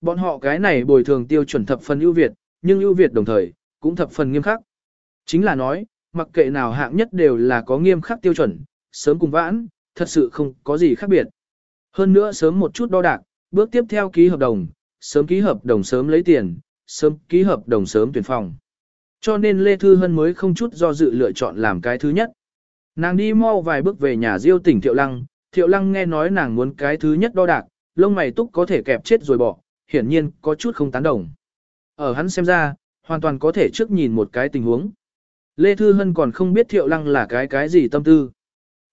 Bọn họ cái này bồi thường tiêu chuẩn thập phần ưu việt, nhưng ưu việt đồng thời, cũng thập phần nghiêm khắc. Chính là nói, mặc kệ nào hạng nhất đều là có nghiêm khắc tiêu chuẩn, sớm cùng vãn, thật sự không có gì khác biệt. Hơn nữa sớm một chút đo đạc, bước tiếp theo ký hợp đồng, sớm ký hợp đồng sớm lấy tiền, sớm ký hợp đồng sớm tuyển phòng. Cho nên Lê Thư Hân mới không chút do dự lựa chọn làm cái thứ nhất. Nàng đi mau vài bước về nhà Diêu tỉnh Thiệu Lăng, Thiệu Lăng nghe nói nàng muốn cái thứ nhất đo đạc, lông mày túc có thể kẹp chết rồi bỏ, hiển nhiên có chút không tán đồng. Ở hắn xem ra, hoàn toàn có thể trước nhìn một cái tình huống. Lê Thư Hân còn không biết Thiệu Lăng là cái cái gì tâm tư.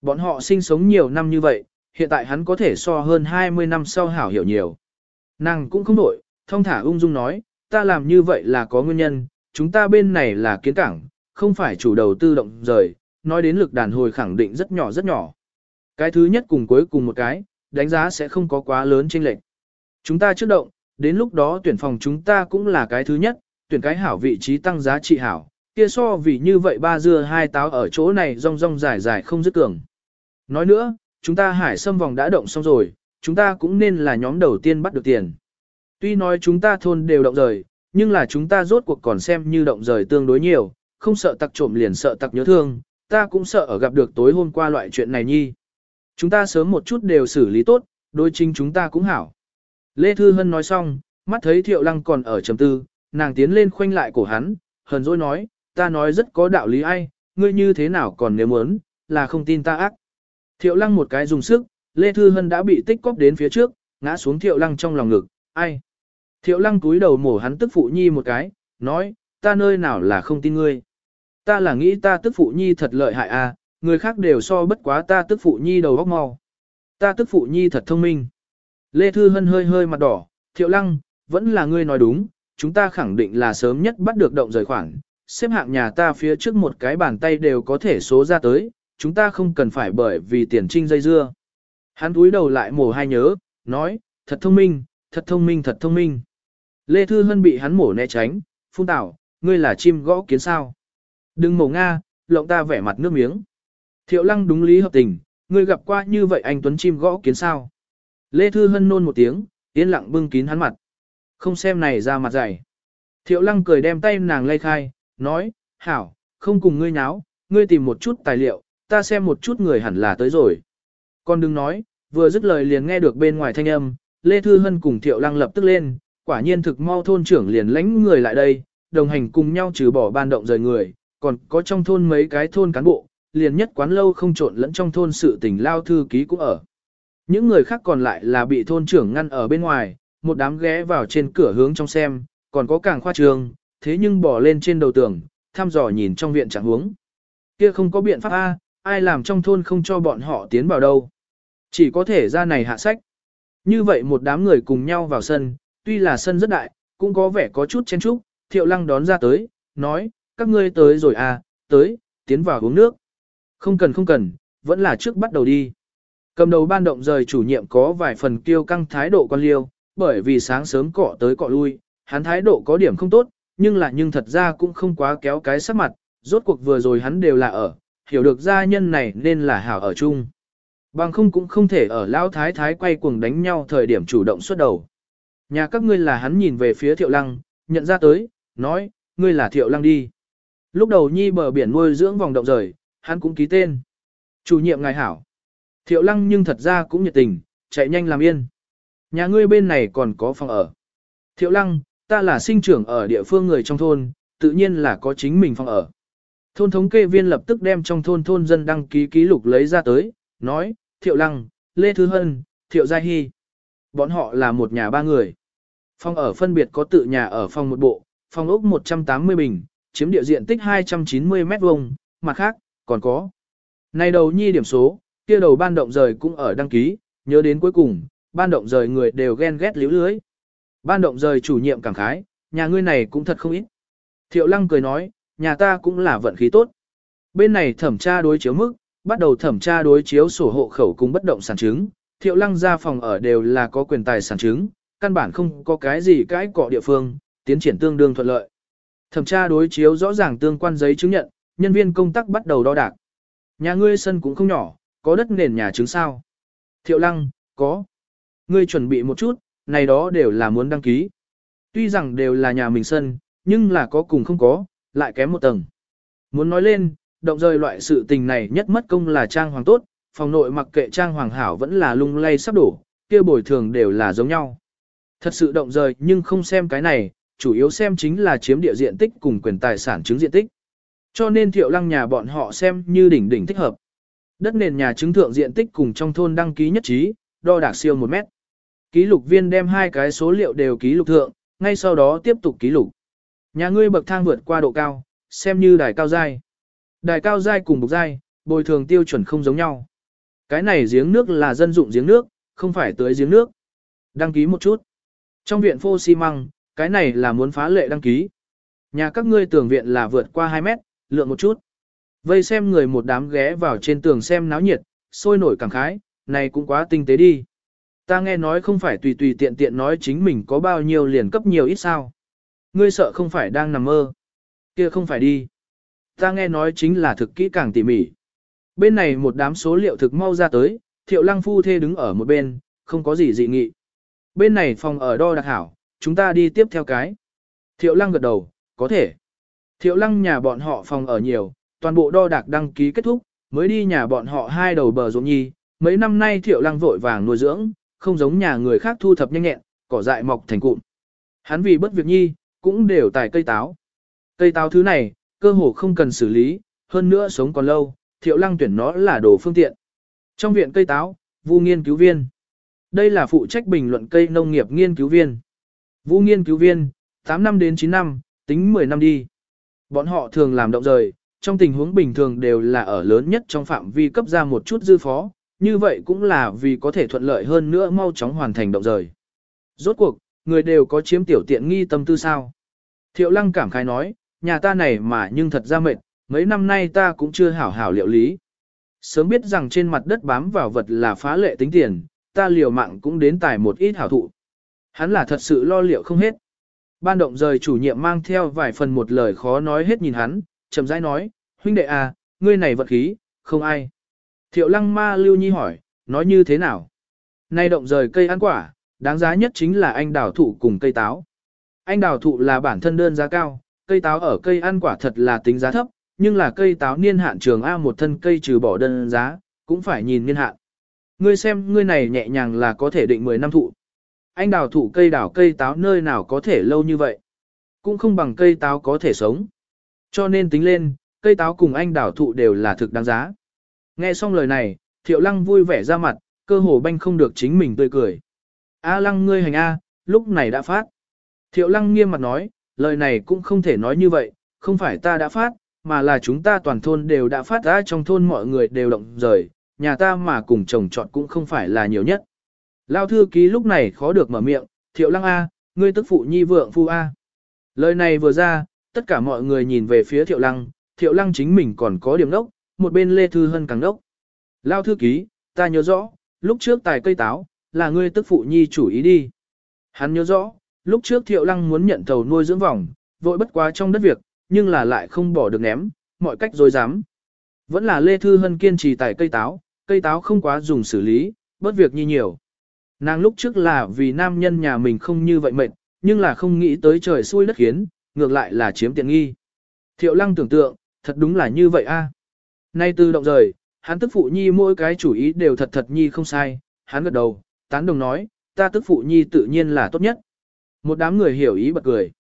Bọn họ sinh sống nhiều năm như vậy, hiện tại hắn có thể so hơn 20 năm sau hảo hiểu nhiều. Nàng cũng không đổi, thông thả ung dung nói, ta làm như vậy là có nguyên nhân, chúng ta bên này là kiến cảng, không phải chủ đầu tư động rời, nói đến lực đàn hồi khẳng định rất nhỏ rất nhỏ. Cái thứ nhất cùng cuối cùng một cái, đánh giá sẽ không có quá lớn chênh lệch. Chúng ta trước động, đến lúc đó tuyển phòng chúng ta cũng là cái thứ nhất, tuyển cái hảo vị trí tăng giá trị hảo, kia so vì như vậy ba dưa hai táo ở chỗ này rong rong dài dài không dứt cường. Nói nữa, chúng ta hải xâm vòng đã động xong rồi, chúng ta cũng nên là nhóm đầu tiên bắt được tiền. Tuy nói chúng ta thôn đều động rời, nhưng là chúng ta rốt cuộc còn xem như động rời tương đối nhiều, không sợ tặc trộm liền sợ tặc nhớ thương, ta cũng sợ ở gặp được tối hôm qua loại chuyện này nhi. Chúng ta sớm một chút đều xử lý tốt, đôi chính chúng ta cũng hảo. Lê Thư Hân nói xong, mắt thấy Thiệu Lăng còn ở trầm tư, nàng tiến lên khoanh lại cổ hắn, hờn dỗi nói, ta nói rất có đạo lý ai, ngươi như thế nào còn nếu muốn, là không tin ta ác. Thiệu Lăng một cái dùng sức, Lê Thư Hân đã bị tích cóp đến phía trước, ngã xuống Thiệu Lăng trong lòng ngực, ai. Thiệu Lăng cúi đầu mổ hắn tức phụ nhi một cái, nói, ta nơi nào là không tin ngươi. Ta là nghĩ ta tức phụ nhi thật lợi hại à, người khác đều so bất quá ta tức phụ nhi đầu óc mau. Ta tức phụ nhi thật thông minh. Lê Thư Hân hơi hơi mặt đỏ, thiệu lăng, vẫn là ngươi nói đúng, chúng ta khẳng định là sớm nhất bắt được động rời khoảng, xếp hạng nhà ta phía trước một cái bàn tay đều có thể số ra tới, chúng ta không cần phải bởi vì tiền trinh dây dưa. Hắn túi đầu lại mổ hai nhớ, nói, thật thông minh, thật thông minh thật thông minh. Lê Thư Hân bị hắn mổ né tránh, phun tảo, ngươi là chim gõ kiến sao. Đừng mổ Nga, lộng ta vẻ mặt nước miếng. Thiệu lăng đúng lý hợp tình, ngươi gặp qua như vậy anh Tuấn chim gõ kiến sao. Lê Thư Hân nôn một tiếng, yên lặng bưng kín hắn mặt. Không xem này ra mặt dày. Thiệu lăng cười đem tay nàng lay khai, nói, hảo, không cùng ngươi nháo, ngươi tìm một chút tài liệu, ta xem một chút người hẳn là tới rồi. Con đừng nói, vừa dứt lời liền nghe được bên ngoài thanh âm, Lê Thư Hân cùng Thiệu lăng lập tức lên, quả nhiên thực mau thôn trưởng liền lánh người lại đây, đồng hành cùng nhau trừ bỏ ban động rời người, còn có trong thôn mấy cái thôn cán bộ, liền nhất quán lâu không trộn lẫn trong thôn sự tình lao thư ký cũng ở. Những người khác còn lại là bị thôn trưởng ngăn ở bên ngoài, một đám ghé vào trên cửa hướng trong xem, còn có càng khoa trường, thế nhưng bỏ lên trên đầu tường, thăm dò nhìn trong viện chẳng hướng. Kia không có biện pháp A, ai làm trong thôn không cho bọn họ tiến vào đâu. Chỉ có thể ra này hạ sách. Như vậy một đám người cùng nhau vào sân, tuy là sân rất đại, cũng có vẻ có chút chen trúc. thiệu lăng đón ra tới, nói, các ngươi tới rồi à, tới, tiến vào uống nước. Không cần không cần, vẫn là trước bắt đầu đi. Cầm đầu ban động rời chủ nhiệm có vài phần kiêu căng thái độ quan liêu, bởi vì sáng sớm cọ tới cọ lui, hắn thái độ có điểm không tốt, nhưng là nhưng thật ra cũng không quá kéo cái sắc mặt, rốt cuộc vừa rồi hắn đều là ở, hiểu được gia nhân này nên là hảo ở chung. Bằng không cũng không thể ở lão thái thái quay cuồng đánh nhau thời điểm chủ động xuất đầu. Nhà các ngươi là hắn nhìn về phía thiệu lăng, nhận ra tới, nói, ngươi là thiệu lăng đi. Lúc đầu nhi bờ biển nuôi dưỡng vòng động rời, hắn cũng ký tên. Chủ nhiệm ngài hảo. Thiệu lăng nhưng thật ra cũng nhiệt tình, chạy nhanh làm yên. Nhà ngươi bên này còn có phòng ở. Thiệu lăng, ta là sinh trưởng ở địa phương người trong thôn, tự nhiên là có chính mình phòng ở. Thôn thống kê viên lập tức đem trong thôn thôn dân đăng ký ký lục lấy ra tới, nói, Thiệu lăng, Lê Thứ Hân, Thiệu Gia Hy. Bọn họ là một nhà ba người. Phòng ở phân biệt có tự nhà ở phòng một bộ, phòng ốc 180 bình, chiếm địa diện tích 290 mét vuông, mặt khác, còn có. Này đầu nhi điểm số, kia đầu ban động rời cũng ở đăng ký, nhớ đến cuối cùng, ban động rời người đều ghen ghét liễu lưới. Ban động rời chủ nhiệm cảm khái, nhà ngươi này cũng thật không ít. Thiệu lăng cười nói, nhà ta cũng là vận khí tốt. Bên này thẩm tra đối chiếu mức, bắt đầu thẩm tra đối chiếu sổ hộ khẩu cùng bất động sản chứng, thiệu lăng ra phòng ở đều là có quyền tài sản chứng, căn bản không có cái gì cãi cọ địa phương, tiến triển tương đương thuận lợi. Thẩm tra đối chiếu rõ ràng tương quan giấy chứng nhận, nhân viên công tác bắt đầu đo đạc. Nhà ngươi sân cũng không nhỏ, có đất nền nhà chứng sao? Thiệu lăng, có. Ngươi chuẩn bị một chút, này đó đều là muốn đăng ký. Tuy rằng đều là nhà mình sân, nhưng là có cùng không có, lại kém một tầng. Muốn nói lên, động rời loại sự tình này nhất mất công là trang hoàng tốt, phòng nội mặc kệ trang hoàng hảo vẫn là lung lay sắp đổ, kia bồi thường đều là giống nhau. Thật sự động rời nhưng không xem cái này, chủ yếu xem chính là chiếm địa diện tích cùng quyền tài sản chứng diện tích. Cho nên thiệu lăng nhà bọn họ xem như đỉnh đỉnh thích hợp. Đất nền nhà chứng thượng diện tích cùng trong thôn đăng ký nhất trí, đo đạc siêu 1 mét. Ký lục viên đem hai cái số liệu đều ký lục thượng, ngay sau đó tiếp tục ký lục. Nhà ngươi bậc thang vượt qua độ cao, xem như đài cao dai. Đài cao dai cùng bục dai, bồi thường tiêu chuẩn không giống nhau. Cái này giếng nước là dân dụng giếng nước, không phải tưới giếng nước. Đăng ký một chút. Trong viện phô xi măng, cái này là muốn phá lệ đăng ký. Nhà các ngươi tưởng viện là vượt qua 2 mét, lượng một chút. Vây xem người một đám ghé vào trên tường xem náo nhiệt, sôi nổi cảm khái, này cũng quá tinh tế đi. Ta nghe nói không phải tùy tùy tiện tiện nói chính mình có bao nhiêu liền cấp nhiều ít sao. Ngươi sợ không phải đang nằm mơ. kia không phải đi. Ta nghe nói chính là thực kỹ càng tỉ mỉ. Bên này một đám số liệu thực mau ra tới, thiệu lăng phu thê đứng ở một bên, không có gì dị nghị. Bên này phòng ở đo đặc hảo, chúng ta đi tiếp theo cái. Thiệu lăng gật đầu, có thể. Thiệu lăng nhà bọn họ phòng ở nhiều, toàn bộ đo đạc đăng ký kết thúc, mới đi nhà bọn họ hai đầu bờ ruộng nhi, mấy năm nay thiệu lăng vội vàng nuôi dưỡng, không giống nhà người khác thu thập nhanh nhẹn, cỏ dại mọc thành cụm. Hắn vì bất việc nhi, cũng đều tài cây táo. Cây táo thứ này, cơ hồ không cần xử lý, hơn nữa sống còn lâu, thiệu lăng tuyển nó là đồ phương tiện. Trong viện cây táo, vu nghiên cứu viên. Đây là phụ trách bình luận cây nông nghiệp nghiên cứu viên. Vũ nghiên cứu viên, 8 năm đến 9 năm, tính 10 năm đi. Bọn họ thường làm động rời, trong tình huống bình thường đều là ở lớn nhất trong phạm vi cấp ra một chút dư phó, như vậy cũng là vì có thể thuận lợi hơn nữa mau chóng hoàn thành động rời. Rốt cuộc, người đều có chiếm tiểu tiện nghi tâm tư sao. Thiệu lăng cảm khái nói, nhà ta này mà nhưng thật ra mệt, mấy năm nay ta cũng chưa hảo hảo liệu lý. Sớm biết rằng trên mặt đất bám vào vật là phá lệ tính tiền, ta liều mạng cũng đến tài một ít hảo thụ. Hắn là thật sự lo liệu không hết. Ban động rời chủ nhiệm mang theo vài phần một lời khó nói hết nhìn hắn, chậm rãi nói, huynh đệ à, ngươi này vật khí, không ai. Thiệu lăng ma lưu nhi hỏi, nói như thế nào? Nay động rời cây ăn quả, đáng giá nhất chính là anh đào thụ cùng cây táo. Anh đào thụ là bản thân đơn giá cao, cây táo ở cây ăn quả thật là tính giá thấp, nhưng là cây táo niên hạn trường A một thân cây trừ bỏ đơn giá, cũng phải nhìn niên hạn. Ngươi xem ngươi này nhẹ nhàng là có thể định 10 năm thụ. Anh đào thụ cây đào cây táo nơi nào có thể lâu như vậy. Cũng không bằng cây táo có thể sống. Cho nên tính lên, cây táo cùng anh đảo thụ đều là thực đáng giá. Nghe xong lời này, thiệu lăng vui vẻ ra mặt, cơ hồ banh không được chính mình tươi cười. A lăng ngươi hành A, lúc này đã phát. Thiệu lăng nghiêm mặt nói, lời này cũng không thể nói như vậy, không phải ta đã phát, mà là chúng ta toàn thôn đều đã phát ra trong thôn mọi người đều động rời, nhà ta mà cùng chồng chọn cũng không phải là nhiều nhất. Lao thư ký lúc này khó được mở miệng, thiệu lăng A, ngươi tức phụ nhi vượng phu A. Lời này vừa ra, Tất cả mọi người nhìn về phía Thiệu Lăng, Thiệu Lăng chính mình còn có điểm đốc, một bên Lê Thư Hân càng đốc. Lao thư ký, ta nhớ rõ, lúc trước tài cây táo, là ngươi tức phụ nhi chủ ý đi. Hắn nhớ rõ, lúc trước Thiệu Lăng muốn nhận thầu nuôi dưỡng vòng, vội bất quá trong đất việc, nhưng là lại không bỏ được ném, mọi cách dối dám. Vẫn là Lê Thư Hân kiên trì tài cây táo, cây táo không quá dùng xử lý, bớt việc nhi nhiều. Nàng lúc trước là vì nam nhân nhà mình không như vậy mệnh, nhưng là không nghĩ tới trời xui đất khiến, ngược lại là chiếm tiện nghi. Thiệu lăng tưởng tượng, thật đúng là như vậy a. À? Nay từ động rời, hắn tức phụ nhi mỗi cái chủ ý đều thật thật nhi không sai, hắn gật đầu, tán đồng nói, ta tức phụ nhi tự nhiên là tốt nhất. Một đám người hiểu ý bật cười.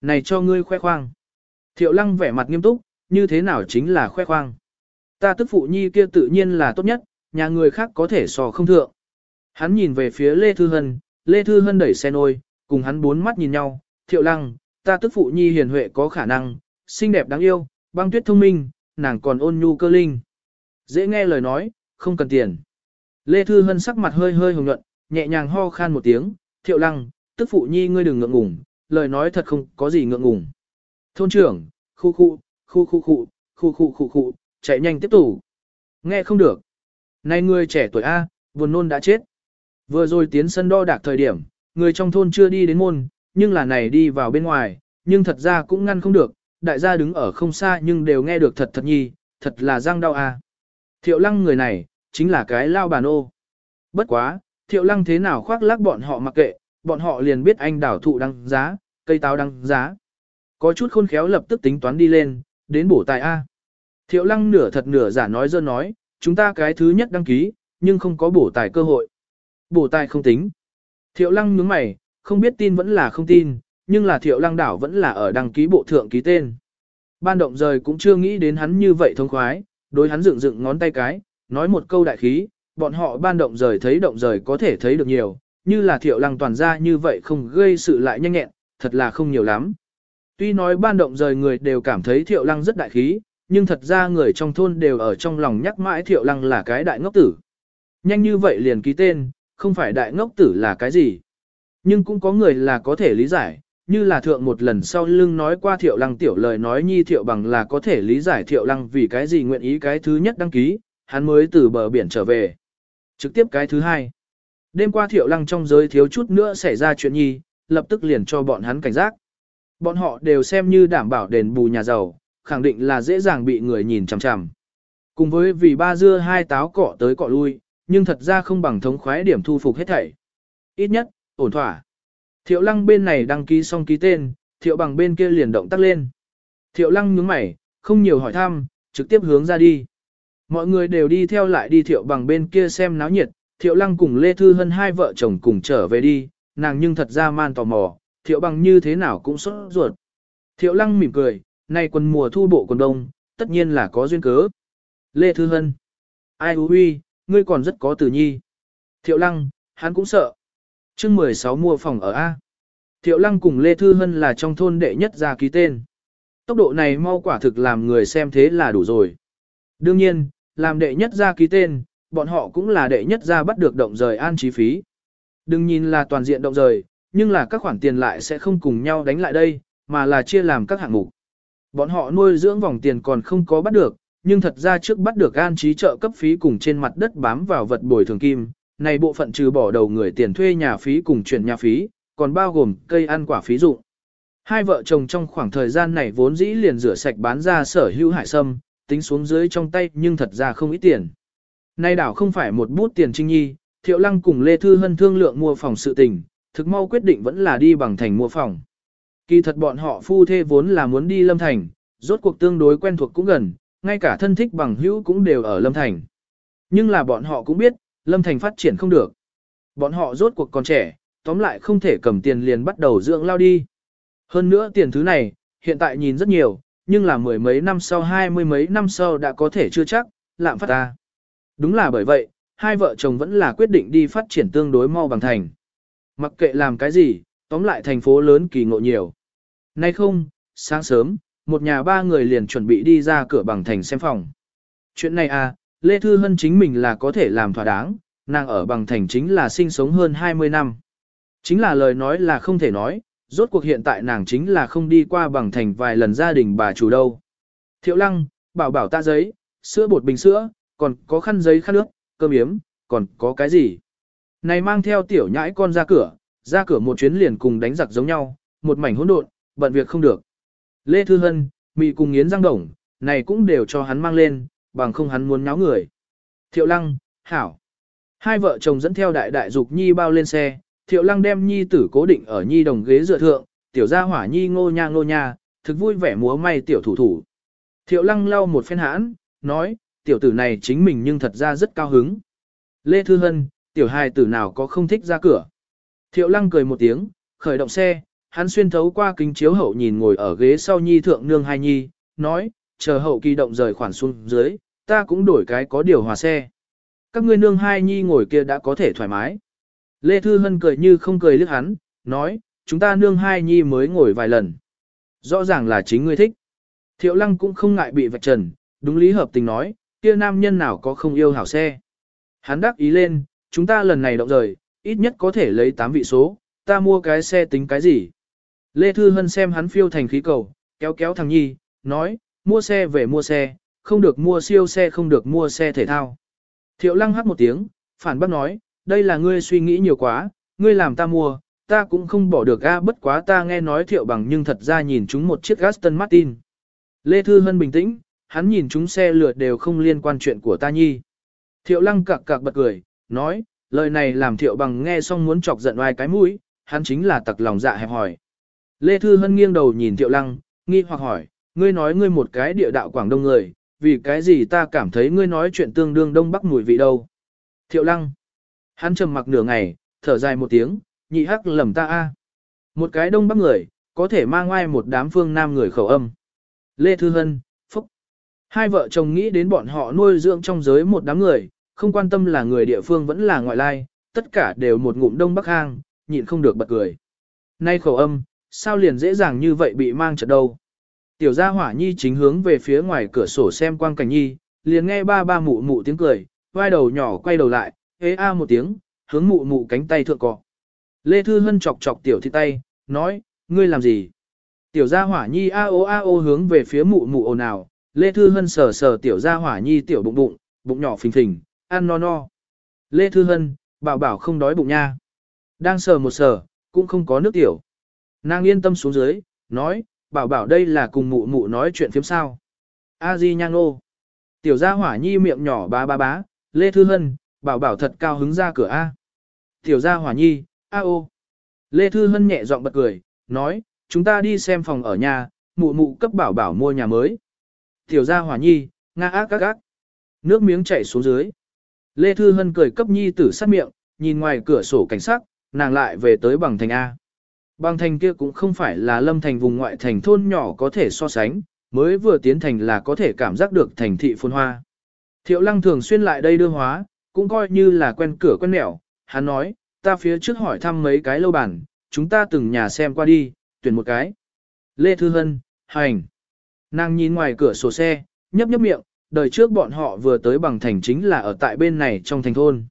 Này cho ngươi khoe khoang. Thiệu lăng vẻ mặt nghiêm túc, như thế nào chính là khoe khoang. Ta tức phụ nhi kia tự nhiên là tốt nhất, nhà người khác có thể so không thượng. Hắn nhìn về phía Lê Thư Hân, Lê Thư Hân đẩy xe nôi, cùng hắn bốn mắt nhìn nhau, thiệu lăng, ta tức phụ nhi hiền huệ có khả năng, xinh đẹp đáng yêu, băng tuyết thông minh, nàng còn ôn nhu cơ linh. Dễ nghe lời nói, không cần tiền. Lê Thư Hân sắc mặt hơi hơi hồng nhuận, nhẹ nhàng ho khan một tiếng, thiệu lăng, tức phụ nhi ngươi đừng ngượng ngủng, lời nói thật không có gì ngượng ngủng. Thôn trưởng, khu khu, khu khu khu, khu khu khu khu, chạy nhanh tiếp tục. Nghe không được. Này ngươi trẻ tuổi A, buồn nôn đã chết. Vừa rồi tiến sân đo đạc thời điểm, người trong thôn chưa đi đến môn, nhưng là này đi vào bên ngoài, nhưng thật ra cũng ngăn không được, đại gia đứng ở không xa nhưng đều nghe được thật thật nhi, thật là răng đau à. Thiệu lăng người này, chính là cái lao bàn ô. Bất quá, thiệu lăng thế nào khoác lác bọn họ mặc kệ, bọn họ liền biết anh đảo thụ đăng giá, cây táo đăng giá. Có chút khôn khéo lập tức tính toán đi lên, đến bổ tài A. Thiệu lăng nửa thật nửa giả nói dơ nói, chúng ta cái thứ nhất đăng ký, nhưng không có bổ tài cơ hội. Bổ tài không tính. Thiệu lăng nhướng mày, không biết tin vẫn là không tin, nhưng là thiệu lăng đảo vẫn là ở đăng ký bộ thượng ký tên. Ban động rời cũng chưa nghĩ đến hắn như vậy thông khoái, đối hắn dựng dựng ngón tay cái, nói một câu đại khí, bọn họ ban động rời thấy động rời có thể thấy được nhiều, như là thiệu lăng toàn ra như vậy không gây sự lại nhanh nhẹn, thật là không nhiều lắm. Tuy nói ban động rời người đều cảm thấy thiệu lăng rất đại khí, nhưng thật ra người trong thôn đều ở trong lòng nhắc mãi thiệu lăng là cái đại ngốc tử. Nhanh như vậy liền ký tên, không phải đại ngốc tử là cái gì. Nhưng cũng có người là có thể lý giải, như là thượng một lần sau lưng nói qua thiệu lăng tiểu lời nói nhi thiệu bằng là có thể lý giải thiệu lăng vì cái gì nguyện ý cái thứ nhất đăng ký, hắn mới từ bờ biển trở về. Trực tiếp cái thứ hai. Đêm qua thiệu lăng trong giới thiếu chút nữa xảy ra chuyện nhi, lập tức liền cho bọn hắn cảnh giác. Bọn họ đều xem như đảm bảo đền bù nhà giàu, khẳng định là dễ dàng bị người nhìn chằm chằm. Cùng với vì ba dưa hai táo cỏ tới cỏ lui, nhưng thật ra không bằng thống khoái điểm thu phục hết thảy. Ít nhất, ổn thỏa. Thiệu lăng bên này đăng ký xong ký tên, thiệu bằng bên kia liền động tác lên. Thiệu lăng nhướng mày, không nhiều hỏi thăm, trực tiếp hướng ra đi. Mọi người đều đi theo lại đi thiệu bằng bên kia xem náo nhiệt, thiệu lăng cùng Lê Thư Hân hai vợ chồng cùng trở về đi, nàng nhưng thật ra man tò mò, thiệu bằng như thế nào cũng sốt ruột. Thiệu lăng mỉm cười, nay quần mùa thu bộ quần đông, tất nhiên là có duyên cớ. Lê Thư Hân, ai hú huy, ngươi còn rất có tử nhi. Thiệu lăng, hắn cũng sợ, chương 16 mua phòng ở A. Thiệu Lăng cùng Lê Thư Hân là trong thôn đệ nhất ra ký tên. Tốc độ này mau quả thực làm người xem thế là đủ rồi. Đương nhiên, làm đệ nhất ra ký tên, bọn họ cũng là đệ nhất ra bắt được động rời an chi phí. Đừng nhìn là toàn diện động rời, nhưng là các khoản tiền lại sẽ không cùng nhau đánh lại đây, mà là chia làm các hạng mục. Bọn họ nuôi dưỡng vòng tiền còn không có bắt được, nhưng thật ra trước bắt được an trí trợ cấp phí cùng trên mặt đất bám vào vật bồi thường kim, này bộ phận trừ bỏ đầu người tiền thuê nhà phí cùng chuyển nhà phí, còn bao gồm cây ăn quả phí dụng. Hai vợ chồng trong khoảng thời gian này vốn dĩ liền rửa sạch bán ra sở hữu hải sâm, tính xuống dưới trong tay nhưng thật ra không ít tiền. Nay đảo không phải một bút tiền trinh nhi, Thiệu Lăng cùng Lê Thư Hân thương lượng mua phòng sự tình, thực mau quyết định vẫn là đi bằng thành mua phòng. Kỳ thật bọn họ phu thê vốn là muốn đi Lâm Thành, rốt cuộc tương đối quen thuộc cũng gần, ngay cả thân thích bằng hữu cũng đều ở Lâm Thành. Nhưng là bọn họ cũng biết, Lâm Thành phát triển không được. Bọn họ rốt cuộc còn trẻ, tóm lại không thể cầm tiền liền bắt đầu dưỡng lao đi. Hơn nữa tiền thứ này, hiện tại nhìn rất nhiều, nhưng là mười mấy năm sau hai mươi mấy năm sau đã có thể chưa chắc, lạm phát ta. Đúng là bởi vậy, hai vợ chồng vẫn là quyết định đi phát triển tương đối mau bằng thành. Mặc kệ làm cái gì, tóm lại thành phố lớn kỳ ngộ nhiều. Nay không, sáng sớm, một nhà ba người liền chuẩn bị đi ra cửa bằng thành xem phòng. Chuyện này à, Lê Thư Hân chính mình là có thể làm thỏa đáng, nàng ở bằng thành chính là sinh sống hơn 20 năm. Chính là lời nói là không thể nói, rốt cuộc hiện tại nàng chính là không đi qua bằng thành vài lần gia đình bà chủ đâu. Thiệu lăng, bảo bảo ta giấy, sữa bột bình sữa, còn có khăn giấy khăn nước, cơm yếm, còn có cái gì. Này mang theo tiểu nhãi con ra cửa, ra cửa một chuyến liền cùng đánh giặc giống nhau, một mảnh hỗn độn, bận việc không được. Lê Thư Hân, mị cùng nghiến răng đồng, này cũng đều cho hắn mang lên, bằng không hắn muốn náo người. Thiệu lăng, hảo. Hai vợ chồng dẫn theo đại đại dục nhi bao lên xe, thiệu lăng đem nhi tử cố định ở nhi đồng ghế dựa thượng, tiểu gia hỏa nhi ngô nha ngô nha, thực vui vẻ múa may tiểu thủ thủ. Thiệu lăng lau một phen hãn, nói, tiểu tử này chính mình nhưng thật ra rất cao hứng. Lê Thư Hân, tiểu hài tử nào có không thích ra cửa. Thiệu lăng cười một tiếng, khởi động xe, hắn xuyên thấu qua kính chiếu hậu nhìn ngồi ở ghế sau nhi thượng nương hai nhi, nói, chờ hậu kỳ động rời khoản xuống dưới, ta cũng đổi cái có điều hòa xe. Các ngươi nương hai nhi ngồi kia đã có thể thoải mái. Lê Thư Hân cười như không cười lướt hắn, nói, chúng ta nương hai nhi mới ngồi vài lần. Rõ ràng là chính ngươi thích. Thiệu lăng cũng không ngại bị vạch trần, đúng lý hợp tình nói, kia nam nhân nào có không yêu hảo xe. Hắn đáp ý lên, chúng ta lần này động rời, ít nhất có thể lấy 8 vị số, ta mua cái xe tính cái gì. Lê Thư Hân xem hắn phiêu thành khí cầu, kéo kéo thằng nhi, nói, mua xe về mua xe, không được mua siêu xe không được mua xe thể thao. Thiệu lăng hắt một tiếng, phản bác nói, đây là ngươi suy nghĩ nhiều quá, ngươi làm ta mua, ta cũng không bỏ được ga, bất quá ta nghe nói thiệu bằng nhưng thật ra nhìn chúng một chiếc Aston Martin. Lê Thư Hân bình tĩnh, hắn nhìn chúng xe lửa đều không liên quan chuyện của ta nhi. Thiệu lăng cạc cạc bật cười, nói, lời này làm thiệu bằng nghe xong muốn chọc giận oai cái mũi, hắn chính là tặc lòng dạ hẹp hỏi. Lê Thư Hân nghiêng đầu nhìn thiệu lăng, nghi hoặc hỏi, ngươi nói ngươi một cái địa đạo Quảng Đông người, vì cái gì ta cảm thấy ngươi nói chuyện tương đương Đông Bắc mùi vị đâu. Thiệu lăng. Hắn trầm mặc nửa ngày, thở dài một tiếng, nhị hắc lầm ta a. Một cái Đông Bắc người, có thể mang ngoài một đám phương Nam người khẩu âm. Lê Thư Hân, Phúc. Hai vợ chồng nghĩ đến bọn họ nuôi dưỡng trong giới một đám người, không quan tâm là người địa phương vẫn là ngoại lai, tất cả đều một ngụm Đông Bắc hang, nhịn không được bật cười. Nay khẩu âm, sao liền dễ dàng như vậy bị mang trật đâu. Tiểu gia hỏa nhi chính hướng về phía ngoài cửa sổ xem quang cảnh nhi, liền nghe ba ba mụ mụ tiếng cười, vai đầu nhỏ quay đầu lại, hế a một tiếng, hướng mụ mụ cánh tay thượng cọ. Lê Thư Hân chọc chọc tiểu thị tay, nói, ngươi làm gì? Tiểu gia hỏa nhi a o a o hướng về phía mụ mụ ồn ào, Lê Thư Hân sờ sờ tiểu gia hỏa nhi tiểu bụng bụng, bụng nhỏ phình phình, ăn no no. Lê Thư Hân, bảo bảo không đói bụng nha. Đang sờ một sờ, cũng không có nước tiểu. Nàng yên tâm xuống dưới, nói, bảo bảo đây là cùng mụ mụ nói chuyện phiếm sao. A Di Nhang Nô. Tiểu gia hỏa nhi miệng nhỏ bá bá bá, Lê Thư Hân, bảo bảo thật cao hứng ra cửa A. Tiểu gia hỏa nhi, A ô. Lê Thư Hân nhẹ giọng bật cười, nói, chúng ta đi xem phòng ở nhà, mụ mụ cấp bảo bảo mua nhà mới. Tiểu gia hỏa nhi, nga ác ác ác. Nước miếng chảy xuống dưới. Lê Thư Hân cười cấp nhi tử sát miệng, nhìn ngoài cửa sổ cảnh sắc, nàng lại về tới bằng thành A. Bang thành kia cũng không phải là lâm thành vùng ngoại thành thôn nhỏ có thể so sánh, mới vừa tiến thành là có thể cảm giác được thành thị phồn hoa. Thiệu lăng thường xuyên lại đây đưa hóa, cũng coi như là quen cửa quen nẻo, hắn nói, ta phía trước hỏi thăm mấy cái lâu bản, chúng ta từng nhà xem qua đi, tuyển một cái. Lê Thư Hân, hành. Nàng nhìn ngoài cửa sổ xe, nhấp nhấp miệng, đời trước bọn họ vừa tới bằng thành chính là ở tại bên này trong thành thôn.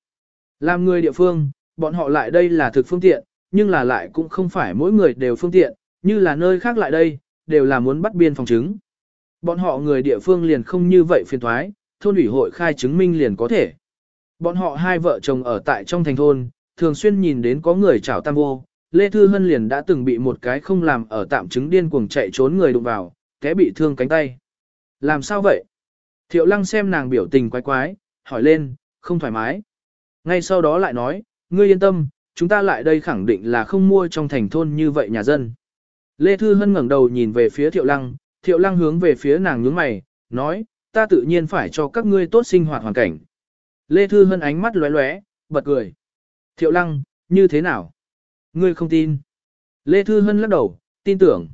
Làm người địa phương, bọn họ lại đây là thực phương tiện, nhưng là lại cũng không phải mỗi người đều phương tiện, như là nơi khác lại đây, đều là muốn bắt biên phòng chứng. Bọn họ người địa phương liền không như vậy phiền thoái, thôn ủy hội khai chứng minh liền có thể. Bọn họ hai vợ chồng ở tại trong thành thôn, thường xuyên nhìn đến có người chảo tam vô, Lê Thư Hân liền đã từng bị một cái không làm ở tạm chứng điên cuồng chạy trốn người đụng vào, kẽ bị thương cánh tay. Làm sao vậy? Thiệu lăng xem nàng biểu tình quái quái, hỏi lên, không thoải mái. Ngay sau đó lại nói, ngươi yên tâm, chúng ta lại đây khẳng định là không mua trong thành thôn như vậy nhà dân. Lê Thư Hân ngẩng đầu nhìn về phía Thiệu Lăng, Thiệu Lăng hướng về phía nàng nhướng mày, nói, ta tự nhiên phải cho các ngươi tốt sinh hoạt hoàn cảnh. Lê Thư Hân ánh mắt lóe lóe, bật cười. Thiệu Lăng, như thế nào? Ngươi không tin. Lê Thư Hân lắc đầu, tin tưởng.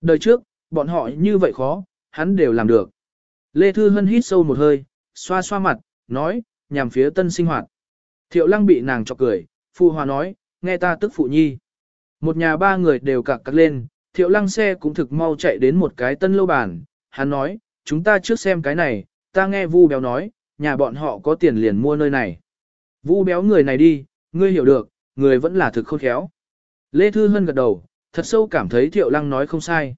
Đời trước, bọn họ như vậy khó, hắn đều làm được. Lê Thư Hân hít sâu một hơi, xoa xoa mặt, nói, nhằm phía tân sinh hoạt. Thiệu Lăng bị nàng chọc cười, phụ hòa nói, nghe ta tức phụ nhi. Một nhà ba người đều cạc cắt lên, thiệu lăng xe cũng thực mau chạy đến một cái tân lâu bản, hắn nói, chúng ta trước xem cái này, ta nghe vu béo nói, nhà bọn họ có tiền liền mua nơi này. Vu béo người này đi, ngươi hiểu được, người vẫn là thực khôn khéo. Lê Thư Hân gật đầu, thật sâu cảm thấy thiệu lăng nói không sai.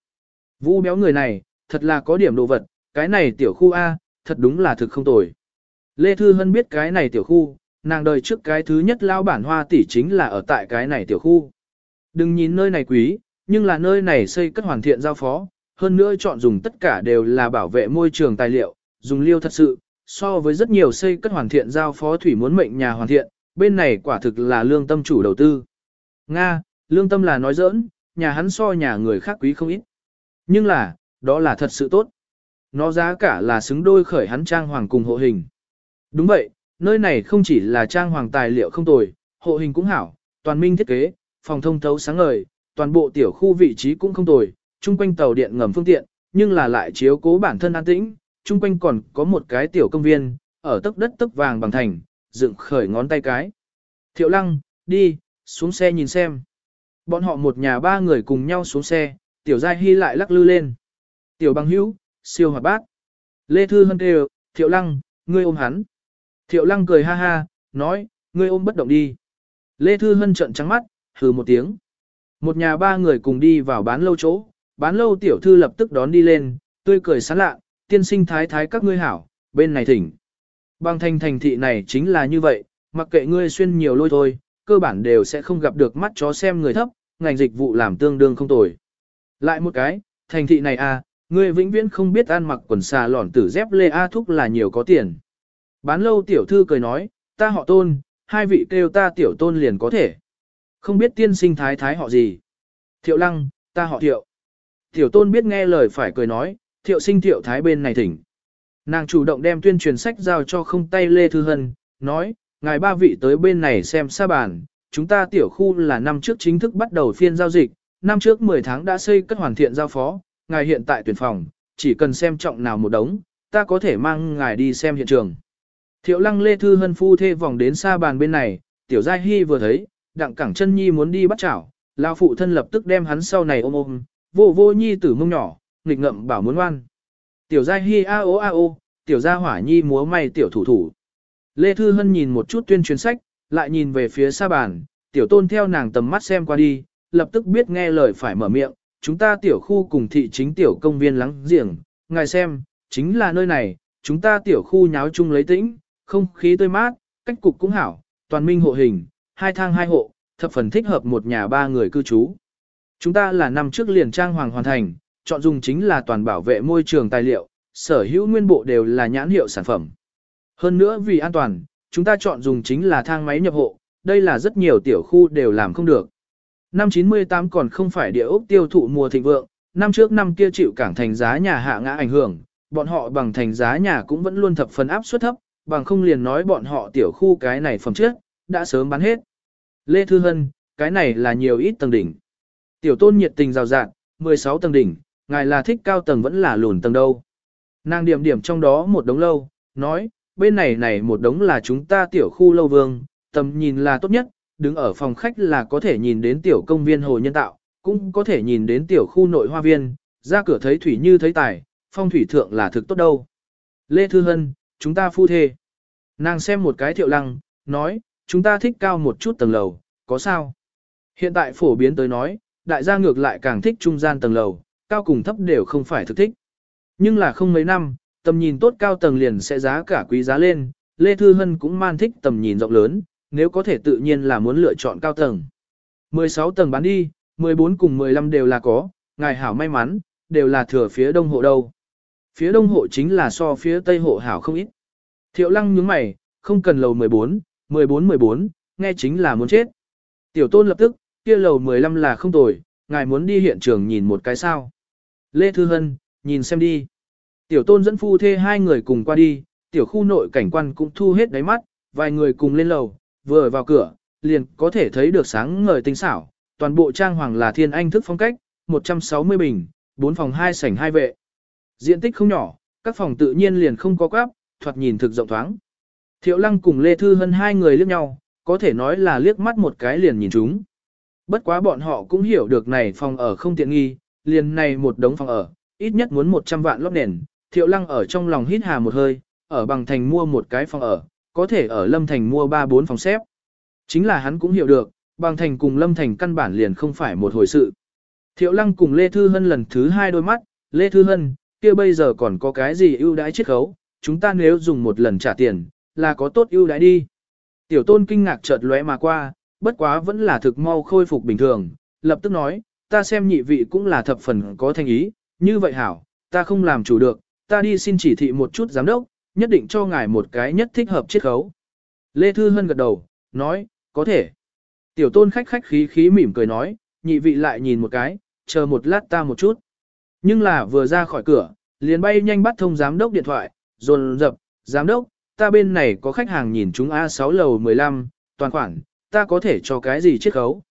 Vu béo người này, thật là có điểm đồ vật, cái này tiểu khu A, thật đúng là thực không tồi. Lê Thư Hân biết cái này tiểu khu, nàng đời trước cái thứ nhất lao bản hoa tỷ chính là ở tại cái này tiểu khu. Đừng nhìn nơi này quý, nhưng là nơi này xây cất hoàn thiện giao phó, hơn nữa chọn dùng tất cả đều là bảo vệ môi trường tài liệu, dùng liêu thật sự, so với rất nhiều xây cất hoàn thiện giao phó thủy muốn mệnh nhà hoàn thiện, bên này quả thực là lương tâm chủ đầu tư. Nga, lương tâm là nói giỡn, nhà hắn so nhà người khác quý không ít. Nhưng là, đó là thật sự tốt. Nó giá cả là xứng đôi khởi hắn trang hoàng cùng hộ hình. Đúng vậy, nơi này không chỉ là trang hoàng tài liệu không tồi, hộ hình cũng hảo, toàn minh thiết kế, phòng thông thấu sáng ngời, toàn bộ tiểu khu vị trí cũng không tồi, chung quanh tàu điện ngầm phương tiện, nhưng là lại chiếu cố bản thân an tĩnh, chung quanh còn có một cái tiểu công viên, ở tấc đất tấc vàng bằng thành, dựng khởi ngón tay cái. Thiệu lăng, đi, xuống xe nhìn xem. Bọn họ một nhà ba người cùng nhau xuống xe, tiểu giai hy lại lắc lư lên. Tiểu bằng hữu, siêu hoạt bát. Lê Thư Hân kêu, thiệu lăng, ngươi ôm hắn. Thiệu lăng cười ha ha, nói, ngươi ôm bất động đi. Lê Thư Hân trận trắng mắt, hừ một tiếng. Một nhà ba người cùng đi vào bán lâu chỗ, bán lâu tiểu thư lập tức đón đi lên, tươi cười sán lạ, tiên sinh thái thái các ngươi hảo, bên này thỉnh. Bằng thành thành thị này chính là như vậy, mặc kệ ngươi xuyên nhiều lôi thôi, cơ bản đều sẽ không gặp được mắt chó xem người thấp, ngành dịch vụ làm tương đương không tồi. Lại một cái, thành thị này à, ngươi vĩnh viễn không biết ăn mặc quần xà lỏn tử dép lê A thúc là nhiều có tiền. Bán lâu tiểu thư cười nói, ta họ tôn, hai vị kêu ta tiểu tôn liền có thể. Không biết tiên sinh thái thái họ gì. Thiệu lăng, ta họ thiệu. Tiểu tôn biết nghe lời phải cười nói, thiệu sinh thiệu thái bên này thỉnh. Nàng chủ động đem tuyên truyền sách giao cho không tay Lê Thư Hân, nói, ngài ba vị tới bên này xem xa bàn chúng ta tiểu khu là năm trước chính thức bắt đầu phiên giao dịch, năm trước 10 tháng đã xây cất hoàn thiện giao phó, ngài hiện tại tuyển phòng, chỉ cần xem trọng nào một đống, ta có thể mang ngài đi xem hiện trường. Thiệu lăng lê thư hân phu thê vòng đến xa bàn bên này, tiểu giai hy vừa thấy, đặng cẳng chân nhi muốn đi bắt chảo, lao phụ thân lập tức đem hắn sau này ôm ôm, vô vô nhi tử mông nhỏ, nghịch ngậm bảo muốn ngoan. Tiểu giai hy a o a o, tiểu gia hỏa nhi múa may tiểu thủ thủ. Lê Thư Hân nhìn một chút tuyên truyền sách, lại nhìn về phía xa bàn, tiểu tôn theo nàng tầm mắt xem qua đi, lập tức biết nghe lời phải mở miệng, chúng ta tiểu khu cùng thị chính tiểu công viên lắng giềng, ngài xem, chính là nơi này, chúng ta tiểu khu nháo chung lấy tĩnh, không khí tươi mát, cách cục cũng hảo, toàn minh hộ hình, hai thang hai hộ, thập phần thích hợp một nhà ba người cư trú. Chúng ta là năm trước liền trang hoàng hoàn thành, chọn dùng chính là toàn bảo vệ môi trường tài liệu, sở hữu nguyên bộ đều là nhãn hiệu sản phẩm. Hơn nữa vì an toàn, chúng ta chọn dùng chính là thang máy nhập hộ, đây là rất nhiều tiểu khu đều làm không được. Năm 98 còn không phải địa ốc tiêu thụ mùa thịnh vượng, năm trước năm kia chịu cảng thành giá nhà hạ ngã ảnh hưởng, bọn họ bằng thành giá nhà cũng vẫn luôn thập phần áp suất thấp, bằng không liền nói bọn họ tiểu khu cái này phẩm trước, đã sớm bán hết. Lê Thư Hân, cái này là nhiều ít tầng đỉnh. Tiểu tôn nhiệt tình rào rạt, 16 tầng đỉnh, ngài là thích cao tầng vẫn là lùn tầng đâu. Nàng điểm điểm trong đó một đống lâu, nói, bên này này một đống là chúng ta tiểu khu lâu vương, tầm nhìn là tốt nhất, đứng ở phòng khách là có thể nhìn đến tiểu công viên hồ nhân tạo, cũng có thể nhìn đến tiểu khu nội hoa viên, ra cửa thấy thủy như thấy tài, phong thủy thượng là thực tốt đâu. Lê Thư Hân, chúng ta phu thê. Nàng xem một cái thiệu lăng, nói, chúng ta thích cao một chút tầng lầu, có sao? Hiện tại phổ biến tới nói, đại gia ngược lại càng thích trung gian tầng lầu, cao cùng thấp đều không phải thực thích. Nhưng là không mấy năm, tầm nhìn tốt cao tầng liền sẽ giá cả quý giá lên, Lê Thư Hân cũng man thích tầm nhìn rộng lớn, nếu có thể tự nhiên là muốn lựa chọn cao tầng. 16 tầng bán đi, 14 cùng 15 đều là có, ngài hảo may mắn, đều là thừa phía đông hộ đâu. Phía đông hộ chính là so phía tây hộ hảo không ít. Thiệu lăng nhướng mày, không cần lầu 14, 14 14, nghe chính là muốn chết. Tiểu tôn lập tức, kia lầu 15 là không tồi, ngài muốn đi hiện trường nhìn một cái sao. Lê Thư Hân, nhìn xem đi. Tiểu tôn dẫn phu thê hai người cùng qua đi, tiểu khu nội cảnh quan cũng thu hết đáy mắt, vài người cùng lên lầu, vừa vào cửa, liền có thể thấy được sáng ngời tinh xảo, toàn bộ trang hoàng là thiên anh thức phong cách, 160 bình, 4 phòng 2 sảnh 2 vệ diện tích không nhỏ, các phòng tự nhiên liền không có quáp, thoạt nhìn thực rộng thoáng. Thiệu Lăng cùng Lê Thư Hân hai người liếc nhau, có thể nói là liếc mắt một cái liền nhìn chúng. Bất quá bọn họ cũng hiểu được này phòng ở không tiện nghi, liền này một đống phòng ở, ít nhất muốn 100 vạn lót nền. Thiệu Lăng ở trong lòng hít hà một hơi, ở bằng thành mua một cái phòng ở, có thể ở Lâm Thành mua 3-4 phòng xếp. Chính là hắn cũng hiểu được, bằng thành cùng Lâm Thành căn bản liền không phải một hồi sự. Thiệu Lăng cùng Lê Thư Hân lần thứ hai đôi mắt, Lê Thư Hân, kia bây giờ còn có cái gì ưu đãi chiết khấu, chúng ta nếu dùng một lần trả tiền, là có tốt ưu đãi đi. Tiểu tôn kinh ngạc chợt lóe mà qua, bất quá vẫn là thực mau khôi phục bình thường, lập tức nói, ta xem nhị vị cũng là thập phần có thành ý, như vậy hảo, ta không làm chủ được, ta đi xin chỉ thị một chút giám đốc, nhất định cho ngài một cái nhất thích hợp chiết khấu. Lê Thư Hân gật đầu, nói, có thể. Tiểu tôn khách khách khí khí mỉm cười nói, nhị vị lại nhìn một cái, chờ một lát ta một chút. Nhưng là vừa ra khỏi cửa, liền bay nhanh bắt thông giám đốc điện thoại, dồn dập, giám đốc, ta bên này có khách hàng nhìn chúng A6 lầu 15, toàn khoản, ta có thể cho cái gì chiết khấu.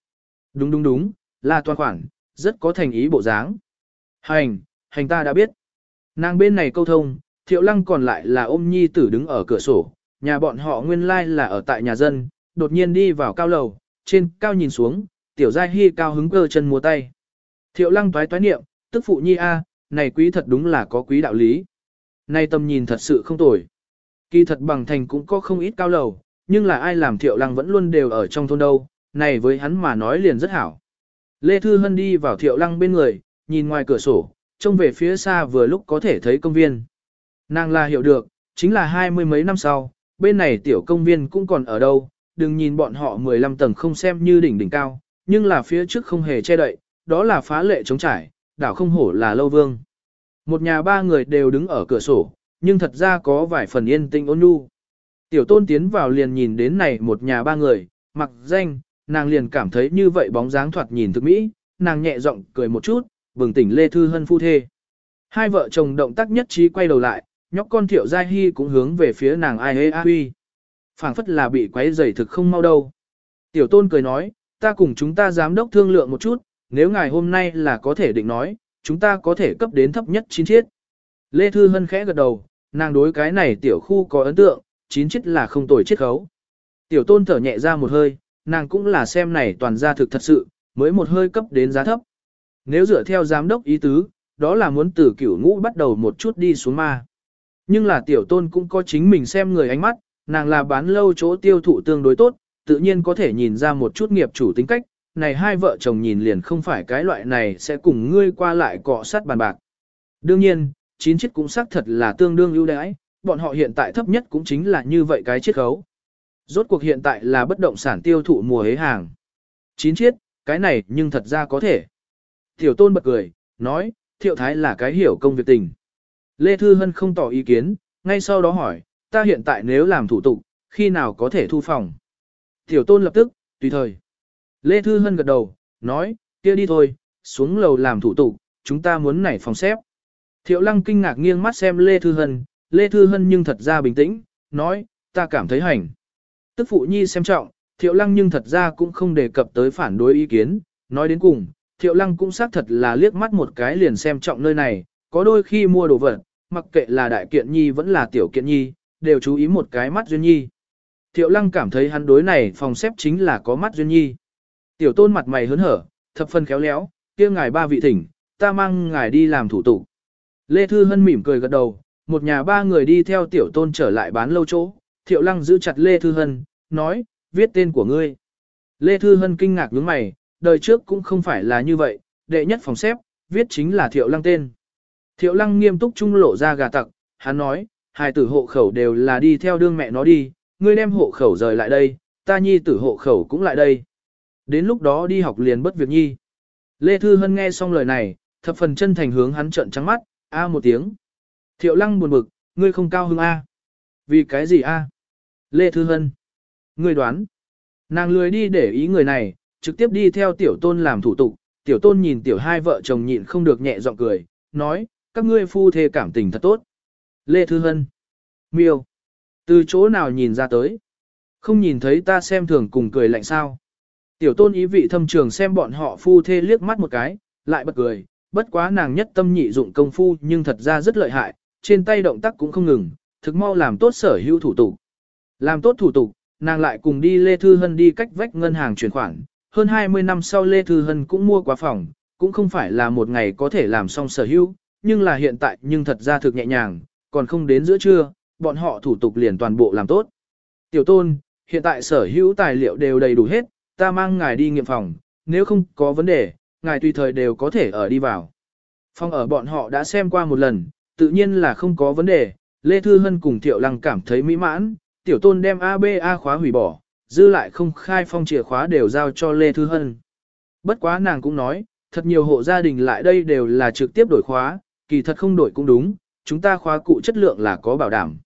Đúng đúng đúng, là toàn khoản, rất có thành ý bộ dáng. Hành, hành ta đã biết. Nàng bên này câu thông, thiệu lăng còn lại là ôm nhi tử đứng ở cửa sổ, nhà bọn họ nguyên lai like là ở tại nhà dân, đột nhiên đi vào cao lầu, trên cao nhìn xuống, tiểu giai hy cao hứng cơ chân múa tay. Thiệu lăng toái toái niệm, tức phụ nhi a, này quý thật đúng là có quý đạo lý. Này tầm nhìn thật sự không tồi. Kỳ thật bằng thành cũng có không ít cao lầu, nhưng là ai làm thiệu lăng vẫn luôn đều ở trong thôn đâu, này với hắn mà nói liền rất hảo. Lê Thư Hân đi vào thiệu lăng bên người, nhìn ngoài cửa sổ, trông về phía xa vừa lúc có thể thấy công viên. Nàng là hiểu được, chính là hai mươi mấy năm sau, bên này tiểu công viên cũng còn ở đâu, đừng nhìn bọn họ 15 tầng không xem như đỉnh đỉnh cao, nhưng là phía trước không hề che đậy, đó là phá lệ chống trải, đảo không hổ là lâu vương. Một nhà ba người đều đứng ở cửa sổ, nhưng thật ra có vài phần yên tĩnh ôn nhu. Tiểu tôn tiến vào liền nhìn đến này một nhà ba người, mặc danh, nàng liền cảm thấy như vậy bóng dáng thoạt nhìn thực mỹ, nàng nhẹ giọng cười một chút, bừng tỉnh Lê Thư Hân phu thê. Hai vợ chồng động tác nhất trí quay đầu lại, nhóc con Thiệu Giai Hy cũng hướng về phía nàng ai hê a huy. phảng phất là bị quấy giày thực không mau đâu. Tiểu tôn cười nói, ta cùng chúng ta giám đốc thương lượng một chút, nếu ngài hôm nay là có thể định nói, chúng ta có thể cấp đến thấp nhất chín chiết. Lê Thư Hân khẽ gật đầu, nàng đối cái này tiểu khu có ấn tượng, chín chiết là không tồi chiết khấu. Tiểu tôn thở nhẹ ra một hơi, nàng cũng là xem này toàn gia thực thật sự, mới một hơi cấp đến giá thấp. Nếu dựa theo giám đốc ý tứ, đó là muốn từ kiểu ngũ bắt đầu một chút đi xuống ma. Nhưng là tiểu tôn cũng có chính mình xem người ánh mắt, nàng là bán lâu chỗ tiêu thụ tương đối tốt, tự nhiên có thể nhìn ra một chút nghiệp chủ tính cách, này hai vợ chồng nhìn liền không phải cái loại này sẽ cùng ngươi qua lại cọ sát bàn bạc. Đương nhiên, chín chiếc cũng xác thật là tương đương ưu đãi, bọn họ hiện tại thấp nhất cũng chính là như vậy cái chiết khấu. Rốt cuộc hiện tại là bất động sản tiêu thụ mùa hế hàng. Chín chiếc cái này nhưng thật ra có thể. Tiểu tôn bật cười, nói, thiệu thái là cái hiểu công việc tình. Lê Thư Hân không tỏ ý kiến, ngay sau đó hỏi, ta hiện tại nếu làm thủ tục, khi nào có thể thu phòng? Tiểu tôn lập tức, tùy thời. Lê Thư Hân gật đầu, nói, kia đi thôi, xuống lầu làm thủ tục, chúng ta muốn nảy phòng xếp. Thiệu Lăng kinh ngạc nghiêng mắt xem Lê Thư Hân, Lê Thư Hân nhưng thật ra bình tĩnh, nói, ta cảm thấy hành. Tức phụ nhi xem trọng, Thiệu Lăng nhưng thật ra cũng không đề cập tới phản đối ý kiến, nói đến cùng, Thiệu Lăng cũng xác thật là liếc mắt một cái liền xem trọng nơi này, có đôi khi mua đồ vật, mặc kệ là đại kiện nhi vẫn là tiểu kiện nhi, đều chú ý một cái mắt duyên nhi. Thiệu Lăng cảm thấy hắn đối này phòng xếp chính là có mắt duyên nhi. Tiểu tôn mặt mày hớn hở, thập phân khéo léo, kia ngài ba vị thỉnh, ta mang ngài đi làm thủ tục. Lê Thư Hân mỉm cười gật đầu, một nhà ba người đi theo tiểu tôn trở lại bán lâu chỗ, thiệu lăng giữ chặt Lê Thư Hân, nói, viết tên của ngươi. Lê Thư Hân kinh ngạc nhướng mày, đời trước cũng không phải là như vậy, đệ nhất phòng xếp, viết chính là thiệu lăng tên. Thiệu lăng nghiêm túc trung lộ ra gà tặc, hắn nói, hai tử hộ khẩu đều là đi theo đương mẹ nó đi, ngươi đem hộ khẩu rời lại đây, ta nhi tử hộ khẩu cũng lại đây đến lúc đó đi học liền bất việc nhi. Lê Thư Hân nghe xong lời này, thập phần chân thành hướng hắn trận trắng mắt, a một tiếng. Thiệu lăng buồn bực, ngươi không cao hứng a. Vì cái gì a? Lê Thư Hân. Ngươi đoán. Nàng lười đi để ý người này, trực tiếp đi theo tiểu tôn làm thủ tục. Tiểu tôn nhìn tiểu hai vợ chồng nhịn không được nhẹ giọng cười, nói, các ngươi phu thê cảm tình thật tốt. Lê Thư Hân. Miêu. Từ chỗ nào nhìn ra tới? Không nhìn thấy ta xem thường cùng cười lạnh sao? Tiểu tôn ý vị thâm trường xem bọn họ phu thê liếc mắt một cái, lại bật cười, bất quá nàng nhất tâm nhị dụng công phu nhưng thật ra rất lợi hại, trên tay động tác cũng không ngừng, thực mau làm tốt sở hữu thủ tục. Làm tốt thủ tục, nàng lại cùng đi Lê Thư Hân đi cách vách ngân hàng chuyển khoản, hơn 20 năm sau Lê Thư Hân cũng mua quá phòng, cũng không phải là một ngày có thể làm xong sở hữu, nhưng là hiện tại nhưng thật ra thực nhẹ nhàng, còn không đến giữa trưa, bọn họ thủ tục liền toàn bộ làm tốt. Tiểu tôn, hiện tại sở hữu tài liệu đều đầy đủ hết, ta mang ngài đi nghiệm phòng, nếu không có vấn đề, ngài tùy thời đều có thể ở đi vào. Phòng ở bọn họ đã xem qua một lần, tự nhiên là không có vấn đề, Lê Thư Hân cùng Tiểu Lăng cảm thấy mỹ mãn, Tiểu Tôn đem ABA khóa hủy bỏ, dư lại không khai phong chìa khóa đều giao cho Lê Thư Hân. Bất quá nàng cũng nói, thật nhiều hộ gia đình lại đây đều là trực tiếp đổi khóa, kỳ thật không đổi cũng đúng, chúng ta khóa cụ chất lượng là có bảo đảm.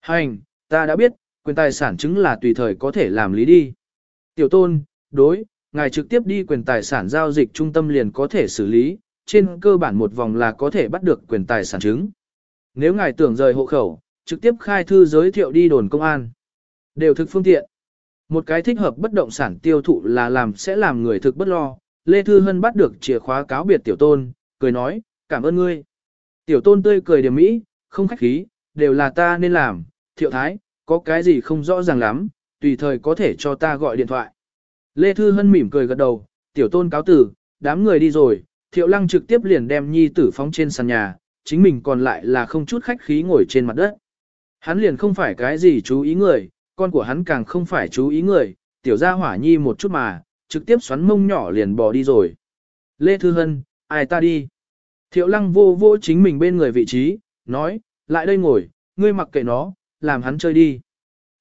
Hành, ta đã biết, quyền tài sản chứng là tùy thời có thể làm lý đi. Tiểu tôn, đối, ngài trực tiếp đi quyền tài sản giao dịch trung tâm liền có thể xử lý, trên cơ bản một vòng là có thể bắt được quyền tài sản chứng. Nếu ngài tưởng rời hộ khẩu, trực tiếp khai thư giới thiệu đi đồn công an. Đều thực phương tiện. Một cái thích hợp bất động sản tiêu thụ là làm sẽ làm người thực bất lo. Lê Thư Hân bắt được chìa khóa cáo biệt tiểu tôn, cười nói, cảm ơn ngươi. Tiểu tôn tươi cười điểm mỹ, không khách khí, đều là ta nên làm, thiệu thái, có cái gì không rõ ràng lắm, tùy thời có thể cho ta gọi điện thoại. Lê Thư Hân mỉm cười gật đầu, tiểu tôn cáo tử, đám người đi rồi, thiệu lăng trực tiếp liền đem nhi tử phóng trên sàn nhà, chính mình còn lại là không chút khách khí ngồi trên mặt đất. Hắn liền không phải cái gì chú ý người, con của hắn càng không phải chú ý người, tiểu gia hỏa nhi một chút mà, trực tiếp xoắn mông nhỏ liền bỏ đi rồi. Lê Thư Hân, ai ta đi? Thiệu lăng vô vô chính mình bên người vị trí, nói, lại đây ngồi, ngươi mặc kệ nó, làm hắn chơi đi.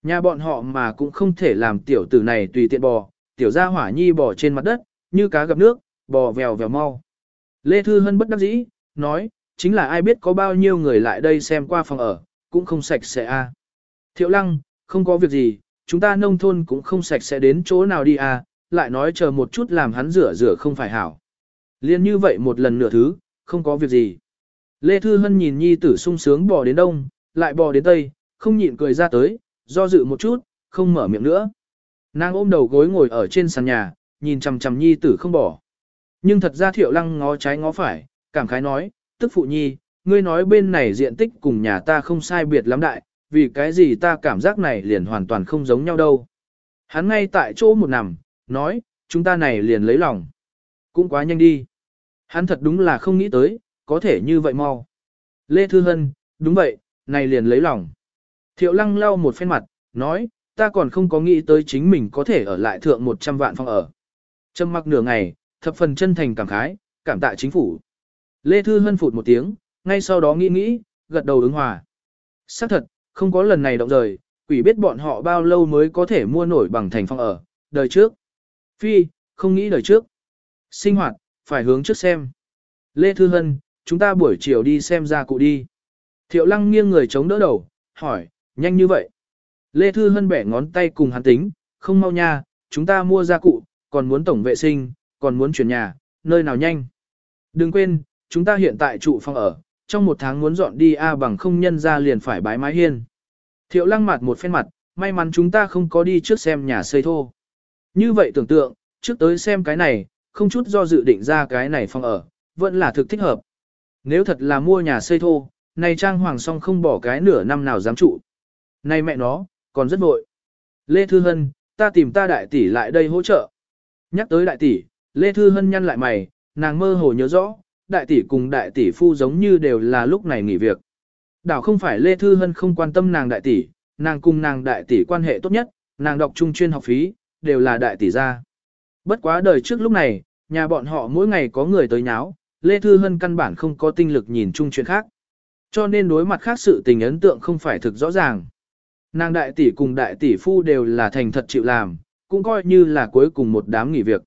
Nhà bọn họ mà cũng không thể làm tiểu tử này tùy tiện bò, tiểu gia hỏa nhi bò trên mặt đất, như cá gặp nước, bò vèo vèo mau. Lê Thư Hân bất đắc dĩ, nói, chính là ai biết có bao nhiêu người lại đây xem qua phòng ở, cũng không sạch sẽ a à. Thiệu lăng, không có việc gì, chúng ta nông thôn cũng không sạch sẽ đến chỗ nào đi à, lại nói chờ một chút làm hắn rửa rửa không phải hảo. Liên như vậy một lần nửa thứ, không có việc gì. Lê Thư Hân nhìn nhi tử sung sướng bò đến đông, lại bò đến tây, không nhịn cười ra tới, do dự một chút, không mở miệng nữa. Nàng ôm đầu gối ngồi ở trên sàn nhà, nhìn chằm chằm nhi tử không bỏ. Nhưng thật ra thiệu lăng ngó trái ngó phải, cảm khái nói, tức phụ nhi, ngươi nói bên này diện tích cùng nhà ta không sai biệt lắm đại, vì cái gì ta cảm giác này liền hoàn toàn không giống nhau đâu. Hắn ngay tại chỗ một nằm, nói, chúng ta này liền lấy lòng. Cũng quá nhanh đi. Hắn thật đúng là không nghĩ tới, có thể như vậy mau. Lê Thư Hân, đúng vậy, này liền lấy lòng. Thiệu lăng lau một phen mặt, nói, ta còn không có nghĩ tới chính mình có thể ở lại thượng 100 vạn phòng ở. Trầm mặc nửa ngày, thập phần chân thành cảm khái, cảm tạ chính phủ. Lê Thư Hân phụt một tiếng, ngay sau đó nghĩ nghĩ, gật đầu ứng hòa. xác thật, không có lần này động rời, quỷ biết bọn họ bao lâu mới có thể mua nổi bằng thành phòng ở, đời trước. Phi, không nghĩ đời trước. Sinh hoạt, phải hướng trước xem. Lê Thư Hân, chúng ta buổi chiều đi xem ra cụ đi. Thiệu lăng nghiêng người chống đỡ đầu, hỏi, nhanh như vậy. Lê Thư Hân bẻ ngón tay cùng hắn tính, không mau nha, chúng ta mua gia cụ, còn muốn tổng vệ sinh, còn muốn chuyển nhà, nơi nào nhanh. Đừng quên, chúng ta hiện tại trụ phòng ở, trong một tháng muốn dọn đi A bằng không nhân ra liền phải bái mái hiên. Thiệu lăng mặt một phen mặt, may mắn chúng ta không có đi trước xem nhà xây thô. Như vậy tưởng tượng, trước tới xem cái này, không chút do dự định ra cái này phòng ở, vẫn là thực thích hợp. Nếu thật là mua nhà xây thô, này trang hoàng song không bỏ cái nửa năm nào dám trụ nay mẹ nó, còn rất vội. Lê Thư Hân, ta tìm ta đại tỷ lại đây hỗ trợ. Nhắc tới đại tỷ, Lê Thư Hân nhăn lại mày, nàng mơ hồ nhớ rõ, đại tỷ cùng đại tỷ phu giống như đều là lúc này nghỉ việc. Đảo không phải Lê Thư Hân không quan tâm nàng đại tỷ, nàng cùng nàng đại tỷ quan hệ tốt nhất, nàng đọc trung chuyên học phí, đều là đại tỷ ra. Bất quá đời trước lúc này, nhà bọn họ mỗi ngày có người tới nháo, Lê Thư Hân căn bản không có tinh lực nhìn chung chuyện khác. Cho nên đối mặt khác sự tình ấn tượng không phải thực rõ ràng. Nàng đại tỷ cùng đại tỷ phu đều là thành thật chịu làm, cũng coi như là cuối cùng một đám nghỉ việc.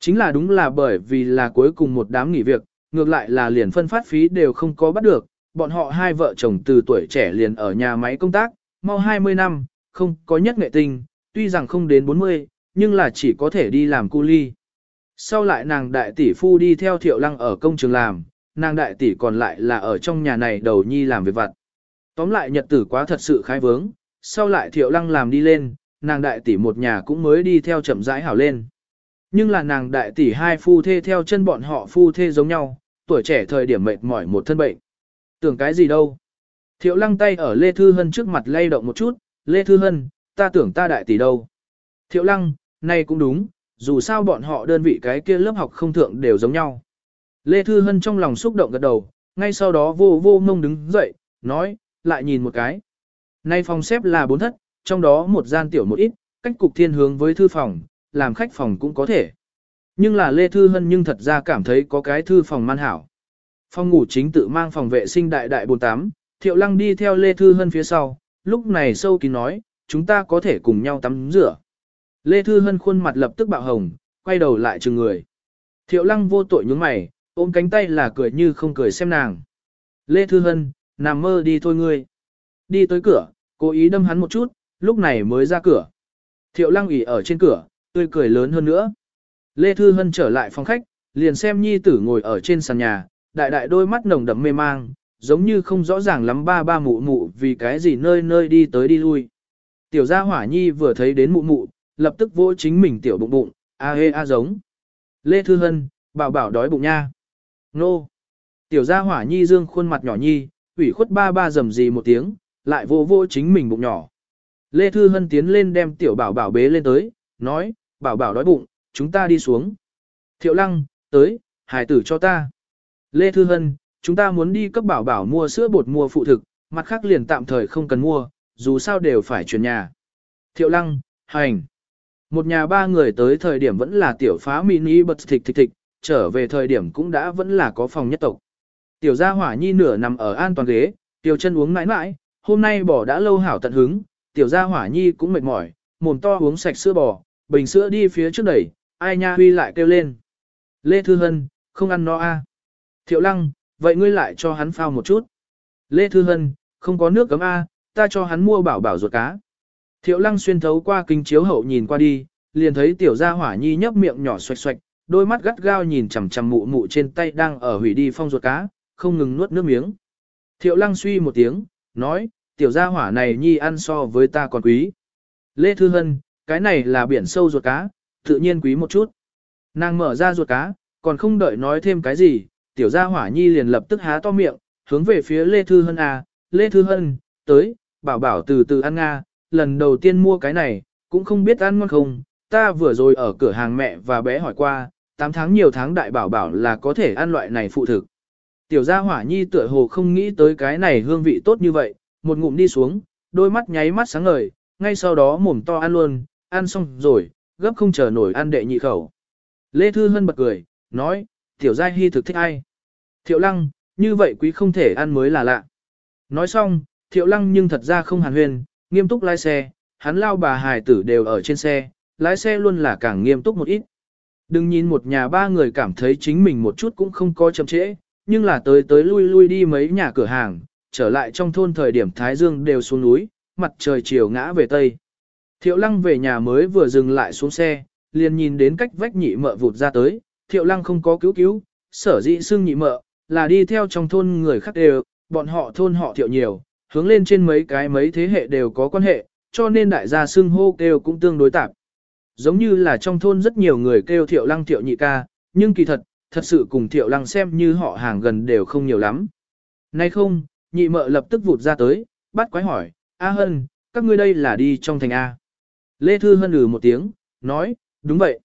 Chính là đúng là bởi vì là cuối cùng một đám nghỉ việc, ngược lại là liền phân phát phí đều không có bắt được, bọn họ hai vợ chồng từ tuổi trẻ liền ở nhà máy công tác, mau 20 năm, không có nhất nghệ tinh, tuy rằng không đến 40, nhưng là chỉ có thể đi làm cu ly. Sau lại nàng đại tỷ phu đi theo thiệu lăng ở công trường làm, nàng đại tỷ còn lại là ở trong nhà này đầu nhi làm việc vặt. Tóm lại nhật tử quá thật sự khai vướng, sau lại thiệu lăng làm đi lên, nàng đại tỷ một nhà cũng mới đi theo chậm rãi hảo lên. Nhưng là nàng đại tỷ hai phu thê theo chân bọn họ phu thê giống nhau, tuổi trẻ thời điểm mệt mỏi một thân bệnh. Tưởng cái gì đâu. Thiệu lăng tay ở Lê Thư Hân trước mặt lay động một chút, Lê Thư Hân, ta tưởng ta đại tỷ đâu. Thiệu lăng, này cũng đúng, dù sao bọn họ đơn vị cái kia lớp học không thượng đều giống nhau. Lê Thư Hân trong lòng xúc động gật đầu, ngay sau đó vô vô mông đứng dậy, nói, lại nhìn một cái. Nay phòng xếp là bốn thất, trong đó một gian tiểu một ít, cách cục thiên hướng với thư phòng, làm khách phòng cũng có thể. Nhưng là Lê Thư Hân nhưng thật ra cảm thấy có cái thư phòng man hảo. Phòng ngủ chính tự mang phòng vệ sinh đại đại 48, Thiệu Lăng đi theo Lê Thư Hân phía sau, lúc này sâu kín nói, chúng ta có thể cùng nhau tắm rửa. Lê Thư Hân khuôn mặt lập tức bạo hồng, quay đầu lại chừng người. Thiệu Lăng vô tội nhướng mày, ôm cánh tay là cười như không cười xem nàng. Lê Thư Hân, nằm mơ đi thôi ngươi. Đi tới cửa, Cố ý đâm hắn một chút, lúc này mới ra cửa. Thiệu lăng ủy ở trên cửa, tươi cười lớn hơn nữa. Lê Thư Hân trở lại phòng khách, liền xem nhi tử ngồi ở trên sàn nhà, đại đại đôi mắt nồng đậm mê mang, giống như không rõ ràng lắm ba ba mụ mụ vì cái gì nơi nơi đi tới đi lui. Tiểu gia hỏa nhi vừa thấy đến mụ mụ, lập tức vỗ chính mình tiểu bụng bụng, a hê a giống. Lê Thư Hân, bảo bảo đói bụng nha. Nô. Tiểu gia hỏa nhi dương khuôn mặt nhỏ nhi, ủy khuất ba ba rầm gì một tiếng, lại vô vô chính mình bụng nhỏ. Lê Thư Hân tiến lên đem tiểu bảo bảo bế lên tới, nói, bảo bảo đói bụng, chúng ta đi xuống. Thiệu lăng, tới, hài tử cho ta. Lê Thư Hân, chúng ta muốn đi cấp bảo bảo mua sữa bột mua phụ thực, mặt khác liền tạm thời không cần mua, dù sao đều phải chuyển nhà. Thiệu lăng, hành. Một nhà ba người tới thời điểm vẫn là tiểu phá mini bật thịt thịt thịch, trở về thời điểm cũng đã vẫn là có phòng nhất tộc. Tiểu gia hỏa nhi nửa nằm ở an toàn ghế, tiểu chân uống mãi mãi, hôm nay bò đã lâu hảo tận hứng, tiểu gia hỏa nhi cũng mệt mỏi, mồm to uống sạch sữa bò, bình sữa đi phía trước đẩy, ai nha huy lại kêu lên. Lê Thư Hân, không ăn no a. Thiệu Lăng, vậy ngươi lại cho hắn phao một chút. Lê Thư Hân, không có nước cấm a ta cho hắn mua bảo bảo ruột cá. Thiệu Lăng xuyên thấu qua kinh chiếu hậu nhìn qua đi, liền thấy tiểu gia hỏa nhi nhấp miệng nhỏ xoạch xoạch, đôi mắt gắt gao nhìn chằm chằm mụ mụ trên tay đang ở hủy đi phong ruột cá, không ngừng nuốt nước miếng. Thiệu Lăng suy một tiếng, nói, tiểu gia hỏa này nhi ăn so với ta còn quý. Lê Thư Hân, cái này là biển sâu ruột cá, tự nhiên quý một chút. Nàng mở ra ruột cá, còn không đợi nói thêm cái gì, tiểu gia hỏa nhi liền lập tức há to miệng, hướng về phía Lê Thư Hân à, Lê Thư Hân, tới, bảo bảo từ từ ăn nga, à. lần đầu tiên mua cái này, cũng không biết ăn ngon không, ta vừa rồi ở cửa hàng mẹ và bé hỏi qua, 8 tháng nhiều tháng đại bảo bảo là có thể ăn loại này phụ thực. Tiểu gia hỏa nhi tựa hồ không nghĩ tới cái này hương vị tốt như vậy, một ngụm đi xuống, đôi mắt nháy mắt sáng ngời, ngay sau đó mồm to ăn luôn, ăn xong rồi, gấp không chờ nổi ăn đệ nhị khẩu. Lê Thư Hân bật cười, nói, tiểu gia hy thực thích ai. Thiệu lăng, như vậy quý không thể ăn mới là lạ. Nói xong, thiệu lăng nhưng thật ra không hàn huyền, nghiêm túc lái xe, hắn lao bà hài tử đều ở trên xe, lái xe luôn là càng nghiêm túc một ít. Đừng nhìn một nhà ba người cảm thấy chính mình một chút cũng không có chậm trễ, nhưng là tới tới lui lui đi mấy nhà cửa hàng, trở lại trong thôn thời điểm Thái Dương đều xuống núi, mặt trời chiều ngã về Tây. Thiệu lăng về nhà mới vừa dừng lại xuống xe, liền nhìn đến cách vách nhị mợ vụt ra tới, thiệu lăng không có cứu cứu, sở dị xương nhị mợ, là đi theo trong thôn người khác đều, bọn họ thôn họ thiệu nhiều, hướng lên trên mấy cái mấy thế hệ đều có quan hệ, cho nên đại gia xương hô kêu cũng tương đối tạp. Giống như là trong thôn rất nhiều người kêu thiệu lăng thiệu nhị ca, nhưng kỳ thật, thật sự cùng thiệu lăng xem như họ hàng gần đều không nhiều lắm. Nay không, nhị mợ lập tức vụt ra tới, bắt quái hỏi, A Hân, các ngươi đây là đi trong thành A. Lê Thư Hân ừ một tiếng, nói, đúng vậy.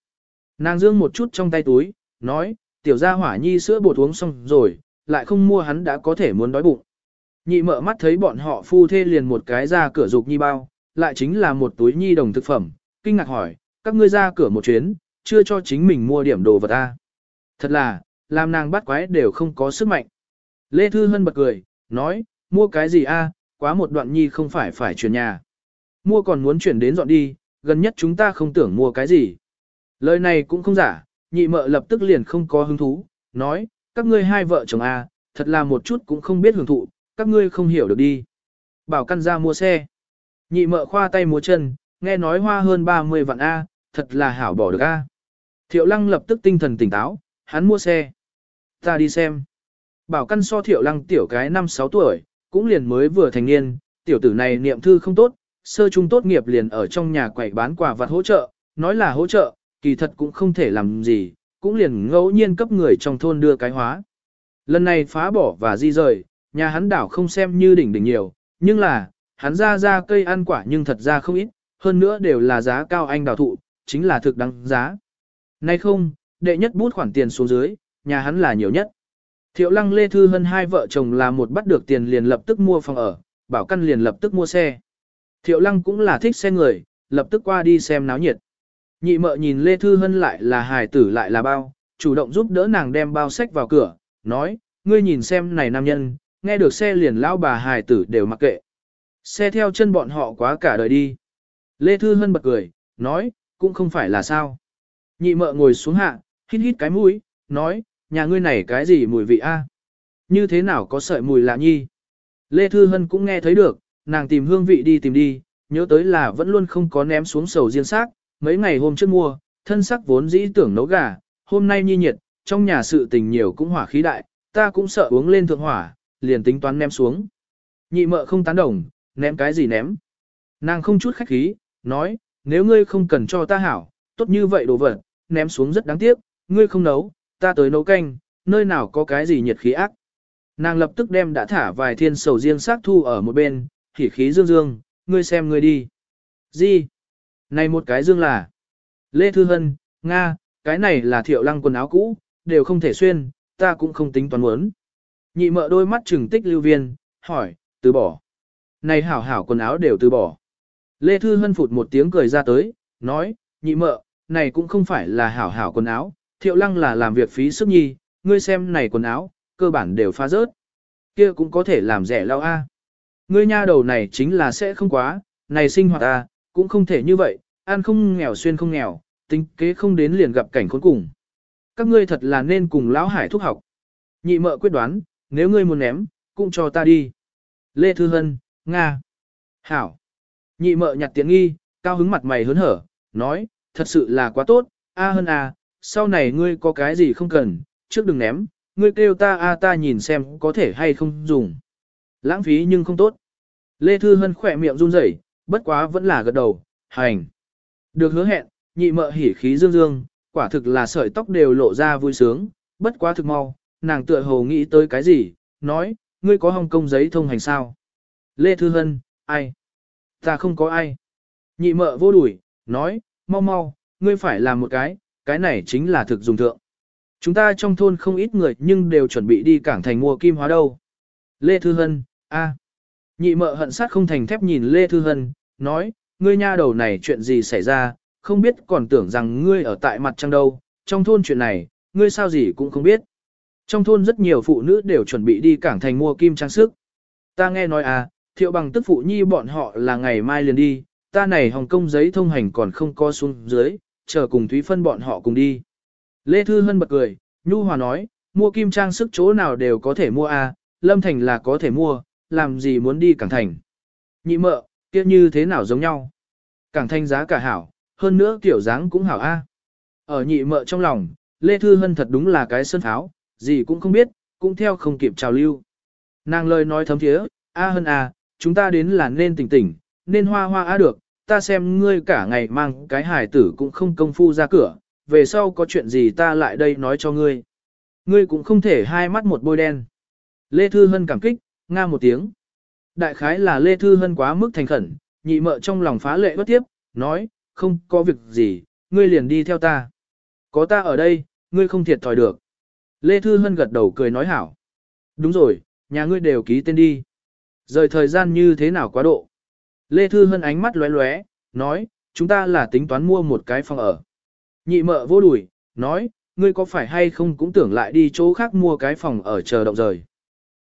Nàng dương một chút trong tay túi, nói, tiểu gia hỏa nhi sữa bột uống xong rồi, lại không mua hắn đã có thể muốn đói bụng. Nhị mợ mắt thấy bọn họ phu thê liền một cái ra cửa dục nhi bao, lại chính là một túi nhi đồng thực phẩm, kinh ngạc hỏi, các ngươi ra cửa một chuyến, chưa cho chính mình mua điểm đồ vật ta. Thật là, làm nàng bắt quái đều không có sức mạnh. Lê Thư Hân bật cười, nói, mua cái gì a quá một đoạn nhi không phải phải chuyển nhà. Mua còn muốn chuyển đến dọn đi, gần nhất chúng ta không tưởng mua cái gì. Lời này cũng không giả, nhị mợ lập tức liền không có hứng thú, nói, các ngươi hai vợ chồng a thật là một chút cũng không biết hưởng thụ, các ngươi không hiểu được đi. Bảo căn ra mua xe. Nhị mợ khoa tay múa chân, nghe nói hoa hơn 30 vạn a thật là hảo bỏ được a Thiệu lăng lập tức tinh thần tỉnh táo, hắn mua xe. Ta đi xem. Bảo căn so thiệu lăng tiểu cái năm sáu tuổi, cũng liền mới vừa thành niên, tiểu tử này niệm thư không tốt, sơ trung tốt nghiệp liền ở trong nhà quẩy bán quà vặt hỗ trợ, nói là hỗ trợ, kỳ thật cũng không thể làm gì, cũng liền ngẫu nhiên cấp người trong thôn đưa cái hóa. Lần này phá bỏ và di rời, nhà hắn đảo không xem như đỉnh đỉnh nhiều, nhưng là, hắn ra ra cây ăn quả nhưng thật ra không ít, hơn nữa đều là giá cao anh đào thụ, chính là thực đáng giá. Nay không, Đệ nhất bút khoản tiền xuống dưới, nhà hắn là nhiều nhất. Thiệu lăng Lê Thư Hân hai vợ chồng là một bắt được tiền liền lập tức mua phòng ở, bảo căn liền lập tức mua xe. Thiệu lăng cũng là thích xe người, lập tức qua đi xem náo nhiệt. Nhị mợ nhìn Lê Thư Hân lại là hài tử lại là bao, chủ động giúp đỡ nàng đem bao sách vào cửa, nói, ngươi nhìn xem này nam nhân, nghe được xe liền lao bà hài tử đều mặc kệ. Xe theo chân bọn họ quá cả đời đi. Lê Thư Hân bật cười, nói, cũng không phải là sao. Nhị mợ ngồi xuống hạng hít hít cái mũi, nói, nhà ngươi này cái gì mùi vị a? Như thế nào có sợi mùi lạ nhi? Lê Thư Hân cũng nghe thấy được, nàng tìm hương vị đi tìm đi, nhớ tới là vẫn luôn không có ném xuống sầu riêng xác, mấy ngày hôm trước mua, thân sắc vốn dĩ tưởng nấu gà, hôm nay nhi nhiệt, trong nhà sự tình nhiều cũng hỏa khí đại, ta cũng sợ uống lên thượng hỏa, liền tính toán ném xuống. Nhị mợ không tán đồng, ném cái gì ném? Nàng không chút khách khí, nói, nếu ngươi không cần cho ta hảo, tốt như vậy đồ vật, ném xuống rất đáng tiếc, ngươi không nấu, ta tới nấu canh, nơi nào có cái gì nhiệt khí ác. Nàng lập tức đem đã thả vài thiên sầu riêng sát thu ở một bên, khỉ khí dương dương, ngươi xem ngươi đi. Gì? Này một cái dương là. Lê Thư Hân, Nga, cái này là thiệu lăng quần áo cũ, đều không thể xuyên, ta cũng không tính toán muốn. Nhị mợ đôi mắt trừng tích lưu viên, hỏi, từ bỏ. Này hảo hảo quần áo đều từ bỏ. Lê Thư Hân phụt một tiếng cười ra tới, nói, nhị mợ, này cũng không phải là hảo hảo quần áo, thiệu lăng là làm việc phí sức nhi, ngươi xem này quần áo, cơ bản đều pha rớt. Kia cũng có thể làm rẻ lao a. Ngươi nha đầu này chính là sẽ không quá, này sinh hoạt a, cũng không thể như vậy, ăn không nghèo xuyên không nghèo, tính kế không đến liền gặp cảnh khốn cùng. Các ngươi thật là nên cùng lão hải thúc học. Nhị mợ quyết đoán, nếu ngươi muốn ném, cũng cho ta đi. Lê Thư Hân, Nga. Hảo. Nhị mợ nhặt tiếng nghi, cao hứng mặt mày hớn hở, nói, thật sự là quá tốt, a à hơn a, à, sau này ngươi có cái gì không cần, trước đừng ném, ngươi kêu ta a ta nhìn xem có thể hay không dùng. Lãng phí nhưng không tốt. Lê Thư Hân khỏe miệng run rẩy bất quá vẫn là gật đầu, hành. Được hứa hẹn, nhị mợ hỉ khí dương dương, quả thực là sợi tóc đều lộ ra vui sướng, bất quá thực mau, nàng tựa hồ nghĩ tới cái gì, nói, ngươi có Hồng công giấy thông hành sao? Lê Thư Hân, ai? Ta không có ai. Nhị mợ vô đuổi, nói, mau mau, ngươi phải làm một cái, cái này chính là thực dùng thượng. Chúng ta trong thôn không ít người nhưng đều chuẩn bị đi cảng thành mua kim hóa đâu. Lê Thư Hân, a. Nhị mợ hận sát không thành thép nhìn Lê Thư Hân, nói, ngươi nha đầu này chuyện gì xảy ra, không biết còn tưởng rằng ngươi ở tại mặt trăng đâu, trong thôn chuyện này, ngươi sao gì cũng không biết. Trong thôn rất nhiều phụ nữ đều chuẩn bị đi cảng thành mua kim trang sức. Ta nghe nói à, thiệu bằng tức phụ nhi bọn họ là ngày mai liền đi, ta này Hồng Kông giấy thông hành còn không có xuống dưới, chờ cùng Thúy Phân bọn họ cùng đi. Lê Thư Hân bật cười, Nhu Hòa nói, mua kim trang sức chỗ nào đều có thể mua à, Lâm Thành là có thể mua, làm gì muốn đi Cảng Thành. Nhị mợ, kia như thế nào giống nhau. Cảng Thành giá cả hảo, hơn nữa kiểu dáng cũng hảo a. Ở nhị mợ trong lòng, Lê Thư Hân thật đúng là cái sơn pháo gì cũng không biết, cũng theo không kịp trào lưu. Nàng lời nói thấm thiế, a à hơn a, à, chúng ta đến là nên tỉnh tỉnh, nên hoa hoa a được, ta xem ngươi cả ngày mang cái hài tử cũng không công phu ra cửa, về sau có chuyện gì ta lại đây nói cho ngươi. Ngươi cũng không thể hai mắt một bôi đen. Lê Thư Hân cảm kích, nga một tiếng. Đại khái là Lê Thư Hân quá mức thành khẩn, nhị mợ trong lòng phá lệ bất tiếp, nói, không có việc gì, ngươi liền đi theo ta. Có ta ở đây, ngươi không thiệt thòi được. Lê Thư Hân gật đầu cười nói hảo. Đúng rồi, nhà ngươi đều ký tên đi. Rời thời gian như thế nào quá độ. Lê Thư Hân ánh mắt lóe lóe, nói, chúng ta là tính toán mua một cái phòng ở. Nhị mợ vô đùi, nói, ngươi có phải hay không cũng tưởng lại đi chỗ khác mua cái phòng ở chờ động rời.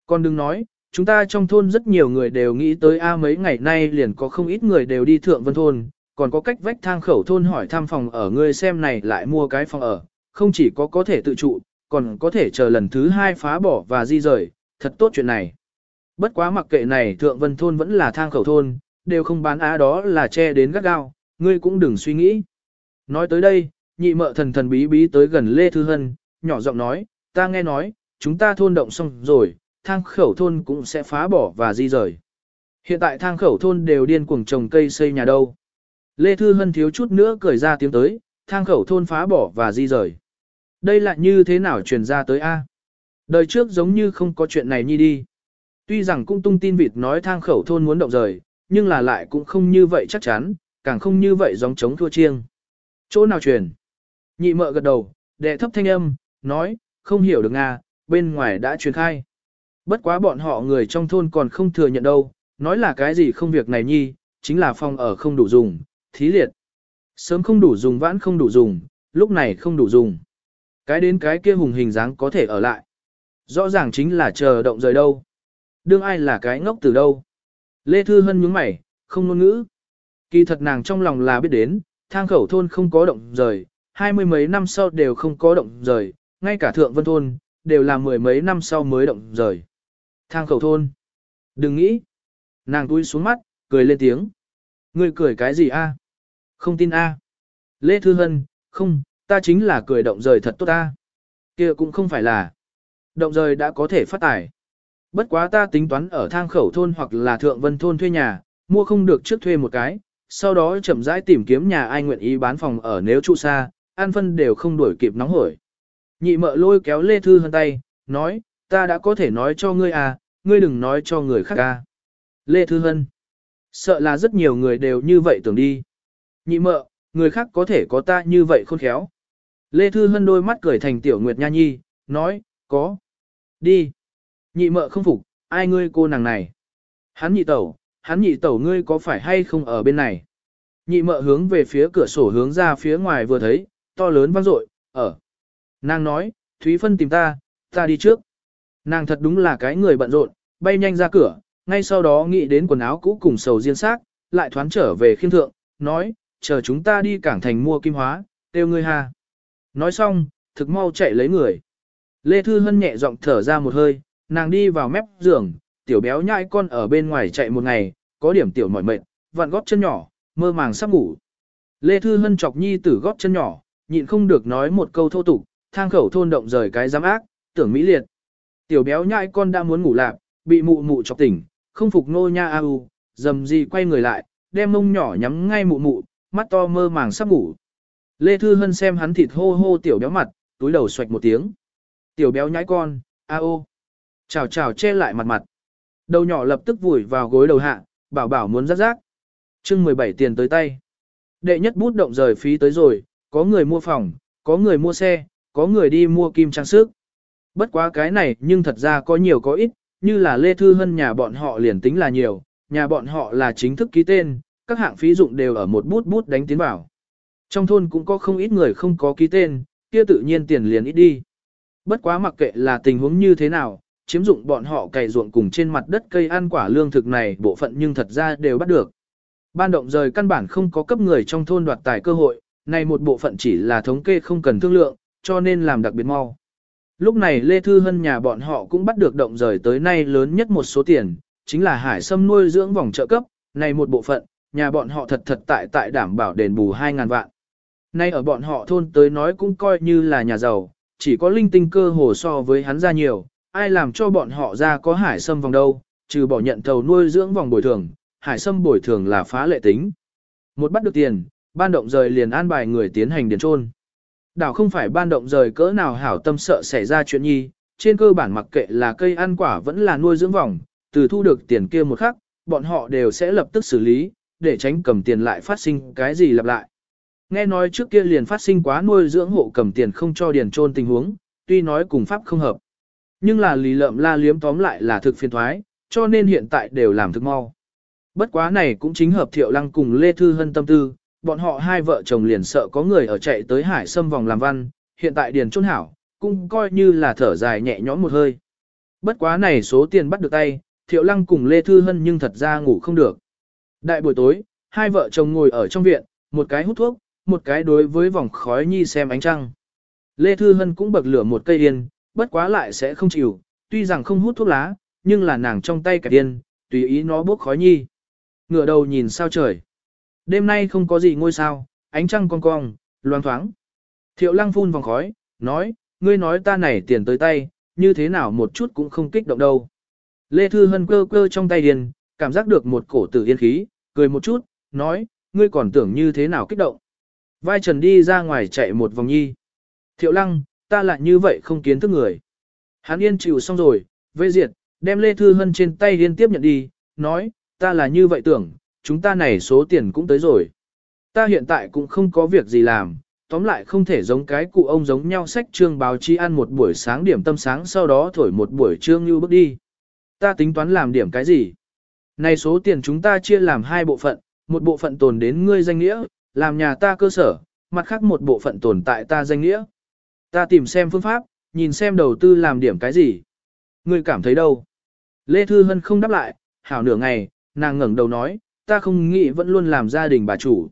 Còn đừng nói, chúng ta trong thôn rất nhiều người đều nghĩ tới A mấy ngày nay liền có không ít người đều đi thượng vân thôn, còn có cách vách thang khẩu thôn hỏi thăm phòng ở ngươi xem này lại mua cái phòng ở, không chỉ có có thể tự trụ, còn có thể chờ lần thứ hai phá bỏ và di rời, thật tốt chuyện này. Bất quá mặc kệ này thượng vân thôn vẫn là thang khẩu thôn, đều không bán á đó là che đến gắt gao, ngươi cũng đừng suy nghĩ. Nói tới đây, nhị mợ thần thần bí bí tới gần Lê Thư Hân, nhỏ giọng nói, ta nghe nói, chúng ta thôn động xong rồi, thang khẩu thôn cũng sẽ phá bỏ và di rời. Hiện tại thang khẩu thôn đều điên cuồng trồng cây xây nhà đâu. Lê Thư Hân thiếu chút nữa cười ra tiếng tới, thang khẩu thôn phá bỏ và di rời. Đây lại như thế nào truyền ra tới A? Đời trước giống như không có chuyện này nhi đi. Tuy rằng cũng tung tin vịt nói thang khẩu thôn muốn động rời, nhưng là lại cũng không như vậy chắc chắn, càng không như vậy gióng chống thua chiêng. Chỗ nào truyền? Nhị mợ gật đầu, đệ thấp thanh âm, nói, không hiểu được Nga, bên ngoài đã truyền khai. Bất quá bọn họ người trong thôn còn không thừa nhận đâu, nói là cái gì không việc này nhi, chính là phòng ở không đủ dùng, thí liệt. Sớm không đủ dùng vãn không đủ dùng, lúc này không đủ dùng. Cái đến cái kia hùng hình dáng có thể ở lại. Rõ ràng chính là chờ động rời đâu. Đương ai là cái ngốc từ đâu. Lê Thư Hân nhướng mày, không ngôn ngữ. Kỳ thật nàng trong lòng là biết đến, thang khẩu thôn không có động rời, hai mươi mấy năm sau đều không có động rời, ngay cả thượng vân thôn, đều là mười mấy năm sau mới động rời. Thang khẩu thôn. Đừng nghĩ. Nàng túi xuống mắt, cười lên tiếng. Ngươi cười cái gì a? Không tin a? Lê Thư Hân, không, ta chính là cười động rời thật tốt ta. Kia cũng không phải là. Động rời đã có thể phát tải bất quá ta tính toán ở thang khẩu thôn hoặc là thượng vân thôn thuê nhà, mua không được trước thuê một cái, sau đó chậm rãi tìm kiếm nhà ai nguyện ý bán phòng ở nếu trụ xa, an phân đều không đuổi kịp nóng hổi. Nhị mợ lôi kéo Lê Thư Hân tay, nói, ta đã có thể nói cho ngươi à, ngươi đừng nói cho người khác à. Lê Thư Hân, sợ là rất nhiều người đều như vậy tưởng đi. Nhị mợ, người khác có thể có ta như vậy khôn khéo. Lê Thư Hân đôi mắt cười thành tiểu Nguyệt Nha Nhi, nói, có. Đi. Nhị mợ không phục, ai ngươi cô nàng này? Hắn nhị tẩu, hắn nhị tẩu ngươi có phải hay không ở bên này? Nhị mợ hướng về phía cửa sổ hướng ra phía ngoài vừa thấy, to lớn vang dội, ở. Nàng nói, Thúy Phân tìm ta, ta đi trước. Nàng thật đúng là cái người bận rộn, bay nhanh ra cửa, ngay sau đó nghĩ đến quần áo cũ cùng sầu riêng xác lại thoán trở về khiên thượng, nói, chờ chúng ta đi cảng thành mua kim hóa, têu ngươi hà. Nói xong, thực mau chạy lấy người. Lê Thư Hân nhẹ giọng thở ra một hơi, nàng đi vào mép giường, tiểu béo nhãi con ở bên ngoài chạy một ngày, có điểm tiểu mỏi mệt, vặn gót chân nhỏ, mơ màng sắp ngủ. Lê Thư Hân chọc nhi tử gót chân nhỏ, nhịn không được nói một câu thô tục, thang khẩu thôn động rời cái giám ác, tưởng mỹ liệt. Tiểu béo nhãi con đã muốn ngủ lạc, bị mụ mụ chọc tỉnh, không phục nô nha a u, dầm gì quay người lại, đem mông nhỏ nhắm ngay mụ mụ, mắt to mơ màng sắp ngủ. Lê Thư Hân xem hắn thịt hô hô tiểu béo mặt, túi đầu xoạch một tiếng. Tiểu béo nhãi con, a ô. Chào chào che lại mặt mặt. Đầu nhỏ lập tức vùi vào gối đầu hạ, bảo bảo muốn rắc rác. chương 17 tiền tới tay. Đệ nhất bút động rời phí tới rồi, có người mua phòng, có người mua xe, có người đi mua kim trang sức. Bất quá cái này nhưng thật ra có nhiều có ít, như là Lê Thư Hân nhà bọn họ liền tính là nhiều, nhà bọn họ là chính thức ký tên, các hạng phí dụng đều ở một bút bút đánh tiến bảo Trong thôn cũng có không ít người không có ký tên, kia tự nhiên tiền liền ít đi. Bất quá mặc kệ là tình huống như thế nào, chiếm dụng bọn họ cày ruộng cùng trên mặt đất cây ăn quả lương thực này bộ phận nhưng thật ra đều bắt được. Ban động rời căn bản không có cấp người trong thôn đoạt tài cơ hội, này một bộ phận chỉ là thống kê không cần thương lượng, cho nên làm đặc biệt mau. Lúc này Lê Thư Hân nhà bọn họ cũng bắt được động rời tới nay lớn nhất một số tiền, chính là hải sâm nuôi dưỡng vòng trợ cấp, này một bộ phận, nhà bọn họ thật thật tại tại đảm bảo đền bù 2.000 vạn. Nay ở bọn họ thôn tới nói cũng coi như là nhà giàu, chỉ có linh tinh cơ hồ so với hắn ra nhiều, ai làm cho bọn họ ra có hải sâm vòng đâu, trừ bỏ nhận thầu nuôi dưỡng vòng bồi thường, hải sâm bồi thường là phá lệ tính. Một bắt được tiền, ban động rời liền an bài người tiến hành điền trôn. Đảo không phải ban động rời cỡ nào hảo tâm sợ xảy ra chuyện nhi, trên cơ bản mặc kệ là cây ăn quả vẫn là nuôi dưỡng vòng, từ thu được tiền kia một khắc, bọn họ đều sẽ lập tức xử lý, để tránh cầm tiền lại phát sinh cái gì lặp lại. Nghe nói trước kia liền phát sinh quá nuôi dưỡng hộ cầm tiền không cho điền trôn tình huống, tuy nói cùng pháp không hợp. Nhưng là lì lợm la liếm tóm lại là thực phiền thoái, cho nên hiện tại đều làm thực mau. Bất quá này cũng chính hợp Thiệu Lăng cùng Lê Thư Hân tâm tư, bọn họ hai vợ chồng liền sợ có người ở chạy tới hải xâm vòng làm văn, hiện tại điền trôn hảo, cũng coi như là thở dài nhẹ nhõm một hơi. Bất quá này số tiền bắt được tay, Thiệu Lăng cùng Lê Thư Hân nhưng thật ra ngủ không được. Đại buổi tối, hai vợ chồng ngồi ở trong viện, một cái hút thuốc, một cái đối với vòng khói nhi xem ánh trăng. Lê Thư Hân cũng bậc lửa một cây yên, bất quá lại sẽ không chịu, tuy rằng không hút thuốc lá, nhưng là nàng trong tay cả điên, tùy ý nó bốc khói nhi. Ngửa đầu nhìn sao trời. Đêm nay không có gì ngôi sao, ánh trăng cong cong, loang thoáng. Thiệu lăng phun vòng khói, nói, ngươi nói ta này tiền tới tay, như thế nào một chút cũng không kích động đâu. Lê Thư Hân cơ cơ trong tay điền, cảm giác được một cổ tử yên khí, cười một chút, nói, ngươi còn tưởng như thế nào kích động. Vai trần đi ra ngoài chạy một vòng nhi. Thiệu lăng, ta lại như vậy không kiến thức người. Hắn yên chịu xong rồi, vê diệt, đem Lê Thư Hân trên tay liên tiếp nhận đi, nói, ta là như vậy tưởng, chúng ta này số tiền cũng tới rồi. Ta hiện tại cũng không có việc gì làm, tóm lại không thể giống cái cụ ông giống nhau sách trương báo chí ăn một buổi sáng điểm tâm sáng sau đó thổi một buổi trương như bước đi. Ta tính toán làm điểm cái gì? Này số tiền chúng ta chia làm hai bộ phận, một bộ phận tồn đến ngươi danh nghĩa, làm nhà ta cơ sở, mặt khác một bộ phận tồn tại ta danh nghĩa. Ta tìm xem phương pháp, nhìn xem đầu tư làm điểm cái gì. Ngươi cảm thấy đâu? Lê Thư Hân không đáp lại, hảo nửa ngày, nàng ngẩng đầu nói, ta không nghĩ vẫn luôn làm gia đình bà chủ.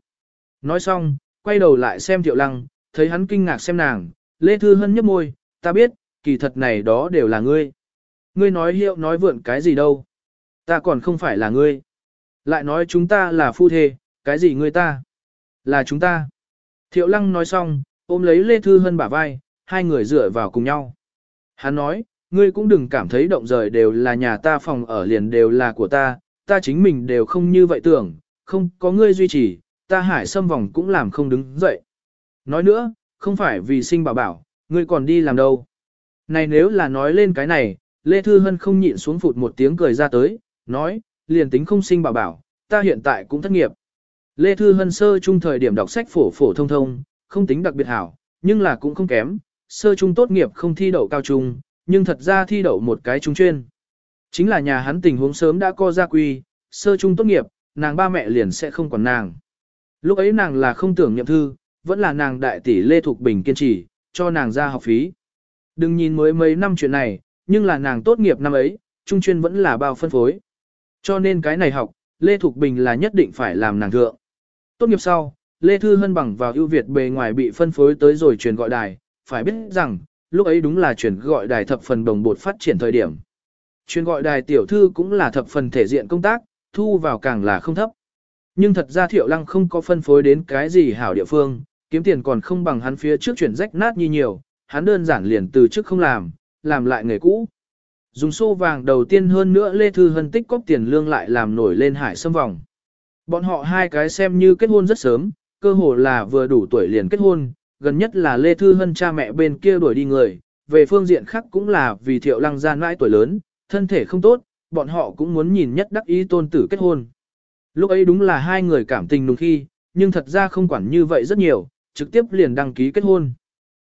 Nói xong, quay đầu lại xem Thiệu Lăng, thấy hắn kinh ngạc xem nàng, Lê Thư Hân nhấp môi, ta biết, kỳ thật này đó đều là ngươi. Ngươi nói hiệu nói vượn cái gì đâu. Ta còn không phải là ngươi. Lại nói chúng ta là phu thê, cái gì ngươi ta? Là chúng ta. Thiệu Lăng nói xong, ôm lấy Lê Thư Hân bả vai, hai người dựa vào cùng nhau. Hắn nói, ngươi cũng đừng cảm thấy động rời đều là nhà ta phòng ở liền đều là của ta, ta chính mình đều không như vậy tưởng, không có ngươi duy trì, ta hải xâm vòng cũng làm không đứng dậy. Nói nữa, không phải vì sinh bảo bảo, ngươi còn đi làm đâu. Này nếu là nói lên cái này, Lê Thư Hân không nhịn xuống phụt một tiếng cười ra tới, nói, liền tính không sinh bảo bảo, ta hiện tại cũng thất nghiệp. Lê Thư Hân sơ trung thời điểm đọc sách phổ phổ thông thông, không tính đặc biệt hảo, nhưng là cũng không kém, sơ trung tốt nghiệp không thi đậu cao trung, nhưng thật ra thi đậu một cái trung chuyên. Chính là nhà hắn tình huống sớm đã co ra quy, sơ trung tốt nghiệp, nàng ba mẹ liền sẽ không còn nàng. Lúc ấy nàng là không tưởng nhậm thư, vẫn là nàng đại tỷ Lê Thục Bình kiên trì, cho nàng ra học phí. Đừng nhìn mới mấy năm chuyện này, nhưng là nàng tốt nghiệp năm ấy, trung chuyên vẫn là bao phân phối. Cho nên cái này học, Lê Thục Bình là nhất định phải làm nàng thượng. Tốt nghiệp sau, Lê Thư Hân bằng vào ưu việt bề ngoài bị phân phối tới rồi truyền gọi đài, phải biết rằng, lúc ấy đúng là chuyển gọi đài thập phần đồng bột phát triển thời điểm. Chuyển gọi đài tiểu thư cũng là thập phần thể diện công tác, thu vào càng là không thấp. Nhưng thật ra thiệu lăng không có phân phối đến cái gì hảo địa phương, kiếm tiền còn không bằng hắn phía trước chuyển rách nát như nhiều, hắn đơn giản liền từ trước không làm, làm lại nghề cũ. Dùng xô vàng đầu tiên hơn nữa Lê Thư Hân tích cóp tiền lương lại làm nổi lên hải xâm vòng. Bọn họ hai cái xem như kết hôn rất sớm, cơ hồ là vừa đủ tuổi liền kết hôn, gần nhất là Lê Thư Hân cha mẹ bên kia đuổi đi người, về phương diện khác cũng là vì thiệu lăng gian mãi tuổi lớn, thân thể không tốt, bọn họ cũng muốn nhìn nhất đắc ý tôn tử kết hôn. Lúc ấy đúng là hai người cảm tình đúng khi, nhưng thật ra không quản như vậy rất nhiều, trực tiếp liền đăng ký kết hôn.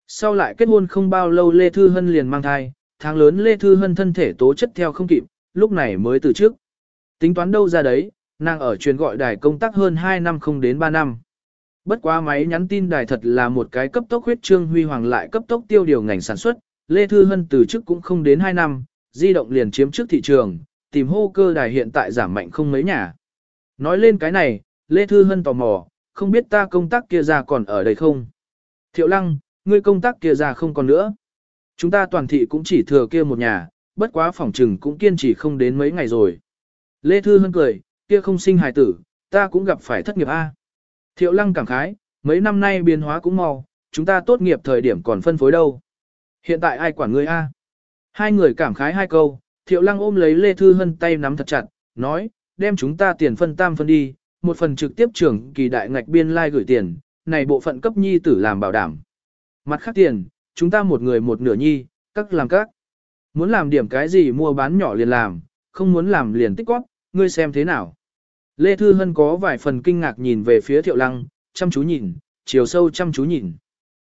Sau lại kết hôn không bao lâu Lê Thư Hân liền mang thai, tháng lớn Lê Thư Hân thân thể tố chất theo không kịp, lúc này mới từ trước. Tính toán đâu ra đấy, nàng ở truyền gọi đài công tác hơn 2 năm không đến 3 năm. Bất quá máy nhắn tin đài thật là một cái cấp tốc huyết trương huy hoàng lại cấp tốc tiêu điều ngành sản xuất, Lê Thư Hân từ chức cũng không đến 2 năm, di động liền chiếm trước thị trường, tìm hô cơ đài hiện tại giảm mạnh không mấy nhà. Nói lên cái này, Lê Thư Hân tò mò, không biết ta công tác kia ra còn ở đây không? Thiệu Lăng, ngươi công tác kia ra không còn nữa. Chúng ta toàn thị cũng chỉ thừa kia một nhà, bất quá phòng trừng cũng kiên trì không đến mấy ngày rồi. Lê Thư Hân cười, kia không sinh hài tử, ta cũng gặp phải thất nghiệp A. Thiệu lăng cảm khái, mấy năm nay biến hóa cũng mau, chúng ta tốt nghiệp thời điểm còn phân phối đâu. Hiện tại ai quản ngươi a? Hai người cảm khái hai câu, thiệu lăng ôm lấy Lê Thư Hân tay nắm thật chặt, nói, đem chúng ta tiền phân tam phân đi, một phần trực tiếp trưởng kỳ đại ngạch biên lai gửi tiền, này bộ phận cấp nhi tử làm bảo đảm. Mặt khác tiền, chúng ta một người một nửa nhi, các làm các. Muốn làm điểm cái gì mua bán nhỏ liền làm, không muốn làm liền tích góp, ngươi xem thế nào. Lê Thư Hân có vài phần kinh ngạc nhìn về phía Thiệu Lăng, chăm chú nhìn, chiều sâu chăm chú nhìn.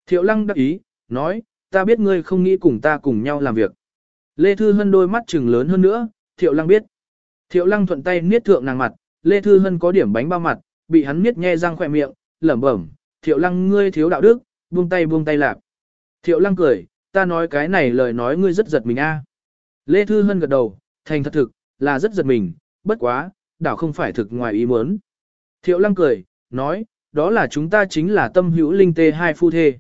Thiệu Lăng đắc ý, nói, ta biết ngươi không nghĩ cùng ta cùng nhau làm việc. Lê Thư Hân đôi mắt chừng lớn hơn nữa, Thiệu Lăng biết. Thiệu Lăng thuận tay niết thượng nàng mặt, Lê Thư Hân có điểm bánh bao mặt, bị hắn niết nhe răng khỏe miệng, lẩm bẩm, Thiệu Lăng ngươi thiếu đạo đức, buông tay buông tay lạc. Thiệu Lăng cười, ta nói cái này lời nói ngươi rất giật mình a. Lê Thư Hân gật đầu, thành thật thực, là rất giật mình, bất quá, đảo không phải thực ngoài ý muốn. Thiệu lăng cười, nói, đó là chúng ta chính là tâm hữu linh tê hai phu thê.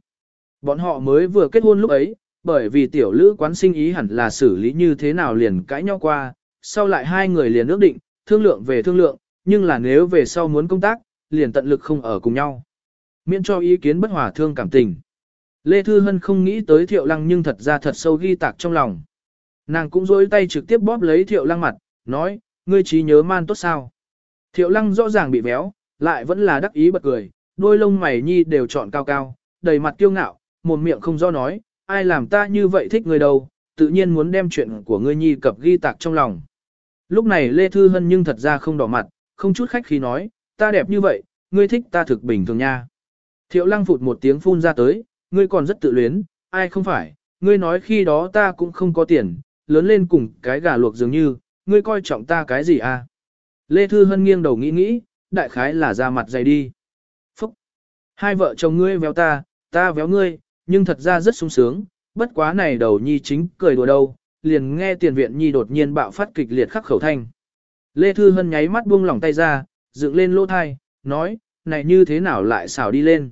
Bọn họ mới vừa kết hôn lúc ấy, bởi vì tiểu lữ quán sinh ý hẳn là xử lý như thế nào liền cãi nhau qua, sau lại hai người liền ước định, thương lượng về thương lượng, nhưng là nếu về sau muốn công tác, liền tận lực không ở cùng nhau. Miễn cho ý kiến bất hòa thương cảm tình. Lê Thư Hân không nghĩ tới Thiệu Lăng nhưng thật ra thật sâu ghi tạc trong lòng. Nàng cũng dối tay trực tiếp bóp lấy Thiệu Lăng mặt, nói, ngươi trí nhớ man tốt sao? Thiệu lăng rõ ràng bị béo, lại vẫn là đắc ý bật cười, đôi lông mày nhi đều chọn cao cao, đầy mặt kiêu ngạo, một miệng không do nói, ai làm ta như vậy thích ngươi đâu, tự nhiên muốn đem chuyện của ngươi nhi cập ghi tạc trong lòng. Lúc này Lê Thư Hân nhưng thật ra không đỏ mặt, không chút khách khí nói, ta đẹp như vậy, ngươi thích ta thực bình thường nha. Thiệu lăng phụt một tiếng phun ra tới, ngươi còn rất tự luyến, ai không phải, ngươi nói khi đó ta cũng không có tiền, lớn lên cùng cái gà luộc dường như, ngươi coi trọng ta cái gì à? Lê Thư Hân nghiêng đầu nghĩ nghĩ, đại khái là ra mặt dày đi. Phúc! Hai vợ chồng ngươi véo ta, ta véo ngươi, nhưng thật ra rất sung sướng, bất quá này đầu nhi chính cười đùa đâu, liền nghe tiền viện nhi đột nhiên bạo phát kịch liệt khắc khẩu thanh. Lê Thư Hân nháy mắt buông lỏng tay ra, dựng lên lỗ thai, nói, này như thế nào lại xảo đi lên.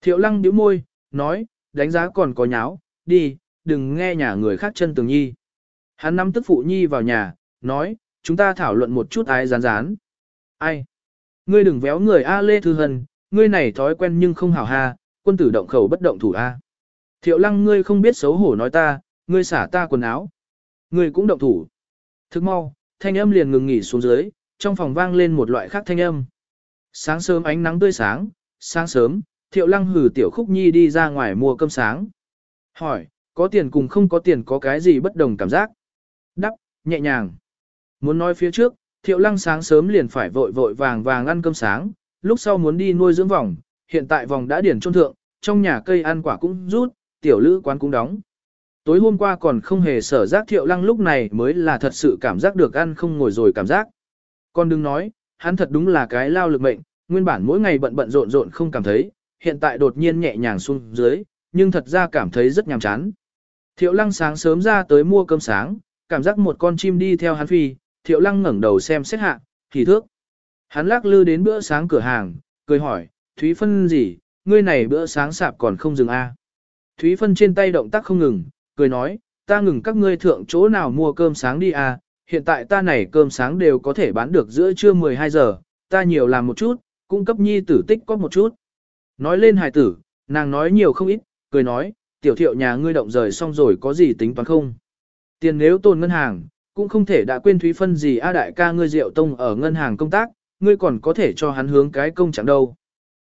Thiệu lăng điếu môi, nói, đánh giá còn có nháo, đi, đừng nghe nhà người khác chân tường nhi. Hắn nắm tức phụ nhi vào nhà, nói, chúng ta thảo luận một chút ái rán rán. Ai? Ngươi đừng véo người A Lê Thư Hân, ngươi này thói quen nhưng không hảo ha, quân tử động khẩu bất động thủ A. Thiệu lăng ngươi không biết xấu hổ nói ta, ngươi xả ta quần áo. Ngươi cũng động thủ. Thức mau, thanh âm liền ngừng nghỉ xuống dưới, trong phòng vang lên một loại khác thanh âm. Sáng sớm ánh nắng tươi sáng, sáng sớm, thiệu lăng hử tiểu khúc nhi đi ra ngoài mua cơm sáng. Hỏi, có tiền cùng không có tiền có cái gì bất đồng cảm giác? Đắp, nhẹ nhàng. Muốn nói phía trước, thiệu lăng sáng sớm liền phải vội vội vàng vàng ăn cơm sáng, lúc sau muốn đi nuôi dưỡng vòng, hiện tại vòng đã điển trôn thượng, trong nhà cây ăn quả cũng rút, tiểu lữ quán cũng đóng. Tối hôm qua còn không hề sở giác thiệu lăng lúc này mới là thật sự cảm giác được ăn không ngồi rồi cảm giác. còn đừng nói, hắn thật đúng là cái lao lực mệnh, nguyên bản mỗi ngày bận bận rộn rộn không cảm thấy, hiện tại đột nhiên nhẹ nhàng xuống dưới, nhưng thật ra cảm thấy rất nhàm chán. Thiệu lăng sáng sớm ra tới mua cơm sáng, cảm giác một con chim đi theo hắn phi, thiệu lăng ngẩng đầu xem xét hạ, thì thước. Hắn lắc lư đến bữa sáng cửa hàng, cười hỏi, Thúy Phân gì, ngươi này bữa sáng sạp còn không dừng a à? Thúy Phân trên tay động tác không ngừng, cười nói, ta ngừng các ngươi thượng chỗ nào mua cơm sáng đi à, hiện tại ta này cơm sáng đều có thể bán được giữa trưa 12 giờ, ta nhiều làm một chút, cung cấp nhi tử tích có một chút. Nói lên hài tử, nàng nói nhiều không ít, cười nói, tiểu thiệu nhà ngươi động rời xong rồi có gì tính toán không? Tiền nếu tồn ngân hàng, cũng không thể đã quên Thúy Phân gì A đại ca ngươi Diệu Tông ở ngân hàng công tác, ngươi còn có thể cho hắn hướng cái công chẳng đâu.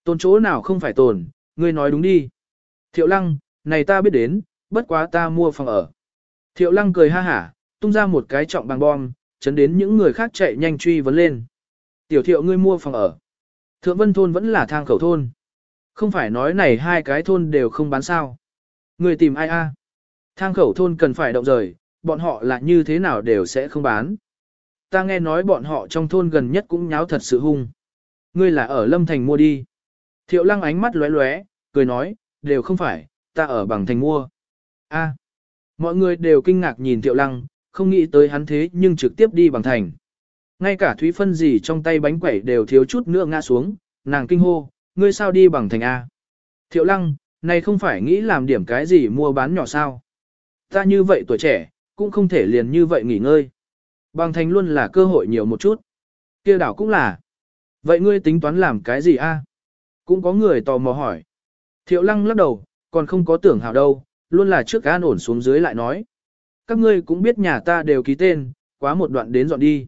Tồn chỗ nào không phải tồn, ngươi nói đúng đi. Thiệu Lăng, này ta biết đến, bất quá ta mua phòng ở. Thiệu Lăng cười ha hả, tung ra một cái trọng bằng bom, chấn đến những người khác chạy nhanh truy vấn lên. Tiểu thiệu ngươi mua phòng ở. Thượng Vân Thôn vẫn là thang khẩu thôn. Không phải nói này hai cái thôn đều không bán sao. Người tìm ai a? Thang khẩu thôn cần phải động rời, bọn họ là như thế nào đều sẽ không bán. Ta nghe nói bọn họ trong thôn gần nhất cũng nháo thật sự hung. Ngươi là ở Lâm Thành mua đi. Thiệu lăng ánh mắt lóe lóe, cười nói, đều không phải, ta ở bằng thành mua. a mọi người đều kinh ngạc nhìn Thiệu lăng, không nghĩ tới hắn thế nhưng trực tiếp đi bằng thành. Ngay cả Thúy Phân gì trong tay bánh quẩy đều thiếu chút nữa ngã xuống, nàng kinh hô, ngươi sao đi bằng thành A. Thiệu lăng, này không phải nghĩ làm điểm cái gì mua bán nhỏ sao. Ta như vậy tuổi trẻ, cũng không thể liền như vậy nghỉ ngơi. Bằng thành luôn là cơ hội nhiều một chút. kia đảo cũng là. Vậy ngươi tính toán làm cái gì a? Cũng có người tò mò hỏi. Thiệu lăng lắc đầu, còn không có tưởng hào đâu, luôn là trước an ổn xuống dưới lại nói. Các ngươi cũng biết nhà ta đều ký tên, quá một đoạn đến dọn đi.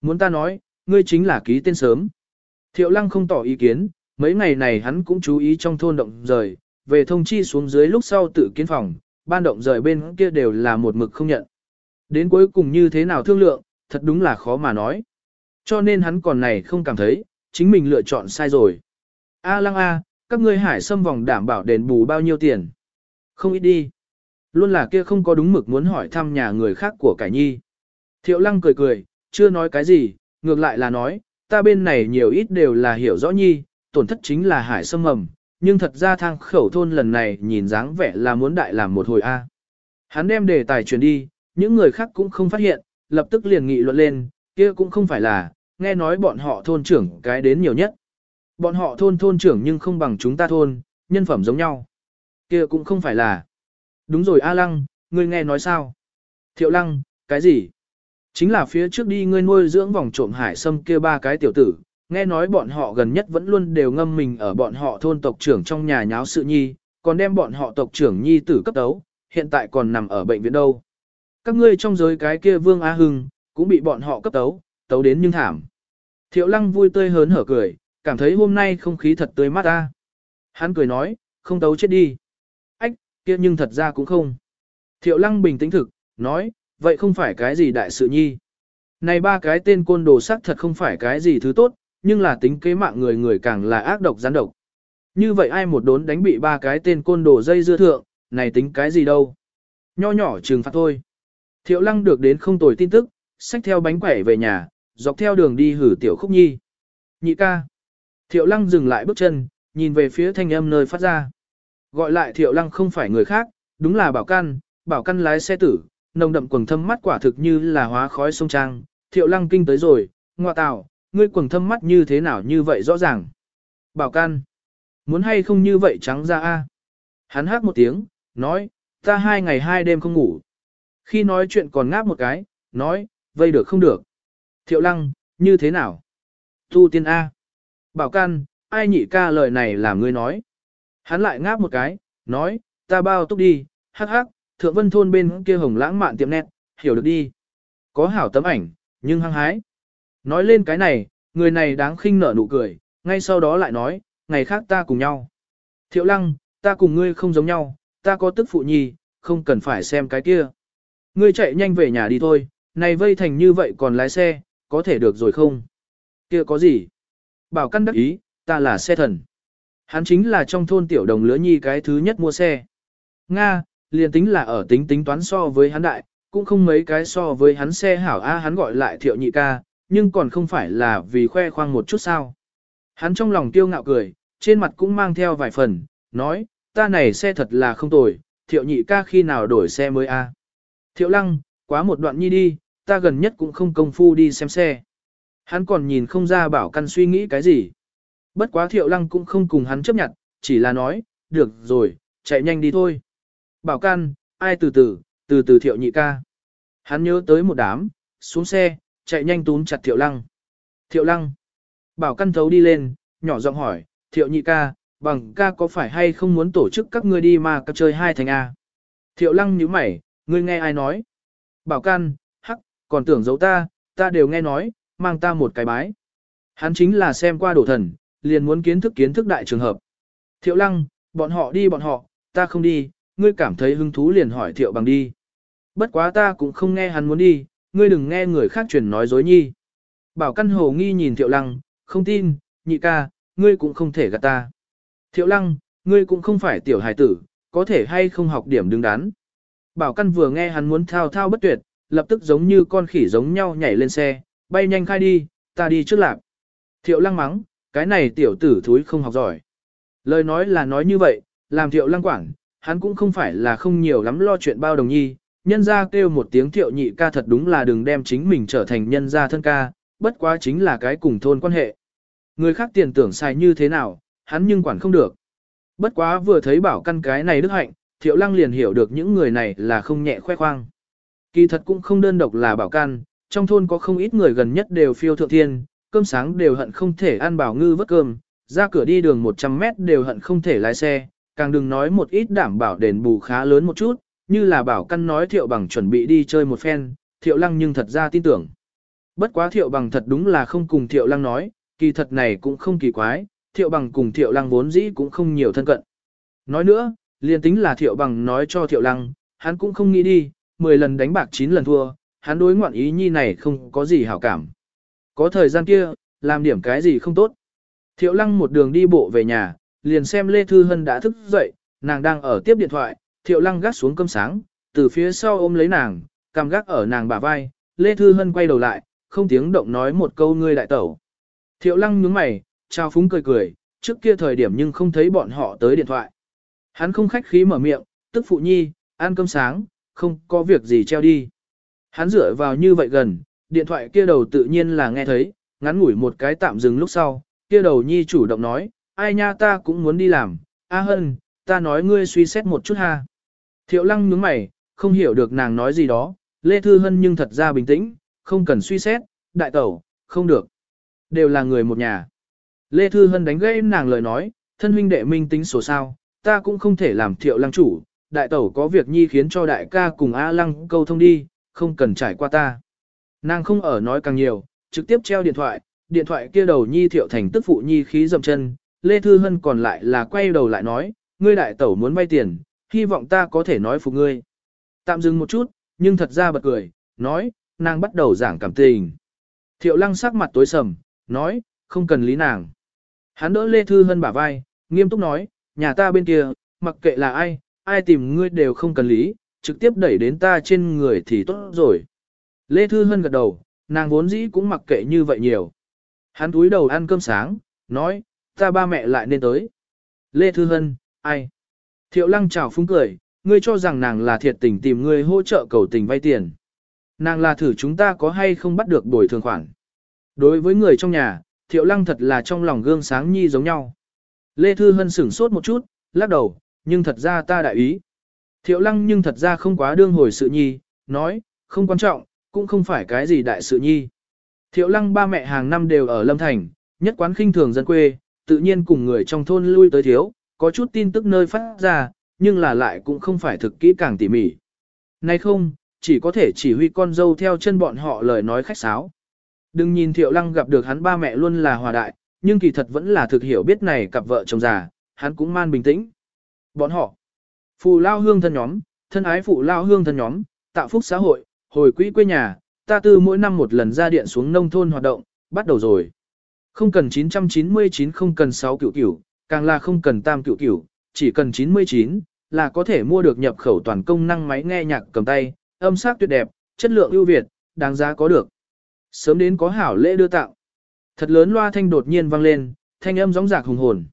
Muốn ta nói, ngươi chính là ký tên sớm. Thiệu lăng không tỏ ý kiến, mấy ngày này hắn cũng chú ý trong thôn động rời, về thông chi xuống dưới lúc sau tự kiến phòng, ban động rời bên kia đều là một mực không nhận. Đến cuối cùng như thế nào thương lượng, thật đúng là khó mà nói. Cho nên hắn còn này không cảm thấy, chính mình lựa chọn sai rồi. A lăng A, các ngươi hải xâm vòng đảm bảo đền bù bao nhiêu tiền. Không ít đi. Luôn là kia không có đúng mực muốn hỏi thăm nhà người khác của cải nhi. Thiệu lăng cười cười, chưa nói cái gì, ngược lại là nói, ta bên này nhiều ít đều là hiểu rõ nhi, tổn thất chính là hải xâm mầm, nhưng thật ra thang khẩu thôn lần này nhìn dáng vẻ là muốn đại làm một hồi A. Hắn đem đề tài chuyển đi, những người khác cũng không phát hiện, lập tức liền nghị luận lên, kia cũng không phải là, nghe nói bọn họ thôn trưởng cái đến nhiều nhất. Bọn họ thôn thôn trưởng nhưng không bằng chúng ta thôn, nhân phẩm giống nhau. Kia cũng không phải là. Đúng rồi A Lăng, ngươi nghe nói sao? Thiệu Lăng, cái gì? Chính là phía trước đi ngươi nuôi dưỡng vòng trộm hải sâm kia ba cái tiểu tử, Nghe nói bọn họ gần nhất vẫn luôn đều ngâm mình ở bọn họ thôn tộc trưởng trong nhà nháo sự nhi, còn đem bọn họ tộc trưởng nhi tử cấp tấu, hiện tại còn nằm ở bệnh viện đâu. Các ngươi trong giới cái kia Vương Á Hưng, cũng bị bọn họ cấp tấu, tấu đến nhưng thảm. Thiệu lăng vui tươi hớn hở cười, cảm thấy hôm nay không khí thật tươi mát ta. Hắn cười nói, không tấu chết đi. Ách, kia nhưng thật ra cũng không. Thiệu lăng bình tĩnh thực, nói, vậy không phải cái gì đại sự nhi. Này ba cái tên côn đồ sắc thật không phải cái gì thứ tốt, nhưng là tính kế mạng người người càng là ác độc gián độc. Như vậy ai một đốn đánh bị ba cái tên côn đồ dây dưa thượng, này tính cái gì đâu. Nho nhỏ trừng phạt thôi. Thiệu lăng được đến không tồi tin tức, xách theo bánh quẩy về nhà, dọc theo đường đi hử tiểu khúc nhi. Nhị ca. Thiệu lăng dừng lại bước chân, nhìn về phía thanh âm nơi phát ra. Gọi lại thiệu lăng không phải người khác, đúng là bảo căn, bảo căn lái xe tử, nồng đậm quầng thâm mắt quả thực như là hóa khói sông trang. Thiệu lăng kinh tới rồi, ngoa tạo, ngươi quầng thâm mắt như thế nào như vậy rõ ràng. Bảo can, muốn hay không như vậy trắng ra a? Hắn hát một tiếng, nói, ta hai ngày hai đêm không ngủ. Khi nói chuyện còn ngáp một cái, nói, vây được không được. Thiệu lăng, như thế nào? Tu tiên A. Bảo can, ai nhị ca lời này làm ngươi nói. Hắn lại ngáp một cái, nói, ta bao túc đi, hắc hắc, thượng vân thôn bên kia hồng lãng mạn tiệm nét, hiểu được đi. Có hảo tấm ảnh, nhưng hăng hái. Nói lên cái này, người này đáng khinh nở nụ cười, ngay sau đó lại nói, ngày khác ta cùng nhau. Thiệu lăng, ta cùng ngươi không giống nhau, ta có tức phụ nhi, không cần phải xem cái kia. Ngươi chạy nhanh về nhà đi thôi, này vây thành như vậy còn lái xe, có thể được rồi không? Kia có gì? Bảo căn đắc ý, ta là xe thần. Hắn chính là trong thôn tiểu đồng lứa nhi cái thứ nhất mua xe. Nga, liền tính là ở tính tính toán so với hắn đại, cũng không mấy cái so với hắn xe hảo A hắn gọi lại thiệu nhị ca, nhưng còn không phải là vì khoe khoang một chút sao. Hắn trong lòng tiêu ngạo cười, trên mặt cũng mang theo vài phần, nói, ta này xe thật là không tồi, thiệu nhị ca khi nào đổi xe mới a à? Thiệu lăng, quá một đoạn nhi đi, ta gần nhất cũng không công phu đi xem xe. Hắn còn nhìn không ra bảo căn suy nghĩ cái gì. Bất quá thiệu lăng cũng không cùng hắn chấp nhận, chỉ là nói, được rồi, chạy nhanh đi thôi. Bảo căn, ai từ từ, từ từ thiệu nhị ca. Hắn nhớ tới một đám, xuống xe, chạy nhanh túm chặt Thiệu Lăng. Thiệu Lăng. Bảo Căn Thấu đi lên, nhỏ giọng hỏi, Thiệu Nhị ca, bằng ca có phải hay không muốn tổ chức các ngươi đi mà cặp chơi hai thành A? Thiệu Lăng nhíu mày, ngươi nghe ai nói? Bảo Căn, hắc, còn tưởng giấu ta, ta đều nghe nói, mang ta một cái bái. Hắn chính là xem qua đổ thần, liền muốn kiến thức kiến thức đại trường hợp. Thiệu Lăng, bọn họ đi bọn họ, ta không đi, ngươi cảm thấy hứng thú liền hỏi Thiệu Bằng đi. Bất quá ta cũng không nghe hắn muốn đi, ngươi đừng nghe người khác truyền nói dối nhi. Bảo căn hồ nghi nhìn Thiệu Lăng, không tin, nhị ca, ngươi cũng không thể gạt ta. Thiệu Lăng, ngươi cũng không phải tiểu hài tử, có thể hay không học điểm đứng đắn. Bảo căn vừa nghe hắn muốn thao thao bất tuyệt, lập tức giống như con khỉ giống nhau nhảy lên xe, bay nhanh khai đi, ta đi trước lạc. Thiệu Lăng mắng, cái này tiểu tử thúi không học giỏi. Lời nói là nói như vậy, làm Thiệu Lăng quảng, hắn cũng không phải là không nhiều lắm lo chuyện bao đồng nhi, nhân gia kêu một tiếng thiệu nhị ca thật đúng là đừng đem chính mình trở thành nhân gia thân ca, bất quá chính là cái cùng thôn quan hệ. Người khác tiền tưởng sai như thế nào, hắn nhưng quản không được. Bất quá vừa thấy bảo căn cái này đức hạnh, thiệu lăng liền hiểu được những người này là không nhẹ khoe khoang. Kỳ thật cũng không đơn độc là bảo căn, trong thôn có không ít người gần nhất đều phiêu thượng thiên, cơm sáng đều hận không thể ăn bảo ngư vất cơm, ra cửa đi đường 100 mét đều hận không thể lái xe, càng đừng nói một ít đảm bảo đền bù khá lớn một chút, như là bảo căn nói thiệu bằng chuẩn bị đi chơi một phen, thiệu lăng nhưng thật ra tin tưởng. Bất quá thiệu bằng thật đúng là không cùng thiệu lăng nói, kỳ thật này cũng không kỳ quái, thiệu bằng cùng thiệu lăng vốn dĩ cũng không nhiều thân cận. Nói nữa, liền tính là thiệu bằng nói cho thiệu lăng, hắn cũng không nghĩ đi, 10 lần đánh bạc 9 lần thua, hắn đối ngoạn ý nhi này không có gì hảo cảm. Có thời gian kia, làm điểm cái gì không tốt. Thiệu lăng một đường đi bộ về nhà, liền xem Lê Thư Hân đã thức dậy, nàng đang ở tiếp điện thoại, Thiệu lăng gác xuống cơm sáng, từ phía sau ôm lấy nàng, cằm gác ở nàng bả vai, Lê Thư Hân quay đầu lại, không tiếng động nói một câu ngươi đại tẩu. Thiệu lăng nhướng mày, chào phúng cười cười, trước kia thời điểm nhưng không thấy bọn họ tới điện thoại. Hắn không khách khí mở miệng, tức phụ nhi, ăn cơm sáng, không có việc gì treo đi. Hắn dựa vào như vậy gần, điện thoại kia đầu tự nhiên là nghe thấy, ngắn ngủi một cái tạm dừng lúc sau, kia đầu nhi chủ động nói, ai nha ta cũng muốn đi làm, a à hân, ta nói ngươi suy xét một chút ha. Thiệu lăng nhướng mày, không hiểu được nàng nói gì đó, Lê Thư Hân nhưng thật ra bình tĩnh, không cần suy xét, đại tẩu, không được. Đều là người một nhà. Lê Thư Hân đánh gây nàng lời nói, thân huynh đệ minh tính số sao, ta cũng không thể làm thiệu lăng chủ, đại tẩu có việc nhi khiến cho đại ca cùng A lăng câu thông đi, không cần trải qua ta. Nàng không ở nói càng nhiều, trực tiếp treo điện thoại, điện thoại kia đầu nhi thiệu thành tức phụ nhi khí dầm chân, Lê Thư Hân còn lại là quay đầu lại nói, ngươi đại tẩu muốn vay tiền, hy vọng ta có thể nói phục ngươi. Tạm dừng một chút, nhưng thật ra bật cười, nói, nàng bắt đầu giảng cảm tình. Thiệu lăng sắc mặt tối sầm, nói, không cần lý nàng. Hắn đỡ Lê Thư Hân bả vai, nghiêm túc nói, nhà ta bên kia, mặc kệ là ai, ai tìm ngươi đều không cần lý, trực tiếp đẩy đến ta trên người thì tốt rồi. Lê Thư Hân gật đầu, nàng vốn dĩ cũng mặc kệ như vậy nhiều. Hắn túi đầu ăn cơm sáng, nói, ta ba mẹ lại nên tới. Lê Thư Hân, ai? Thiệu lăng chào phúng cười, ngươi cho rằng nàng là thiệt tình tìm ngươi hỗ trợ cầu tình vay tiền. Nàng là thử chúng ta có hay không bắt được đổi thường khoản. Đối với người trong nhà, thiệu lăng thật là trong lòng gương sáng nhi giống nhau. Lê Thư Hân sửng sốt một chút, lắc đầu, nhưng thật ra ta đại ý. Thiệu lăng nhưng thật ra không quá đương hồi sự nhi, nói, không quan trọng, cũng không phải cái gì đại sự nhi. Thiệu lăng ba mẹ hàng năm đều ở Lâm Thành, nhất quán khinh thường dân quê, tự nhiên cùng người trong thôn lui tới thiếu, có chút tin tức nơi phát ra, nhưng là lại cũng không phải thực kỹ càng tỉ mỉ. Nay không, chỉ có thể chỉ huy con dâu theo chân bọn họ lời nói khách sáo. Đừng nhìn Thiệu Lăng gặp được hắn ba mẹ luôn là hòa đại, nhưng kỳ thật vẫn là thực hiểu biết này cặp vợ chồng già, hắn cũng man bình tĩnh. Bọn họ, phụ lao hương thân nhóm, thân ái phụ lao hương thân nhóm, tạo phúc xã hội, hồi quỹ quê nhà, ta tư mỗi năm một lần ra điện xuống nông thôn hoạt động, bắt đầu rồi. Không cần 999 không cần 6 cửu cửu, càng là không cần tam cựu cựu, chỉ cần 99, là có thể mua được nhập khẩu toàn công năng máy nghe nhạc cầm tay, âm sắc tuyệt đẹp, chất lượng ưu việt, đáng giá có được. Sớm đến có hảo lễ đưa tặng. Thật lớn loa thanh đột nhiên vang lên, thanh âm gióng giạc hùng hồn.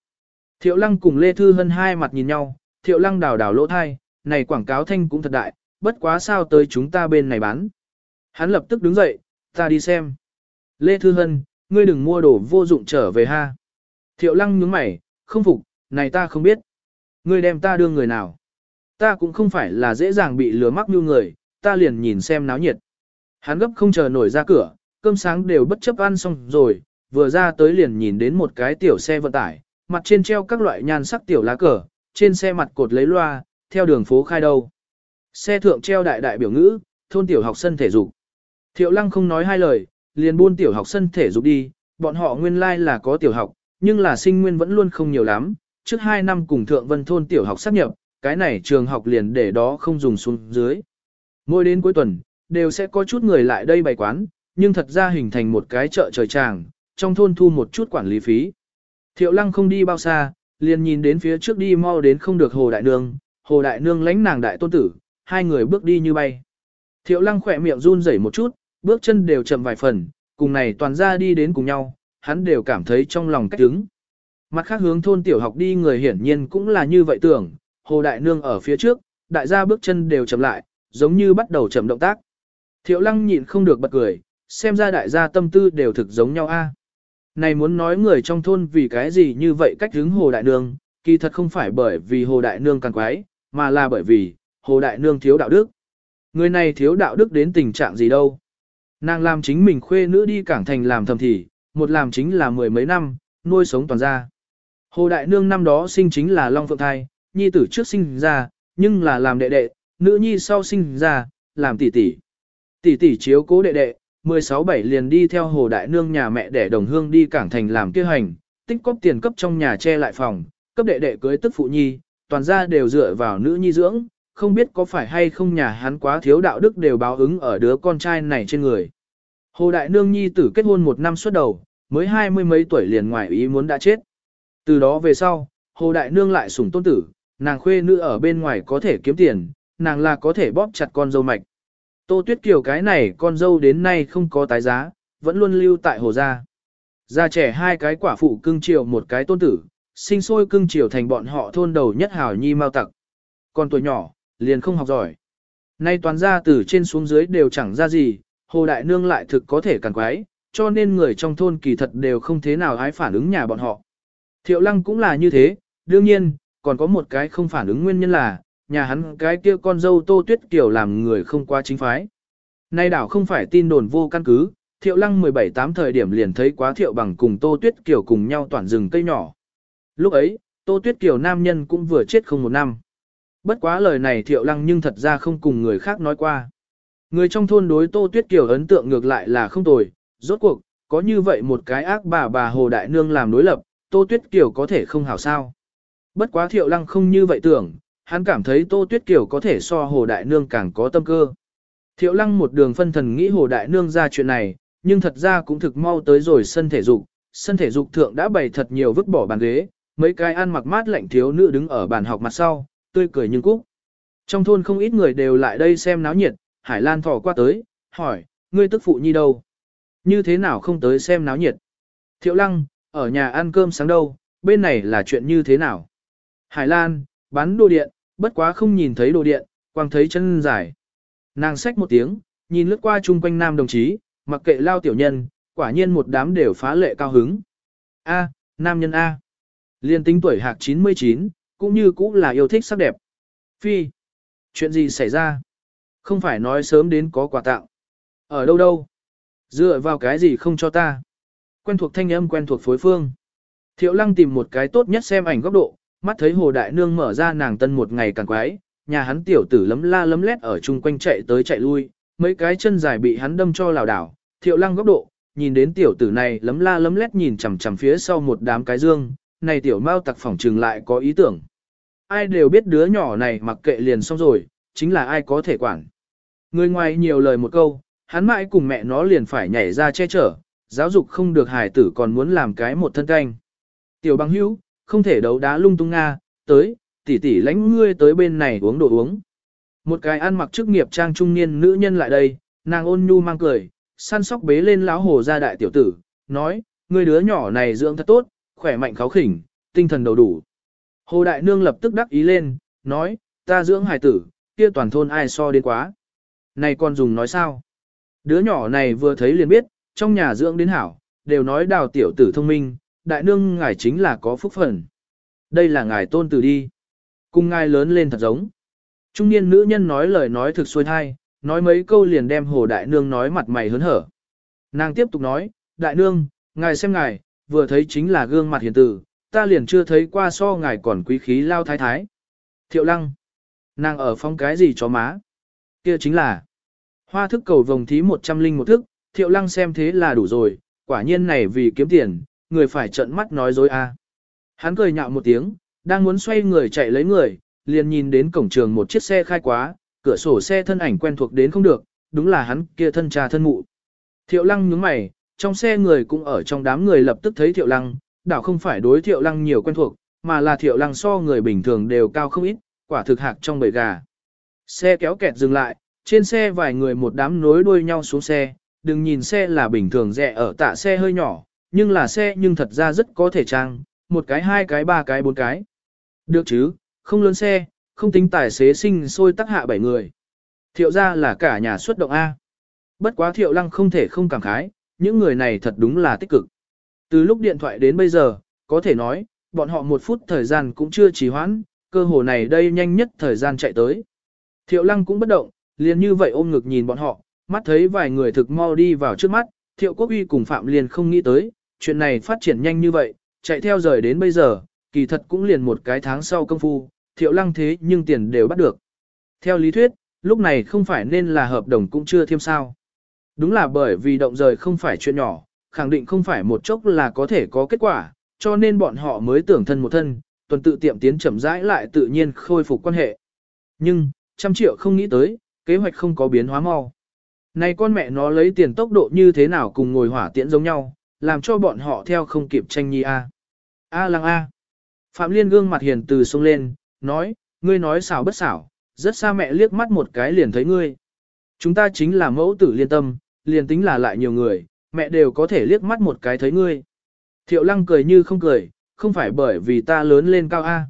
Thiệu Lăng cùng Lê Thư Hân hai mặt nhìn nhau, Thiệu Lăng đào đào lỗ thai, này quảng cáo thanh cũng thật đại, bất quá sao tới chúng ta bên này bán. Hắn lập tức đứng dậy, ta đi xem. Lê Thư Hân, ngươi đừng mua đồ vô dụng trở về ha. Thiệu Lăng nhướng mày, không phục, này ta không biết. Ngươi đem ta đưa người nào. Ta cũng không phải là dễ dàng bị lừa mắc như người, ta liền nhìn xem náo nhiệt. Hắn gấp không chờ nổi ra cửa, cơm sáng đều bất chấp ăn xong rồi, vừa ra tới liền nhìn đến một cái tiểu xe vận tải, mặt trên treo các loại nhan sắc tiểu lá cờ, trên xe mặt cột lấy loa, theo đường phố khai đâu. Xe thượng treo đại đại biểu ngữ, thôn tiểu học sân thể dục. Thiệu lăng không nói hai lời, liền buôn tiểu học sân thể dục đi, bọn họ nguyên lai like là có tiểu học, nhưng là sinh nguyên vẫn luôn không nhiều lắm, trước 2 năm cùng thượng vân thôn tiểu học sát nhập, cái này trường học liền để đó không dùng xuống dưới. Mỗi đến cuối tuần, đều sẽ có chút người lại đây bày quán, nhưng thật ra hình thành một cái chợ trời tràng, trong thôn thu một chút quản lý phí. Thiệu lăng không đi bao xa, liền nhìn đến phía trước đi mau đến không được Hồ Đại Nương, Hồ Đại Nương lãnh nàng đại tôn tử, hai người bước đi như bay. Thiệu lăng khỏe miệng run rẩy một chút, bước chân đều chậm vài phần, cùng này toàn ra đi đến cùng nhau, hắn đều cảm thấy trong lòng cách đứng. Mặt khác hướng thôn tiểu học đi người hiển nhiên cũng là như vậy tưởng, Hồ Đại Nương ở phía trước, đại gia bước chân đều chậm lại, giống như bắt đầu chậm động tác. Thiệu lăng nhịn không được bật cười, xem ra đại gia tâm tư đều thực giống nhau a. Này muốn nói người trong thôn vì cái gì như vậy cách hướng Hồ Đại Nương, kỳ thật không phải bởi vì Hồ Đại Nương càng quái, mà là bởi vì Hồ Đại Nương thiếu đạo đức. Người này thiếu đạo đức đến tình trạng gì đâu. Nàng làm chính mình khuê nữ đi cảng thành làm thầm thì, một làm chính là mười mấy năm, nuôi sống toàn gia. Hồ Đại Nương năm đó sinh chính là Long Phượng Thai, nhi tử trước sinh ra, nhưng là làm đệ đệ, nữ nhi sau sinh ra, làm tỷ tỷ. Tỷ tỷ chiếu cố đệ đệ, 16-7 liền đi theo Hồ Đại Nương nhà mẹ để đồng hương đi cảng thành làm kia hành, tích cóp tiền cấp trong nhà che lại phòng, cấp đệ đệ cưới tức phụ nhi, toàn gia đều dựa vào nữ nhi dưỡng, không biết có phải hay không nhà hắn quá thiếu đạo đức đều báo ứng ở đứa con trai này trên người. Hồ Đại Nương Nhi tử kết hôn một năm suốt đầu, mới hai mươi mấy tuổi liền ngoài ý muốn đã chết. Từ đó về sau, Hồ Đại Nương lại sủng tôn tử, nàng khuê nữ ở bên ngoài có thể kiếm tiền, nàng là có thể bóp chặt con dâu mạch. Tô Tuyết Kiều cái này con dâu đến nay không có tái giá, vẫn luôn lưu tại Hồ Gia. Gia trẻ hai cái quả phụ cưng chiều một cái tôn tử, sinh sôi cưng chiều thành bọn họ thôn đầu nhất hảo nhi mau tặc. Còn tuổi nhỏ, liền không học giỏi. Nay toàn gia từ trên xuống dưới đều chẳng ra gì, Hồ Đại Nương lại thực có thể càng quái, cho nên người trong thôn kỳ thật đều không thế nào ai phản ứng nhà bọn họ. Thiệu Lăng cũng là như thế, đương nhiên, còn có một cái không phản ứng nguyên nhân là, nhà hắn cái kia con dâu Tô Tuyết Kiều làm người không qua chính phái. Nay đảo không phải tin đồn vô căn cứ, Thiệu Lăng 17 tám thời điểm liền thấy quá Thiệu Bằng cùng Tô Tuyết Kiều cùng nhau toàn rừng cây nhỏ. Lúc ấy, Tô Tuyết Kiều nam nhân cũng vừa chết không một năm. Bất quá lời này Thiệu Lăng nhưng thật ra không cùng người khác nói qua. Người trong thôn đối Tô Tuyết Kiều ấn tượng ngược lại là không tồi, rốt cuộc, có như vậy một cái ác bà bà Hồ Đại Nương làm đối lập, Tô Tuyết Kiều có thể không hảo sao. Bất quá Thiệu Lăng không như vậy tưởng, hắn cảm thấy Tô Tuyết Kiều có thể so Hồ Đại Nương càng có tâm cơ. Thiệu Lăng một đường phân thần nghĩ Hồ Đại Nương ra chuyện này, nhưng thật ra cũng thực mau tới rồi sân thể dục, sân thể dục thượng đã bày thật nhiều vứt bỏ bàn ghế, mấy cái ăn mặc mát lạnh thiếu nữ đứng ở bàn học mặt sau, tươi cười nhưng cúc. Trong thôn không ít người đều lại đây xem náo nhiệt, Hải Lan thò qua tới, hỏi, ngươi tức phụ nhi đâu? Như thế nào không tới xem náo nhiệt? Thiệu Lăng, ở nhà ăn cơm sáng đâu, bên này là chuyện như thế nào? Hải Lan, bán đồ điện, bất quá không nhìn thấy đồ điện, quang thấy chân dài. Nàng xách một tiếng, nhìn lướt qua chung quanh nam đồng chí, mặc kệ lao tiểu nhân, quả nhiên một đám đều phá lệ cao hứng. A, nam nhân A. Liên tính tuổi hạc 99, cũng như cũng là yêu thích sắc đẹp. Phi. Chuyện gì xảy ra? Không phải nói sớm đến có quà tặng. Ở đâu đâu? Dựa vào cái gì không cho ta? Quen thuộc thanh âm quen thuộc phối phương. Thiệu lăng tìm một cái tốt nhất xem ảnh góc độ, mắt thấy hồ đại nương mở ra nàng tân một ngày càng quái, nhà hắn tiểu tử lấm la lấm lét ở chung quanh chạy tới chạy lui, mấy cái chân dài bị hắn đâm cho lào đảo, thiệu lăng góc độ, nhìn đến tiểu tử này lấm la lấm lét nhìn chằm chằm phía sau một đám cái dương, này tiểu mau tặc phỏng trừng lại có ý tưởng. Ai đều biết đứa nhỏ này mặc kệ liền xong rồi, chính là ai có thể quản. Người ngoài nhiều lời một câu, hắn mãi cùng mẹ nó liền phải nhảy ra che chở, giáo dục không được hài tử còn muốn làm cái một thân canh. Tiểu băng hữu, không thể đấu đá lung tung Nga, tới, tỷ tỷ lãnh ngươi tới bên này uống đồ uống. Một cái ăn mặc chức nghiệp trang trung niên nữ nhân lại đây, nàng ôn nhu mang cười, săn sóc bế lên láo hồ ra đại tiểu tử, nói, người đứa nhỏ này dưỡng thật tốt, khỏe mạnh kháo khỉnh, tinh thần đầu đủ. Hồ đại nương lập tức đắc ý lên, nói, ta dưỡng hài tử, kia toàn thôn ai so đến quá. Này con dùng nói sao? Đứa nhỏ này vừa thấy liền biết, trong nhà dưỡng đến hảo, đều nói đào tiểu tử thông minh, đại nương ngài chính là có phúc phần. Đây là ngài tôn tử đi. Cùng ngài lớn lên thật giống. Trung niên nữ nhân nói lời nói thực xuôi thai, nói mấy câu liền đem hồ đại nương nói mặt mày hớn hở. Nàng tiếp tục nói, đại nương, ngài xem ngài, vừa thấy chính là gương mặt hiền tử, ta liền chưa thấy qua so ngài còn quý khí lao thái thái. Thiệu lăng, nàng ở phong cái gì cho má? kia chính là hoa thức cầu vồng thí một trăm linh một thức, thiệu lăng xem thế là đủ rồi, quả nhiên này vì kiếm tiền, người phải trợn mắt nói dối a à. Hắn cười nhạo một tiếng, đang muốn xoay người chạy lấy người, liền nhìn đến cổng trường một chiếc xe khai quá, cửa sổ xe thân ảnh quen thuộc đến không được, đúng là hắn kia thân cha thân mụ. Thiệu lăng nhướng mày, trong xe người cũng ở trong đám người lập tức thấy thiệu lăng, đảo không phải đối thiệu lăng nhiều quen thuộc, mà là thiệu lăng so người bình thường đều cao không ít, quả thực hạc trong bầy gà. Xe kéo kẹt dừng lại, trên xe vài người một đám nối đuôi nhau xuống xe, đừng nhìn xe là bình thường rẻ ở tạ xe hơi nhỏ, nhưng là xe nhưng thật ra rất có thể trang, một cái hai cái ba cái bốn cái. Được chứ, không lớn xe, không tính tài xế sinh sôi tắc hạ bảy người. Thiệu ra là cả nhà xuất động A. Bất quá thiệu lăng không thể không cảm khái, những người này thật đúng là tích cực. Từ lúc điện thoại đến bây giờ, có thể nói, bọn họ một phút thời gian cũng chưa trì hoãn, cơ hồ này đây nhanh nhất thời gian chạy tới. Thiệu lăng cũng bất động, liền như vậy ôm ngực nhìn bọn họ, mắt thấy vài người thực mau đi vào trước mắt, thiệu quốc uy cùng Phạm liền không nghĩ tới, chuyện này phát triển nhanh như vậy, chạy theo rời đến bây giờ, kỳ thật cũng liền một cái tháng sau công phu, thiệu lăng thế nhưng tiền đều bắt được. Theo lý thuyết, lúc này không phải nên là hợp đồng cũng chưa thêm sao. Đúng là bởi vì động rời không phải chuyện nhỏ, khẳng định không phải một chốc là có thể có kết quả, cho nên bọn họ mới tưởng thân một thân, tuần tự tiệm tiến chậm rãi lại tự nhiên khôi phục quan hệ. Nhưng, trăm triệu không nghĩ tới, kế hoạch không có biến hóa mau. Này con mẹ nó lấy tiền tốc độ như thế nào cùng ngồi hỏa tiễn giống nhau, làm cho bọn họ theo không kịp tranh nhi a. A lăng a. Phạm Liên gương mặt hiền từ sông lên, nói, ngươi nói xảo bất xảo, rất xa mẹ liếc mắt một cái liền thấy ngươi. Chúng ta chính là mẫu tử liên tâm, liền tính là lại nhiều người, mẹ đều có thể liếc mắt một cái thấy ngươi. Thiệu lăng cười như không cười, không phải bởi vì ta lớn lên cao a.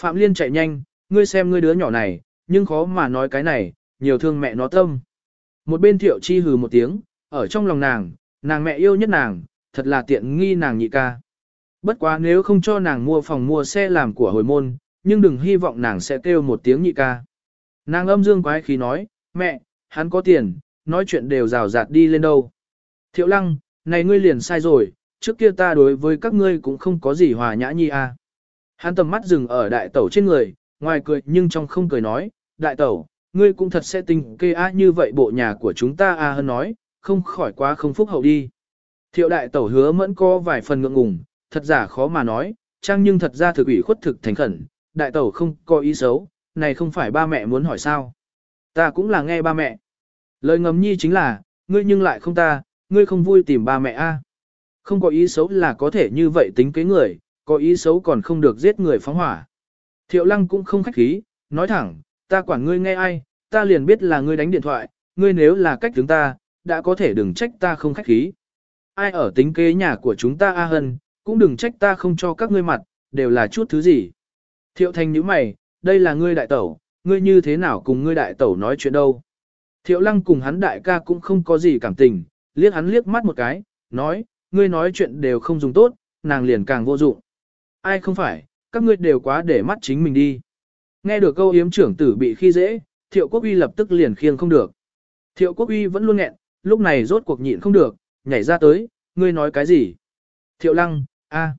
Phạm Liên chạy nhanh, ngươi xem ngươi đứa nhỏ này, nhưng khó mà nói cái này, nhiều thương mẹ nó tâm. Một bên thiệu chi hừ một tiếng, ở trong lòng nàng, nàng mẹ yêu nhất nàng, thật là tiện nghi nàng nhị ca. Bất quá nếu không cho nàng mua phòng mua xe làm của hồi môn, nhưng đừng hy vọng nàng sẽ kêu một tiếng nhị ca. Nàng âm dương quái khí nói, mẹ, hắn có tiền, nói chuyện đều rào rạt đi lên đâu. Thiệu lăng, này ngươi liền sai rồi, trước kia ta đối với các ngươi cũng không có gì hòa nhã nhi a? Hắn tầm mắt dừng ở đại tẩu trên người, ngoài cười nhưng trong không cười nói, đại tẩu, ngươi cũng thật sẽ tình kê á như vậy bộ nhà của chúng ta a hơn nói, không khỏi quá không phúc hậu đi. Thiệu đại tẩu hứa mẫn có vài phần ngượng ngùng, thật giả khó mà nói, trang nhưng thật ra thực ủy khuất thực thành khẩn, đại tẩu không có ý xấu, này không phải ba mẹ muốn hỏi sao. Ta cũng là nghe ba mẹ. Lời ngầm nhi chính là, ngươi nhưng lại không ta, ngươi không vui tìm ba mẹ a. Không có ý xấu là có thể như vậy tính kế người, có ý xấu còn không được giết người phóng hỏa. Thiệu lăng cũng không khách khí, nói thẳng, ta quản ngươi nghe ai, ta liền biết là ngươi đánh điện thoại, ngươi nếu là cách tướng ta, đã có thể đừng trách ta không khách khí. Ai ở tính kế nhà của chúng ta A Hân, cũng đừng trách ta không cho các ngươi mặt, đều là chút thứ gì. Thiệu thành như mày, đây là ngươi đại tẩu, ngươi như thế nào cùng ngươi đại tẩu nói chuyện đâu. Thiệu lăng cùng hắn đại ca cũng không có gì cảm tình, liếc hắn liếc mắt một cái, nói, ngươi nói chuyện đều không dùng tốt, nàng liền càng vô dụng. Ai không phải, các ngươi đều quá để mắt chính mình đi. Nghe được câu yếm trưởng tử bị khi dễ, thiệu quốc uy lập tức liền khiêng không được. Thiệu quốc uy vẫn luôn nghẹn, lúc này rốt cuộc nhịn không được, nhảy ra tới, ngươi nói cái gì? Thiệu lăng, a.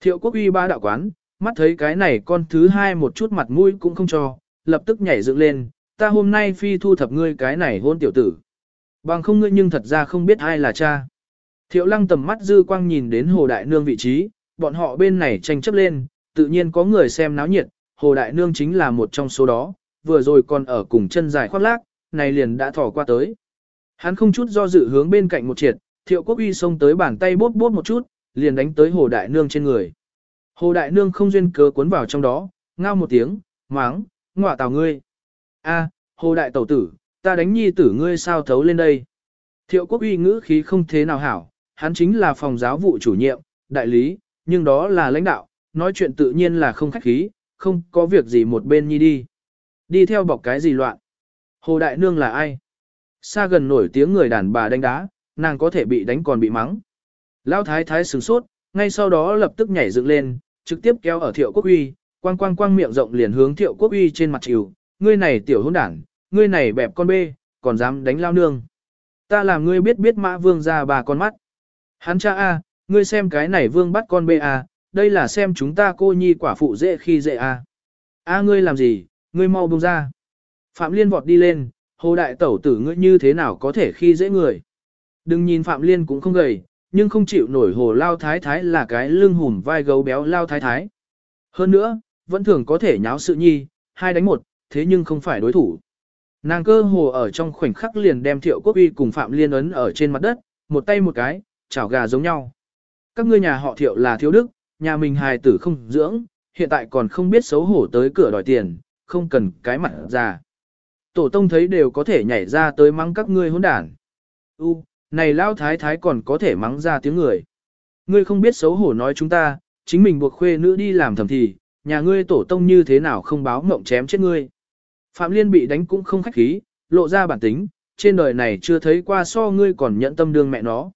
Thiệu quốc uy ba đạo quán, mắt thấy cái này con thứ hai một chút mặt mũi cũng không cho, lập tức nhảy dựng lên, ta hôm nay phi thu thập ngươi cái này hôn tiểu tử. Bằng không ngươi nhưng thật ra không biết ai là cha. Thiệu lăng tầm mắt dư quang nhìn đến hồ đại nương vị trí, bọn họ bên này tranh chấp lên, tự nhiên có người xem náo nhiệt, Hồ Đại Nương chính là một trong số đó, vừa rồi còn ở cùng chân dài khoác lác, này liền đã thỏ qua tới. Hắn không chút do dự hướng bên cạnh một triệt, thiệu quốc uy xông tới bàn tay bóp bóp một chút, liền đánh tới Hồ Đại Nương trên người. Hồ Đại Nương không duyên cớ cuốn vào trong đó, ngao một tiếng, máng, ngọa tào ngươi. a Hồ Đại Tẩu Tử, ta đánh nhi tử ngươi sao thấu lên đây. Thiệu quốc uy ngữ khí không thế nào hảo, hắn chính là phòng giáo vụ chủ nhiệm, đại lý, nhưng đó là lãnh đạo, nói chuyện tự nhiên là không khách khí, không có việc gì một bên nhi đi. Đi theo bọc cái gì loạn. Hồ Đại Nương là ai? Xa gần nổi tiếng người đàn bà đánh đá, nàng có thể bị đánh còn bị mắng. lao thái thái sửng sốt, ngay sau đó lập tức nhảy dựng lên, trực tiếp kéo ở thiệu quốc uy, quang quang quang miệng rộng liền hướng thiệu quốc uy trên mặt chịu, ngươi này tiểu hôn đảng, ngươi này bẹp con bê, còn dám đánh lao nương. Ta làm ngươi biết biết mã vương ra bà con mắt. Hắn cha a, ngươi xem cái này vương bắt con bê a, đây là xem chúng ta cô nhi quả phụ dễ khi dễ à. A ngươi làm gì, ngươi mau buông ra. Phạm Liên vọt đi lên, hồ đại tẩu tử ngươi như thế nào có thể khi dễ người. Đừng nhìn Phạm Liên cũng không gầy, nhưng không chịu nổi hồ lao thái thái là cái lưng hùm vai gấu béo lao thái thái. Hơn nữa, vẫn thường có thể nháo sự nhi, hai đánh một, thế nhưng không phải đối thủ. Nàng cơ hồ ở trong khoảnh khắc liền đem thiệu quốc uy cùng Phạm Liên ấn ở trên mặt đất, một tay một cái, chảo gà giống nhau. Các ngươi nhà họ thiệu là thiếu đức, nhà mình hài tử không dưỡng, hiện tại còn không biết xấu hổ tới cửa đòi tiền, không cần cái mặt già. Tổ tông thấy đều có thể nhảy ra tới mắng các ngươi hỗn đản. U, này Lão thái thái còn có thể mắng ra tiếng người. Ngươi không biết xấu hổ nói chúng ta, chính mình buộc khuê nữ đi làm thầm thì, nhà ngươi tổ tông như thế nào không báo mộng chém chết ngươi. Phạm Liên bị đánh cũng không khách khí, lộ ra bản tính, trên đời này chưa thấy qua so ngươi còn nhận tâm đương mẹ nó.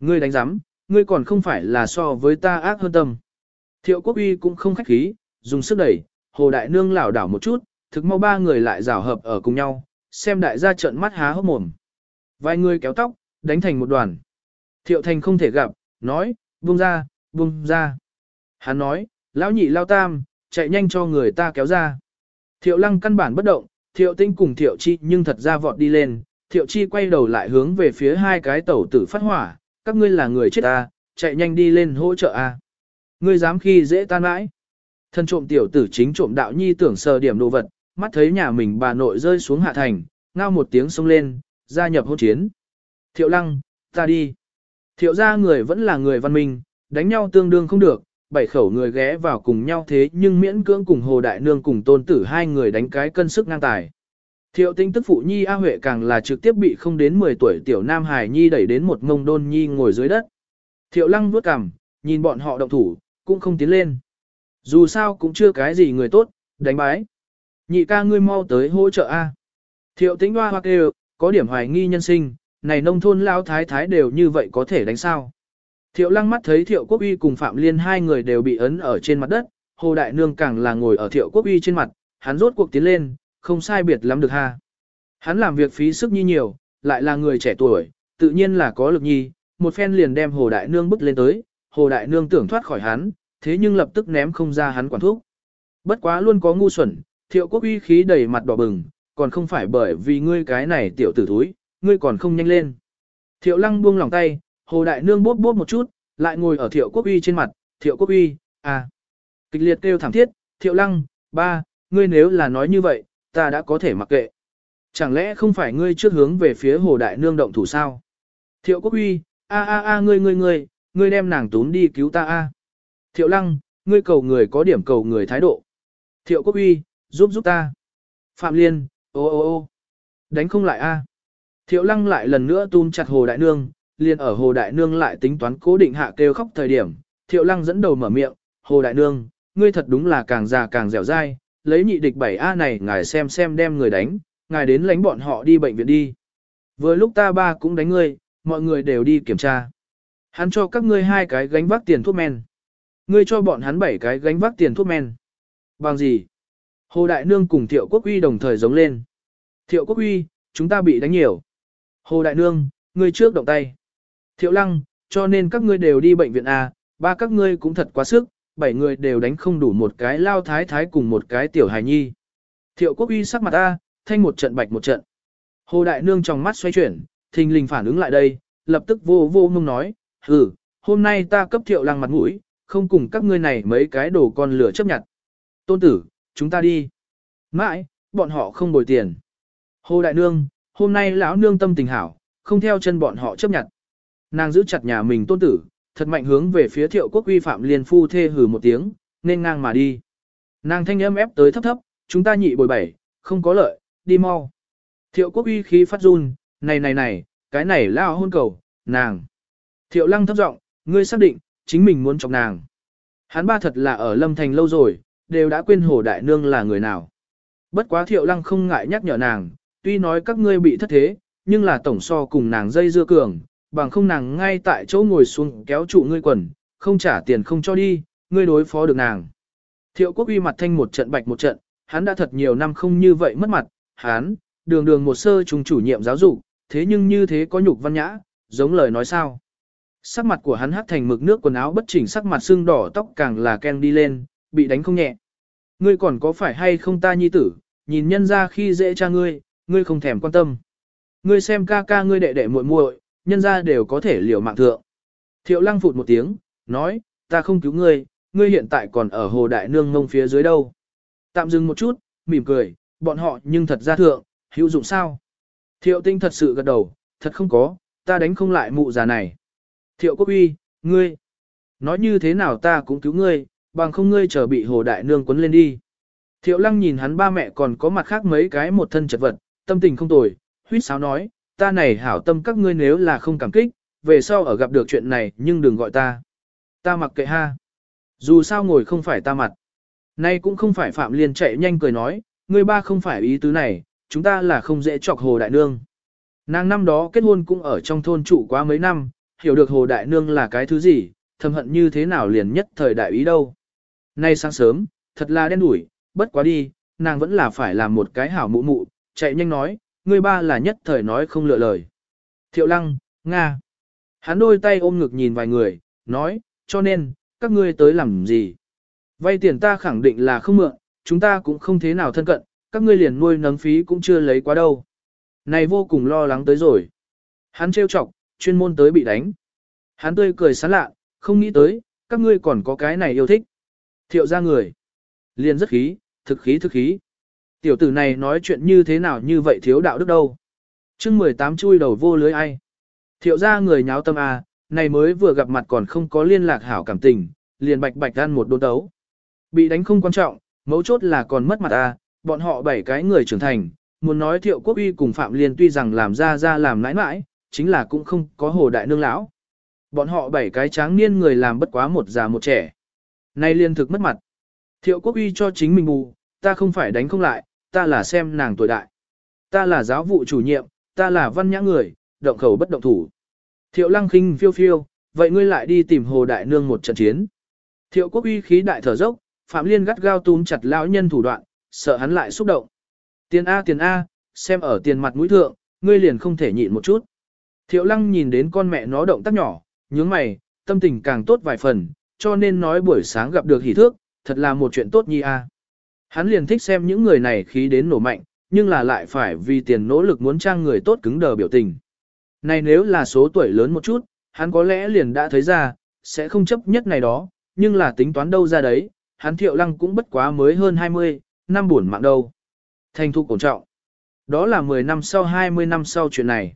Ngươi đánh giám, Ngươi còn không phải là so với ta ác hơn tâm. Thiệu quốc uy cũng không khách khí, dùng sức đẩy, hồ đại nương lảo đảo một chút, thực mau ba người lại rào hợp ở cùng nhau, xem đại gia trợn mắt há hốc mồm. Vài người kéo tóc, đánh thành một đoàn. Thiệu thành không thể gặp, nói, buông ra, buông ra. Hắn nói, lão nhị lao tam, chạy nhanh cho người ta kéo ra. Thiệu lăng căn bản bất động, thiệu tinh cùng thiệu chi nhưng thật ra vọt đi lên, thiệu chi quay đầu lại hướng về phía hai cái tẩu tử phát hỏa, các ngươi là người chết ta, chạy nhanh đi lên hỗ trợ a. Ngươi dám khi dễ tan mãi. Thân trộm tiểu tử chính trộm đạo nhi tưởng sờ điểm đồ vật, mắt thấy nhà mình bà nội rơi xuống hạ thành, ngao một tiếng xông lên, gia nhập hôn chiến. Thiệu lăng, ta đi. Thiệu ra người vẫn là người văn minh, đánh nhau tương đương không được, bảy khẩu người ghé vào cùng nhau thế nhưng miễn cưỡng cùng Hồ Đại Nương cùng tôn tử hai người đánh cái cân sức ngang tài. Thiệu tinh tức phụ nhi A Huệ càng là trực tiếp bị không đến 10 tuổi tiểu Nam Hải Nhi đẩy đến một mông đôn nhi ngồi dưới đất. Thiệu lăng vuốt cằm, nhìn bọn họ động thủ, cũng không tiến lên. Dù sao cũng chưa cái gì người tốt, đánh bái. Nhị ca ngươi mau tới hỗ trợ A. Thiệu Tinh hoa hoa kêu, có điểm hoài nghi nhân sinh, này nông thôn lao thái thái đều như vậy có thể đánh sao. Thiệu lăng mắt thấy thiệu quốc uy cùng Phạm Liên hai người đều bị ấn ở trên mặt đất, hồ đại nương càng là ngồi ở thiệu quốc uy trên mặt, hắn rốt cuộc tiến lên, không sai biệt lắm được ha. Hắn làm việc phí sức như nhiều, lại là người trẻ tuổi, tự nhiên là có lực nhi, một phen liền đem Hồ Đại Nương bức lên tới, Hồ Đại Nương tưởng thoát khỏi hắn, thế nhưng lập tức ném không ra hắn quản thúc. Bất quá luôn có ngu xuẩn, thiệu quốc uy khí đầy mặt đỏ bừng, còn không phải bởi vì ngươi cái này tiểu tử thúi, ngươi còn không nhanh lên. Thiệu lăng buông lòng tay, Hồ Đại Nương bốp bốp một chút, lại ngồi ở thiệu quốc uy trên mặt, thiệu quốc uy, à. Kịch liệt kêu thảm thiết, thiệu lăng, ba, ngươi nếu là nói như vậy, ta đã có thể mặc kệ. Chẳng lẽ không phải ngươi trước hướng về phía hồ đại nương động thủ sao? Thiệu quốc uy, a a a ngươi ngươi ngươi, ngươi đem nàng tún đi cứu ta a. Thiệu lăng, ngươi cầu người có điểm cầu người thái độ. Thiệu quốc uy, giúp giúp ta. Phạm liên, ô ô ô, đánh không lại a. Thiệu lăng lại lần nữa tún chặt hồ đại nương, liền ở hồ đại nương lại tính toán cố định hạ kêu khóc thời điểm. Thiệu lăng dẫn đầu mở miệng, hồ đại nương, ngươi thật đúng là càng già càng dẻo dai, lấy nhị địch bảy a này ngài xem xem đem người đánh, ngài đến lánh bọn họ đi bệnh viện đi. Vừa lúc ta ba cũng đánh ngươi, mọi người đều đi kiểm tra. Hắn cho các ngươi hai cái gánh vác tiền thuốc men. Ngươi cho bọn hắn bảy cái gánh vác tiền thuốc men. Bằng gì? Hồ Đại Nương cùng Thiệu Quốc Uy đồng thời giống lên. Thiệu Quốc Uy, chúng ta bị đánh nhiều. Hồ Đại Nương, ngươi trước động tay. Thiệu Lăng, cho nên các ngươi đều đi bệnh viện A, ba các ngươi cũng thật quá sức, bảy người đều đánh không đủ một cái lao thái thái cùng một cái tiểu hài nhi. Thiệu quốc uy sắc mặt ta, thanh một trận bạch một trận. Hồ Đại Nương trong mắt xoay chuyển, thình lình phản ứng lại đây, lập tức vô vô ngông nói, ừ, hôm nay ta cấp thiệu lăng mặt mũi, không cùng các ngươi này mấy cái đồ con lửa chấp nhận. Tôn tử, chúng ta đi. Mãi, bọn họ không bồi tiền. Hồ Đại Nương, hôm nay lão nương tâm tình hảo, không theo chân bọn họ chấp nhận. Nàng giữ chặt nhà mình tôn tử, thật mạnh hướng về phía thiệu quốc uy phạm liên phu thê hử một tiếng, nên ngang mà đi. Nàng thanh âm ép tới thấp thấp, chúng ta nhị bồi bảy, không có lợi, đi mau. Thiệu quốc uy khí phát run, này này này, cái này lao hôn cầu, nàng. Thiệu lăng thấp giọng, ngươi xác định, chính mình muốn chọc nàng. Hắn ba thật là ở lâm thành lâu rồi, đều đã quên hồ đại nương là người nào. Bất quá thiệu lăng không ngại nhắc nhở nàng, tuy nói các ngươi bị thất thế, nhưng là tổng so cùng nàng dây dưa cường, bằng không nàng ngay tại chỗ ngồi xuống kéo trụ ngươi quần, không trả tiền không cho đi, ngươi đối phó được nàng. Thiệu quốc uy mặt thanh một trận bạch một trận, hắn đã thật nhiều năm không như vậy mất mặt, hắn, đường đường một sơ trùng chủ nhiệm giáo dục, thế nhưng như thế có nhục văn nhã, giống lời nói sao. Sắc mặt của hắn hắt thành mực nước quần áo bất chỉnh sắc mặt xương đỏ tóc càng là ken đi lên, bị đánh không nhẹ. Ngươi còn có phải hay không ta nhi tử, nhìn nhân ra khi dễ cha ngươi, ngươi không thèm quan tâm. Ngươi xem ca ca ngươi đệ đệ muội muội, nhân ra đều có thể liều mạng thượng. Thiệu lăng phụt một tiếng, nói, ta không cứu ngươi, ngươi hiện tại còn ở hồ đại nương ngông phía dưới đâu. Tạm dừng một chút, mỉm cười, bọn họ nhưng thật ra thượng, hữu dụng sao. Thiệu tinh thật sự gật đầu, thật không có, ta đánh không lại mụ già này. Thiệu quốc uy, ngươi, nói như thế nào ta cũng cứu ngươi, bằng không ngươi trở bị hồ đại nương quấn lên đi. Thiệu lăng nhìn hắn ba mẹ còn có mặt khác mấy cái một thân chật vật, tâm tình không tồi, huyết sáo nói, ta này hảo tâm các ngươi nếu là không cảm kích, về sau ở gặp được chuyện này nhưng đừng gọi ta. Ta mặc kệ ha. Dù sao ngồi không phải ta mặt. Nay cũng không phải Phạm Liên chạy nhanh cười nói, ngươi ba không phải ý tứ này, chúng ta là không dễ chọc Hồ Đại Nương. Nàng năm đó kết hôn cũng ở trong thôn trụ quá mấy năm, hiểu được Hồ Đại Nương là cái thứ gì, thầm hận như thế nào liền nhất thời đại ý đâu. Nay sáng sớm, thật là đen đủi, bất quá đi, nàng vẫn là phải làm một cái hảo mụ mụ, chạy nhanh nói, ngươi ba là nhất thời nói không lựa lời. Thiệu lăng, Nga. Hắn đôi tay ôm ngực nhìn vài người, nói, cho nên, các ngươi tới làm gì? Vay tiền ta khẳng định là không mượn, chúng ta cũng không thế nào thân cận, các ngươi liền nuôi nấng phí cũng chưa lấy quá đâu. Này vô cùng lo lắng tới rồi. Hắn trêu chọc, chuyên môn tới bị đánh. Hắn tươi cười sán lạ, không nghĩ tới, các ngươi còn có cái này yêu thích. Thiệu ra người. Liền rất khí, thực khí thực khí. Tiểu tử này nói chuyện như thế nào như vậy thiếu đạo đức đâu. chương 18 chui đầu vô lưới ai. Thiệu ra người nháo tâm à, này mới vừa gặp mặt còn không có liên lạc hảo cảm tình, liền bạch bạch ăn một đôn tấu. Bị đánh không quan trọng, mấu chốt là còn mất mặt à, bọn họ bảy cái người trưởng thành, muốn nói thiệu quốc uy cùng Phạm Liên tuy rằng làm ra ra làm nãi nãi, chính là cũng không có hồ đại nương lão. Bọn họ bảy cái tráng niên người làm bất quá một già một trẻ. Nay liên thực mất mặt. Thiệu quốc uy cho chính mình bù, ta không phải đánh không lại, ta là xem nàng tuổi đại. Ta là giáo vụ chủ nhiệm, ta là văn nhã người, động khẩu bất động thủ. Thiệu lăng khinh phiêu phiêu, vậy ngươi lại đi tìm hồ đại nương một trận chiến. Thiệu quốc uy khí đại thở dốc, Phạm Liên gắt gao túm chặt lão nhân thủ đoạn, sợ hắn lại xúc động. Tiền A tiền A, xem ở tiền mặt mũi thượng, ngươi liền không thể nhịn một chút. Thiệu lăng nhìn đến con mẹ nó động tác nhỏ, nhướng mày, tâm tình càng tốt vài phần, cho nên nói buổi sáng gặp được hỷ thước, thật là một chuyện tốt nhi A. Hắn liền thích xem những người này khí đến nổ mạnh, nhưng là lại phải vì tiền nỗ lực muốn trang người tốt cứng đờ biểu tình. Này nếu là số tuổi lớn một chút, hắn có lẽ liền đã thấy ra, sẽ không chấp nhất này đó, nhưng là tính toán đâu ra đấy, hắn thiệu lăng cũng bất quá mới hơn 20, năm buồn mạng đâu. Thành thu cổ trọng. Đó là 10 năm sau 20 năm sau chuyện này.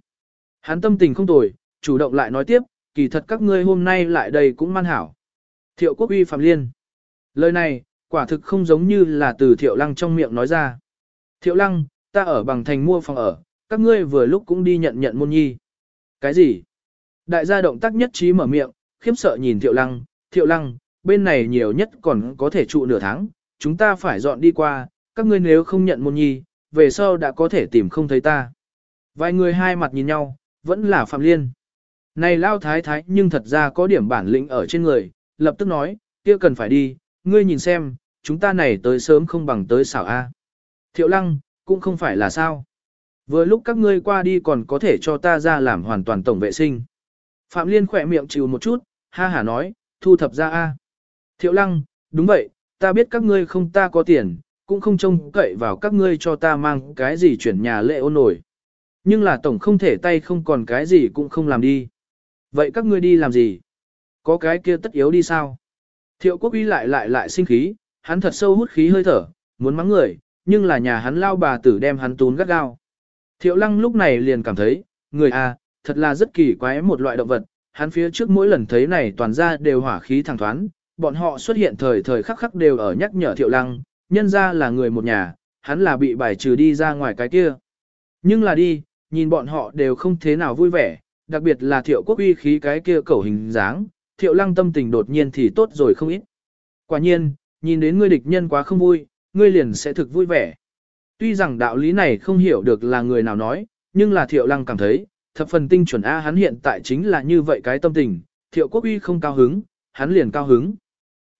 Hắn tâm tình không tồi, chủ động lại nói tiếp, kỳ thật các ngươi hôm nay lại đây cũng man hảo. Thiệu quốc uy phạm liên. Lời này, quả thực không giống như là từ thiệu lăng trong miệng nói ra. Thiệu lăng, ta ở bằng thành mua phòng ở, các ngươi vừa lúc cũng đi nhận nhận môn nhi. Cái gì? Đại gia động tác nhất trí mở miệng, khiếp sợ nhìn thiệu lăng, thiệu lăng, bên này nhiều nhất còn có thể trụ nửa tháng, chúng ta phải dọn đi qua, các ngươi nếu không nhận môn nhi, về sau đã có thể tìm không thấy ta. Vài người hai mặt nhìn nhau, vẫn là Phạm Liên. Này lao thái thái nhưng thật ra có điểm bản lĩnh ở trên người, lập tức nói, kia cần phải đi, ngươi nhìn xem, chúng ta này tới sớm không bằng tới xảo A. Thiệu lăng, cũng không phải là sao. Vừa lúc các ngươi qua đi còn có thể cho ta ra làm hoàn toàn tổng vệ sinh. Phạm Liên khỏe miệng chịu một chút, ha hả nói, thu thập ra A. Thiệu lăng, đúng vậy, ta biết các ngươi không ta có tiền, cũng không trông cậy vào các ngươi cho ta mang cái gì chuyển nhà lệ ôn nổi. Nhưng là tổng không thể tay không còn cái gì cũng không làm đi. Vậy các ngươi đi làm gì? Có cái kia tất yếu đi sao? Thiệu quốc uy lại lại lại sinh khí, hắn thật sâu hút khí hơi thở, muốn mắng người, nhưng là nhà hắn lao bà tử đem hắn tún gắt gao. Thiệu lăng lúc này liền cảm thấy, người à, thật là rất kỳ quái một loại động vật, hắn phía trước mỗi lần thấy này toàn ra đều hỏa khí thẳng thoán, bọn họ xuất hiện thời thời khắc khắc đều ở nhắc nhở thiệu lăng, nhân ra là người một nhà, hắn là bị bài trừ đi ra ngoài cái kia. Nhưng là đi, nhìn bọn họ đều không thế nào vui vẻ, đặc biệt là thiệu quốc uy khí cái kia cẩu hình dáng, thiệu lăng tâm tình đột nhiên thì tốt rồi không ít. Quả nhiên, nhìn đến ngươi địch nhân quá không vui, ngươi liền sẽ thực vui vẻ. Tuy rằng đạo lý này không hiểu được là người nào nói, nhưng là thiệu lăng cảm thấy, thập phần tinh chuẩn A hắn hiện tại chính là như vậy cái tâm tình, thiệu quốc uy không cao hứng, hắn liền cao hứng.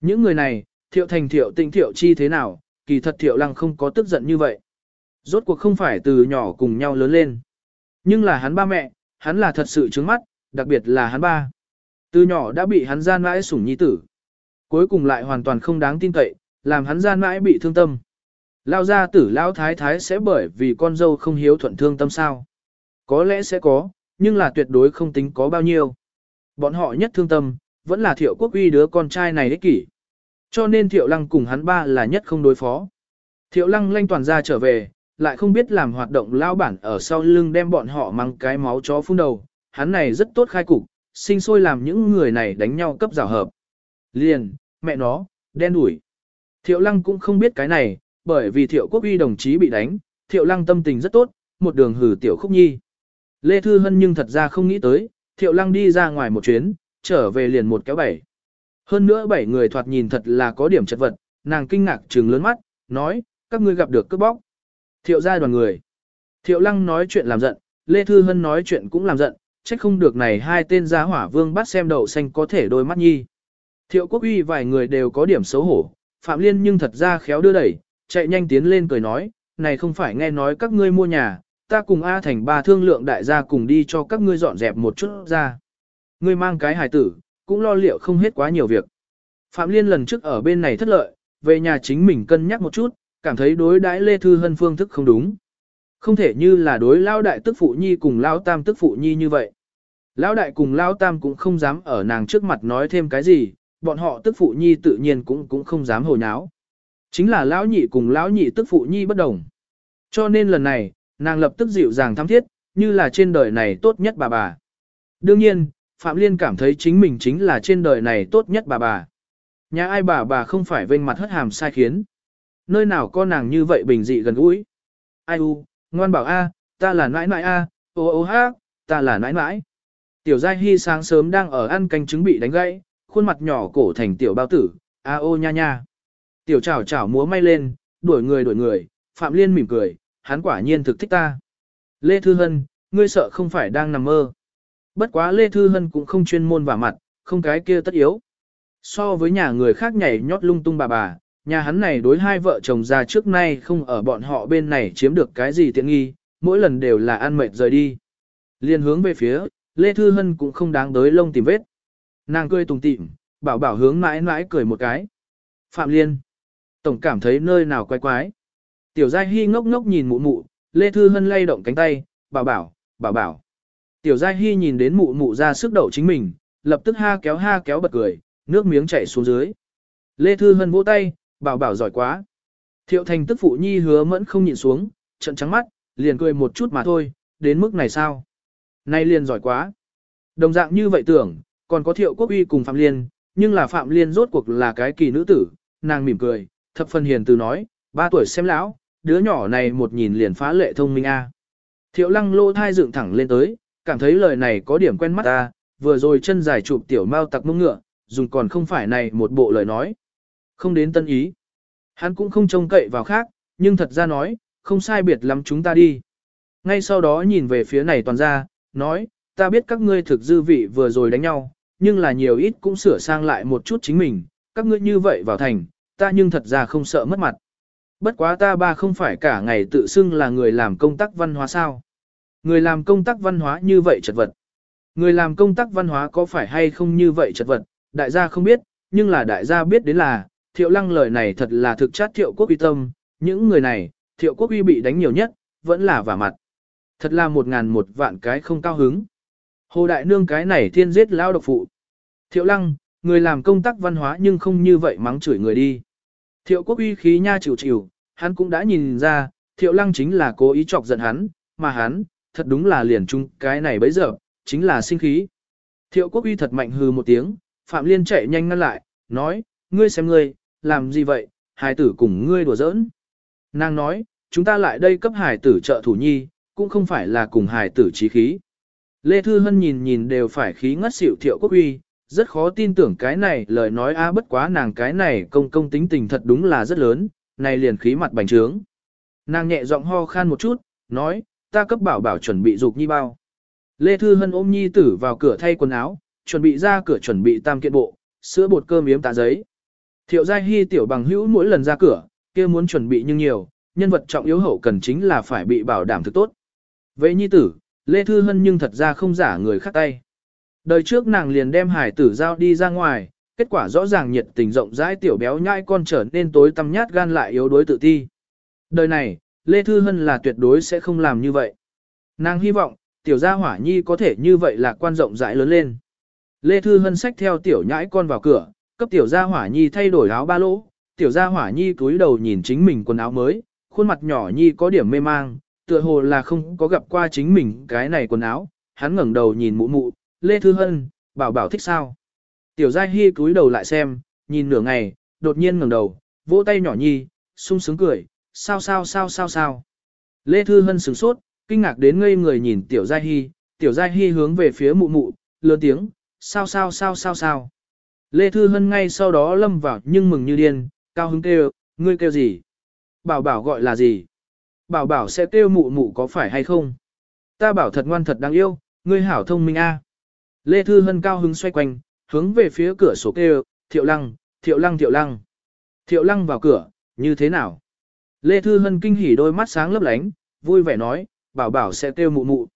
Những người này, thiệu thành thiệu tinh thiệu chi thế nào, kỳ thật thiệu lăng không có tức giận như vậy. Rốt cuộc không phải từ nhỏ cùng nhau lớn lên. Nhưng là hắn ba mẹ, hắn là thật sự trướng mắt, đặc biệt là hắn ba. Từ nhỏ đã bị hắn gian mãi sủng nhi tử. Cuối cùng lại hoàn toàn không đáng tin cậy, làm hắn gian mãi bị thương tâm. Lao gia tử lão thái thái sẽ bởi vì con dâu không hiếu thuận thương tâm sao. Có lẽ sẽ có, nhưng là tuyệt đối không tính có bao nhiêu. Bọn họ nhất thương tâm, vẫn là thiệu quốc uy đứa con trai này ích kỷ. Cho nên thiệu lăng cùng hắn ba là nhất không đối phó. Thiệu lăng lanh toàn ra trở về, lại không biết làm hoạt động lao bản ở sau lưng đem bọn họ mang cái máu chó phun đầu. Hắn này rất tốt khai cục, sinh sôi làm những người này đánh nhau cấp rào hợp. Liền, mẹ nó, đen đủi. Thiệu lăng cũng không biết cái này, bởi vì thiệu quốc uy đồng chí bị đánh, thiệu lăng tâm tình rất tốt, một đường hử tiểu khúc nhi. Lê Thư Hân nhưng thật ra không nghĩ tới, thiệu lăng đi ra ngoài một chuyến, trở về liền một kéo bảy. Hơn nữa bảy người thoạt nhìn thật là có điểm chật vật, nàng kinh ngạc trừng lớn mắt, nói, các ngươi gặp được cướp bóc. Thiệu ra đoàn người. Thiệu lăng nói chuyện làm giận, Lê Thư Hân nói chuyện cũng làm giận, trách không được này hai tên gia hỏa vương bắt xem đậu xanh có thể đôi mắt nhi. Thiệu quốc uy vài người đều có điểm xấu hổ, Phạm Liên nhưng thật ra khéo đưa đẩy, chạy nhanh tiến lên cười nói, này không phải nghe nói các ngươi mua nhà, ta cùng A thành ba thương lượng đại gia cùng đi cho các ngươi dọn dẹp một chút ra. Ngươi mang cái hài tử, cũng lo liệu không hết quá nhiều việc. Phạm Liên lần trước ở bên này thất lợi, về nhà chính mình cân nhắc một chút, cảm thấy đối đãi Lê Thư Hân phương thức không đúng. Không thể như là đối lao đại tức phụ nhi cùng lao tam tức phụ nhi như vậy. Lao đại cùng lao tam cũng không dám ở nàng trước mặt nói thêm cái gì, bọn họ tức phụ nhi tự nhiên cũng cũng không dám hồ nháo. Chính là lão nhị cùng lão nhị tức phụ nhi bất đồng. Cho nên lần này, nàng lập tức dịu dàng thăm thiết, như là trên đời này tốt nhất bà bà. Đương nhiên, Phạm Liên cảm thấy chính mình chính là trên đời này tốt nhất bà bà. Nhà ai bà bà không phải vênh mặt hất hàm sai khiến. Nơi nào có nàng như vậy bình dị gần gũi. Ai u, ngoan bảo a, ta là nãi nãi a, ô ô ha, ta là nãi nãi. Tiểu Giai Hy sáng sớm đang ở ăn canh trứng bị đánh gãy, khuôn mặt nhỏ cổ thành tiểu bao tử, a à ô nha nha. Tiểu chảo chảo múa may lên, đuổi người đuổi người, Phạm Liên mỉm cười, hắn quả nhiên thực thích ta. Lê Thư Hân, ngươi sợ không phải đang nằm mơ. Bất quá Lê Thư Hân cũng không chuyên môn vào mặt, không cái kia tất yếu. So với nhà người khác nhảy nhót lung tung bà bà, nhà hắn này đối hai vợ chồng già trước nay không ở bọn họ bên này chiếm được cái gì tiện nghi, mỗi lần đều là ăn mệt rời đi. Liên hướng về phía, Lê Thư Hân cũng không đáng tới lông tìm vết. Nàng cười tùng tịm, bảo bảo hướng mãi mãi cười một cái. Phạm Liên. Tổng cảm thấy nơi nào quái quái. Tiểu Giai Hy ngốc ngốc nhìn mụ mụ, Lê Thư Hân lay động cánh tay, bảo bảo, bảo bảo. Tiểu Giai Hy nhìn đến mụ mụ ra sức đậu chính mình, lập tức ha kéo ha kéo bật cười, nước miếng chảy xuống dưới. Lê Thư Hân vỗ tay, bảo bảo giỏi quá. Thiệu thành tức phụ nhi hứa mẫn không nhịn xuống, trận trắng mắt, liền cười một chút mà thôi, đến mức này sao? Nay liền giỏi quá. Đồng dạng như vậy tưởng, còn có thiệu quốc uy cùng Phạm Liên, nhưng là Phạm Liên rốt cuộc là cái kỳ nữ tử, nàng mỉm cười, thập phân hiền từ nói, ba tuổi xem lão, đứa nhỏ này một nhìn liền phá lệ thông minh a. Thiệu lăng lô thai dựng thẳng lên tới, cảm thấy lời này có điểm quen mắt ta, vừa rồi chân dài chụp tiểu mau tặc mông ngựa, dùng còn không phải này một bộ lời nói. Không đến tân ý. Hắn cũng không trông cậy vào khác, nhưng thật ra nói, không sai biệt lắm chúng ta đi. Ngay sau đó nhìn về phía này toàn ra, nói, ta biết các ngươi thực dư vị vừa rồi đánh nhau, nhưng là nhiều ít cũng sửa sang lại một chút chính mình, các ngươi như vậy vào thành, ta nhưng thật ra không sợ mất mặt. Bất quá ta ba không phải cả ngày tự xưng là người làm công tác văn hóa sao. Người làm công tác văn hóa như vậy chật vật. Người làm công tác văn hóa có phải hay không như vậy chật vật, đại gia không biết, nhưng là đại gia biết đến là, thiệu lăng lời này thật là thực chất thiệu quốc uy tâm, những người này, thiệu quốc uy bị đánh nhiều nhất, vẫn là vả mặt. Thật là một ngàn một vạn cái không cao hứng. Hồ Đại Nương cái này thiên giết lao độc phụ. Thiệu lăng, người làm công tác văn hóa nhưng không như vậy mắng chửi người đi. Thiệu quốc uy khí nha chịu chịu, hắn cũng đã nhìn ra, thiệu lăng chính là cố ý chọc giận hắn, mà hắn, thật đúng là liền chung cái này bấy giờ, chính là sinh khí. Thiệu quốc uy thật mạnh hừ một tiếng, Phạm Liên chạy nhanh ngăn lại, nói, ngươi xem ngươi, làm gì vậy, hải tử cùng ngươi đùa giỡn. Nàng nói, chúng ta lại đây cấp hải tử trợ thủ nhi, cũng không phải là cùng hải tử trí khí. Lê Thư Hân nhìn nhìn đều phải khí ngất xỉu thiệu quốc uy, rất khó tin tưởng cái này lời nói a bất quá nàng cái này công công tính tình thật đúng là rất lớn, này liền khí mặt bành trướng. Nàng nhẹ giọng ho khan một chút, nói, ta cấp bảo bảo chuẩn bị dục nhi bao. Lê Thư Hân ôm nhi tử vào cửa thay quần áo, chuẩn bị ra cửa chuẩn bị tam kiện bộ, sữa bột cơm yếm tạ giấy. Thiệu Giai Hy tiểu bằng hữu mỗi lần ra cửa, kia muốn chuẩn bị nhưng nhiều, nhân vật trọng yếu hậu cần chính là phải bị bảo đảm thực tốt. Vệ nhi tử, Lê Thư Hân nhưng thật ra không giả người khác tay. Đời trước nàng liền đem hải tử giao đi ra ngoài, kết quả rõ ràng nhiệt tình rộng rãi tiểu béo nhãi con trở nên tối tăm nhát gan lại yếu đuối tự ti. Đời này, Lê Thư Hân là tuyệt đối sẽ không làm như vậy. Nàng hy vọng, tiểu gia hỏa nhi có thể như vậy là quan rộng rãi lớn lên. Lê Thư Hân xách theo tiểu nhãi con vào cửa, cấp tiểu gia hỏa nhi thay đổi áo ba lỗ, tiểu gia hỏa nhi cúi đầu nhìn chính mình quần áo mới, khuôn mặt nhỏ nhi có điểm mê mang, tựa hồ là không có gặp qua chính mình cái này quần áo, hắn ngẩng đầu nhìn mụ mụ, Lê Thư Hân, bảo bảo thích sao. Tiểu gia hi cúi đầu lại xem, nhìn nửa ngày, đột nhiên ngẩng đầu, vỗ tay nhỏ nhi, sung sướng cười, sao sao sao sao sao. Lê Thư Hân sửng sốt, kinh ngạc đến ngây người nhìn tiểu gia hi, tiểu gia hi hướng về phía mụ mụ, lớn tiếng, sao sao sao sao sao. Lê Thư Hân ngay sau đó lâm vào nhưng mừng như điên, cao hứng kêu, ngươi kêu gì? Bảo bảo gọi là gì? Bảo bảo sẽ kêu mụ mụ có phải hay không? Ta bảo thật ngoan thật đáng yêu, ngươi hảo thông minh a à. Lê Thư Hân cao hứng xoay quanh, hướng về phía cửa sổ kêu, thiệu lăng, thiệu lăng thiệu lăng. Thiệu lăng vào cửa, như thế nào? Lê Thư Hân kinh hỉ đôi mắt sáng lấp lánh, vui vẻ nói, bảo bảo sẽ kêu mụ mụ.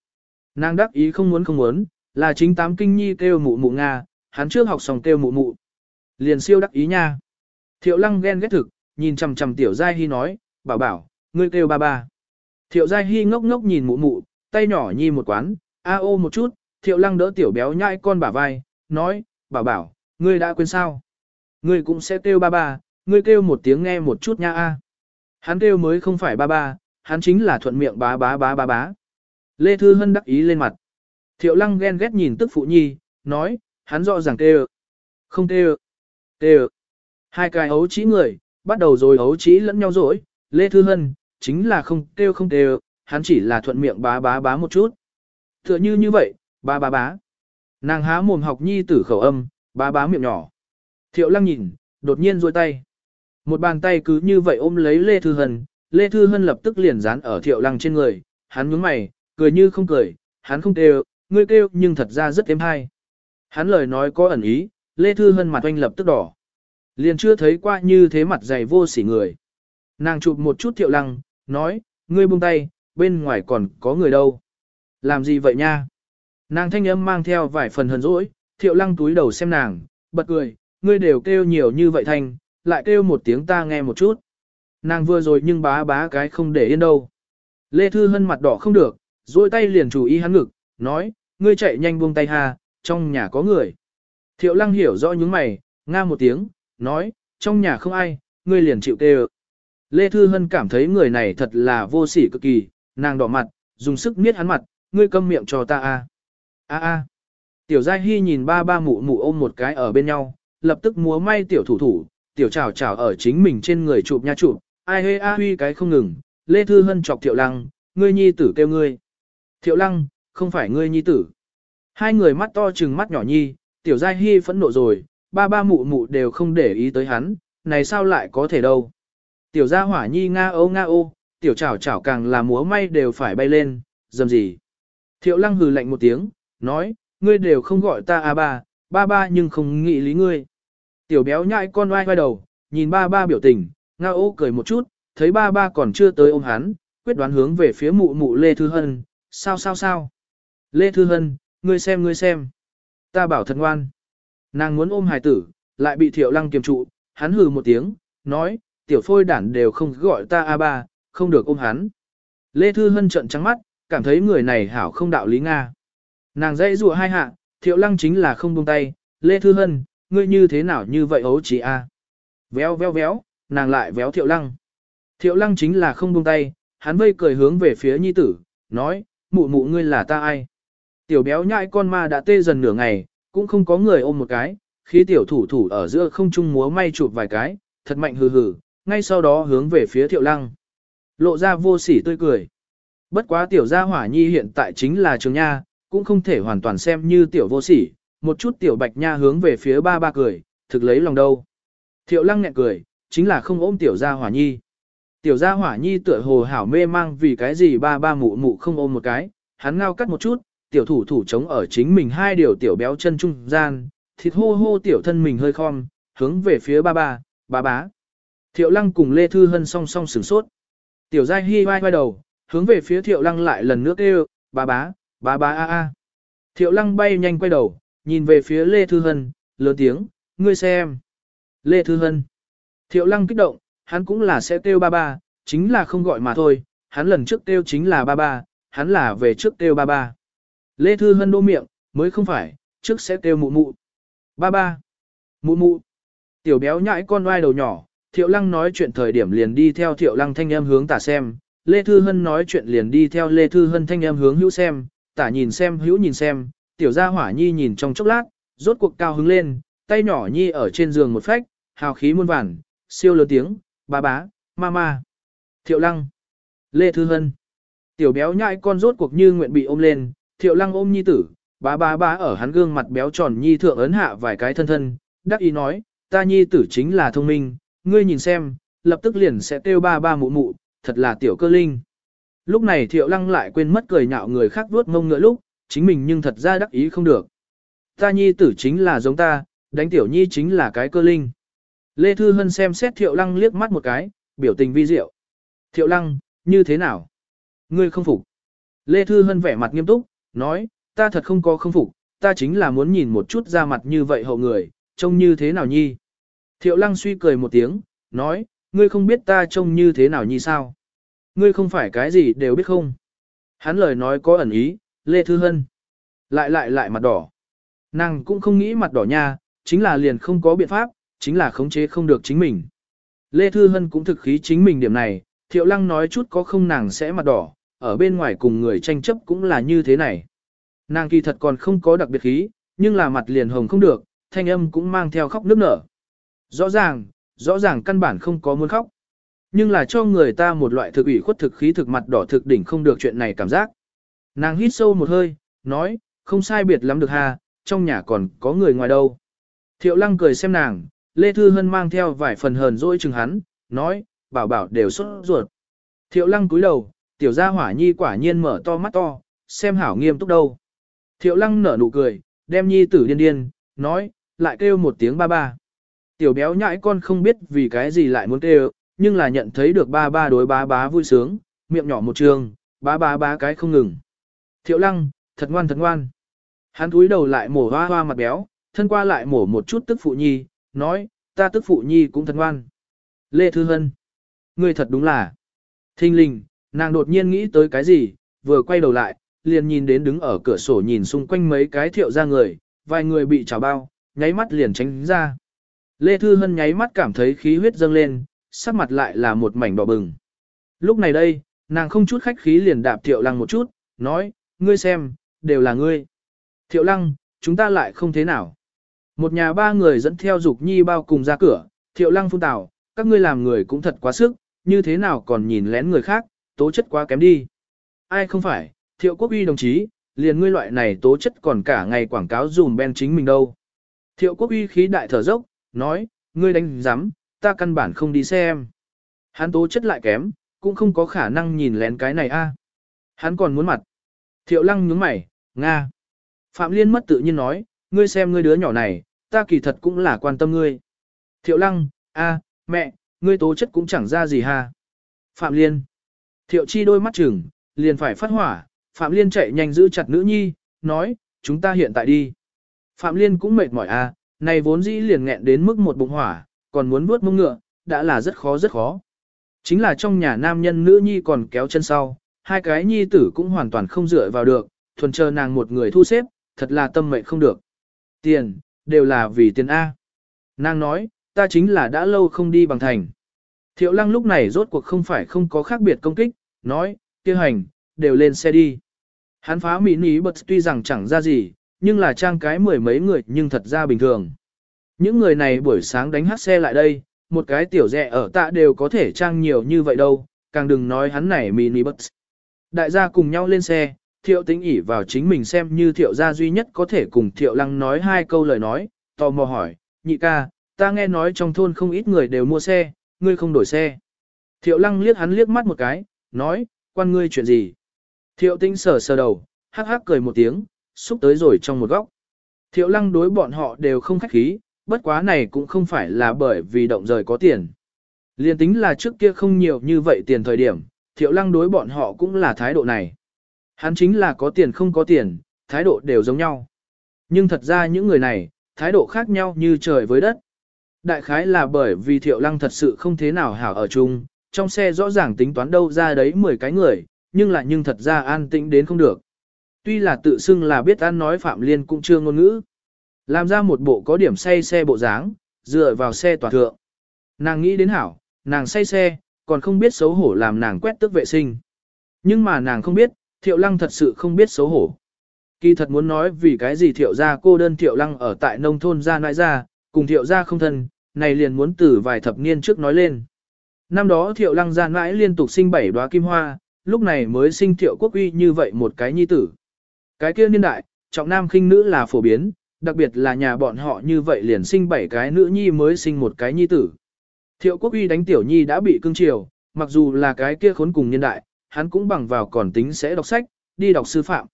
Nàng đắc ý không muốn không muốn, là chính tám kinh nhi kêu mụ mụ Nga, hắn trước học xong kêu mụ mụ. Liền siêu đắc ý nha. Thiệu lăng ghen ghét thực, nhìn chầm chầm tiểu giai hy nói, bảo bảo, ngươi kêu ba ba. Thiệu giai hy ngốc ngốc nhìn mụ mụ, tay nhỏ nhi một quán, a ô một chút, thiệu lăng đỡ tiểu béo nhãi con bả vai, nói, bảo bảo, ngươi đã quên sao? Ngươi cũng sẽ kêu ba ba, ngươi kêu một tiếng nghe một chút nha a. Hắn kêu mới không phải ba ba, hắn chính là thuận miệng bá bá bá bá bá. Lê Thư Hân đắc ý lên mặt. Thiệu lăng ghen ghét nhìn tức phụ nhi, nói, hắn rõ ràng tê kêu. Không tê ờ tê Kêu. Hai cái ấu trí người, bắt đầu rồi ấu trí lẫn nhau rồi, Lê Thư Hân, chính là không kêu không kêu, hắn chỉ là thuận miệng bá bá bá một chút. Tựa như như vậy, bá bá bá. Nàng há mồm học nhi tử khẩu âm, bá bá miệng nhỏ. Thiệu lăng nhìn, đột nhiên rôi tay. Một bàn tay cứ như vậy ôm lấy Lê Thư Hân, Lê Thư Hân lập tức liền dán ở thiệu lăng trên người, hắn nhướng mày, cười như không cười, hắn không kêu, ngươi kêu nhưng thật ra rất êm hay. Hắn lời nói có ẩn ý, Lê Thư Hân mặt oanh lập tức đỏ. Liền chưa thấy qua như thế mặt dày vô sỉ người. Nàng chụp một chút thiệu lăng, nói, ngươi buông tay, bên ngoài còn có người đâu. Làm gì vậy nha? Nàng thanh âm mang theo vài phần hờn rỗi, thiệu lăng túi đầu xem nàng, bật cười, ngươi đều kêu nhiều như vậy thanh, lại kêu một tiếng ta nghe một chút. Nàng vừa rồi nhưng bá bá cái không để yên đâu. Lê Thư Hân mặt đỏ không được, duỗi tay liền chủ ý hắn ngực, nói, ngươi chạy nhanh buông tay ha, trong nhà có người. Thiệu lăng hiểu rõ những mày, nga một tiếng, nói, trong nhà không ai, ngươi liền chịu tê Lê Thư Hân cảm thấy người này thật là vô sỉ cực kỳ, nàng đỏ mặt, dùng sức miết hắn mặt, ngươi câm miệng cho ta a a a Tiểu Giai Hy nhìn ba ba mụ mụ ôm một cái ở bên nhau, lập tức múa may tiểu thủ thủ, tiểu chào chào ở chính mình trên người chụp nha chụp, ai hê a huy cái không ngừng, Lê Thư Hân chọc Thiệu Lăng, ngươi nhi tử kêu ngươi. Thiệu Lăng, không phải ngươi nhi tử. Hai người mắt to chừng mắt nhỏ nhi, tiểu giai hy phẫn nộ rồi, ba ba mụ mụ đều không để ý tới hắn, này sao lại có thể đâu. Tiểu gia hỏa nhi nga ô nga ô, tiểu chảo chảo càng là múa may đều phải bay lên, dầm gì. Thiệu lăng hừ lạnh một tiếng, nói, ngươi đều không gọi ta a ba, ba ba nhưng không nghĩ lý ngươi. Tiểu béo nhại con oai quay đầu, nhìn ba ba biểu tình, nga ô cười một chút, thấy ba ba còn chưa tới ôm hắn, quyết đoán hướng về phía mụ mụ Lê Thư Hân, sao sao sao. Lê Thư Hân, ngươi xem ngươi xem. Ta bảo thật ngoan. Nàng muốn ôm hài tử, lại bị thiệu lăng kiềm trụ, hắn hừ một tiếng, nói, tiểu phôi đản đều không gọi ta a ba, không được ôm hắn. Lê Thư Hân trận trắng mắt, cảm thấy người này hảo không đạo lý Nga. Nàng dãy rùa hai hạ, thiệu lăng chính là không buông tay, Lê Thư Hân, ngươi như thế nào như vậy ấu chỉ a? Véo véo véo, nàng lại véo thiệu lăng. Thiệu lăng chính là không buông tay, hắn vây cười hướng về phía nhi tử, nói, mụ mụ ngươi là ta ai? Tiểu béo nhãi con ma đã tê dần nửa ngày, cũng không có người ôm một cái, khí tiểu thủ thủ ở giữa không trung múa may chụp vài cái, thật mạnh hừ hừ, ngay sau đó hướng về phía thiệu lăng. Lộ ra vô sỉ tươi cười. Bất quá tiểu gia hỏa nhi hiện tại chính là trường nha, cũng không thể hoàn toàn xem như tiểu vô sỉ, một chút tiểu bạch nha hướng về phía ba ba cười, thực lấy lòng đâu. Thiệu lăng nhẹ cười, chính là không ôm tiểu gia hỏa nhi. Tiểu gia hỏa nhi tựa hồ hảo mê mang vì cái gì ba ba mụ mụ không ôm một cái, hắn ngao cắt một chút, tiểu thủ thủ chống ở chính mình hai điều tiểu béo chân trung gian, thịt hô hô tiểu thân mình hơi khom, hướng về phía ba ba, ba bá. Thiệu lăng cùng Lê Thư Hân song song sửng sốt. Tiểu giai hy vai vai đầu, hướng về phía thiệu lăng lại lần nữa kêu, ba bá, ba bá a a. Thiệu lăng bay nhanh quay đầu, nhìn về phía Lê Thư Hân, lớn tiếng, ngươi xem. Lê Thư Hân. Thiệu lăng kích động, hắn cũng là sẽ kêu ba ba, chính là không gọi mà thôi, hắn lần trước kêu chính là ba ba, hắn là về trước kêu ba ba. Lê Thư Hân đô miệng, mới không phải, trước sẽ kêu mụ mụ. Ba ba. Mụ mụ. Tiểu béo nhãi con oai đầu nhỏ, Thiệu Lăng nói chuyện thời điểm liền đi theo Thiệu Lăng thanh em hướng tả xem, Lê Thư Hân nói chuyện liền đi theo Lê Thư Hân thanh em hướng hữu xem, tả nhìn xem hữu nhìn xem, tiểu gia hỏa nhi nhìn trong chốc lát, rốt cuộc cao hứng lên, tay nhỏ nhi ở trên giường một phách, hào khí muôn vản, siêu lớn tiếng, ba bá, ma ma. Thiệu Lăng. Lê Thư Hân. Tiểu béo nhãi con rốt cuộc như nguyện bị ôm lên, thiệu lăng ôm nhi tử, ba ba ba ở hắn gương mặt béo tròn nhi thượng ấn hạ vài cái thân thân, đắc ý nói, ta nhi tử chính là thông minh, ngươi nhìn xem, lập tức liền sẽ kêu ba ba mụ mụ, thật là tiểu cơ linh. Lúc này thiệu lăng lại quên mất cười nhạo người khác vuốt mông ngựa lúc, chính mình nhưng thật ra đắc ý không được. Ta nhi tử chính là giống ta, đánh tiểu nhi chính là cái cơ linh. Lê Thư Hân xem xét thiệu lăng liếc mắt một cái, biểu tình vi diệu. Thiệu lăng, như thế nào? Ngươi không phục. Lê Thư Hân vẻ mặt nghiêm túc, nói, ta thật không có không phục, ta chính là muốn nhìn một chút ra mặt như vậy hậu người, trông như thế nào nhi. Thiệu lăng suy cười một tiếng, nói, ngươi không biết ta trông như thế nào nhi sao. Ngươi không phải cái gì đều biết không. Hắn lời nói có ẩn ý, Lê Thư Hân. Lại lại lại mặt đỏ. Nàng cũng không nghĩ mặt đỏ nha, chính là liền không có biện pháp, chính là khống chế không được chính mình. Lê Thư Hân cũng thực khí chính mình điểm này, Thiệu Lăng nói chút có không nàng sẽ mặt đỏ, ở bên ngoài cùng người tranh chấp cũng là như thế này. Nàng kỳ thật còn không có đặc biệt khí, nhưng là mặt liền hồng không được, thanh âm cũng mang theo khóc nức nở. Rõ ràng, rõ ràng căn bản không có muốn khóc. Nhưng là cho người ta một loại thực ủy khuất thực khí thực mặt đỏ thực đỉnh không được chuyện này cảm giác. Nàng hít sâu một hơi, nói, không sai biệt lắm được ha, trong nhà còn có người ngoài đâu. Thiệu lăng cười xem nàng, Lê Thư Hân mang theo vài phần hờn dỗi chừng hắn, nói, bảo bảo đều xuất ruột. Thiệu lăng cúi đầu, tiểu gia hỏa nhi quả nhiên mở to mắt to, xem hảo nghiêm túc đâu. Thiệu lăng nở nụ cười, đem nhi tử điên điên, nói, lại kêu một tiếng ba ba. Tiểu béo nhãi con không biết vì cái gì lại muốn kêu, nhưng là nhận thấy được ba ba đối ba bá vui sướng, miệng nhỏ một trường, ba ba ba cái không ngừng. Thiệu lăng, thật ngoan thật ngoan. Hắn túi đầu lại mổ hoa hoa mặt béo, thân qua lại mổ một chút tức phụ nhi, nói, ta tức phụ nhi cũng thật ngoan. Lê Thư Hân, ngươi thật đúng là. Thinh linh, Nàng đột nhiên nghĩ tới cái gì, vừa quay đầu lại, liền nhìn đến đứng ở cửa sổ nhìn xung quanh mấy cái thiệu ra người, vài người bị trào bao, nháy mắt liền tránh ra. Lê Thư Hân nháy mắt cảm thấy khí huyết dâng lên, sắc mặt lại là một mảnh đỏ bừng. Lúc này đây, nàng không chút khách khí liền đạp thiệu lăng một chút, nói, ngươi xem, đều là ngươi. Thiệu lăng, chúng ta lại không thế nào. Một nhà ba người dẫn theo dục nhi bao cùng ra cửa, thiệu lăng phun tào, các ngươi làm người cũng thật quá sức, như thế nào còn nhìn lén người khác, tố chất quá kém đi. Ai không phải, thiệu quốc uy đồng chí, liền ngươi loại này tố chất còn cả ngày quảng cáo dùm bên chính mình đâu. Thiệu quốc uy khí đại thở dốc, nói, ngươi đánh giám, ta căn bản không đi xem. Hắn tố chất lại kém, cũng không có khả năng nhìn lén cái này a. Hắn còn muốn mặt. Thiệu lăng nhướng mày, Nga. Phạm Liên mất tự nhiên nói, ngươi xem ngươi đứa nhỏ này, ta kỳ thật cũng là quan tâm ngươi. Thiệu lăng, a, mẹ, ngươi tố chất cũng chẳng ra gì ha. Phạm Liên. Thiệu chi đôi mắt chừng, liền phải phát hỏa, Phạm Liên chạy nhanh giữ chặt nữ nhi, nói, chúng ta hiện tại đi. Phạm Liên cũng mệt mỏi à, này vốn dĩ liền nghẹn đến mức một bụng hỏa, còn muốn vuốt mông ngựa, đã là rất khó rất khó. Chính là trong nhà nam nhân nữ nhi còn kéo chân sau, hai cái nhi tử cũng hoàn toàn không dựa vào được, thuần chờ nàng một người thu xếp, thật là tâm mệnh không được. Tiền, đều là vì tiền A. Nàng nói, ta chính là đã lâu không đi bằng thành. Thiệu lăng lúc này rốt cuộc không phải không có khác biệt công kích, nói, Tiêu hành, đều lên xe đi. Hắn phá mỹ ní bật tuy rằng chẳng ra gì, nhưng là trang cái mười mấy người nhưng thật ra bình thường. Những người này buổi sáng đánh hát xe lại đây, một cái tiểu rẻ ở tạ đều có thể trang nhiều như vậy đâu, càng đừng nói hắn này mini bus. Đại gia cùng nhau lên xe, thiệu tính ỉ vào chính mình xem như thiệu gia duy nhất có thể cùng thiệu lăng nói hai câu lời nói, tò mò hỏi, nhị ca, ta nghe nói trong thôn không ít người đều mua xe, ngươi không đổi xe. Thiệu lăng liếc hắn liếc mắt một cái, nói, quan ngươi chuyện gì. Thiệu tinh sờ sờ đầu, hắc hắc cười một tiếng, xúc tới rồi trong một góc. Thiệu lăng đối bọn họ đều không khách khí, bất quá này cũng không phải là bởi vì động rời có tiền. Liên tính là trước kia không nhiều như vậy tiền thời điểm, thiệu lăng đối bọn họ cũng là thái độ này. Hắn chính là có tiền không có tiền, thái độ đều giống nhau. Nhưng thật ra những người này, thái độ khác nhau như trời với đất. Đại khái là bởi vì thiệu lăng thật sự không thế nào hảo ở chung, trong xe rõ ràng tính toán đâu ra đấy 10 cái người, nhưng lại nhưng thật ra an tĩnh đến không được. Tuy là tự xưng là biết ăn nói Phạm Liên cũng chưa ngôn ngữ. Làm ra một bộ có điểm say xe bộ dáng, dựa vào xe tòa thượng. Nàng nghĩ đến hảo, nàng say xe, còn không biết xấu hổ làm nàng quét tức vệ sinh. Nhưng mà nàng không biết, thiệu lăng thật sự không biết xấu hổ. Kỳ thật muốn nói vì cái gì thiệu gia cô đơn thiệu lăng ở tại nông thôn gia nãi gia, cùng thiệu gia không thân, này liền muốn từ vài thập niên trước nói lên. Năm đó thiệu lăng gian mãi liên tục sinh bảy đóa kim hoa, lúc này mới sinh thiệu quốc uy như vậy một cái nhi tử. Cái kia niên đại, trọng nam khinh nữ là phổ biến, đặc biệt là nhà bọn họ như vậy liền sinh bảy cái nữ nhi mới sinh một cái nhi tử. Thiệu quốc uy đánh tiểu nhi đã bị cưng chiều, mặc dù là cái kia khốn cùng niên đại, hắn cũng bằng vào còn tính sẽ đọc sách, đi đọc sư phạm.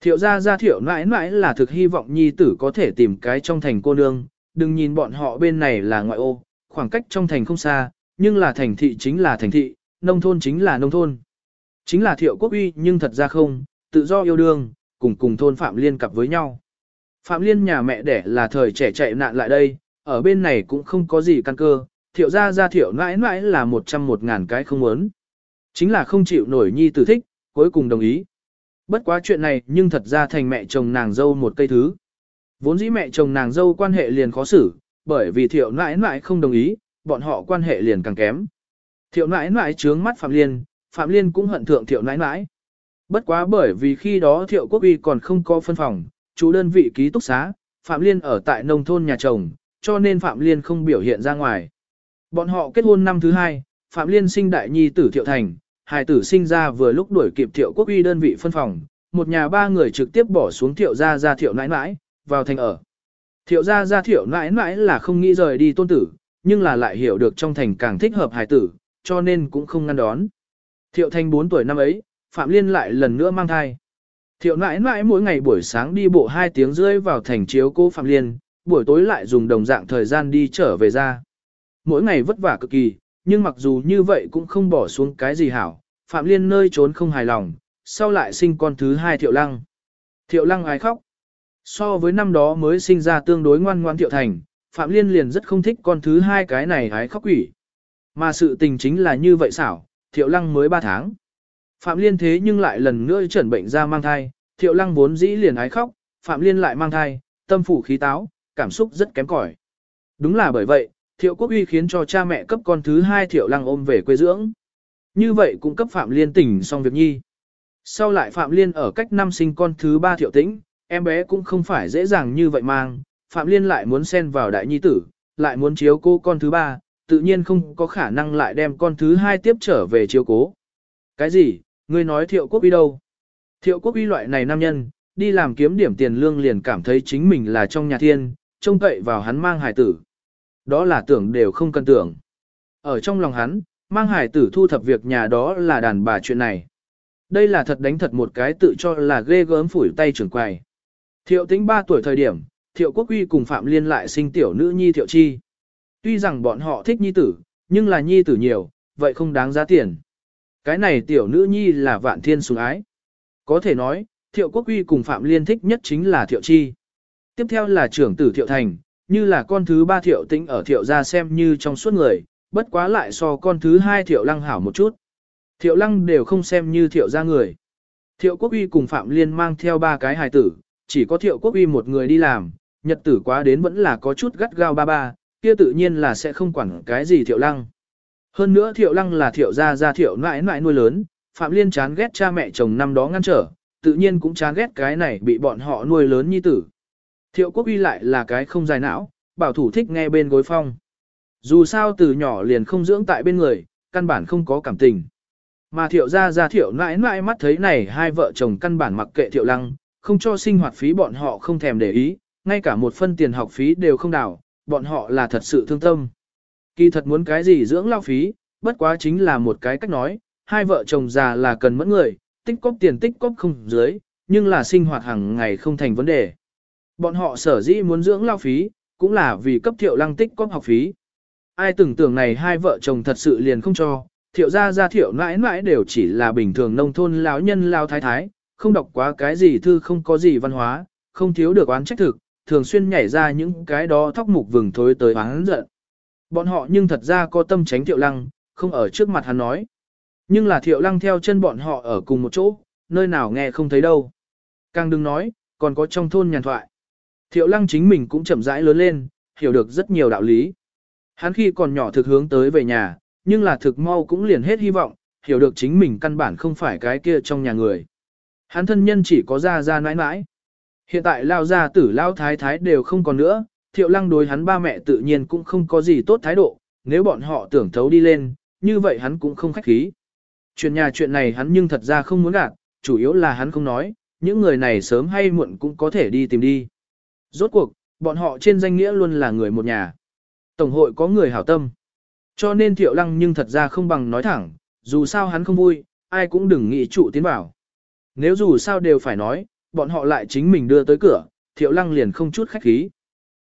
Thiệu gia gia thiệu mãi mãi là thực hy vọng nhi tử có thể tìm cái trong thành cô nương, đừng nhìn bọn họ bên này là ngoại ô, khoảng cách trong thành không xa, nhưng là thành thị chính là thành thị, nông thôn chính là nông thôn. Chính là thiệu quốc uy nhưng thật ra không, tự do yêu đương, cùng cùng thôn Phạm Liên cặp với nhau. Phạm Liên nhà mẹ đẻ là thời trẻ chạy nạn lại đây, ở bên này cũng không có gì căn cơ, thiệu ra ra thiệu mãi mãi là một trăm một ngàn cái không muốn. Chính là không chịu nổi nhi tử thích, cuối cùng đồng ý. Bất quá chuyện này nhưng thật ra thành mẹ chồng nàng dâu một cây thứ. Vốn dĩ mẹ chồng nàng dâu quan hệ liền khó xử, bởi vì thiệu nãi nãi không đồng ý, bọn họ quan hệ liền càng kém. Thiệu nãi nãi trướng mắt Phạm Liên, Phạm Liên cũng hận thượng thiệu nãi nãi. Bất quá bởi vì khi đó thiệu quốc uy còn không có phân phòng, chú đơn vị ký túc xá, Phạm Liên ở tại nông thôn nhà chồng, cho nên Phạm Liên không biểu hiện ra ngoài. Bọn họ kết hôn năm thứ hai, Phạm Liên sinh đại nhi tử thiệu thành, hài tử sinh ra vừa lúc đuổi kịp thiệu quốc uy đơn vị phân phòng, một nhà ba người trực tiếp bỏ xuống thiệu ra ra thiệu nãi nãi, vào thành ở. Thiệu gia gia thiệu mãi mãi là không nghĩ rời đi tôn tử, nhưng là lại hiểu được trong thành càng thích hợp hài tử, cho nên cũng không ngăn đón. Thiệu thanh 4 tuổi năm ấy, Phạm Liên lại lần nữa mang thai. Thiệu nãi nãi mỗi ngày buổi sáng đi bộ 2 tiếng rưỡi vào thành chiếu cô Phạm Liên, buổi tối lại dùng đồng dạng thời gian đi trở về ra. Mỗi ngày vất vả cực kỳ, nhưng mặc dù như vậy cũng không bỏ xuống cái gì hảo, Phạm Liên nơi trốn không hài lòng, sau lại sinh con thứ hai Thiệu Lăng. Thiệu Lăng ai khóc. So với năm đó mới sinh ra tương đối ngoan ngoan Thiệu Thành, Phạm Liên liền rất không thích con thứ hai cái này hái khóc quỷ. Mà sự tình chính là như vậy xảo, Thiệu Lăng mới 3 tháng. Phạm Liên thế nhưng lại lần nữa chuẩn bệnh ra mang thai, Thiệu Lăng vốn dĩ liền ái khóc, Phạm Liên lại mang thai, tâm phủ khí táo, cảm xúc rất kém cỏi. Đúng là bởi vậy, Thiệu Quốc Uy khiến cho cha mẹ cấp con thứ hai Thiệu Lăng ôm về quê dưỡng. Như vậy cũng cấp Phạm Liên tỉnh xong việc nhi. Sau lại Phạm Liên ở cách năm sinh con thứ ba Thiệu Tĩnh, Em bé cũng không phải dễ dàng như vậy mang, Phạm Liên lại muốn xen vào đại nhi tử, lại muốn chiếu cô con thứ ba, tự nhiên không có khả năng lại đem con thứ hai tiếp trở về chiếu cố. Cái gì, ngươi nói thiệu quốc uy đâu? Thiệu quốc uy loại này nam nhân, đi làm kiếm điểm tiền lương liền cảm thấy chính mình là trong nhà thiên, trông cậy vào hắn mang hài tử. Đó là tưởng đều không cần tưởng. Ở trong lòng hắn, mang hài tử thu thập việc nhà đó là đàn bà chuyện này. Đây là thật đánh thật một cái tự cho là ghê gớm phủi tay trưởng quài. Thiệu tính 3 tuổi thời điểm, Thiệu Quốc Uy cùng Phạm Liên lại sinh tiểu nữ Nhi Thiệu Chi. Tuy rằng bọn họ thích Nhi tử, nhưng là Nhi tử nhiều, vậy không đáng giá tiền. Cái này tiểu nữ Nhi là vạn thiên sủng ái. Có thể nói, Thiệu Quốc Uy cùng Phạm Liên thích nhất chính là Thiệu Chi. Tiếp theo là trưởng tử Thiệu Thành, như là con thứ ba Thiệu Tĩnh ở Thiệu gia xem như trong suốt người, bất quá lại so con thứ hai Thiệu Lăng hảo một chút. Thiệu Lăng đều không xem như Thiệu gia người. Thiệu Quốc Uy cùng Phạm Liên mang theo ba cái hài tử, chỉ có thiệu quốc uy một người đi làm, nhật tử quá đến vẫn là có chút gắt gao ba ba, kia tự nhiên là sẽ không quản cái gì thiệu lăng. Hơn nữa thiệu lăng là thiệu gia gia thiệu nãi nãi nuôi lớn, Phạm Liên chán ghét cha mẹ chồng năm đó ngăn trở, tự nhiên cũng chán ghét cái này bị bọn họ nuôi lớn như tử. Thiệu quốc uy lại là cái không dài não, bảo thủ thích nghe bên gối phong. Dù sao từ nhỏ liền không dưỡng tại bên người, căn bản không có cảm tình. Mà thiệu gia gia thiệu nãi nãi mắt thấy này hai vợ chồng căn bản mặc kệ thiệu lăng, không cho sinh hoạt phí bọn họ không thèm để ý, ngay cả một phân tiền học phí đều không đảo, bọn họ là thật sự thương tâm. Kỳ thật muốn cái gì dưỡng lao phí, bất quá chính là một cái cách nói, hai vợ chồng già là cần mẫn người, tích cóp tiền tích cóp không dưới, nhưng là sinh hoạt hàng ngày không thành vấn đề. Bọn họ sở dĩ muốn dưỡng lao phí, cũng là vì cấp thiệu lăng tích cóp học phí. Ai tưởng tưởng này hai vợ chồng thật sự liền không cho, thiệu ra ra thiệu mãi mãi đều chỉ là bình thường nông thôn lão nhân lao thái thái, không đọc quá cái gì thư không có gì văn hóa, không thiếu được oán trách thực, thường xuyên nhảy ra những cái đó thóc mục vừng thối tới oán giận. Bọn họ nhưng thật ra có tâm tránh Thiệu Lăng, không ở trước mặt hắn nói. Nhưng là Thiệu Lăng theo chân bọn họ ở cùng một chỗ, nơi nào nghe không thấy đâu. Càng đừng nói, còn có trong thôn nhàn thoại. Thiệu Lăng chính mình cũng chậm rãi lớn lên, hiểu được rất nhiều đạo lý. Hắn khi còn nhỏ thực hướng tới về nhà, nhưng là thực mau cũng liền hết hy vọng, hiểu được chính mình căn bản không phải cái kia trong nhà người hắn thân nhân chỉ có ra ra nãi mãi, Hiện tại lao gia tử lao thái thái đều không còn nữa, thiệu lăng đối hắn ba mẹ tự nhiên cũng không có gì tốt thái độ, nếu bọn họ tưởng thấu đi lên, như vậy hắn cũng không khách khí. Chuyện nhà chuyện này hắn nhưng thật ra không muốn gạt, chủ yếu là hắn không nói, những người này sớm hay muộn cũng có thể đi tìm đi. Rốt cuộc, bọn họ trên danh nghĩa luôn là người một nhà. Tổng hội có người hảo tâm. Cho nên thiệu lăng nhưng thật ra không bằng nói thẳng, dù sao hắn không vui, ai cũng đừng nghĩ trụ tiến vào. Nếu dù sao đều phải nói, bọn họ lại chính mình đưa tới cửa, thiệu lăng liền không chút khách khí.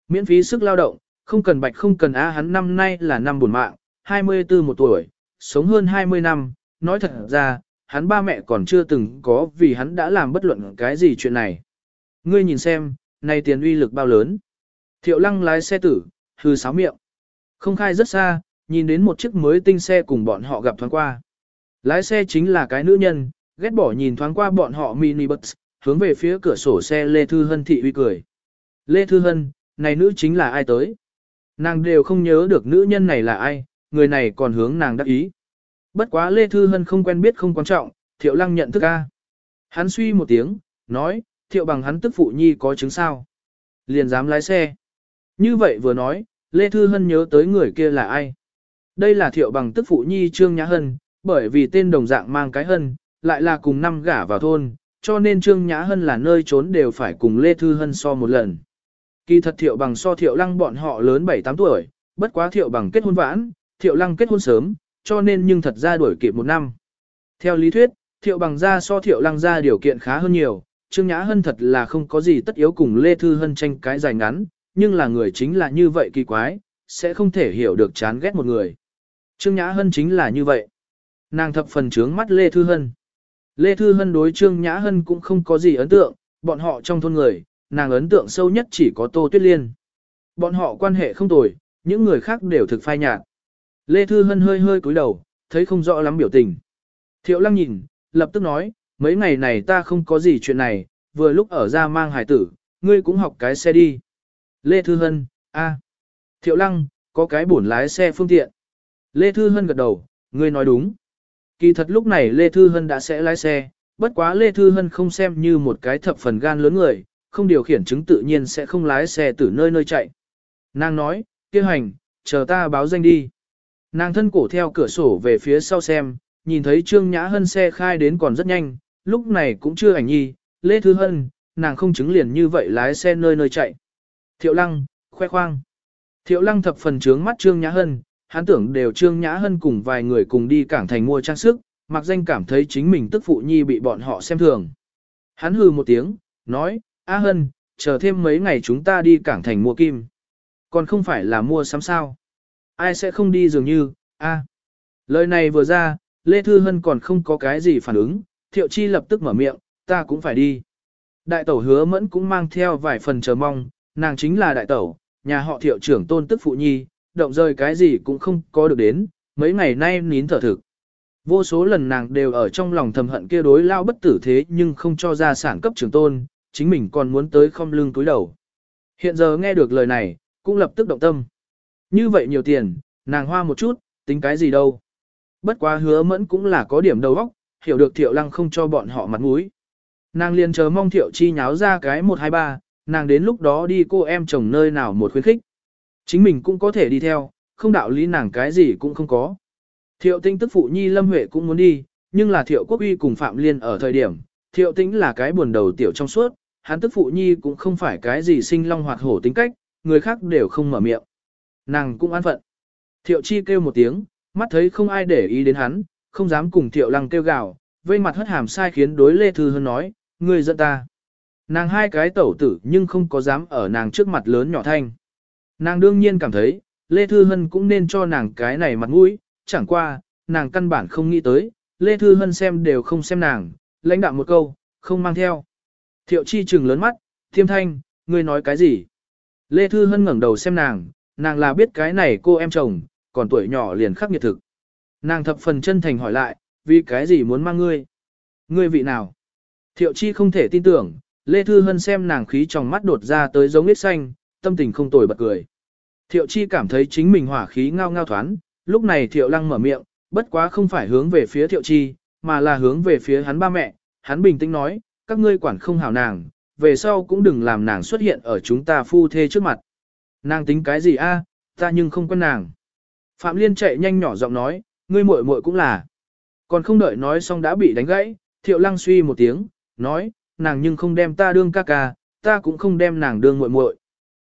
Miễn phí sức lao động, không cần bạch không cần á hắn năm nay là năm buồn mạng, 24 một tuổi, sống hơn 20 năm, nói thật ra, hắn ba mẹ còn chưa từng có vì hắn đã làm bất luận cái gì chuyện này. Ngươi nhìn xem, này tiền uy lực bao lớn. Thiệu lăng lái xe tử, hư sáo miệng. Không khai rất xa, nhìn đến một chiếc mới tinh xe cùng bọn họ gặp thoáng qua. Lái xe chính là cái nữ nhân, ghét bỏ nhìn thoáng qua bọn họ minibus, hướng về phía cửa sổ xe Lê Thư Hân thị uy cười. Lê Thư Hân, này nữ chính là ai tới? Nàng đều không nhớ được nữ nhân này là ai, người này còn hướng nàng đắc ý. Bất quá Lê Thư Hân không quen biết không quan trọng, Thiệu Lăng nhận thức A. Hắn suy một tiếng, nói, Thiệu bằng hắn tức phụ nhi có chứng sao. Liền dám lái xe. Như vậy vừa nói, Lê Thư Hân nhớ tới người kia là ai. Đây là Thiệu bằng tức phụ nhi Trương Nhã Hân, bởi vì tên đồng dạng mang cái Hân, lại là cùng năm gả vào thôn, cho nên Trương Nhã Hân là nơi trốn đều phải cùng Lê Thư Hân so một lần. Kỳ thật thiệu bằng so thiệu lăng bọn họ lớn 7-8 tuổi, bất quá thiệu bằng kết hôn vãn, thiệu lăng kết hôn sớm, cho nên nhưng thật ra đuổi kịp một năm. Theo lý thuyết, thiệu bằng ra so thiệu lăng ra điều kiện khá hơn nhiều, Trương Nhã Hân thật là không có gì tất yếu cùng Lê Thư Hân tranh cái dài ngắn, nhưng là người chính là như vậy kỳ quái, sẽ không thể hiểu được chán ghét một người. Trương Nhã Hân chính là như vậy. Nàng thập phần trướng mắt Lê Thư Hân. Lê Thư Hân đối Trương Nhã Hân cũng không có gì ấn tượng, bọn họ trong thôn người, nàng ấn tượng sâu nhất chỉ có Tô Tuyết Liên. Bọn họ quan hệ không tồi, những người khác đều thực phai nhạt. Lê Thư Hân hơi hơi cúi đầu, thấy không rõ lắm biểu tình. Thiệu Lăng nhìn, lập tức nói, mấy ngày này ta không có gì chuyện này, vừa lúc ở ra mang hải tử, ngươi cũng học cái xe đi. Lê Thư Hân, a. Thiệu Lăng, có cái bổn lái xe phương tiện. Lê Thư Hân gật đầu, ngươi nói đúng. Kỳ thật lúc này Lê Thư Hân đã sẽ lái xe, bất quá Lê Thư Hân không xem như một cái thập phần gan lớn người, không điều khiển chứng tự nhiên sẽ không lái xe từ nơi nơi chạy. Nàng nói, kêu hành, chờ ta báo danh đi. Nàng thân cổ theo cửa sổ về phía sau xem, nhìn thấy Trương Nhã Hân xe khai đến còn rất nhanh, lúc này cũng chưa ảnh nhi, Lê Thư Hân, nàng không chứng liền như vậy lái xe nơi nơi chạy. Thiệu Lăng, khoe khoang. Thiệu Lăng thập phần trướng mắt Trương Nhã Hân, hắn tưởng đều Trương Nhã Hân cùng vài người cùng đi cảng thành mua trang sức, mặc danh cảm thấy chính mình tức phụ nhi bị bọn họ xem thường. Hắn hừ một tiếng, nói, A Hân, chờ thêm mấy ngày chúng ta đi cảng thành mua kim. Còn không phải là mua sắm sao. Ai sẽ không đi dường như, a. Lời này vừa ra, Lê Thư Hân còn không có cái gì phản ứng, Thiệu Chi lập tức mở miệng, ta cũng phải đi. Đại tẩu hứa mẫn cũng mang theo vài phần chờ mong, nàng chính là đại tẩu, nhà họ thiệu trưởng tôn tức phụ nhi, động rời cái gì cũng không có được đến, mấy ngày nay nín thở thực. Vô số lần nàng đều ở trong lòng thầm hận kia đối lao bất tử thế nhưng không cho ra sản cấp trường tôn, chính mình còn muốn tới không lưng túi đầu. Hiện giờ nghe được lời này, cũng lập tức động tâm. Như vậy nhiều tiền, nàng hoa một chút, tính cái gì đâu. Bất quá hứa mẫn cũng là có điểm đầu óc, hiểu được thiệu lăng không cho bọn họ mặt mũi. Nàng liền chờ mong thiệu chi nháo ra cái 123, nàng đến lúc đó đi cô em chồng nơi nào một khuyến khích. Chính mình cũng có thể đi theo, không đạo lý nàng cái gì cũng không có. Thiệu tinh tức phụ nhi Lâm Huệ cũng muốn đi, nhưng là thiệu quốc uy cùng Phạm Liên ở thời điểm, thiệu tinh là cái buồn đầu tiểu trong suốt, hắn tức phụ nhi cũng không phải cái gì sinh long hoạt hổ tính cách, người khác đều không mở miệng. Nàng cũng an phận. Thiệu chi kêu một tiếng, mắt thấy không ai để ý đến hắn, không dám cùng thiệu lăng kêu gào, vây mặt hất hàm sai khiến đối Lê Thư Hơn nói, người giận ta. Nàng hai cái tẩu tử nhưng không có dám ở nàng trước mặt lớn nhỏ thanh. Nàng đương nhiên cảm thấy, Lê Thư Hân cũng nên cho nàng cái này mặt mũi, chẳng qua, nàng căn bản không nghĩ tới, Lê Thư Hân xem đều không xem nàng, lãnh đạo một câu, không mang theo. Thiệu chi trừng lớn mắt, thiêm thanh, ngươi nói cái gì? Lê Thư Hân ngẩng đầu xem nàng, nàng là biết cái này cô em chồng, còn tuổi nhỏ liền khắc nghiệt thực. Nàng thập phần chân thành hỏi lại, vì cái gì muốn mang ngươi? Ngươi vị nào? Thiệu chi không thể tin tưởng, Lê Thư Hân xem nàng khí trong mắt đột ra tới giống ít xanh, tâm tình không tồi bật cười. Thiệu chi cảm thấy chính mình hỏa khí ngao ngao thoán, lúc này thiệu lăng mở miệng, bất quá không phải hướng về phía thiệu chi, mà là hướng về phía hắn ba mẹ, hắn bình tĩnh nói, các ngươi quản không hảo nàng, về sau cũng đừng làm nàng xuất hiện ở chúng ta phu thê trước mặt. Nàng tính cái gì a? À, ta nhưng không quen nàng. Phạm Liên chạy nhanh nhỏ giọng nói, ngươi muội muội cũng là. Còn không đợi nói xong đã bị đánh gãy, Thiệu Lăng suy một tiếng, nói, nàng nhưng không đem ta đương ca ca, ta cũng không đem nàng đương muội muội.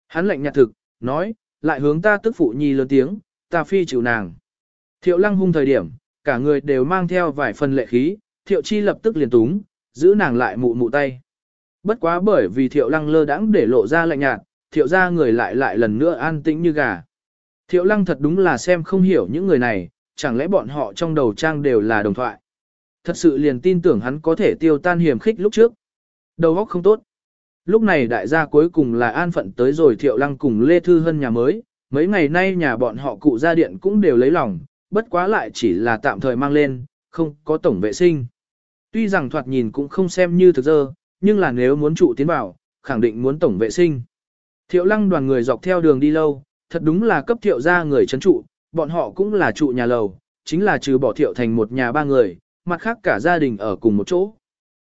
Hắn lạnh nhạt thực, nói, lại hướng ta tức phụ nhi lớn tiếng, ta phi chịu nàng. Thiệu lăng hung thời điểm, cả người đều mang theo vài phần lệ khí, thiệu chi lập tức liền túng, giữ nàng lại mụ mụ tay. Bất quá bởi vì thiệu lăng lơ đãng để lộ ra lạnh nhạt, thiệu ra người lại lại lần nữa an tĩnh như gà. Thiệu lăng thật đúng là xem không hiểu những người này, chẳng lẽ bọn họ trong đầu trang đều là đồng thoại. Thật sự liền tin tưởng hắn có thể tiêu tan hiểm khích lúc trước. Đầu óc không tốt lúc này đại gia cuối cùng là an phận tới rồi thiệu lăng cùng Lê Thư Hân nhà mới, mấy ngày nay nhà bọn họ cụ gia điện cũng đều lấy lòng, bất quá lại chỉ là tạm thời mang lên, không có tổng vệ sinh. Tuy rằng thoạt nhìn cũng không xem như thực dơ, nhưng là nếu muốn trụ tiến bảo khẳng định muốn tổng vệ sinh. Thiệu lăng đoàn người dọc theo đường đi lâu, thật đúng là cấp thiệu ra người chấn trụ, bọn họ cũng là trụ nhà lầu, chính là trừ bỏ thiệu thành một nhà ba người, mặt khác cả gia đình ở cùng một chỗ.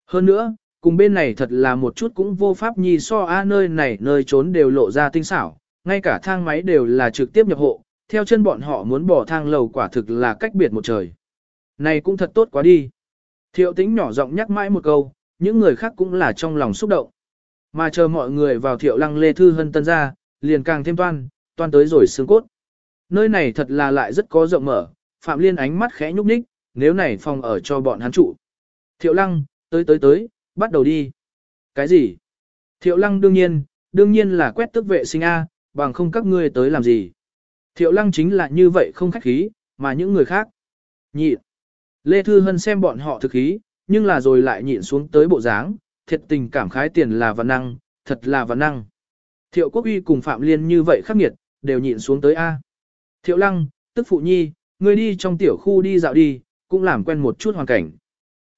Hơn nữa, Cùng bên này thật là một chút cũng vô pháp nhi so a nơi này nơi trốn đều lộ ra tinh xảo, ngay cả thang máy đều là trực tiếp nhập hộ, theo chân bọn họ muốn bỏ thang lầu quả thực là cách biệt một trời. Này cũng thật tốt quá đi. Thiệu tính nhỏ giọng nhắc mãi một câu, những người khác cũng là trong lòng xúc động. Mà chờ mọi người vào thiệu lăng lê thư hân tân ra, liền càng thêm toan, toan tới rồi xương cốt. Nơi này thật là lại rất có rộng mở, Phạm Liên ánh mắt khẽ nhúc nhích, nếu này phòng ở cho bọn hắn trụ. Thiệu lăng, tới tới tới, bắt đầu đi. Cái gì? Thiệu lăng đương nhiên, đương nhiên là quét tức vệ sinh A, bằng không các ngươi tới làm gì. Thiệu lăng chính là như vậy không khách khí, mà những người khác. Nhịn. Lê Thư Hân xem bọn họ thực khí, nhưng là rồi lại nhịn xuống tới bộ dáng, thiệt tình cảm khái tiền là văn năng, thật là văn năng. Thiệu Quốc Uy cùng Phạm Liên như vậy khắc nghiệt, đều nhịn xuống tới A. Thiệu Lăng, tức Phụ Nhi, ngươi đi trong tiểu khu đi dạo đi, cũng làm quen một chút hoàn cảnh.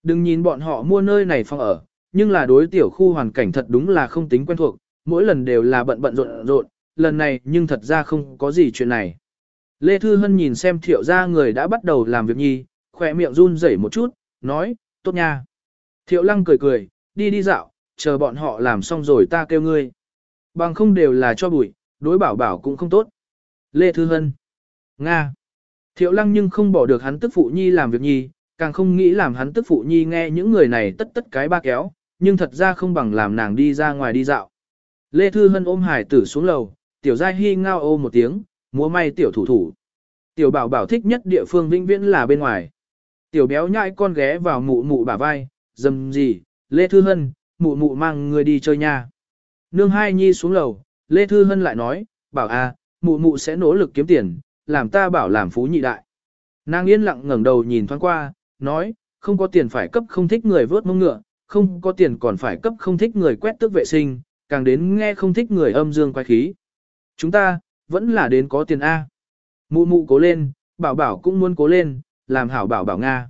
Đừng nhìn bọn họ mua nơi này phòng ở, nhưng là đối tiểu khu hoàn cảnh thật đúng là không tính quen thuộc, mỗi lần đều là bận bận rộn rộn, lần này nhưng thật ra không có gì chuyện này. Lê Thư Hân nhìn xem thiệu ra người đã bắt đầu làm việc nhi, khỏe miệng run rẩy một chút, nói, tốt nha. Thiệu lăng cười cười, đi đi dạo, chờ bọn họ làm xong rồi ta kêu ngươi. Bằng không đều là cho bụi, đối bảo bảo cũng không tốt. Lê Thư Hân. Nga. Thiệu lăng nhưng không bỏ được hắn tức phụ nhi làm việc nhi, càng không nghĩ làm hắn tức phụ nhi nghe những người này tất tất cái ba kéo, nhưng thật ra không bằng làm nàng đi ra ngoài đi dạo. Lê Thư Hân ôm hải tử xuống lầu, tiểu giai hy ngao ô một tiếng, múa may tiểu thủ thủ. Tiểu bảo bảo thích nhất địa phương vĩnh viễn là bên ngoài. Tiểu béo nhãi con ghé vào mụ mụ bả vai, dầm gì, Lê Thư Hân, mụ mụ mang người đi chơi nha. Nương hai nhi xuống lầu, Lê Thư Hân lại nói, bảo à, mụ mụ sẽ nỗ lực kiếm tiền, làm ta bảo làm phú nhị đại. Nàng yên lặng ngẩng đầu nhìn thoáng qua, nói, không có tiền phải cấp không thích người vớt mông ngựa, không có tiền còn phải cấp không thích người quét tước vệ sinh, càng đến nghe không thích người âm dương quái khí. Chúng ta, vẫn là đến có tiền A. Mụ mụ cố lên, bảo bảo cũng muốn cố lên, làm hảo bảo bảo Nga.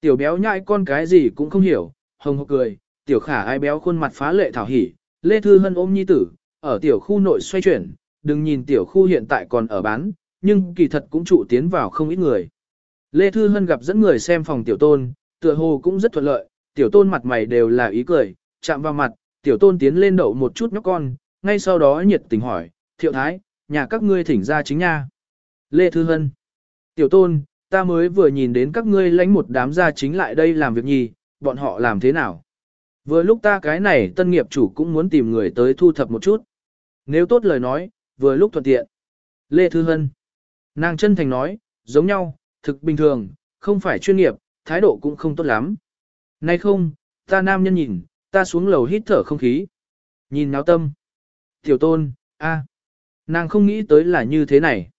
Tiểu béo nhại con cái gì cũng không hiểu, hồng hộc cười, tiểu khả ai béo khuôn mặt phá lệ thảo hỉ, lê thư hân ôm nhi tử, ở tiểu khu nội xoay chuyển, đừng nhìn tiểu khu hiện tại còn ở bán, nhưng kỳ thật cũng trụ tiến vào không ít người. Lê Thư Hân gặp dẫn người xem phòng tiểu tôn, tựa hồ cũng rất thuận lợi, tiểu tôn mặt mày đều là ý cười, chạm vào mặt, tiểu tôn tiến lên đậu một chút nhóc con, ngay sau đó nhiệt tình hỏi, thiệu thái, nhà các ngươi thỉnh ra chính nha. Lê Thư Hân, tiểu tôn, ta mới vừa nhìn đến các ngươi lánh một đám gia chính lại đây làm việc nhì, bọn họ làm thế nào? Vừa lúc ta cái này tân nghiệp chủ cũng muốn tìm người tới thu thập một chút. Nếu tốt lời nói, vừa lúc thuận tiện. Lê Thư Hân. Nàng chân thành nói, giống nhau, thực bình thường, không phải chuyên nghiệp, thái độ cũng không tốt lắm. Nay không, ta nam nhân nhìn, ta xuống lầu hít thở không khí. Nhìn náo tâm. Tiểu tôn, a. Nàng không nghĩ tới là như thế này.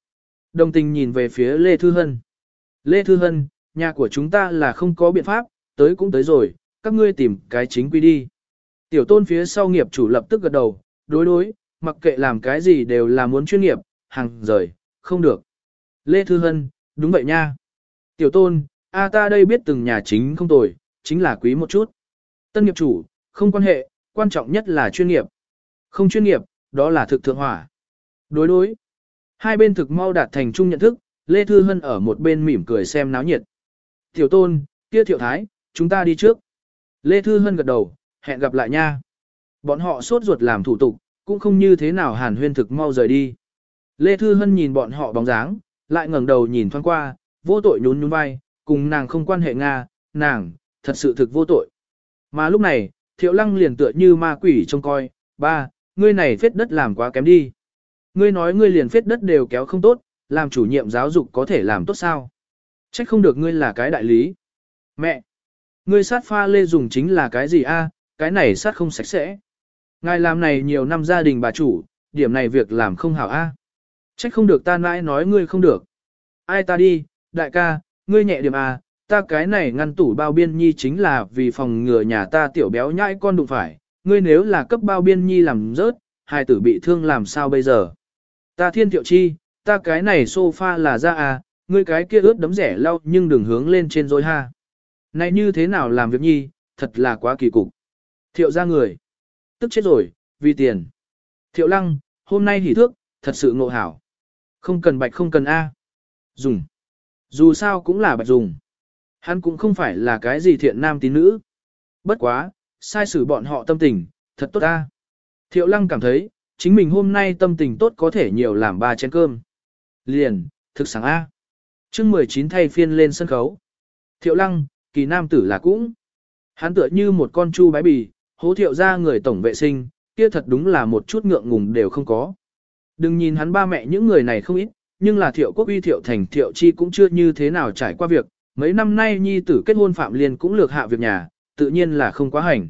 Đồng tình nhìn về phía Lê Thư Hân. Lê Thư Hân, nhà của chúng ta là không có biện pháp, tới cũng tới rồi, các ngươi tìm cái chính quy đi. Tiểu tôn phía sau nghiệp chủ lập tức gật đầu, đối đối, mặc kệ làm cái gì đều là muốn chuyên nghiệp, hàng rời, không được. Lê Thư Hân, đúng vậy nha. Tiểu tôn, a ta đây biết từng nhà chính không tồi, chính là quý một chút. Tân nghiệp chủ, không quan hệ, quan trọng nhất là chuyên nghiệp. Không chuyên nghiệp, đó là thực thượng hỏa. Đối đối. Hai bên thực mau đạt thành chung nhận thức, Lê Thư Hân ở một bên mỉm cười xem náo nhiệt. Tiểu tôn, kia thiệu thái, chúng ta đi trước. Lê Thư Hân gật đầu, hẹn gặp lại nha. Bọn họ sốt ruột làm thủ tục, cũng không như thế nào hàn huyên thực mau rời đi. Lê Thư Hân nhìn bọn họ bóng dáng, lại ngẩng đầu nhìn thoáng qua, vô tội nhún nhún vai, cùng nàng không quan hệ Nga, nàng, thật sự thực vô tội. Mà lúc này, thiệu lăng liền tựa như ma quỷ trông coi, ba, ngươi này phết đất làm quá kém đi. Ngươi nói ngươi liền phết đất đều kéo không tốt, làm chủ nhiệm giáo dục có thể làm tốt sao. Trách không được ngươi là cái đại lý. Mẹ, ngươi sát pha lê dùng chính là cái gì a? Cái này sát không sạch sẽ. Ngài làm này nhiều năm gia đình bà chủ, điểm này việc làm không hảo a. Trách không được ta nãi nói ngươi không được. Ai ta đi, đại ca, ngươi nhẹ điểm à, ta cái này ngăn tủ bao biên nhi chính là vì phòng ngừa nhà ta tiểu béo nhãi con đụng phải, ngươi nếu là cấp bao biên nhi làm rớt, hai tử bị thương làm sao bây giờ. Ta thiên tiệu chi, ta cái này sofa là ra à, ngươi cái kia ướt đấm rẻ lau nhưng đừng hướng lên trên rồi ha. Này như thế nào làm việc nhi, thật là quá kỳ cục. Thiệu ra người, tức chết rồi, vì tiền. Thiệu lăng, hôm nay hỉ thước, thật sự ngộ hảo. Không cần bạch không cần A. Dùng. Dù sao cũng là bạch dùng. Hắn cũng không phải là cái gì thiện nam tín nữ. Bất quá, sai xử bọn họ tâm tình, thật tốt a Thiệu lăng cảm thấy, chính mình hôm nay tâm tình tốt có thể nhiều làm ba chén cơm. Liền, thực sáng A. chương 19 thay phiên lên sân khấu. Thiệu lăng, kỳ nam tử là cũng. Hắn tựa như một con chu bái bì, hố thiệu ra người tổng vệ sinh, kia thật đúng là một chút ngượng ngùng đều không có. Đừng nhìn hắn ba mẹ những người này không ít, nhưng là thiệu quốc uy thiệu thành thiệu chi cũng chưa như thế nào trải qua việc, mấy năm nay nhi tử kết hôn phạm liên cũng lược hạ việc nhà, tự nhiên là không quá hành.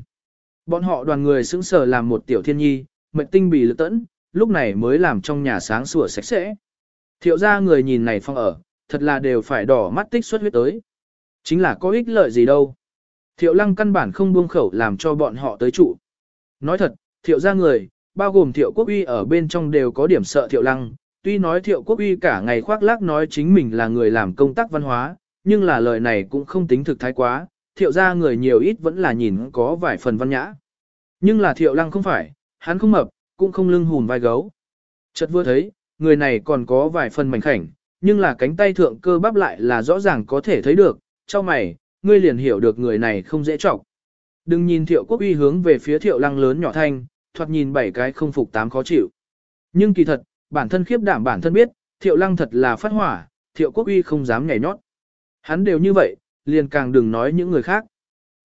Bọn họ đoàn người xứng sờ làm một tiểu thiên nhi, mệnh tinh bị lực tẫn, lúc này mới làm trong nhà sáng sủa sạch sẽ. Thiệu ra người nhìn này phong ở, thật là đều phải đỏ mắt tích xuất huyết tới. Chính là có ích lợi gì đâu. Thiệu lăng căn bản không buông khẩu làm cho bọn họ tới trụ. Nói thật, thiệu ra người, bao gồm thiệu quốc uy ở bên trong đều có điểm sợ thiệu lăng. Tuy nói thiệu quốc uy cả ngày khoác lác nói chính mình là người làm công tác văn hóa, nhưng là lời này cũng không tính thực thái quá, thiệu ra người nhiều ít vẫn là nhìn có vài phần văn nhã. Nhưng là thiệu lăng không phải, hắn không mập, cũng không lưng hùn vai gấu. Chợt vừa thấy, người này còn có vài phần mảnh khảnh, nhưng là cánh tay thượng cơ bắp lại là rõ ràng có thể thấy được, cho mày, ngươi liền hiểu được người này không dễ trọng. Đừng nhìn thiệu quốc uy hướng về phía thiệu lăng lớn nhỏ thanh, thoạt nhìn bảy cái không phục tám khó chịu. Nhưng kỳ thật, bản thân khiếp đảm bản thân biết, thiệu lăng thật là phát hỏa, thiệu quốc uy không dám nhảy nhót. Hắn đều như vậy, liền càng đừng nói những người khác.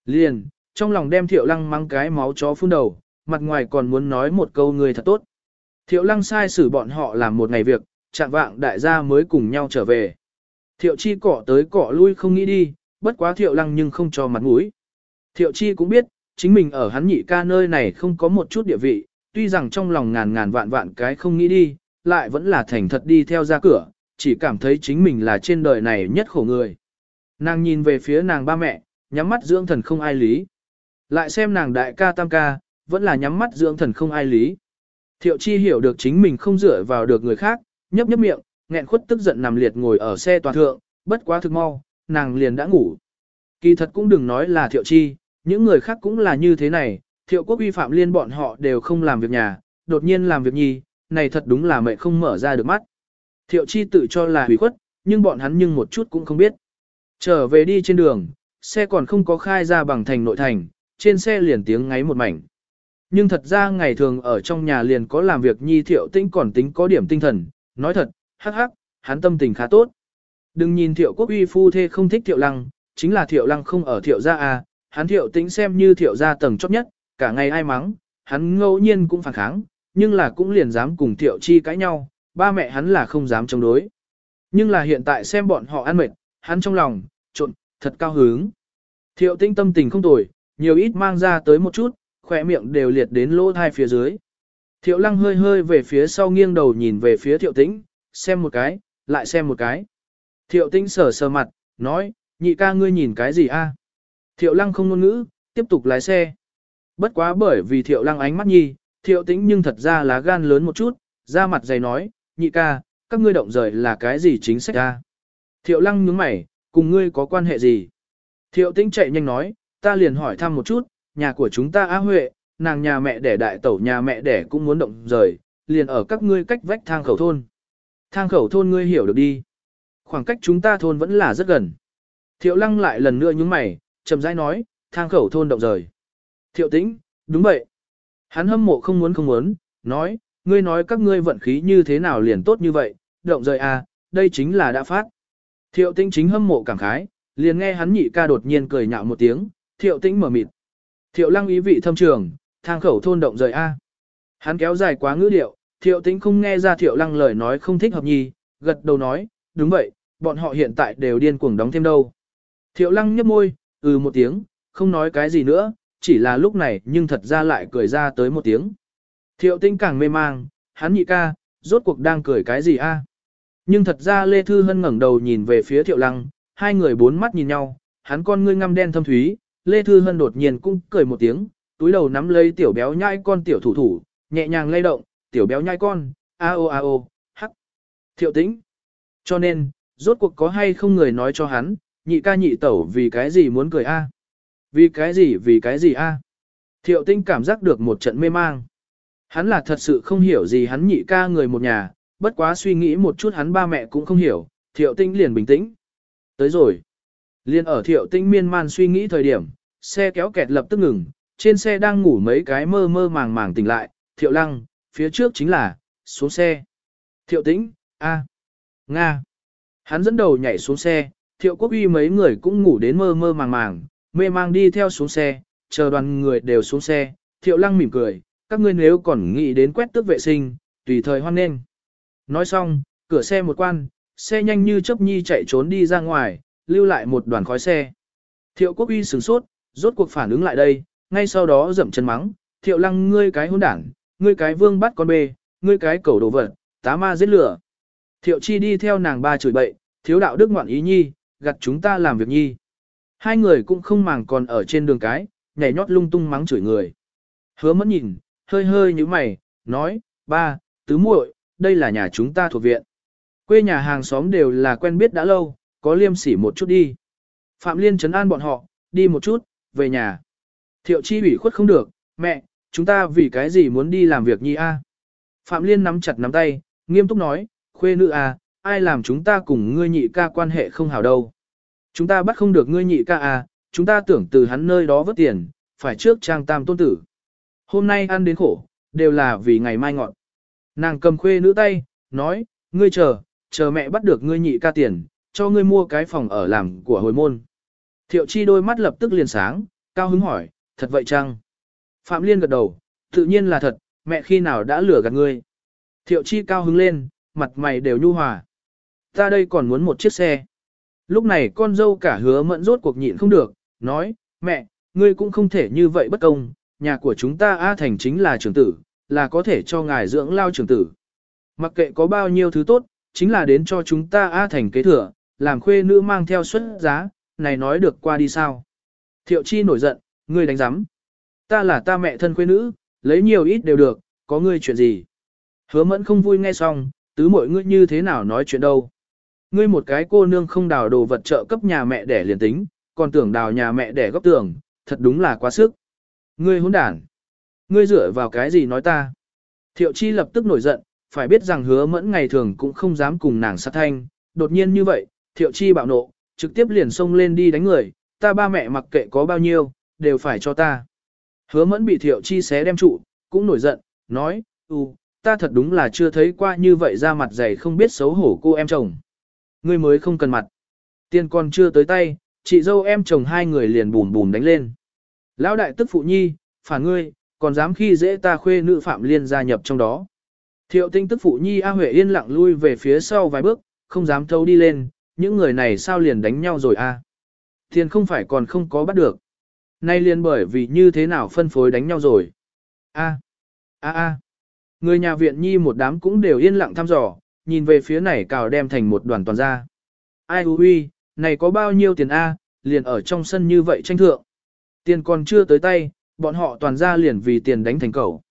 Liền, trong lòng đem thiệu lăng mang cái máu chó phun đầu, mặt ngoài còn muốn nói một câu người thật tốt. Thiệu lăng sai xử bọn họ làm một ngày việc, chạm vạng đại gia mới cùng nhau trở về. Thiệu chi cỏ tới cỏ lui không nghĩ đi, bất quá thiệu lăng nhưng không cho mặt mũi. Thiệu chi cũng biết, chính mình ở hắn nhị ca nơi này không có một chút địa vị, tuy rằng trong lòng ngàn ngàn vạn vạn cái không nghĩ đi, lại vẫn là thành thật đi theo ra cửa, chỉ cảm thấy chính mình là trên đời này nhất khổ người. Nàng nhìn về phía nàng ba mẹ, nhắm mắt dưỡng thần không ai lý. Lại xem nàng đại ca tam ca, vẫn là nhắm mắt dưỡng thần không ai lý. Thiệu chi hiểu được chính mình không dựa vào được người khác, nhấp nhấp miệng, nghẹn khuất tức giận nằm liệt ngồi ở xe toàn thượng, bất quá thực mau, nàng liền đã ngủ. Kỳ thật cũng đừng nói là thiệu chi, những người khác cũng là như thế này, thiệu quốc vi phạm liên bọn họ đều không làm việc nhà, đột nhiên làm việc nhi, này thật đúng là mẹ không mở ra được mắt. Thiệu chi tự cho là hủy khuất, nhưng bọn hắn nhưng một chút cũng không biết. Trở về đi trên đường, xe còn không có khai ra bằng thành nội thành, trên xe liền tiếng ngáy một mảnh. Nhưng thật ra ngày thường ở trong nhà liền có làm việc nhi thiệu tĩnh còn tính có điểm tinh thần, nói thật, hắc hắc, hắn tâm tình khá tốt. Đừng nhìn thiệu quốc uy phu thê không thích thiệu lăng, chính là thiệu lăng không ở thiệu gia à, hắn thiệu tính xem như thiệu gia tầng chóp nhất, cả ngày ai mắng, hắn ngẫu nhiên cũng phản kháng, nhưng là cũng liền dám cùng thiệu chi cãi nhau, ba mẹ hắn là không dám chống đối. Nhưng là hiện tại xem bọn họ ăn mệt, hắn trong lòng, trộn, thật cao hứng. Thiệu tinh tâm tình không tồi, nhiều ít mang ra tới một chút, khỏe miệng đều liệt đến lỗ thai phía dưới. Thiệu lăng hơi hơi về phía sau nghiêng đầu nhìn về phía thiệu tĩnh, xem một cái, lại xem một cái. Thiệu tĩnh sờ sờ mặt, nói, nhị ca ngươi nhìn cái gì a? Thiệu lăng không ngôn ngữ, tiếp tục lái xe. Bất quá bởi vì thiệu lăng ánh mắt nhi, thiệu tĩnh nhưng thật ra là gan lớn một chút, ra mặt dày nói, nhị ca, các ngươi động rời là cái gì chính sách ra. Thiệu lăng nhướng mày, cùng ngươi có quan hệ gì? Thiệu tĩnh chạy nhanh nói, ta liền hỏi thăm một chút, nhà của chúng ta á huệ, nàng nhà mẹ đẻ đại tẩu nhà mẹ đẻ cũng muốn động rời, liền ở các ngươi cách vách thang khẩu thôn. Thang khẩu thôn ngươi hiểu được đi. Khoảng cách chúng ta thôn vẫn là rất gần. Thiệu lăng lại lần nữa nhúng mày, chậm rãi nói, thang khẩu thôn động rời. Thiệu tĩnh, đúng vậy. Hắn hâm mộ không muốn không muốn, nói, ngươi nói các ngươi vận khí như thế nào liền tốt như vậy, động rời à, đây chính là đã phát. Thiệu tĩnh chính hâm mộ cảm khái, liền nghe hắn nhị ca đột nhiên cười nhạo một tiếng, thiệu tĩnh mở mịt. Thiệu lăng ý vị thâm trường, thang khẩu thôn động rời a. Hắn kéo dài quá ngữ điệu, thiệu tĩnh không nghe ra thiệu lăng lời nói không thích hợp nhì, gật đầu nói, đúng vậy, bọn họ hiện tại đều điên cuồng đóng thêm đâu. Thiệu lăng nhấp môi, ừ một tiếng, không nói cái gì nữa, chỉ là lúc này nhưng thật ra lại cười ra tới một tiếng. Thiệu tinh càng mê mang, hắn nhị ca, rốt cuộc đang cười cái gì a? Nhưng thật ra Lê Thư Hân ngẩng đầu nhìn về phía Thiệu Lăng, hai người bốn mắt nhìn nhau, hắn con ngươi ngăm đen thâm thúy, Lê Thư Hân đột nhiên cũng cười một tiếng, túi đầu nắm lấy tiểu béo nhai con tiểu thủ thủ, nhẹ nhàng lay động, tiểu béo nhai con, a o a o, hắc. Thiệu tĩnh. Cho nên, rốt cuộc có hay không người nói cho hắn, nhị ca nhị tẩu vì cái gì muốn cười a? Vì cái gì vì cái gì a? Thiệu tinh cảm giác được một trận mê mang. Hắn là thật sự không hiểu gì hắn nhị ca người một nhà, bất quá suy nghĩ một chút hắn ba mẹ cũng không hiểu, thiệu tinh liền bình tĩnh. Tới rồi. Liên ở thiệu tinh miên man suy nghĩ thời điểm, xe kéo kẹt lập tức ngừng, trên xe đang ngủ mấy cái mơ mơ màng màng tỉnh lại, thiệu lăng, phía trước chính là, xuống xe. Thiệu tinh a Nga. Hắn dẫn đầu nhảy xuống xe, thiệu quốc uy mấy người cũng ngủ đến mơ mơ màng màng, mê mang đi theo xuống xe, chờ đoàn người đều xuống xe, thiệu lăng mỉm cười, các ngươi nếu còn nghĩ đến quét tước vệ sinh, tùy thời hoan nghênh. Nói xong, cửa xe một quan, xe nhanh như chớp nhi chạy trốn đi ra ngoài, lưu lại một đoàn khói xe. Thiệu quốc uy sửng sốt, rốt cuộc phản ứng lại đây, ngay sau đó dậm chân mắng, thiệu lăng ngươi cái hôn đảng, ngươi cái vương bắt con bê, ngươi cái cẩu đồ vật, tá ma giết lửa. Thiệu chi đi theo nàng ba chửi bậy, thiếu đạo đức ngoạn ý nhi, gặt chúng ta làm việc nhi. Hai người cũng không màng còn ở trên đường cái, nhảy nhót lung tung mắng chửi người. Hứa mẫn nhìn, hơi hơi như mày, nói, ba, tứ muội, đây là nhà chúng ta thuộc viện. Quê nhà hàng xóm đều là quen biết đã lâu, có liêm sỉ một chút đi. Phạm Liên chấn an bọn họ, đi một chút, về nhà. Thiệu chi ủy khuất không được, mẹ, chúng ta vì cái gì muốn đi làm việc nhi a? Phạm Liên nắm chặt nắm tay, nghiêm túc nói, khuê nữ à, ai làm chúng ta cùng ngươi nhị ca quan hệ không hảo đâu. Chúng ta bắt không được ngươi nhị ca à, chúng ta tưởng từ hắn nơi đó vớt tiền, phải trước trang tam tôn tử. Hôm nay ăn đến khổ, đều là vì ngày mai ngọn. Nàng cầm khuê nữ tay, nói, ngươi chờ, chờ mẹ bắt được ngươi nhị ca tiền, cho ngươi mua cái phòng ở làm của hồi môn. Thiệu chi đôi mắt lập tức liền sáng, cao hứng hỏi, thật vậy chăng? Phạm Liên gật đầu, tự nhiên là thật, mẹ khi nào đã lừa gạt ngươi. Thiệu chi cao hứng lên, mặt mày đều nhu hòa. Ta đây còn muốn một chiếc xe. Lúc này con dâu cả hứa mẫn rốt cuộc nhịn không được, nói, mẹ, ngươi cũng không thể như vậy bất công, nhà của chúng ta A Thành chính là trưởng tử, là có thể cho ngài dưỡng lao trưởng tử. Mặc kệ có bao nhiêu thứ tốt, chính là đến cho chúng ta A Thành kế thừa, làm khuê nữ mang theo xuất giá, này nói được qua đi sao. Thiệu chi nổi giận, ngươi đánh giám. Ta là ta mẹ thân khuê nữ, lấy nhiều ít đều được, có ngươi chuyện gì. Hứa mẫn không vui nghe xong, tứ mọi ngươi như thế nào nói chuyện đâu. Ngươi một cái cô nương không đào đồ vật trợ cấp nhà mẹ để liền tính, còn tưởng đào nhà mẹ để góc tường, thật đúng là quá sức. Ngươi hỗn đản. Ngươi dựa vào cái gì nói ta? Thiệu chi lập tức nổi giận, phải biết rằng hứa mẫn ngày thường cũng không dám cùng nàng sát thanh, đột nhiên như vậy, thiệu chi bạo nộ, trực tiếp liền xông lên đi đánh người, ta ba mẹ mặc kệ có bao nhiêu, đều phải cho ta. Hứa mẫn bị thiệu chi xé đem trụ, cũng nổi giận, nói, ừ, ta thật đúng là chưa thấy qua như vậy ra mặt dày không biết xấu hổ cô em chồng ngươi mới không cần mặt. Tiền còn chưa tới tay, chị dâu em chồng hai người liền bùn bùn đánh lên. Lão đại tức phụ nhi, phản ngươi, còn dám khi dễ ta khuê nữ phạm liên gia nhập trong đó. Thiệu tinh tức phụ nhi A Huệ yên lặng lui về phía sau vài bước, không dám thâu đi lên, những người này sao liền đánh nhau rồi a? À? Tiền không phải còn không có bắt được. Nay liền bởi vì như thế nào phân phối đánh nhau rồi. A, a a, người nhà viện nhi một đám cũng đều yên lặng thăm dò, nhìn về phía này cào đem thành một đoàn toàn ra. Ai hú huy, này có bao nhiêu tiền A, liền ở trong sân như vậy tranh thượng. Tiền còn chưa tới tay, bọn họ toàn ra liền vì tiền đánh thành cầu.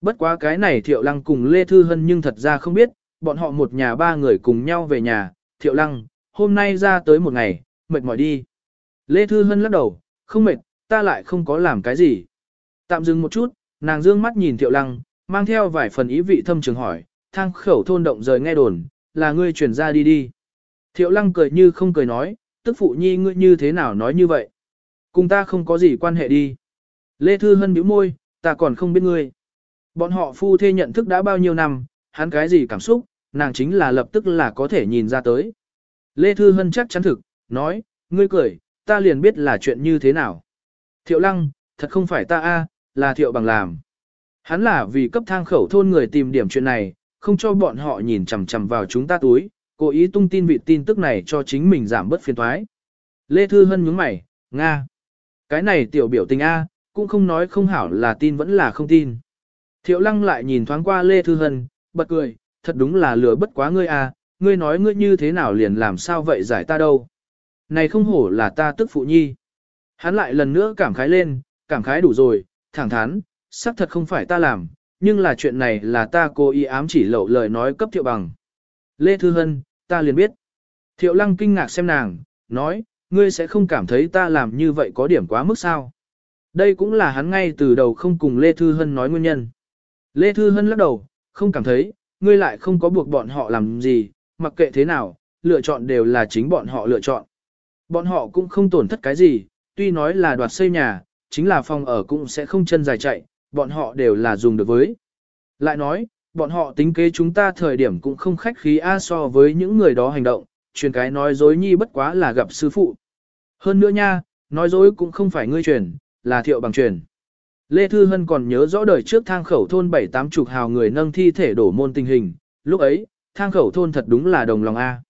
Bất quá cái này Thiệu Lăng cùng Lê Thư Hân nhưng thật ra không biết, bọn họ một nhà ba người cùng nhau về nhà, Thiệu Lăng, hôm nay ra tới một ngày, mệt mỏi đi. Lê Thư Hân lắc đầu, không mệt, ta lại không có làm cái gì. Tạm dừng một chút, nàng dương mắt nhìn Thiệu Lăng, mang theo vài phần ý vị thâm trường hỏi, thang khẩu thôn động rời nghe đồn, là ngươi chuyển ra đi đi. Thiệu lăng cười như không cười nói, tức phụ nhi ngươi như thế nào nói như vậy. Cùng ta không có gì quan hệ đi. Lê Thư Hân biểu môi, ta còn không biết ngươi. Bọn họ phu thê nhận thức đã bao nhiêu năm, hắn cái gì cảm xúc, nàng chính là lập tức là có thể nhìn ra tới. Lê Thư Hân chắc chắn thực, nói, ngươi cười, ta liền biết là chuyện như thế nào. Thiệu lăng, thật không phải ta a là thiệu bằng làm. Hắn là vì cấp thang khẩu thôn người tìm điểm chuyện này, không cho bọn họ nhìn chằm chằm vào chúng ta túi, cố ý tung tin vị tin tức này cho chính mình giảm bớt phiền toái. Lê Thư Hân nhướng mày, Nga. Cái này tiểu biểu tình A, cũng không nói không hảo là tin vẫn là không tin. Thiệu lăng lại nhìn thoáng qua Lê Thư Hân, bật cười, thật đúng là lừa bất quá ngươi A, ngươi nói ngươi như thế nào liền làm sao vậy giải ta đâu. Này không hổ là ta tức phụ nhi. Hắn lại lần nữa cảm khái lên, cảm khái đủ rồi, thẳng thắn, xác thật không phải ta làm, nhưng là chuyện này là ta cố ý ám chỉ lậu lời nói cấp thiệu bằng. Lê Thư Hân, ta liền biết. Thiệu lăng kinh ngạc xem nàng, nói, ngươi sẽ không cảm thấy ta làm như vậy có điểm quá mức sao. Đây cũng là hắn ngay từ đầu không cùng Lê Thư Hân nói nguyên nhân. Lê Thư Hân lắc đầu, không cảm thấy, ngươi lại không có buộc bọn họ làm gì, mặc kệ thế nào, lựa chọn đều là chính bọn họ lựa chọn. Bọn họ cũng không tổn thất cái gì, tuy nói là đoạt xây nhà, chính là phòng ở cũng sẽ không chân dài chạy, bọn họ đều là dùng được với. Lại nói, bọn họ tính kế chúng ta thời điểm cũng không khách khí a so với những người đó hành động, truyền cái nói dối nhi bất quá là gặp sư phụ. Hơn nữa nha, nói dối cũng không phải ngươi truyền, là thiệu bằng truyền. Lê Thư Hân còn nhớ rõ đời trước thang khẩu thôn bảy tám chục hào người nâng thi thể đổ môn tình hình, lúc ấy, thang khẩu thôn thật đúng là đồng lòng A.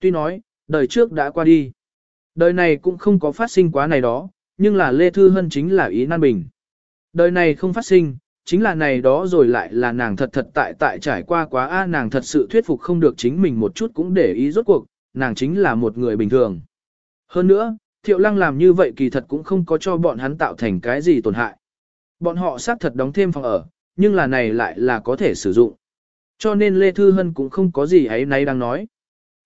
Tuy nói, đời trước đã qua đi. Đời này cũng không có phát sinh quá này đó, nhưng là Lê Thư Hân chính là ý nan bình. Đời này không phát sinh, chính là này đó rồi lại là nàng thật thật tại tại trải qua quá a nàng thật sự thuyết phục không được chính mình một chút cũng để ý rốt cuộc, nàng chính là một người bình thường. Hơn nữa, thiệu lăng làm như vậy kỳ thật cũng không có cho bọn hắn tạo thành cái gì tổn hại. Bọn họ xác thật đóng thêm phòng ở, nhưng là này lại là có thể sử dụng. Cho nên Lê Thư Hân cũng không có gì ấy nay đang nói.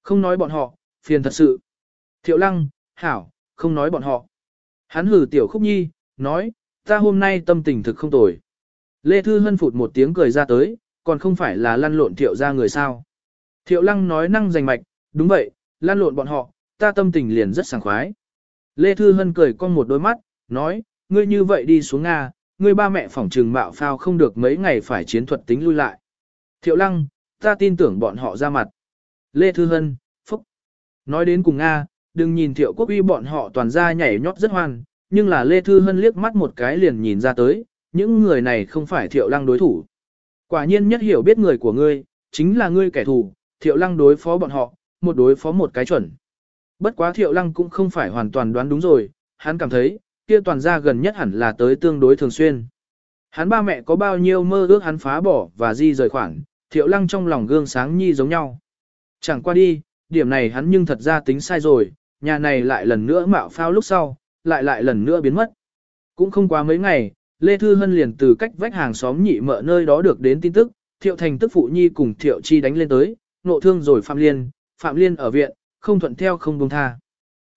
Không nói bọn họ, phiền thật sự. Thiệu lăng, hảo, không nói bọn họ. Hắn hử tiểu khúc nhi, nói, ta hôm nay tâm tình thực không tồi. Lê Thư Hân phụt một tiếng cười ra tới, còn không phải là lăn lộn thiệu ra người sao. Thiệu lăng nói năng rành mạch, đúng vậy, lăn lộn bọn họ, ta tâm tình liền rất sảng khoái. Lê Thư Hân cười con một đôi mắt, nói, ngươi như vậy đi xuống Nga, ngươi ba mẹ phòng trừng mạo phao không được mấy ngày phải chiến thuật tính lui lại. Thiệu lăng, ta tin tưởng bọn họ ra mặt. Lê Thư Hân, Phúc. Nói đến cùng Nga, đừng nhìn thiệu quốc uy bọn họ toàn ra nhảy nhót rất hoan, nhưng là Lê Thư Hân liếc mắt một cái liền nhìn ra tới, những người này không phải thiệu lăng đối thủ. Quả nhiên nhất hiểu biết người của ngươi, chính là ngươi kẻ thù, thiệu lăng đối phó bọn họ, một đối phó một cái chuẩn. Bất quá thiệu lăng cũng không phải hoàn toàn đoán đúng rồi, hắn cảm thấy, kia toàn gia gần nhất hẳn là tới tương đối thường xuyên. Hắn ba mẹ có bao nhiêu mơ ước hắn phá bỏ và di rời khoảng, thiệu lăng trong lòng gương sáng nhi giống nhau. Chẳng qua đi, điểm này hắn nhưng thật ra tính sai rồi, nhà này lại lần nữa mạo phao lúc sau, lại lại lần nữa biến mất. Cũng không quá mấy ngày, Lê Thư Hân liền từ cách vách hàng xóm nhị mợ nơi đó được đến tin tức, Thiệu Thành tức phụ nhi cùng Thiệu Chi đánh lên tới, nộ thương rồi Phạm Liên, Phạm Liên ở viện, không thuận theo không buông tha.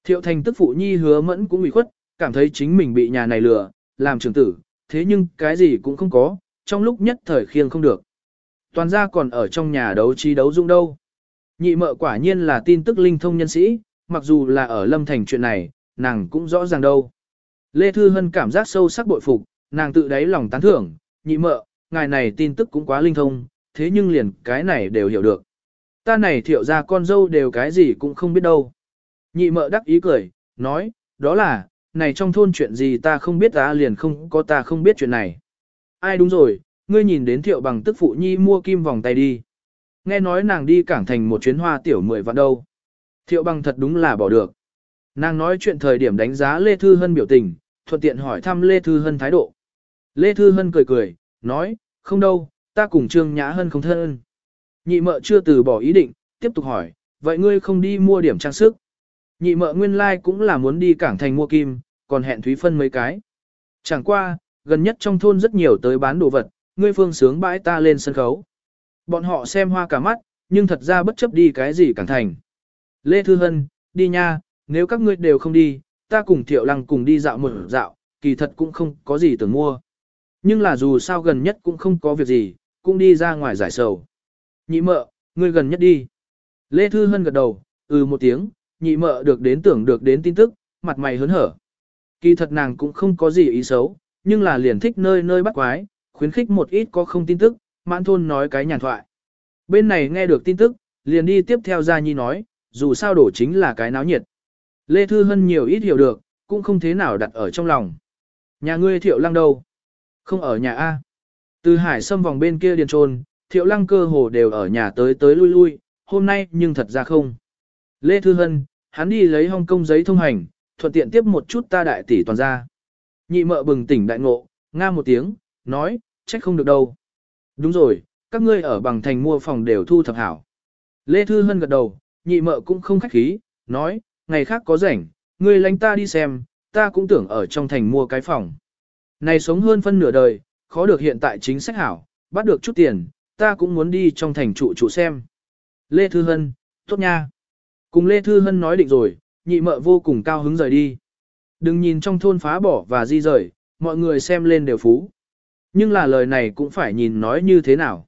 Thiệu Thành tức phụ nhi hứa mẫn cũng ủy khuất, cảm thấy chính mình bị nhà này lừa, làm trưởng tử, thế nhưng cái gì cũng không có, trong lúc nhất thời khiêng không được. Toàn gia còn ở trong nhà đấu trí đấu dung đâu. Nhị mợ quả nhiên là tin tức linh thông nhân sĩ, mặc dù là ở lâm thành chuyện này, nàng cũng rõ ràng đâu. Lê Thư Hân cảm giác sâu sắc bội phục, nàng tự đáy lòng tán thưởng, nhị mợ, ngài này tin tức cũng quá linh thông, thế nhưng liền cái này đều hiểu được. Ta này thiệu ra con dâu đều cái gì cũng không biết đâu. Nhị mợ đắc ý cười, nói, đó là, này trong thôn chuyện gì ta không biết ta liền không có ta không biết chuyện này. Ai đúng rồi, ngươi nhìn đến thiệu bằng tức phụ nhi mua kim vòng tay đi. Nghe nói nàng đi cảng thành một chuyến hoa tiểu mười vạn đâu. Thiệu bằng thật đúng là bỏ được. Nàng nói chuyện thời điểm đánh giá Lê Thư Hân biểu tình, thuận tiện hỏi thăm Lê Thư Hân thái độ. Lê Thư Hân cười cười, nói, không đâu, ta cùng Trương Nhã Hân không thân. Nhị mợ chưa từ bỏ ý định, tiếp tục hỏi, vậy ngươi không đi mua điểm trang sức. Nhị mợ nguyên lai like cũng là muốn đi cảng thành mua kim, còn hẹn Thúy Phân mấy cái. Chẳng qua, gần nhất trong thôn rất nhiều tới bán đồ vật, ngươi phương sướng bãi ta lên sân khấu. Bọn họ xem hoa cả mắt, nhưng thật ra bất chấp đi cái gì cảng thành. Lê Thư Hân, đi nha, nếu các ngươi đều không đi, ta cùng Thiệu Lăng cùng đi dạo một dạo, kỳ thật cũng không có gì tưởng mua. Nhưng là dù sao gần nhất cũng không có việc gì, cũng đi ra ngoài giải sầu. Nhị mợ, ngươi gần nhất đi. Lê Thư Hân gật đầu, ừ một tiếng, nhị mợ được đến tưởng được đến tin tức, mặt mày hớn hở. Kỳ thật nàng cũng không có gì ý xấu, nhưng là liền thích nơi nơi bắt quái, khuyến khích một ít có không tin tức, mãn thôn nói cái nhàn thoại. Bên này nghe được tin tức, liền đi tiếp theo ra nhi nói, dù sao đổ chính là cái náo nhiệt. Lê Thư Hân nhiều ít hiểu được, cũng không thế nào đặt ở trong lòng. Nhà ngươi thiệu lăng đâu? Không ở nhà A. Từ hải xâm vòng bên kia điền trôn, thiệu lăng cơ hồ đều ở nhà tới tới lui lui, hôm nay nhưng thật ra không. Lê Thư Hân, hắn đi lấy Hong Kong giấy thông hành, thuận tiện tiếp một chút ta đại tỷ toàn ra. Nhị mợ bừng tỉnh đại ngộ, nga một tiếng, nói, trách không được đâu. Đúng rồi, các ngươi ở bằng thành mua phòng đều thu thập hảo. Lê Thư Hân gật đầu, nhị mợ cũng không khách khí, nói, ngày khác có rảnh, ngươi lánh ta đi xem, ta cũng tưởng ở trong thành mua cái phòng. Này sống hơn phân nửa đời, khó được hiện tại chính sách hảo, bắt được chút tiền, ta cũng muốn đi trong thành trụ trụ xem. Lê Thư Hân, tốt nha. Cùng Lê Thư Hân nói định rồi, nhị mợ vô cùng cao hứng rời đi. Đừng nhìn trong thôn phá bỏ và di rời, mọi người xem lên đều phú. Nhưng là lời này cũng phải nhìn nói như thế nào.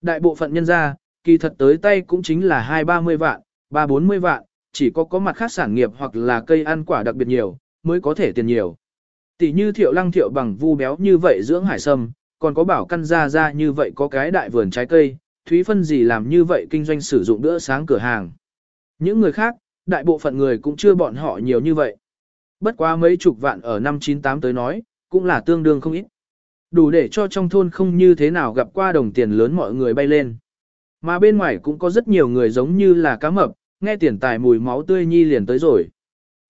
Đại bộ phận nhân gia, kỳ thật tới tay cũng chính là hai ba mươi vạn, ba bốn mươi vạn, chỉ có có mặt khác sản nghiệp hoặc là cây ăn quả đặc biệt nhiều, mới có thể tiền nhiều. Tỷ như thiệu lăng thiệu bằng vu béo như vậy dưỡng hải sâm, còn có bảo căn ra ra như vậy có cái đại vườn trái cây, thúy phân gì làm như vậy kinh doanh sử dụng bữa sáng cửa hàng. Những người khác, đại bộ phận người cũng chưa bọn họ nhiều như vậy. Bất quá mấy chục vạn ở năm 98 tới nói, cũng là tương đương không ít. Đủ để cho trong thôn không như thế nào gặp qua đồng tiền lớn mọi người bay lên. Mà bên ngoài cũng có rất nhiều người giống như là cá mập, nghe tiền tài mùi máu tươi nhi liền tới rồi.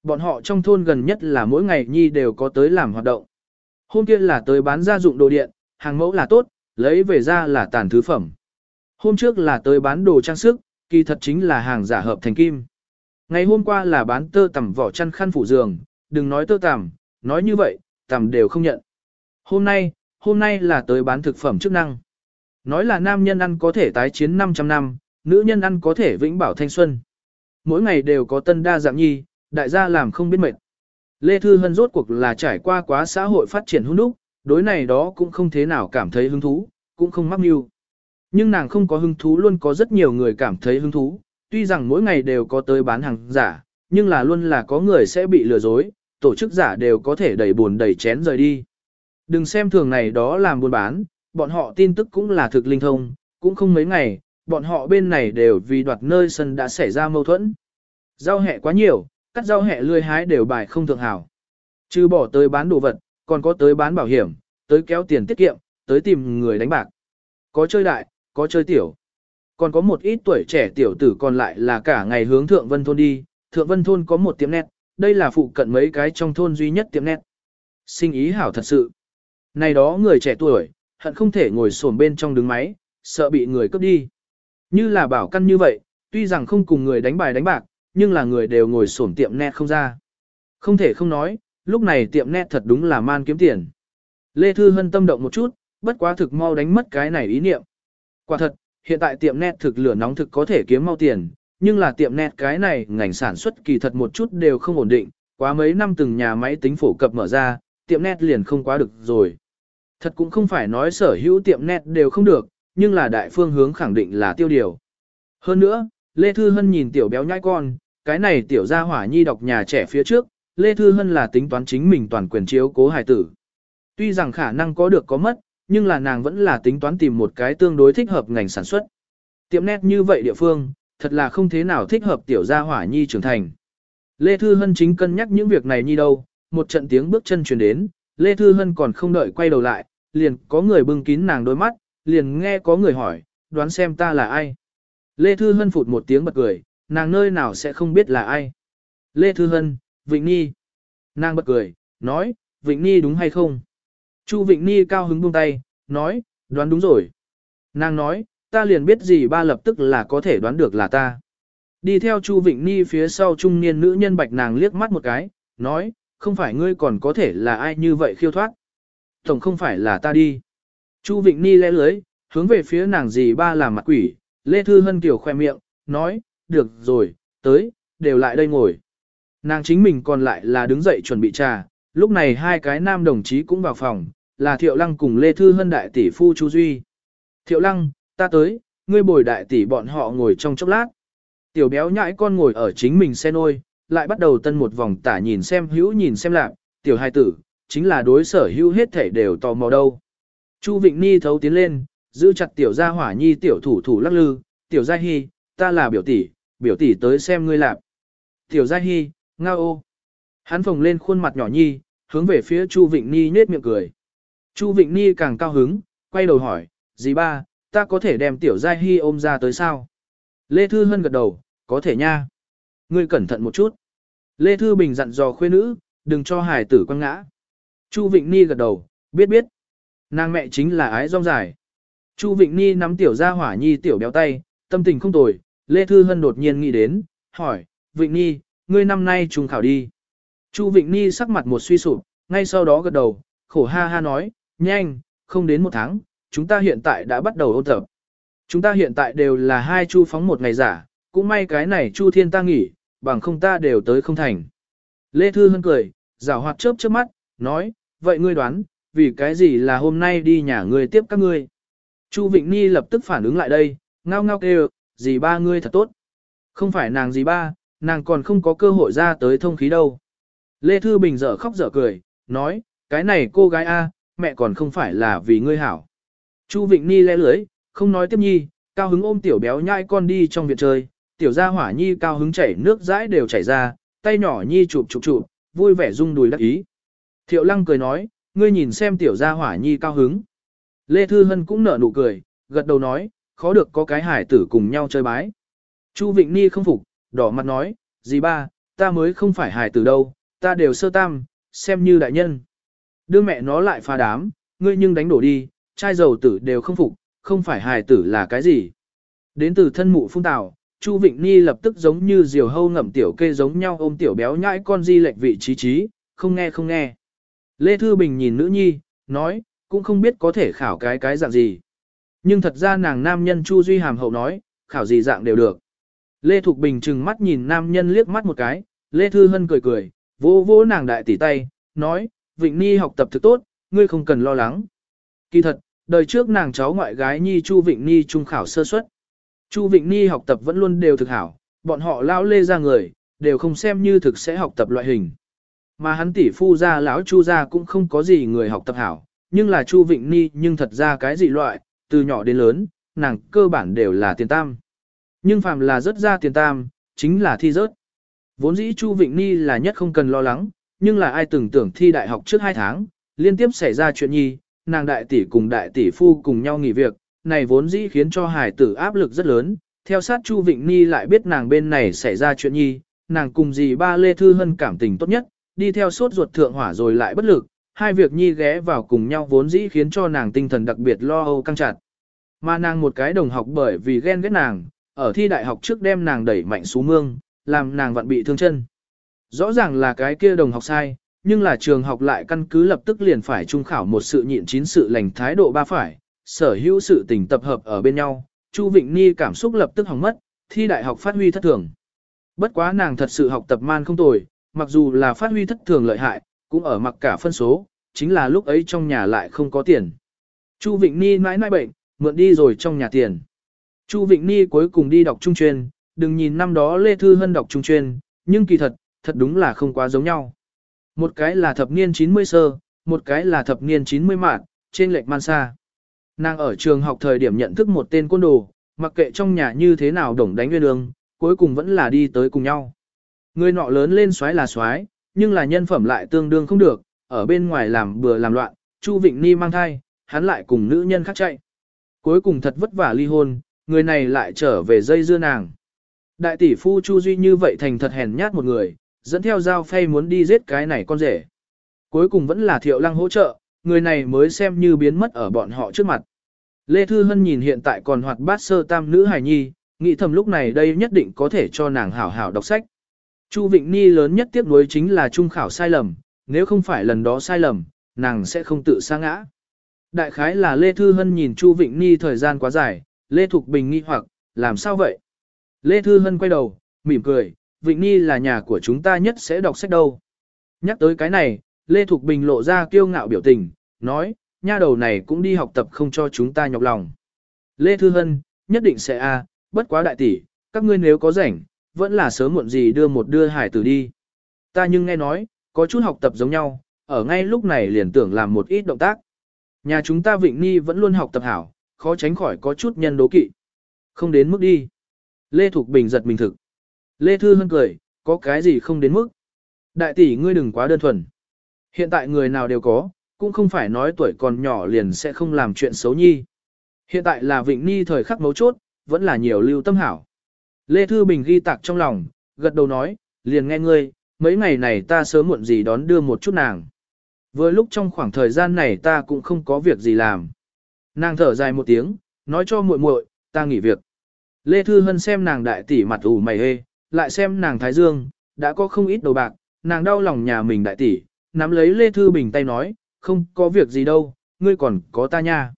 Bọn họ trong thôn gần nhất là mỗi ngày nhi đều có tới làm hoạt động. Hôm kia là tới bán gia dụng đồ điện, hàng mẫu là tốt, lấy về ra là tàn thứ phẩm. Hôm trước là tới bán đồ trang sức, kỳ thật chính là hàng giả hợp thành kim. Ngày hôm qua là bán tơ tằm vỏ chăn khăn phủ giường, đừng nói tơ tằm, nói như vậy, tằm đều không nhận. Hôm nay, hôm nay là tới bán thực phẩm chức năng. Nói là nam nhân ăn có thể tái chiến 500 năm, nữ nhân ăn có thể vĩnh bảo thanh xuân mỗi ngày đều có tân đa dạng nhi, đại gia làm không biết mệt. Lê Thư Hân rốt cuộc là trải qua quá xã hội phát triển hung đúc, đối này đó cũng không thế nào cảm thấy hứng thú, cũng không mắc mưu. Nhưng nàng không có hứng thú luôn có rất nhiều người cảm thấy hứng thú, tuy rằng mỗi ngày đều có tới bán hàng giả, nhưng là luôn là có người sẽ bị lừa dối, tổ chức giả đều có thể đẩy buồn đẩy chén rời đi. Đừng xem thường này đó làm buôn bán, bọn họ tin tức cũng là thực linh thông, cũng không mấy ngày, bọn họ bên này đều vì đoạt nơi sân đã xảy ra mâu thuẫn. Rau hẹ quá nhiều, cắt rau hẹ lươi hái đều bài không thường hảo. Trừ bỏ tới bán đồ vật, còn có tới bán bảo hiểm, tới kéo tiền tiết kiệm, tới tìm người đánh bạc. Có chơi đại, có chơi tiểu. Còn có một ít tuổi trẻ tiểu tử còn lại là cả ngày hướng Thượng Vân Thôn đi. Thượng Vân Thôn có một tiệm nét, đây là phụ cận mấy cái trong thôn duy nhất tiệm nét. Sinh ý hảo thật sự. Này đó người trẻ tuổi, hận không thể ngồi sồn bên trong đứng máy, sợ bị người cướp đi. Như là bảo căn như vậy, tuy rằng không cùng người đánh bài đánh bạc, nhưng là người đều ngồi sổm tiệm net không ra. Không thể không nói, lúc này tiệm net thật đúng là man kiếm tiền. Lê Thư Hân tâm động một chút, bất quá thực mau đánh mất cái này ý niệm. Quả thật, hiện tại tiệm net thực lửa nóng thực có thể kiếm mau tiền, nhưng là tiệm net cái này ngành sản xuất kỳ thật một chút đều không ổn định, quá mấy năm từng nhà máy tính phổ cập mở ra, tiệm net liền không quá được rồi. Thật cũng không phải nói sở hữu tiệm net đều không được, nhưng là đại phương hướng khẳng định là tiêu điều. Hơn nữa, Lê Thư Hân nhìn tiểu béo nhai con, cái này tiểu gia hỏa nhi đọc nhà trẻ phía trước, Lê Thư Hân là tính toán chính mình toàn quyền chiếu cố hài tử. Tuy rằng khả năng có được có mất, nhưng là nàng vẫn là tính toán tìm một cái tương đối thích hợp ngành sản xuất. Tiệm nét như vậy địa phương, thật là không thế nào thích hợp tiểu gia hỏa nhi trưởng thành. Lê Thư Hân chính cân nhắc những việc này như đâu, một trận tiếng bước chân truyền đến, Lê Thư Hân còn không đợi quay đầu lại, liền có người bưng kín nàng đôi mắt, liền nghe có người hỏi, đoán xem ta là ai. Lê Thư Hân phụt một tiếng bật cười, nàng nơi nào sẽ không biết là ai. Lê Thư Hân, Vịnh Nhi. Nàng bật cười, nói, Vịnh Nhi đúng hay không? Chu Vịnh Nhi cao hứng buông tay, nói, đoán đúng rồi. Nàng nói, ta liền biết gì ba lập tức là có thể đoán được là ta. Đi theo Chu Vịnh Nhi phía sau trung niên nữ nhân bạch nàng liếc mắt một cái, nói, không phải ngươi còn có thể là ai như vậy khiêu thoát. Tổng không phải là ta đi. Chu Vịnh Ni lẽ lưới, hướng về phía nàng dì ba làm mặt quỷ, Lê Thư Hân Kiều khoe miệng, nói, được rồi, tới, đều lại đây ngồi. Nàng chính mình còn lại là đứng dậy chuẩn bị trà, lúc này hai cái nam đồng chí cũng vào phòng, là Thiệu Lăng cùng Lê Thư Hân đại tỷ phu Chu Duy. Thiệu Lăng, ta tới, ngươi bồi đại tỷ bọn họ ngồi trong chốc lát. Tiểu béo nhãi con ngồi ở chính mình xe nôi, lại bắt đầu tân một vòng tả nhìn xem hữu nhìn xem lạc, tiểu hai tử, chính là đối sở hữu hết thể đều tò mò đâu. Chu Vịnh Ni thấu tiến lên, giữ chặt tiểu gia hỏa nhi tiểu thủ thủ lắc lư, tiểu gia hi, ta là biểu tỷ, biểu tỷ tới xem ngươi lạp. Tiểu gia hi, nga ô. Hắn phồng lên khuôn mặt nhỏ nhi, hướng về phía Chu Vịnh Ni nết miệng cười. Chu Vịnh Ni càng cao hứng, quay đầu hỏi, dì ba, ta có thể đem tiểu gia hi ôm ra tới sao? Lê Thư Hân gật đầu, có thể nha. Ngươi cẩn thận một chút. Lê Thư Bình dặn dò khuê nữ, đừng cho hài tử quăng ngã. Chu Vịnh Ni gật đầu, biết biết, Nàng mẹ chính là ái rong dài. Chu Vịnh Ni nắm tiểu ra hỏa nhi tiểu béo tay, tâm tình không tồi, Lê Thư Hân đột nhiên nghĩ đến, hỏi, Vịnh Ni, ngươi năm nay trùng khảo đi. Chu Vịnh Ni sắc mặt một suy sụp, ngay sau đó gật đầu, khổ ha ha nói, nhanh, không đến một tháng, chúng ta hiện tại đã bắt đầu ôn tập. Chúng ta hiện tại đều là hai chu phóng một ngày giả, cũng may cái này chu thiên ta nghỉ, bằng không ta đều tới không thành. Lê Thư Hân cười, rào hoạt chớp chớp mắt, nói, vậy ngươi đoán, vì cái gì là hôm nay đi nhà ngươi tiếp các ngươi. Chu Vịnh Ni lập tức phản ứng lại đây, ngao ngao kêu, dì ba ngươi thật tốt. Không phải nàng dì ba, nàng còn không có cơ hội ra tới thông khí đâu. Lê Thư Bình dở khóc dở cười, nói, cái này cô gái A, mẹ còn không phải là vì ngươi hảo. Chu Vịnh Ni le lưới, không nói tiếp nhi, cao hứng ôm tiểu béo nhai con đi trong viện chơi, tiểu gia hỏa nhi cao hứng chảy nước dãi đều chảy ra, tay nhỏ nhi chụp chụp chụp, vui vẻ rung đùi đắc ý. Thiệu lăng cười nói, ngươi nhìn xem tiểu gia hỏa nhi cao hứng. Lê Thư Hân cũng nở nụ cười, gật đầu nói, khó được có cái hải tử cùng nhau chơi bái. Chu Vịnh Ni không phục, đỏ mặt nói, gì ba, ta mới không phải hải tử đâu, ta đều sơ tam, xem như đại nhân. Đưa mẹ nó lại pha đám, ngươi nhưng đánh đổ đi, trai giàu tử đều không phục, không phải hải tử là cái gì. Đến từ thân mụ phung tào, Chu Vịnh Ni lập tức giống như diều hâu ngậm tiểu kê giống nhau ôm tiểu béo nhãi con di lệch vị trí trí, không nghe không nghe. Lê Thư Bình nhìn nữ nhi, nói, cũng không biết có thể khảo cái cái dạng gì. Nhưng thật ra nàng nam nhân Chu Duy Hàm hậu nói, khảo gì dạng đều được. Lê Thục Bình trừng mắt nhìn nam nhân liếc mắt một cái, Lê Thư Hân cười cười, vỗ vỗ nàng đại tỷ tay, nói, Vịnh Ni học tập thực tốt, ngươi không cần lo lắng. Kỳ thật, đời trước nàng cháu ngoại gái Nhi Chu Vịnh Ni trung khảo sơ suất. Chu Vịnh Ni học tập vẫn luôn đều thực hảo, bọn họ lao lê ra người, đều không xem như thực sẽ học tập loại hình. Mà hắn tỷ phu gia lão Chu gia cũng không có gì người học tập hảo, nhưng là Chu Vịnh Ni nhưng thật ra cái gì loại, từ nhỏ đến lớn, nàng cơ bản đều là tiền tam. Nhưng phàm là rớt ra tiền tam, chính là thi rớt. Vốn dĩ Chu Vịnh Ni là nhất không cần lo lắng, nhưng là ai từng tưởng thi đại học trước hai tháng, liên tiếp xảy ra chuyện nhi, nàng đại tỷ cùng đại tỷ phu cùng nhau nghỉ việc, này vốn dĩ khiến cho hải tử áp lực rất lớn, theo sát Chu Vịnh Ni lại biết nàng bên này xảy ra chuyện nhi, nàng cùng dì ba Lê Thư Hân cảm tình tốt nhất, đi theo sốt ruột thượng hỏa rồi lại bất lực, hai việc nhi ghé vào cùng nhau vốn dĩ khiến cho nàng tinh thần đặc biệt lo âu căng chặt. Mà nàng một cái đồng học bởi vì ghen ghét nàng, ở thi đại học trước đem nàng đẩy mạnh xuống mương, làm nàng vặn bị thương chân. Rõ ràng là cái kia đồng học sai, nhưng là trường học lại căn cứ lập tức liền phải trung khảo một sự nhịn chín sự lành thái độ ba phải, sở hữu sự tình tập hợp ở bên nhau, Chu Vịnh Ni cảm xúc lập tức hỏng mất, thi đại học phát huy thất thường. Bất quá nàng thật sự học tập man không tồi, mặc dù là phát huy thất thường lợi hại, cũng ở mặc cả phân số, chính là lúc ấy trong nhà lại không có tiền. Chu Vịnh Ni mãi mãi bệnh, mượn đi rồi trong nhà tiền. Chu Vịnh Ni cuối cùng đi đọc trung chuyên, đừng nhìn năm đó Lê Thư Hân đọc trung chuyên, nhưng kỳ thật, thật đúng là không quá giống nhau. Một cái là thập niên 90 sơ, một cái là thập niên 90 mạng, trên lệch man xa. Nàng ở trường học thời điểm nhận thức một tên quân đồ, mặc kệ trong nhà như thế nào đổng đánh nguyên đường, cuối cùng vẫn là đi tới cùng nhau. Người nọ lớn lên xoái là xoái, nhưng là nhân phẩm lại tương đương không được, ở bên ngoài làm bừa làm loạn, Chu Vịnh Ni mang thai, hắn lại cùng nữ nhân khác chạy. Cuối cùng thật vất vả ly hôn, người này lại trở về dây dưa nàng. Đại tỷ phu Chu Duy như vậy thành thật hèn nhát một người, dẫn theo dao phay muốn đi giết cái này con rể. Cuối cùng vẫn là thiệu lăng hỗ trợ, người này mới xem như biến mất ở bọn họ trước mặt. Lê Thư Hân nhìn hiện tại còn hoạt bát sơ tam nữ hài nhi, nghĩ thầm lúc này đây nhất định có thể cho nàng hảo hảo đọc sách. Chu Vịnh Ni lớn nhất tiếc nuối chính là trung khảo sai lầm, nếu không phải lần đó sai lầm, nàng sẽ không tự sa ngã. Đại khái là Lê Thư Hân nhìn Chu Vịnh Ni thời gian quá dài, Lê Thục Bình nghi hoặc, làm sao vậy? Lê Thư Hân quay đầu, mỉm cười, Vịnh Ni là nhà của chúng ta nhất sẽ đọc sách đâu. Nhắc tới cái này, Lê Thục Bình lộ ra kiêu ngạo biểu tình, nói, nha đầu này cũng đi học tập không cho chúng ta nhọc lòng. Lê Thư Hân, nhất định sẽ a bất quá đại tỷ, các ngươi nếu có rảnh, vẫn là sớm muộn gì đưa một đưa hải tử đi. Ta nhưng nghe nói, có chút học tập giống nhau, ở ngay lúc này liền tưởng làm một ít động tác. Nhà chúng ta Vịnh Ni vẫn luôn học tập hảo, khó tránh khỏi có chút nhân đố kỵ. Không đến mức đi. Lê Thục Bình giật mình thực. Lê Thư Hân cười, có cái gì không đến mức. Đại tỷ ngươi đừng quá đơn thuần. Hiện tại người nào đều có, cũng không phải nói tuổi còn nhỏ liền sẽ không làm chuyện xấu nhi. Hiện tại là Vịnh Ni thời khắc mấu chốt, vẫn là nhiều lưu tâm hảo. Lê Thư Bình ghi tạc trong lòng, gật đầu nói, liền nghe ngươi, mấy ngày này ta sớm muộn gì đón đưa một chút nàng. Vừa lúc trong khoảng thời gian này ta cũng không có việc gì làm. Nàng thở dài một tiếng, nói cho muội muội, ta nghỉ việc. Lê Thư Hân xem nàng đại tỷ mặt ủ mày hê, lại xem nàng Thái Dương, đã có không ít đồ bạc, nàng đau lòng nhà mình đại tỷ, nắm lấy Lê Thư Bình tay nói, không có việc gì đâu, ngươi còn có ta nha.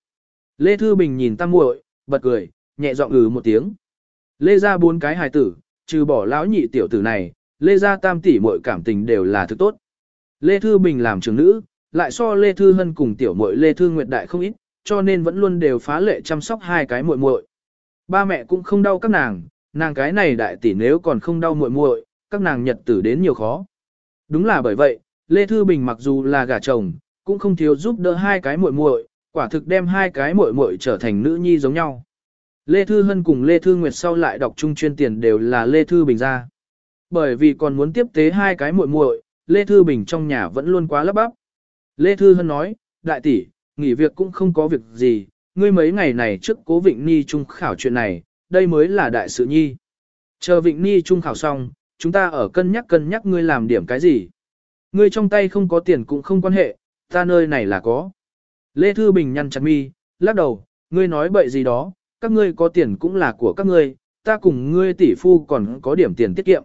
Lê Thư Bình nhìn ta muội, bật cười, nhẹ giọng ừ một tiếng. Lê ra bốn cái hài tử, trừ bỏ lão nhị tiểu tử này, Lê ra tam tỷ muội cảm tình đều là thứ tốt. Lê Thư Bình làm trưởng nữ, lại so Lê Thư Hân cùng tiểu muội Lê Thư Nguyệt Đại không ít, cho nên vẫn luôn đều phá lệ chăm sóc hai cái muội muội. Ba mẹ cũng không đau các nàng, nàng cái này đại tỷ nếu còn không đau muội muội, các nàng nhật tử đến nhiều khó. Đúng là bởi vậy, Lê Thư Bình mặc dù là gả chồng, cũng không thiếu giúp đỡ hai cái muội muội, quả thực đem hai cái muội muội trở thành nữ nhi giống nhau. Lê Thư Hân cùng Lê Thư Nguyệt sau lại đọc chung chuyên tiền đều là Lê Thư Bình ra. Bởi vì còn muốn tiếp tế hai cái muội muội, Lê Thư Bình trong nhà vẫn luôn quá lấp bắp. Lê Thư Hân nói, đại tỷ, nghỉ việc cũng không có việc gì, ngươi mấy ngày này trước cố Vịnh Ni trung khảo chuyện này, đây mới là đại sự nhi. Chờ Vịnh Ni trung khảo xong, chúng ta ở cân nhắc cân nhắc ngươi làm điểm cái gì. Ngươi trong tay không có tiền cũng không quan hệ, ta nơi này là có. Lê Thư Bình nhăn chặt mi, lắc đầu, ngươi nói bậy gì đó, các ngươi có tiền cũng là của các ngươi, ta cùng ngươi tỷ phu còn có điểm tiền tiết kiệm.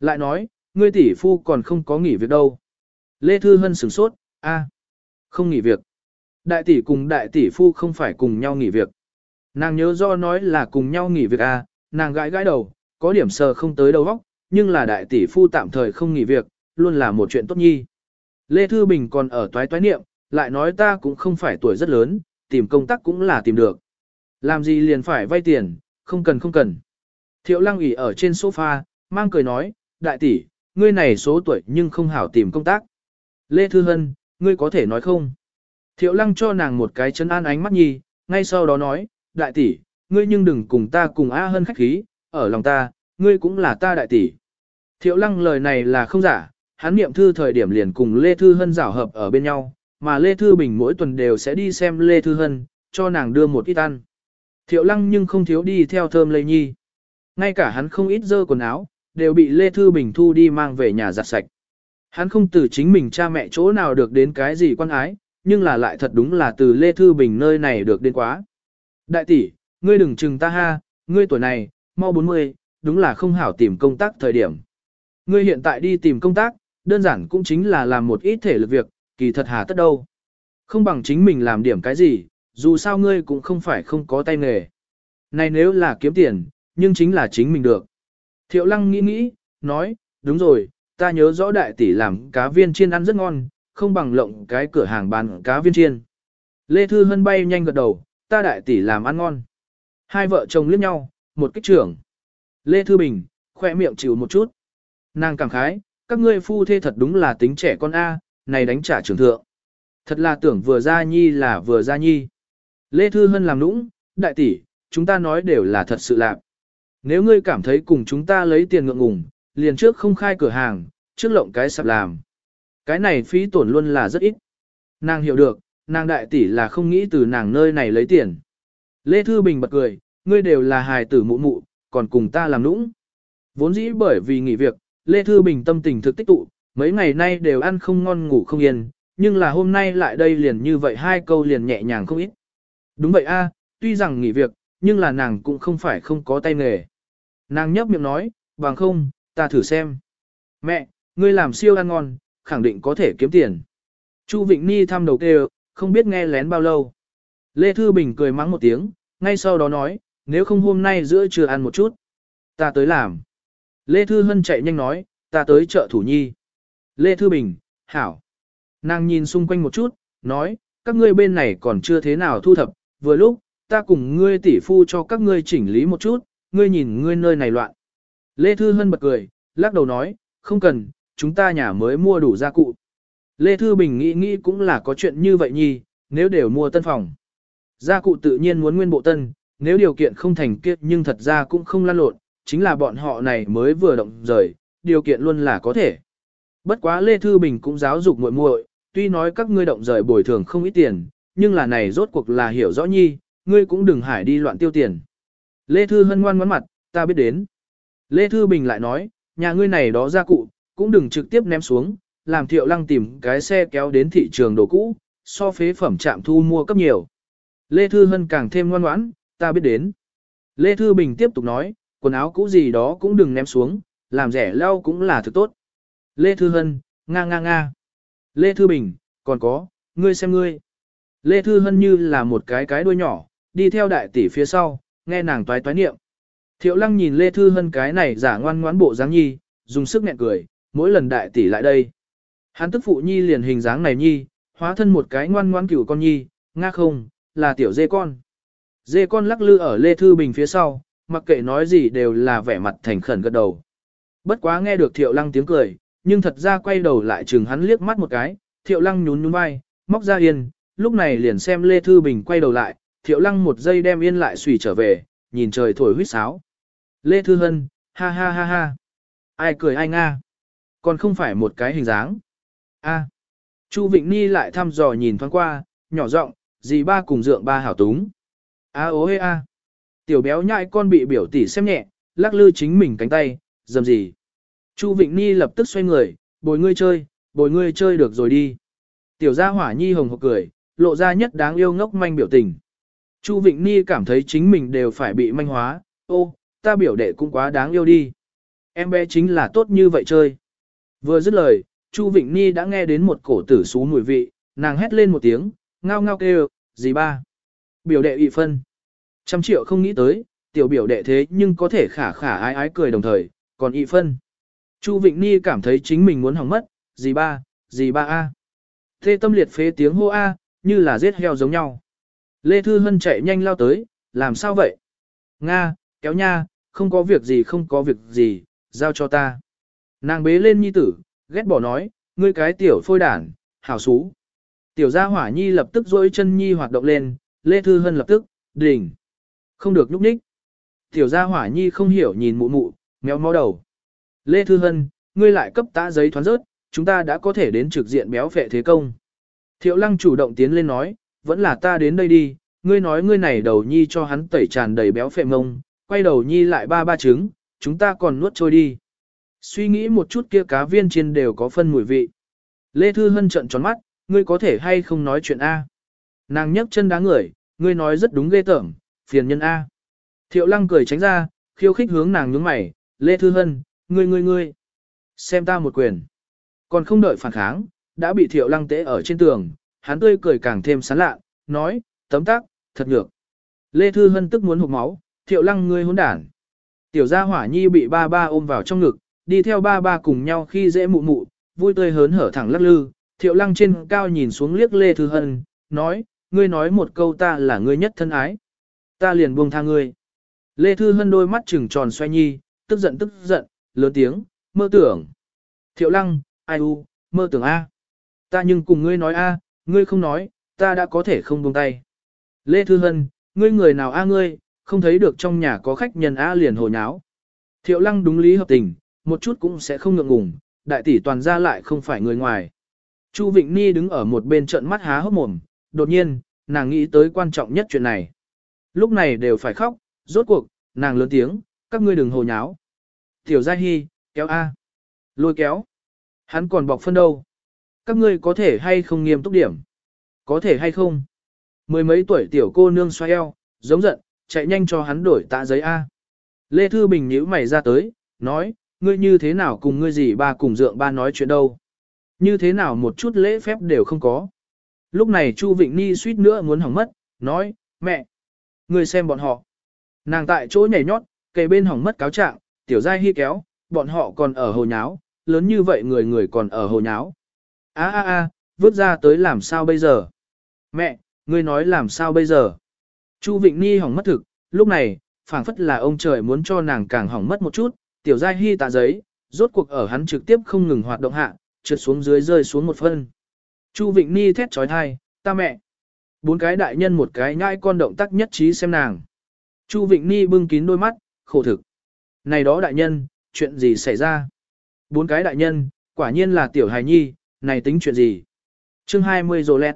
Lại nói, ngươi tỷ phu còn không có nghỉ việc đâu. Lê Thư Hân sửng sốt, a không nghỉ việc. Đại tỷ cùng đại tỷ phu không phải cùng nhau nghỉ việc. Nàng nhớ do nói là cùng nhau nghỉ việc à, nàng gãi gãi đầu, có điểm sờ không tới đầu góc, nhưng là đại tỷ phu tạm thời không nghỉ việc, luôn là một chuyện tốt nhi. Lê Thư Bình còn ở toái toái niệm, lại nói ta cũng không phải tuổi rất lớn, tìm công tác cũng là tìm được. Làm gì liền phải vay tiền, không cần không cần. Thiệu lăng ủy ở trên sofa, mang cười nói, đại tỷ, ngươi này số tuổi nhưng không hảo tìm công tác. Lê Thư Hân, ngươi có thể nói không? Thiệu lăng cho nàng một cái chân an ánh mắt nhì, ngay sau đó nói, đại tỷ, ngươi nhưng đừng cùng ta cùng A Hân khách khí, ở lòng ta, ngươi cũng là ta đại tỷ. Thiệu lăng lời này là không giả, hắn niệm thư thời điểm liền cùng Lê Thư Hân giảo hợp ở bên nhau, mà Lê Thư Bình mỗi tuần đều sẽ đi xem Lê Thư Hân, cho nàng đưa một ít ăn. Thiệu lăng nhưng không thiếu đi theo thơm lây nhi. Ngay cả hắn không ít dơ quần áo, đều bị Lê Thư Bình thu đi mang về nhà giặt sạch. Hắn không từ chính mình cha mẹ chỗ nào được đến cái gì quan ái, nhưng là lại thật đúng là từ Lê Thư Bình nơi này được đến quá. Đại tỷ, ngươi đừng chừng ta ha, ngươi tuổi này, mau 40, đúng là không hảo tìm công tác thời điểm. Ngươi hiện tại đi tìm công tác, đơn giản cũng chính là làm một ít thể lực việc, kỳ thật hà tất đâu. Không bằng chính mình làm điểm cái gì, dù sao ngươi cũng không phải không có tay nghề. Này nếu là kiếm tiền, nhưng chính là chính mình được. Thiệu lăng nghĩ nghĩ, nói, đúng rồi, ta nhớ rõ đại tỷ làm cá viên chiên ăn rất ngon, không bằng lộng cái cửa hàng bán cá viên chiên. Lê Thư Hân bay nhanh gật đầu, ta đại tỷ làm ăn ngon. Hai vợ chồng liếc nhau, một kích trưởng. Lê Thư Bình, khoe miệng chịu một chút. Nàng cảm khái, các ngươi phu thê thật đúng là tính trẻ con A, này đánh trả trưởng thượng. Thật là tưởng vừa ra nhi là vừa ra nhi. Lê Thư Hân làm nũng, đại tỷ, chúng ta nói đều là thật sự lạc. Nếu ngươi cảm thấy cùng chúng ta lấy tiền ngượng ngùng, liền trước không khai cửa hàng, trước lộng cái sạp làm. Cái này phí tổn luôn là rất ít. Nàng hiểu được, nàng đại tỷ là không nghĩ từ nàng nơi này lấy tiền. Lê Thư Bình bật cười, ngươi đều là hài tử mụ mụ, còn cùng ta làm nũng. Vốn dĩ bởi vì nghỉ việc, Lê Thư Bình tâm tình thực tích tụ, mấy ngày nay đều ăn không ngon ngủ không yên, nhưng là hôm nay lại đây liền như vậy hai câu liền nhẹ nhàng không ít. Đúng vậy a, tuy rằng nghỉ việc, nhưng là nàng cũng không phải không có tay nghề. Nàng nhấp miệng nói, bằng không, ta thử xem. Mẹ, ngươi làm siêu ăn ngon, khẳng định có thể kiếm tiền. Chu Vịnh Ni thăm đầu kêu, không biết nghe lén bao lâu. Lê Thư Bình cười mắng một tiếng, ngay sau đó nói, nếu không hôm nay giữa trưa ăn một chút, ta tới làm. Lê Thư Hân chạy nhanh nói, ta tới chợ Thủ Nhi. Lê Thư Bình, hảo. Nàng nhìn xung quanh một chút, nói, các ngươi bên này còn chưa thế nào thu thập, vừa lúc, ta cùng ngươi tỷ phu cho các ngươi chỉnh lý một chút, ngươi nhìn ngươi nơi này loạn. Lê Thư Hân bật cười, lắc đầu nói, không cần, chúng ta nhà mới mua đủ gia cụ. Lê Thư Bình nghĩ nghĩ cũng là có chuyện như vậy nhi, nếu đều mua tân phòng. Gia cụ tự nhiên muốn nguyên bộ tân, nếu điều kiện không thành kiếp nhưng thật ra cũng không lan lộn, chính là bọn họ này mới vừa động rời, điều kiện luôn là có thể. Bất quá Lê Thư Bình cũng giáo dục muội muội, tuy nói các ngươi động rời bồi thường không ít tiền, nhưng là này rốt cuộc là hiểu rõ nhi, ngươi cũng đừng hải đi loạn tiêu tiền. Lê Thư Hân ngoan ngoãn mặt, ta biết đến. Lê Thư Bình lại nói, nhà ngươi này đó gia cụ, cũng đừng trực tiếp ném xuống, làm thiệu lăng tìm cái xe kéo đến thị trường đồ cũ, so phế phẩm trạm thu mua cấp nhiều. Lê Thư Hân càng thêm ngoan ngoãn, ta biết đến. Lê Thư Bình tiếp tục nói, quần áo cũ gì đó cũng đừng ném xuống, làm rẻ lao cũng là thứ tốt. Lê Thư Hân, nga nga nga. Lê Thư Bình, còn có, ngươi xem ngươi. Lê Thư Hân như là một cái cái đuôi nhỏ, đi theo đại tỷ phía sau, nghe nàng toái toái niệm. Thiệu lăng nhìn Lê Thư Hân cái này giả ngoan ngoãn bộ dáng nhi, dùng sức nghẹn cười, mỗi lần đại tỷ lại đây. Hắn tức phụ nhi liền hình dáng này nhi, hóa thân một cái ngoan ngoãn cửu con nhi, nga không, là tiểu dê con. Dê con lắc lư ở Lê Thư Bình phía sau, mặc kệ nói gì đều là vẻ mặt thành khẩn gật đầu. Bất quá nghe được thiệu lăng tiếng cười, nhưng thật ra quay đầu lại chừng hắn liếc mắt một cái, thiệu lăng nhún nhún vai, móc ra yên, lúc này liền xem Lê Thư Bình quay đầu lại, thiệu lăng một giây đem yên lại xùy trở về, nhìn trời thổi huyết sáo. Lê Thư Hân, ha ha ha ha. Ai cười ai nga. Còn không phải một cái hình dáng. a. Chu Vịnh Ni lại thăm dò nhìn thoáng qua, nhỏ giọng dì ba cùng dượng ba hảo túng. a ố hê a. Tiểu béo nhại con bị biểu tỷ xem nhẹ, lắc lư chính mình cánh tay, dầm gì. Chu Vịnh Ni lập tức xoay người, bồi ngươi chơi, bồi ngươi chơi được rồi đi. Tiểu gia hỏa nhi hồng hộc cười, lộ ra nhất đáng yêu ngốc manh biểu tình. Chu Vịnh Ni cảm thấy chính mình đều phải bị manh hóa, ô, ta biểu đệ cũng quá đáng yêu đi. Em bé chính là tốt như vậy chơi. Vừa dứt lời, Chu Vịnh Ni đã nghe đến một cổ tử xú mùi vị, nàng hét lên một tiếng, ngao ngao kêu, gì ba. Biểu đệ ị phân. Trăm triệu không nghĩ tới, tiểu biểu đệ thế nhưng có thể khả khả ái ái cười đồng thời, còn ị phân. Chu Vịnh Ni cảm thấy chính mình muốn hỏng mất, gì ba, gì ba a. Thê tâm liệt phế tiếng hô a, như là giết heo giống nhau. Lê Thư Hân chạy nhanh lao tới, làm sao vậy? Nga, kéo nha, không có việc gì không có việc gì, giao cho ta. Nàng bế lên nhi tử, ghét bỏ nói, ngươi cái tiểu phôi đản, hảo xú. Tiểu gia hỏa nhi lập tức dỗi chân nhi hoạt động lên, Lê Thư Hân lập tức, đỉnh. Không được nhúc nhích. Tiểu gia hỏa nhi không hiểu nhìn mụ mụ, mèo mó đầu. Lê Thư Hân, ngươi lại cấp tá giấy thoán rớt, chúng ta đã có thể đến trực diện béo phệ thế công. Thiệu lăng chủ động tiến lên nói, vẫn là ta đến đây đi, ngươi nói ngươi này đầu nhi cho hắn tẩy tràn đầy béo phệ mông, quay đầu nhi lại ba ba trứng, chúng ta còn nuốt trôi đi. Suy nghĩ một chút kia cá viên trên đều có phân mùi vị. Lê Thư Hân trận tròn mắt, ngươi có thể hay không nói chuyện A. Nàng nhấc chân đá người, ngươi nói rất đúng ghê tởm, phiền nhân A. Thiệu lăng cười tránh ra, khiêu khích hướng nàng nhướng mày, Lê Thư Hân, ngươi ngươi ngươi. Xem ta một quyền. Còn không đợi phản kháng, đã bị thiệu lăng tế ở trên tường, hắn tươi cười càng thêm sán lạ, nói, tấm tắc, thật nhược. Lê Thư Hân tức muốn hụt máu, thiệu lăng ngươi hôn đản. Tiểu gia hỏa nhi bị ba ba ôm vào trong ngực, đi theo ba ba cùng nhau khi dễ mụ mụ, vui tươi hớn hở thẳng lắc lư, thiệu lăng trên cao nhìn xuống liếc Lê Thư Hân, nói, ngươi nói một câu ta là ngươi nhất thân ái. Ta liền buông tha ngươi. Lê Thư Hân đôi mắt trừng tròn xoay nhi, tức giận tức giận, lớn tiếng, mơ tưởng. Thiệu lăng, ai u, mơ tưởng A. Ta nhưng cùng ngươi nói a, ngươi không nói, ta đã có thể không buông tay. Lê Thư Hân, ngươi người nào a ngươi, không thấy được trong nhà có khách nhân a liền hồi nháo. Thiệu lăng đúng lý hợp tình, một chút cũng sẽ không ngượng ngùng, đại tỷ toàn ra lại không phải người ngoài. Chu Vịnh Ni đứng ở một bên trận mắt há hốc mồm, đột nhiên, nàng nghĩ tới quan trọng nhất chuyện này. Lúc này đều phải khóc, rốt cuộc, nàng lớn tiếng, các ngươi đừng hồ nháo. Tiểu Gia Hi, kéo A. Lôi kéo. Hắn còn bọc phân đâu. Các ngươi có thể hay không nghiêm túc điểm? Có thể hay không? Mười mấy tuổi tiểu cô nương xoay eo, giống giận, chạy nhanh cho hắn đổi tạ giấy A. Lê Thư Bình nhíu mày ra tới, nói, ngươi như thế nào cùng ngươi gì ba cùng dượng ba nói chuyện đâu? Như thế nào một chút lễ phép đều không có? Lúc này Chu Vịnh Ni suýt nữa muốn hỏng mất, nói, mẹ, ngươi xem bọn họ. Nàng tại chỗ nhảy nhót, kề bên hỏng mất cáo trạng, tiểu giai hy kéo, bọn họ còn ở hồ nháo, lớn như vậy người người còn ở hồ nháo a a a, vứt ra tới làm sao bây giờ? Mẹ, ngươi nói làm sao bây giờ? Chu Vịnh Ni hỏng mất thực, lúc này, phảng phất là ông trời muốn cho nàng càng hỏng mất một chút, tiểu giai hy tạ giấy, rốt cuộc ở hắn trực tiếp không ngừng hoạt động hạ, trượt xuống dưới rơi xuống một phân. Chu Vịnh Ni thét trói thai, ta mẹ. Bốn cái đại nhân một cái nhai con động tác nhất trí xem nàng. Chu Vịnh Ni bưng kín đôi mắt, khổ thực. Này đó đại nhân, chuyện gì xảy ra? Bốn cái đại nhân, quả nhiên là tiểu hài nhi, này tính chuyện gì? chương 20 rồ lẹt.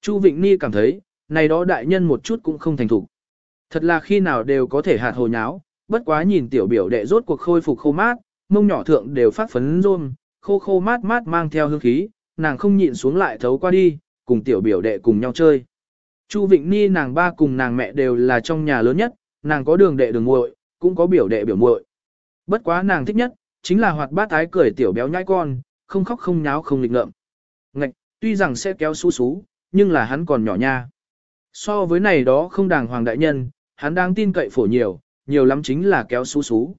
Chu Vịnh Ni cảm thấy, này đó đại nhân một chút cũng không thành thủ. Thật là khi nào đều có thể hạt hồ nháo, bất quá nhìn tiểu biểu đệ rốt cuộc khôi phục khô mát, mông nhỏ thượng đều phát phấn rôm, khô khô mát mát mang theo hương khí, nàng không nhịn xuống lại thấu qua đi, cùng tiểu biểu đệ cùng nhau chơi. Chu Vịnh Ni nàng ba cùng nàng mẹ đều là trong nhà lớn nhất, nàng có đường đệ đường muội, cũng có biểu đệ biểu muội. Bất quá nàng thích nhất, chính là hoạt bát ái cười tiểu béo nhãi con, không khóc không nháo không lịch ngợm. Ngạch, tuy rằng sẽ kéo xú xú, nhưng là hắn còn nhỏ nha. So với này đó không đàng hoàng đại nhân, hắn đang tin cậy phổ nhiều, nhiều lắm chính là kéo xú xú.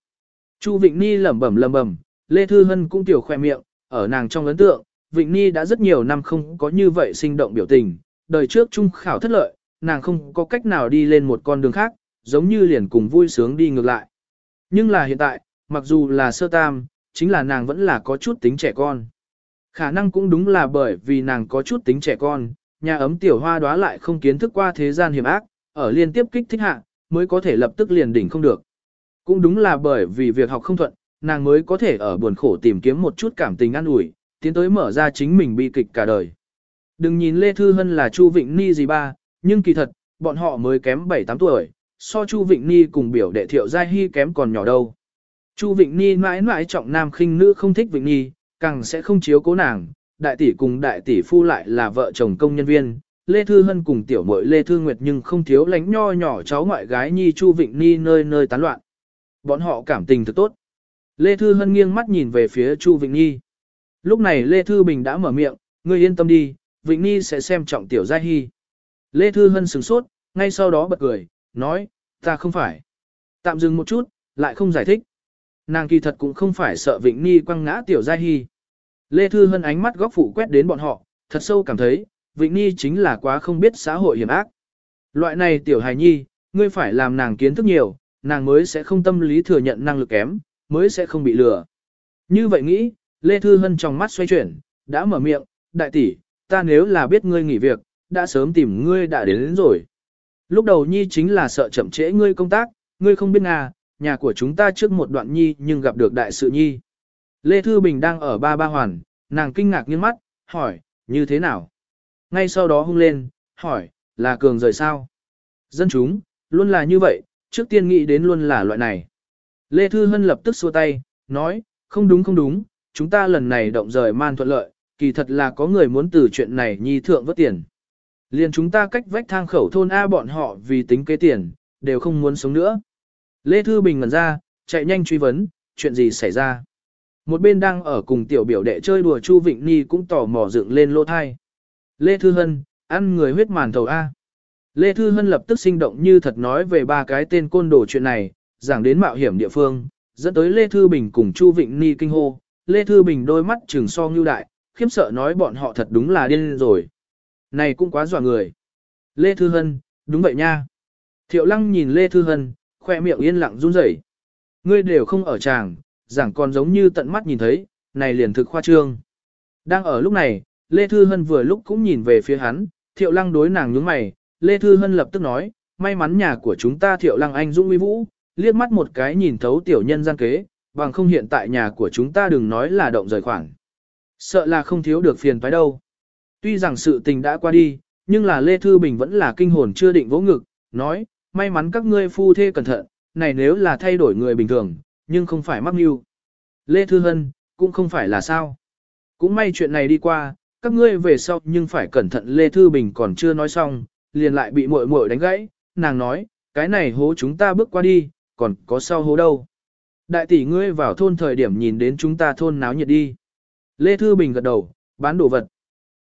Chu Vịnh Ni lẩm bẩm lẩm bẩm, Lê Thư Hân cũng tiểu khoe miệng, ở nàng trong ấn tượng, Vịnh Ni đã rất nhiều năm không có như vậy sinh động biểu tình, đời trước trung khảo thất lợi, nàng không có cách nào đi lên một con đường khác, giống như liền cùng vui sướng đi ngược lại. Nhưng là hiện tại, mặc dù là sơ tam, chính là nàng vẫn là có chút tính trẻ con. Khả năng cũng đúng là bởi vì nàng có chút tính trẻ con, nhà ấm tiểu hoa đóa lại không kiến thức qua thế gian hiểm ác, ở liên tiếp kích thích hạ, mới có thể lập tức liền đỉnh không được. Cũng đúng là bởi vì việc học không thuận, nàng mới có thể ở buồn khổ tìm kiếm một chút cảm tình an ủi, tiến tới mở ra chính mình bi kịch cả đời. Đừng nhìn Lê Thư Hân là Chu Vịnh Ni gì ba, nhưng kỳ thật, bọn họ mới kém 7-8 tuổi, so Chu Vịnh Ni cùng biểu đệ thiệu Giai Hy kém còn nhỏ đâu. Chu Vịnh Ni mãi mãi trọng nam khinh nữ không thích Vịnh Ni, càng sẽ không chiếu cố nàng, đại tỷ cùng đại tỷ phu lại là vợ chồng công nhân viên, Lê Thư Hân cùng tiểu muội Lê Thư Nguyệt nhưng không thiếu lánh nho nhỏ cháu ngoại gái Nhi Chu Vịnh Ni nơi nơi tán loạn. Bọn họ cảm tình thật tốt. Lê Thư Hân nghiêng mắt nhìn về phía Chu Vịnh Nhi. Lúc này Lê Thư Bình đã mở miệng, ngươi yên tâm đi, Vịnh Nhi sẽ xem trọng tiểu gia hy. Lê Thư Hân sừng sốt, ngay sau đó bật cười, nói, ta không phải. Tạm dừng một chút, lại không giải thích. Nàng kỳ thật cũng không phải sợ Vịnh Ni quăng ngã Tiểu Giai Hy. Lê Thư Hân ánh mắt góc phụ quét đến bọn họ, thật sâu cảm thấy, Vịnh Ni chính là quá không biết xã hội hiểm ác. Loại này Tiểu Hài Nhi, ngươi phải làm nàng kiến thức nhiều, nàng mới sẽ không tâm lý thừa nhận năng lực kém, mới sẽ không bị lừa. Như vậy nghĩ, Lê Thư Hân trong mắt xoay chuyển, đã mở miệng, đại tỷ, ta nếu là biết ngươi nghỉ việc, đã sớm tìm ngươi đã đến, đến rồi. Lúc đầu Nhi chính là sợ chậm trễ ngươi công tác, ngươi không biết à, nhà của chúng ta trước một đoạn nhi nhưng gặp được đại sự nhi. Lê Thư Bình đang ở ba ba hoàn, nàng kinh ngạc nghiêng mắt, hỏi, như thế nào? Ngay sau đó hung lên, hỏi, là cường rời sao? Dân chúng, luôn là như vậy, trước tiên nghĩ đến luôn là loại này. Lê Thư Hân lập tức xua tay, nói, không đúng không đúng, chúng ta lần này động rời man thuận lợi, kỳ thật là có người muốn từ chuyện này nhi thượng vớt tiền. Liền chúng ta cách vách thang khẩu thôn A bọn họ vì tính kế tiền, đều không muốn sống nữa. Lê Thư Bình ngẩn ra, chạy nhanh truy vấn, chuyện gì xảy ra. Một bên đang ở cùng tiểu biểu đệ chơi đùa Chu Vịnh Ni cũng tò mò dựng lên lô thai. Lê Thư Hân, ăn người huyết màn thầu A. Lê Thư Hân lập tức sinh động như thật nói về ba cái tên côn đồ chuyện này, giảng đến mạo hiểm địa phương, dẫn tới Lê Thư Bình cùng Chu Vịnh Ni kinh hô. Lê Thư Bình đôi mắt trừng so như đại, khiếm sợ nói bọn họ thật đúng là điên rồi. Này cũng quá dọa người. Lê Thư Hân, đúng vậy nha. Thiệu Lăng nhìn Lê Thư Hân, khoe miệng yên lặng run rẩy. Ngươi đều không ở chàng, giảng còn giống như tận mắt nhìn thấy, này liền thực khoa trương. Đang ở lúc này, Lê Thư Hân vừa lúc cũng nhìn về phía hắn, thiệu lăng đối nàng nhướng mày, Lê Thư Hân lập tức nói, may mắn nhà của chúng ta thiệu lăng anh dũng uy vũ, liếc mắt một cái nhìn thấu tiểu nhân gian kế, bằng không hiện tại nhà của chúng ta đừng nói là động rời khoảng. Sợ là không thiếu được phiền phải đâu. Tuy rằng sự tình đã qua đi, nhưng là Lê Thư Bình vẫn là kinh hồn chưa định vỗ ngực, nói, may mắn các ngươi phu thê cẩn thận, này nếu là thay đổi người bình thường, nhưng không phải mắc mưu. Lê Thư Hân, cũng không phải là sao. Cũng may chuyện này đi qua, các ngươi về sau nhưng phải cẩn thận Lê Thư Bình còn chưa nói xong, liền lại bị muội muội đánh gãy, nàng nói, cái này hố chúng ta bước qua đi, còn có sau hố đâu. Đại tỷ ngươi vào thôn thời điểm nhìn đến chúng ta thôn náo nhiệt đi. Lê Thư Bình gật đầu, bán đồ vật.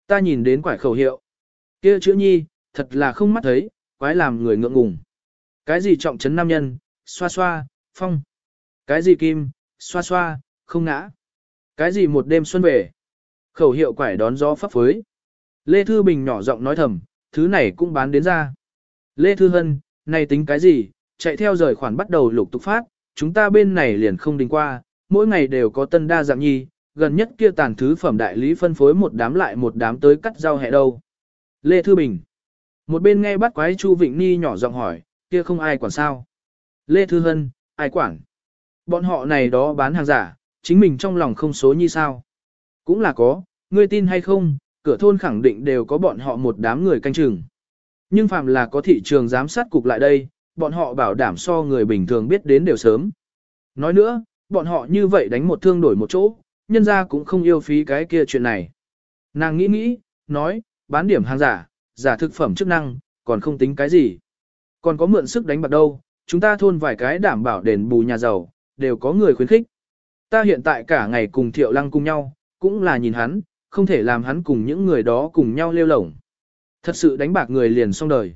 Ta nhìn đến quải khẩu hiệu. kia chữ nhi, thật là không mắt thấy, quái làm người ngượng ngùng. Cái gì trọng trấn nam nhân, xoa xoa, phong. Cái gì kim, xoa xoa, không ngã. Cái gì một đêm xuân về. Khẩu hiệu quải đón gió pháp phối. Lê Thư Bình nhỏ giọng nói thầm, thứ này cũng bán đến ra. Lê Thư Hân, này tính cái gì, chạy theo rời khoản bắt đầu lục tục phát, chúng ta bên này liền không đình qua, mỗi ngày đều có tân đa dạng nhi, gần nhất kia tàn thứ phẩm đại lý phân phối một đám lại một đám tới cắt rau hẹ đâu. Lê Thư Bình. Một bên nghe bắt quái Chu Vịnh Ni nhỏ giọng hỏi, kia không ai quản sao. Lê Thư Hân, ai quản? Bọn họ này đó bán hàng giả, chính mình trong lòng không số như sao. Cũng là có, ngươi tin hay không, cửa thôn khẳng định đều có bọn họ một đám người canh chừng. Nhưng phàm là có thị trường giám sát cục lại đây, bọn họ bảo đảm so người bình thường biết đến đều sớm. Nói nữa, bọn họ như vậy đánh một thương đổi một chỗ, nhân ra cũng không yêu phí cái kia chuyện này. Nàng nghĩ nghĩ, nói, bán điểm hàng giả, giả thực phẩm chức năng, còn không tính cái gì. Còn có mượn sức đánh bạc đâu, chúng ta thôn vài cái đảm bảo đền bù nhà giàu, đều có người khuyến khích. Ta hiện tại cả ngày cùng Thiệu Lăng cùng nhau, cũng là nhìn hắn, không thể làm hắn cùng những người đó cùng nhau lêu lổng. Thật sự đánh bạc người liền xong đời.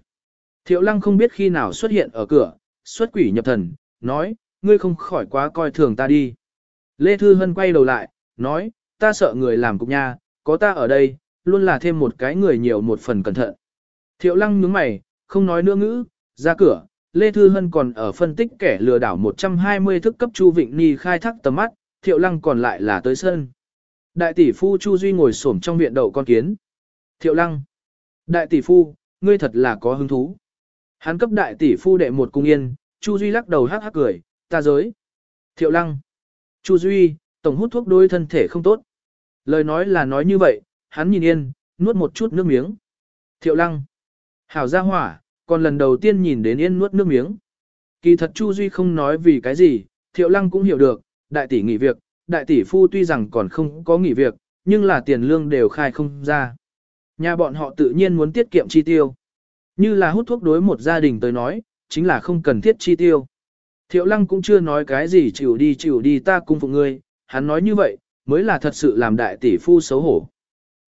Thiệu Lăng không biết khi nào xuất hiện ở cửa, xuất quỷ nhập thần, nói, ngươi không khỏi quá coi thường ta đi. Lê Thư Hân quay đầu lại, nói, ta sợ người làm cục nha, có ta ở đây, luôn là thêm một cái người nhiều một phần cẩn thận. Thiệu Lăng nhướng mày, không nói nữa ngữ, ra cửa, Lê Thư Hân còn ở phân tích kẻ lừa đảo 120 thức cấp Chu Vịnh Ni khai thác tầm mắt, Thiệu Lăng còn lại là tới sân. Đại tỷ phu Chu Duy ngồi xổm trong viện đậu con kiến. Thiệu Lăng. Đại tỷ phu, ngươi thật là có hứng thú. Hắn cấp đại tỷ phu đệ một cung yên, Chu Duy lắc đầu hắc hắc cười, ta giới. Thiệu Lăng. Chu Duy, tổng hút thuốc đối thân thể không tốt. Lời nói là nói như vậy, hắn nhìn yên, nuốt một chút nước miếng. Thiệu Lăng. Hảo gia hỏa, còn lần đầu tiên nhìn đến Yên nuốt nước miếng. Kỳ thật Chu Duy không nói vì cái gì, Thiệu Lăng cũng hiểu được, đại tỷ nghỉ việc, đại tỷ phu tuy rằng còn không có nghỉ việc, nhưng là tiền lương đều khai không ra. Nhà bọn họ tự nhiên muốn tiết kiệm chi tiêu. Như là hút thuốc đối một gia đình tới nói, chính là không cần thiết chi tiêu. Thiệu Lăng cũng chưa nói cái gì chịu đi chịu đi ta cung phụ ngươi, hắn nói như vậy, mới là thật sự làm đại tỷ phu xấu hổ.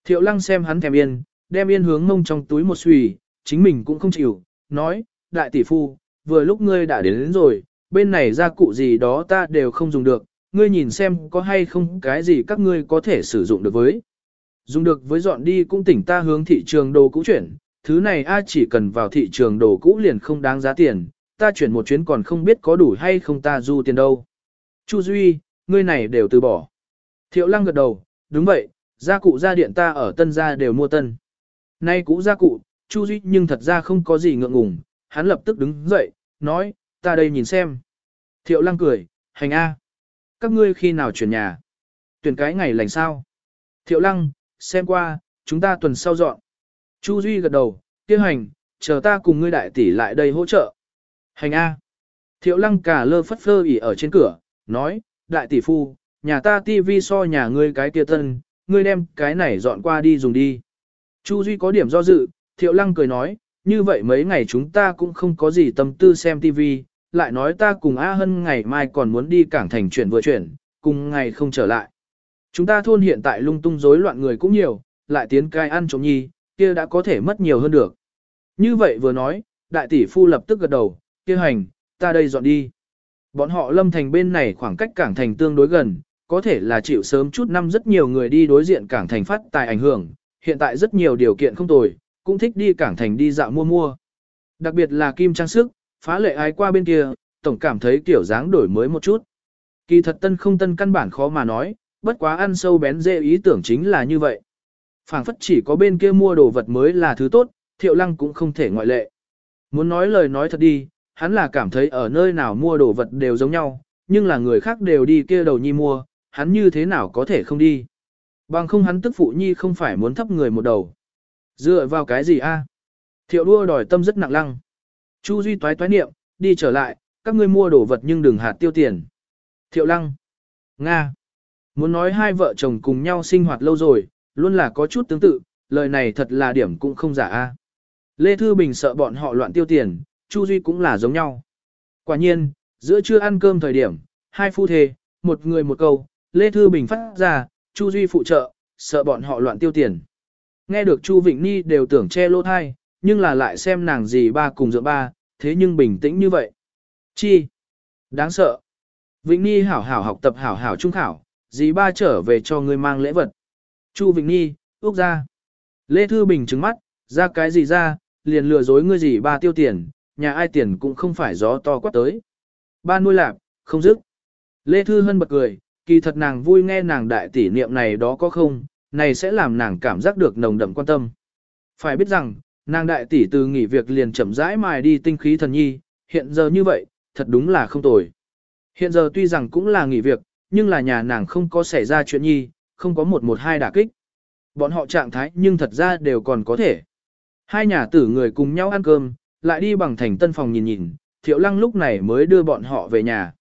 Thiệu Lăng xem hắn thèm yên, đem yên hướng mông trong túi một xùy, chính mình cũng không chịu, nói, đại tỷ phu, vừa lúc ngươi đã đến, đến rồi, bên này gia cụ gì đó ta đều không dùng được, ngươi nhìn xem có hay không cái gì các ngươi có thể sử dụng được với. Dùng được với dọn đi cũng tỉnh ta hướng thị trường đồ cũ chuyển, thứ này a chỉ cần vào thị trường đồ cũ liền không đáng giá tiền, ta chuyển một chuyến còn không biết có đủ hay không ta du tiền đâu. Chu Duy, ngươi này đều từ bỏ. Thiệu lăng gật đầu, đúng vậy, gia cụ gia điện ta ở tân gia đều mua tân. Nay cũ gia cụ, Chu Duy nhưng thật ra không có gì ngượng ngùng, hắn lập tức đứng dậy, nói, ta đây nhìn xem. Thiệu lăng cười, hành A. Các ngươi khi nào chuyển nhà? Tuyển cái ngày lành sao? Thiệu lăng, xem qua, chúng ta tuần sau dọn. Chu Duy gật đầu, tiêu hành, chờ ta cùng ngươi đại tỷ lại đây hỗ trợ. Hành A. Thiệu lăng cả lơ phất phơ ỉ ở trên cửa, nói, đại tỷ phu, nhà ta tivi so nhà ngươi cái tia tân, ngươi đem cái này dọn qua đi dùng đi. Chu Duy có điểm do dự, Thiệu Lăng cười nói, như vậy mấy ngày chúng ta cũng không có gì tâm tư xem TV, lại nói ta cùng A Hân ngày mai còn muốn đi cảng thành chuyển vừa chuyển, cùng ngày không trở lại. Chúng ta thôn hiện tại lung tung rối loạn người cũng nhiều, lại tiến cai ăn trộm nhi, kia đã có thể mất nhiều hơn được. Như vậy vừa nói, đại tỷ phu lập tức gật đầu, kia hành, ta đây dọn đi. Bọn họ lâm thành bên này khoảng cách cảng thành tương đối gần, có thể là chịu sớm chút năm rất nhiều người đi đối diện cảng thành phát tài ảnh hưởng, hiện tại rất nhiều điều kiện không tồi, cũng thích đi cảng thành đi dạo mua mua. Đặc biệt là kim trang sức, phá lệ ai qua bên kia, tổng cảm thấy kiểu dáng đổi mới một chút. Kỳ thật tân không tân căn bản khó mà nói, bất quá ăn sâu bén dễ ý tưởng chính là như vậy. phảng phất chỉ có bên kia mua đồ vật mới là thứ tốt, thiệu lăng cũng không thể ngoại lệ. Muốn nói lời nói thật đi, hắn là cảm thấy ở nơi nào mua đồ vật đều giống nhau, nhưng là người khác đều đi kia đầu nhi mua, hắn như thế nào có thể không đi. Bằng không hắn tức phụ nhi không phải muốn thấp người một đầu. Dựa vào cái gì a? Thiệu đua đòi tâm rất nặng lăng. Chu Duy toái toái niệm, đi trở lại, các ngươi mua đồ vật nhưng đừng hạt tiêu tiền. Thiệu lăng. Nga. Muốn nói hai vợ chồng cùng nhau sinh hoạt lâu rồi, luôn là có chút tương tự, lời này thật là điểm cũng không giả a. Lê Thư Bình sợ bọn họ loạn tiêu tiền, Chu Duy cũng là giống nhau. Quả nhiên, giữa trưa ăn cơm thời điểm, hai phu thề, một người một câu, Lê Thư Bình phát ra, Chu Duy phụ trợ, sợ bọn họ loạn tiêu tiền. Nghe được Chu Vịnh Ni đều tưởng che lỗ thai, nhưng là lại xem nàng gì ba cùng dựa ba, thế nhưng bình tĩnh như vậy. Chi? Đáng sợ. Vịnh Ni hảo hảo học tập hảo hảo trung khảo, dì ba trở về cho ngươi mang lễ vật. Chu Vịnh Nhi, ước ra. Lê Thư Bình trứng mắt, ra cái gì ra, liền lừa dối ngươi dì ba tiêu tiền, nhà ai tiền cũng không phải gió to quát tới. Ba nuôi lạp, không dứt. Lê Thư Hân bật cười, kỳ thật nàng vui nghe nàng đại tỷ niệm này đó có không, này sẽ làm nàng cảm giác được nồng đậm quan tâm. Phải biết rằng, nàng đại tỷ từ nghỉ việc liền chậm rãi mài đi tinh khí thần nhi, hiện giờ như vậy, thật đúng là không tồi. Hiện giờ tuy rằng cũng là nghỉ việc, nhưng là nhà nàng không có xảy ra chuyện nhi, không có một một hai đả kích. Bọn họ trạng thái nhưng thật ra đều còn có thể. Hai nhà tử người cùng nhau ăn cơm, lại đi bằng thành tân phòng nhìn nhìn, thiệu lăng lúc này mới đưa bọn họ về nhà.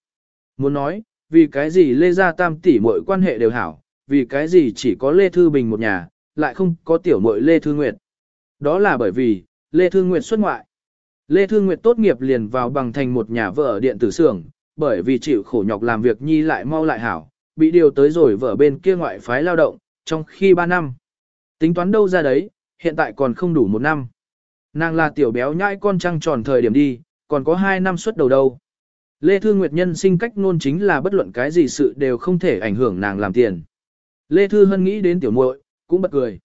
Muốn nói, vì cái gì lê gia tam tỷ mọi quan hệ đều hảo, vì cái gì chỉ có Lê Thư Bình một nhà, lại không có tiểu muội Lê Thư Nguyệt. Đó là bởi vì, Lê Thư Nguyệt xuất ngoại. Lê Thư Nguyệt tốt nghiệp liền vào bằng thành một nhà vợ điện tử xưởng, bởi vì chịu khổ nhọc làm việc nhi lại mau lại hảo, bị điều tới rồi vợ bên kia ngoại phái lao động, trong khi 3 năm. Tính toán đâu ra đấy, hiện tại còn không đủ một năm. Nàng là tiểu béo nhãi con trăng tròn thời điểm đi, còn có 2 năm xuất đầu đâu. Lê Thư Nguyệt nhân sinh cách ngôn chính là bất luận cái gì sự đều không thể ảnh hưởng nàng làm tiền. Lê Thư Hân nghĩ đến tiểu muội cũng bật cười.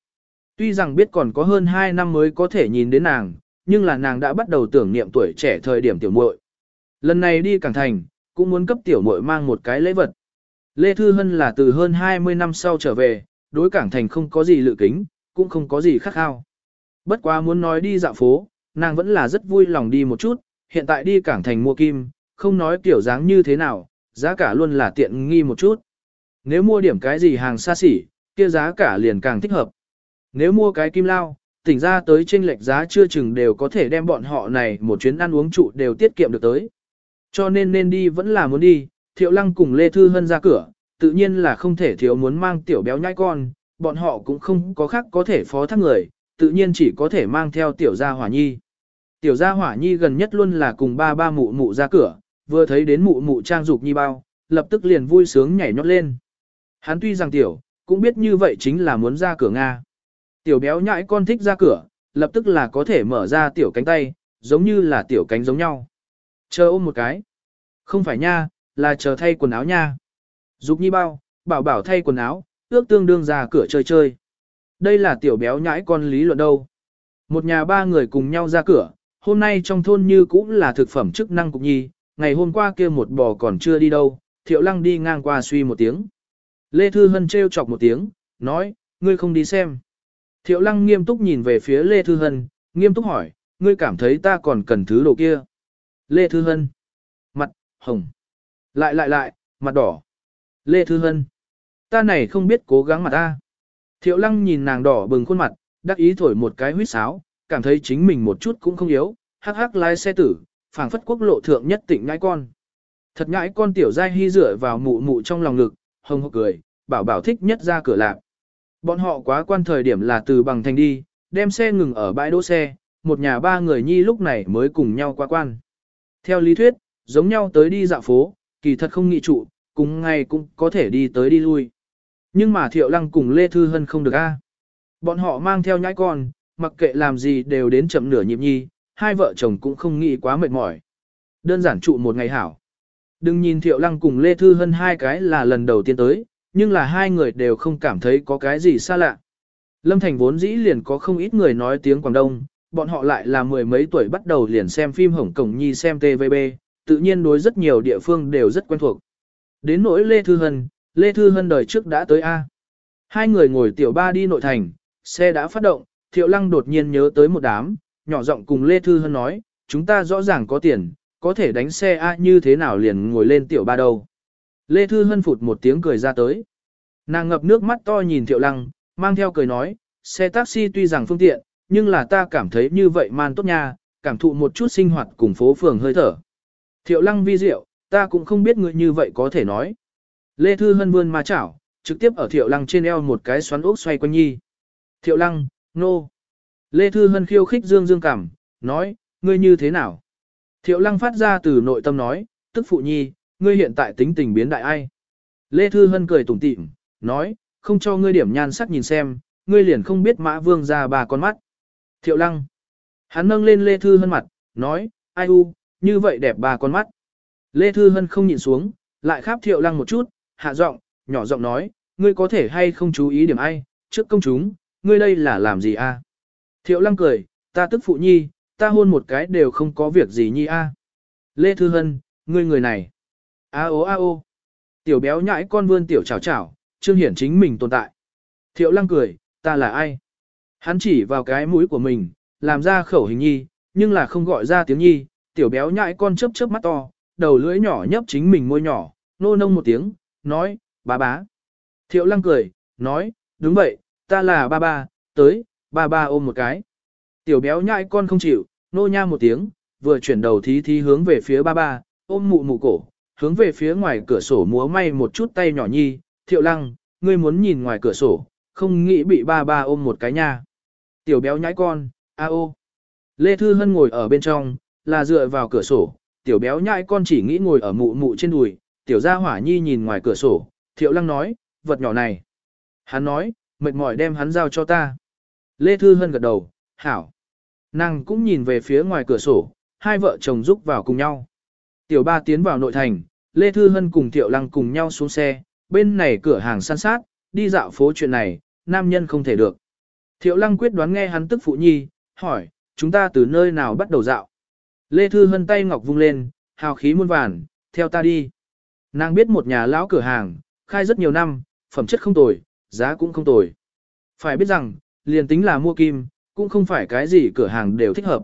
Tuy rằng biết còn có hơn 2 năm mới có thể nhìn đến nàng, nhưng là nàng đã bắt đầu tưởng niệm tuổi trẻ thời điểm tiểu muội. Lần này đi Cảng Thành, cũng muốn cấp tiểu muội mang một cái lễ vật. Lê Thư Hân là từ hơn 20 năm sau trở về, đối Cảng Thành không có gì lự kính, cũng không có gì khắc khao. Bất quá muốn nói đi dạo phố, nàng vẫn là rất vui lòng đi một chút, hiện tại đi Cảng Thành mua kim, không nói kiểu dáng như thế nào, giá cả luôn là tiện nghi một chút nếu mua điểm cái gì hàng xa xỉ, kia giá cả liền càng thích hợp. Nếu mua cái kim lao, tỉnh ra tới chênh lệch giá chưa chừng đều có thể đem bọn họ này một chuyến ăn uống trụ đều tiết kiệm được tới. Cho nên nên đi vẫn là muốn đi, Thiệu Lăng cùng Lê Thư Hân ra cửa, tự nhiên là không thể thiếu muốn mang tiểu béo nhai con, bọn họ cũng không có khác có thể phó thác người, tự nhiên chỉ có thể mang theo tiểu gia hỏa nhi. Tiểu gia hỏa nhi gần nhất luôn là cùng ba ba mụ mụ ra cửa, vừa thấy đến mụ mụ trang dục nhi bao, lập tức liền vui sướng nhảy nhót lên. Hắn tuy rằng tiểu, cũng biết như vậy chính là muốn ra cửa Nga. Tiểu béo nhãi con thích ra cửa, lập tức là có thể mở ra tiểu cánh tay, giống như là tiểu cánh giống nhau. Chờ ôm một cái. Không phải nha, là chờ thay quần áo nha. Dục nhi bao, bảo bảo thay quần áo, ước tương đương ra cửa chơi chơi. Đây là tiểu béo nhãi con lý luận đâu. Một nhà ba người cùng nhau ra cửa, hôm nay trong thôn như cũng là thực phẩm chức năng cục nhi, ngày hôm qua kia một bò còn chưa đi đâu, thiệu lăng đi ngang qua suy một tiếng. Lê Thư Hân trêu chọc một tiếng, nói, ngươi không đi xem. Thiệu lăng nghiêm túc nhìn về phía Lê Thư Hân, nghiêm túc hỏi, ngươi cảm thấy ta còn cần thứ đồ kia. Lê Thư Hân. Mặt, hồng. Lại lại lại, mặt đỏ. Lê Thư Hân. Ta này không biết cố gắng mặt ta. Thiệu lăng nhìn nàng đỏ bừng khuôn mặt, đắc ý thổi một cái huyết sáo, cảm thấy chính mình một chút cũng không yếu, hắc hắc lái xe tử, phảng phất quốc lộ thượng nhất tỉnh ngãi con. Thật ngãi con tiểu dai hy rửa vào mụ mụ trong lòng ngực, hồng hộc cười, bảo bảo thích nhất ra cửa lạc. Bọn họ quá quan thời điểm là từ bằng thành đi, đem xe ngừng ở bãi đỗ xe, một nhà ba người nhi lúc này mới cùng nhau qua quan. Theo lý thuyết, giống nhau tới đi dạo phố, kỳ thật không nghị trụ, cùng ngay cũng có thể đi tới đi lui. Nhưng mà Thiệu Lăng cùng Lê Thư Hân không được a. Bọn họ mang theo nhãi con, mặc kệ làm gì đều đến chậm nửa nhịp nhi, hai vợ chồng cũng không nghĩ quá mệt mỏi. Đơn giản trụ một ngày hảo. Đừng nhìn Thiệu Lăng cùng Lê Thư Hân hai cái là lần đầu tiên tới, nhưng là hai người đều không cảm thấy có cái gì xa lạ. Lâm Thành vốn dĩ liền có không ít người nói tiếng Quảng Đông, bọn họ lại là mười mấy tuổi bắt đầu liền xem phim Hồng Cổng Nhi xem TVB, tự nhiên đối rất nhiều địa phương đều rất quen thuộc. Đến nỗi Lê Thư Hân, Lê Thư Hân đời trước đã tới A. Hai người ngồi tiểu ba đi nội thành, xe đã phát động, Thiệu Lăng đột nhiên nhớ tới một đám, nhỏ giọng cùng Lê Thư Hân nói, chúng ta rõ ràng có tiền, có thể đánh xe a như thế nào liền ngồi lên tiểu ba đầu. Lê Thư Hân phụt một tiếng cười ra tới. Nàng ngập nước mắt to nhìn Thiệu Lăng, mang theo cười nói, xe taxi tuy rằng phương tiện, nhưng là ta cảm thấy như vậy man tốt nha, cảm thụ một chút sinh hoạt cùng phố phường hơi thở. Thiệu Lăng vi diệu, ta cũng không biết người như vậy có thể nói. Lê Thư Hân vươn ma chảo, trực tiếp ở Thiệu Lăng trên eo một cái xoắn ốc xoay quanh nhi. Thiệu Lăng, nô. No. Lê Thư Hân khiêu khích Dương Dương cảm, nói, ngươi như thế nào? Thiệu lăng phát ra từ nội tâm nói, tức phụ nhi, ngươi hiện tại tính tình biến đại ai. Lê Thư Hân cười tủm tỉm, nói, không cho ngươi điểm nhan sắc nhìn xem, ngươi liền không biết mã vương ra bà con mắt. Thiệu lăng. Hắn nâng lên Lê Thư Hân mặt, nói, ai u, như vậy đẹp bà con mắt. Lê Thư Hân không nhìn xuống, lại khắp thiệu lăng một chút, hạ giọng, nhỏ giọng nói, ngươi có thể hay không chú ý điểm ai, trước công chúng, ngươi đây là làm gì a? Thiệu lăng cười, ta tức phụ nhi, ta hôn một cái đều không có việc gì nhi a. Lê Thư Hân, ngươi người này. A ô a ô. Tiểu béo nhãi con vươn tiểu chào chào, trương hiển chính mình tồn tại. Thiệu lăng cười, ta là ai? Hắn chỉ vào cái mũi của mình, làm ra khẩu hình nhi, nhưng là không gọi ra tiếng nhi, tiểu béo nhãi con chớp chớp mắt to, đầu lưỡi nhỏ nhấp chính mình môi nhỏ, nô nông một tiếng, nói, ba bá. Thiệu lăng cười, nói, đúng vậy, ta là ba ba, tới, ba ba ôm một cái. Tiểu béo nhãi con không chịu, nô nha một tiếng, vừa chuyển đầu thí thí hướng về phía ba ba, ôm mụ mụ cổ, hướng về phía ngoài cửa sổ múa may một chút tay nhỏ nhi, thiệu lăng, ngươi muốn nhìn ngoài cửa sổ, không nghĩ bị ba ba ôm một cái nha. Tiểu béo nhãi con, a ô. Lê Thư Hân ngồi ở bên trong, là dựa vào cửa sổ, tiểu béo nhãi con chỉ nghĩ ngồi ở mụ mụ trên đùi, tiểu gia hỏa nhi nhìn ngoài cửa sổ, thiệu lăng nói, vật nhỏ này. Hắn nói, mệt mỏi đem hắn giao cho ta. Lê Thư Hân gật đầu, hảo. Nàng cũng nhìn về phía ngoài cửa sổ, hai vợ chồng rúc vào cùng nhau. Tiểu ba tiến vào nội thành, Lê Thư Hân cùng Tiểu Lăng cùng nhau xuống xe, bên này cửa hàng san sát, đi dạo phố chuyện này, nam nhân không thể được. Thiệu Lăng quyết đoán nghe hắn tức phụ nhi, hỏi, chúng ta từ nơi nào bắt đầu dạo. Lê Thư Hân tay ngọc vung lên, hào khí muôn vàn, theo ta đi. Nàng biết một nhà lão cửa hàng, khai rất nhiều năm, phẩm chất không tồi, giá cũng không tồi. Phải biết rằng, liền tính là mua kim, cũng không phải cái gì cửa hàng đều thích hợp.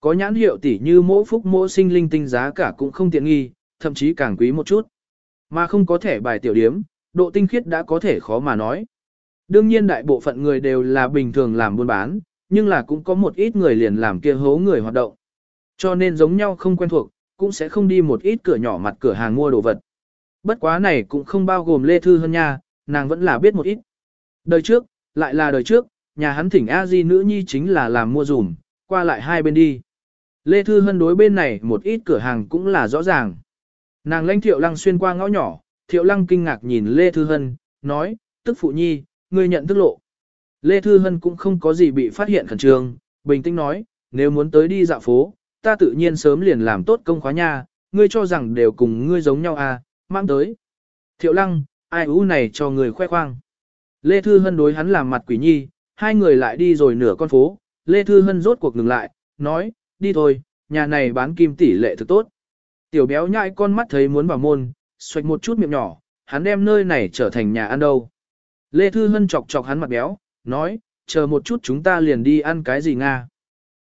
Có nhãn hiệu tỉ như mỗi phúc mỗi sinh linh tinh giá cả cũng không tiện nghi, thậm chí càng quý một chút. Mà không có thẻ bài tiểu điếm, độ tinh khiết đã có thể khó mà nói. Đương nhiên đại bộ phận người đều là bình thường làm buôn bán, nhưng là cũng có một ít người liền làm kia hố người hoạt động. Cho nên giống nhau không quen thuộc, cũng sẽ không đi một ít cửa nhỏ mặt cửa hàng mua đồ vật. Bất quá này cũng không bao gồm Lê Thư Hân nha, nàng vẫn là biết một ít. Đời trước, lại là đời trước, nhà hắn thỉnh a di nữ nhi chính là làm mua dùm, qua lại hai bên đi. Lê Thư Hân đối bên này một ít cửa hàng cũng là rõ ràng. Nàng lãnh Thiệu Lăng xuyên qua ngõ nhỏ, Thiệu Lăng kinh ngạc nhìn Lê Thư Hân, nói, tức phụ nhi, ngươi nhận thức lộ. Lê Thư Hân cũng không có gì bị phát hiện khẩn trương, bình tĩnh nói, nếu muốn tới đi dạo phố, ta tự nhiên sớm liền làm tốt công khóa nha, ngươi cho rằng đều cùng ngươi giống nhau à, mang tới. Thiệu Lăng, ai ú này cho người khoe khoang. Lê Thư Hân đối hắn làm mặt quỷ nhi, hai người lại đi rồi nửa con phố, Lê Thư Hân rốt cuộc ngừng lại, nói, đi thôi, nhà này bán kim tỷ lệ thực tốt. Tiểu béo nhai con mắt thấy muốn vào môn, xoạch một chút miệng nhỏ, hắn đem nơi này trở thành nhà ăn đâu. Lê Thư Hân chọc chọc hắn mặt béo, nói, chờ một chút chúng ta liền đi ăn cái gì Nga.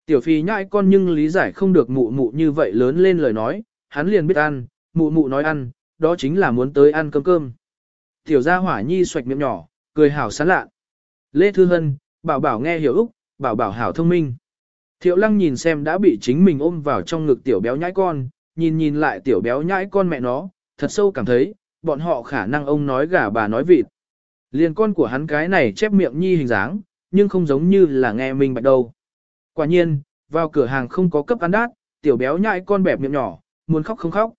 Tiểu phi nhãi con nhưng lý giải không được mụ mụ như vậy lớn lên lời nói, hắn liền biết ăn, mụ mụ nói ăn, đó chính là muốn tới ăn cơm cơm. Tiểu gia hỏa nhi xoạch miệng nhỏ, cười hảo sán lạ, Lê Thư Hân, bảo bảo nghe hiểu Úc, bảo bảo hảo thông minh. Thiệu lăng nhìn xem đã bị chính mình ôm vào trong ngực tiểu béo nhãi con, nhìn nhìn lại tiểu béo nhãi con mẹ nó, thật sâu cảm thấy, bọn họ khả năng ông nói gà bà nói vịt. Liền con của hắn cái này chép miệng nhi hình dáng, nhưng không giống như là nghe mình bạch đâu. Quả nhiên, vào cửa hàng không có cấp ăn đát, tiểu béo nhãi con bẹp miệng nhỏ, muốn khóc không khóc.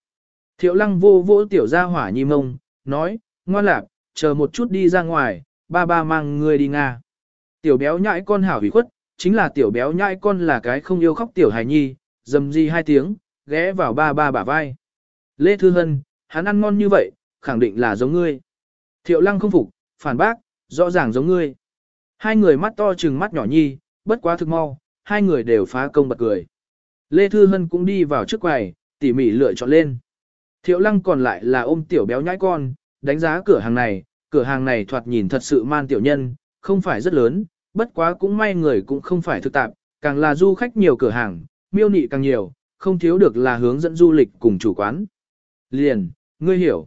Thiệu lăng vô vỗ tiểu ra hỏa nhi mông, nói, ngoan lạc, chờ một chút đi ra ngoài, ba ba mang ngươi đi Nga. Tiểu béo nhãi con hảo hủy khuất, chính là tiểu béo nhãi con là cái không yêu khóc tiểu hài nhi, dầm di hai tiếng, ghé vào ba ba bả vai. Lê Thư Hân, hắn ăn ngon như vậy, khẳng định là giống ngươi. Thiệu lăng không phục, phản bác, rõ ràng giống ngươi. Hai người mắt to trừng mắt nhỏ nhi, bất quá thực mau, hai người đều phá công bật cười. Lê Thư Hân cũng đi vào trước quầy, tỉ mỉ lựa chọn lên. Thiệu lăng còn lại là ôm tiểu béo nhãi con, đánh giá cửa hàng này, cửa hàng này thoạt nhìn thật sự man tiểu nhân, không phải rất lớn, bất quá cũng may người cũng không phải thực tạp, càng là du khách nhiều cửa hàng, miêu nị càng nhiều, không thiếu được là hướng dẫn du lịch cùng chủ quán. Liền, ngươi hiểu.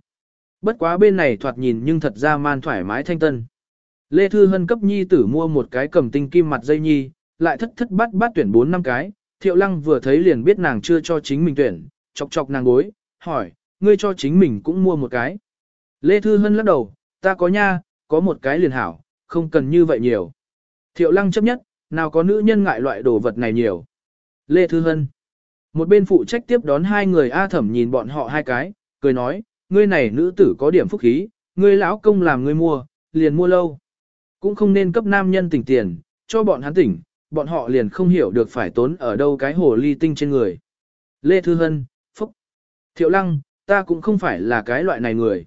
Bất quá bên này thoạt nhìn nhưng thật ra man thoải mái thanh tân. Lê Thư Hân cấp nhi tử mua một cái cầm tinh kim mặt dây nhi, lại thất thất bát bát tuyển 4 năm cái, Thiệu Lăng vừa thấy liền biết nàng chưa cho chính mình tuyển, chọc chọc nàng bối, hỏi, ngươi cho chính mình cũng mua một cái. Lê Thư Hân lắc đầu, Ta có nha, có một cái liền hảo, không cần như vậy nhiều. Thiệu lăng chấp nhất, nào có nữ nhân ngại loại đồ vật này nhiều. Lê Thư Hân. Một bên phụ trách tiếp đón hai người A thẩm nhìn bọn họ hai cái, cười nói, ngươi này nữ tử có điểm phúc khí, ngươi lão công làm ngươi mua, liền mua lâu. Cũng không nên cấp nam nhân tỉnh tiền, cho bọn hắn tỉnh, bọn họ liền không hiểu được phải tốn ở đâu cái hồ ly tinh trên người. Lê Thư Hân, Phúc, Thiệu Lăng, ta cũng không phải là cái loại này người.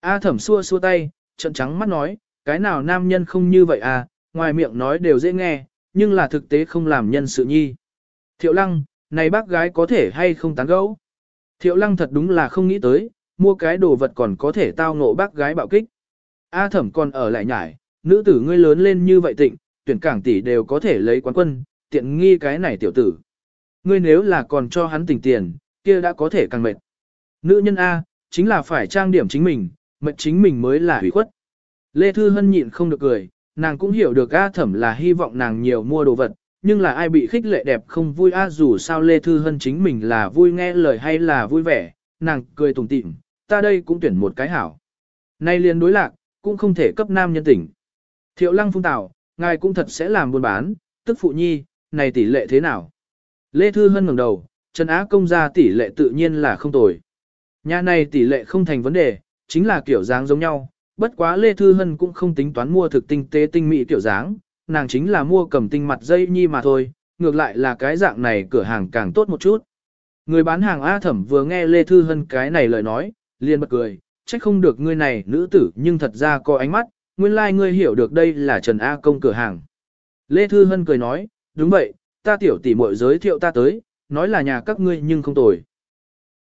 A thẩm xua xua tay, trận trắng mắt nói, cái nào nam nhân không như vậy à, ngoài miệng nói đều dễ nghe, nhưng là thực tế không làm nhân sự nhi. Thiệu lăng, này bác gái có thể hay không tán gẫu? Thiệu lăng thật đúng là không nghĩ tới, mua cái đồ vật còn có thể tao ngộ bác gái bạo kích. A thẩm còn ở lại nhải, nữ tử ngươi lớn lên như vậy tịnh, tuyển cảng tỷ đều có thể lấy quán quân, tiện nghi cái này tiểu tử. Ngươi nếu là còn cho hắn tỉnh tiền, kia đã có thể càng mệt. Nữ nhân A, chính là phải trang điểm chính mình, mệnh chính mình mới là hủy khuất. Lê Thư Hân nhịn không được cười, nàng cũng hiểu được A Thẩm là hy vọng nàng nhiều mua đồ vật, nhưng là ai bị khích lệ đẹp không vui A dù sao Lê Thư Hân chính mình là vui nghe lời hay là vui vẻ, nàng cười tùng tịm, ta đây cũng tuyển một cái hảo. Nay liền đối lạc, cũng không thể cấp nam nhân tỉnh. Thiệu lăng phung tạo, ngài cũng thật sẽ làm buôn bán, tức phụ nhi, này tỷ lệ thế nào? Lê Thư Hân ngẩng đầu, Trần Á công gia tỷ lệ tự nhiên là không tồi. Nhà này tỷ lệ không thành vấn đề, chính là kiểu dáng giống nhau, bất quá Lê Thư Hân cũng không tính toán mua thực tinh tế tinh mỹ kiểu dáng, nàng chính là mua cầm tinh mặt dây nhi mà thôi, ngược lại là cái dạng này cửa hàng càng tốt một chút. Người bán hàng A Thẩm vừa nghe Lê Thư Hân cái này lời nói, liền bật cười, trách không được ngươi này nữ tử nhưng thật ra có ánh mắt, nguyên lai like ngươi hiểu được đây là Trần A Công cửa hàng. Lê Thư Hân cười nói, đúng vậy, ta tiểu tỷ muội giới thiệu ta tới, nói là nhà các ngươi nhưng không tồi.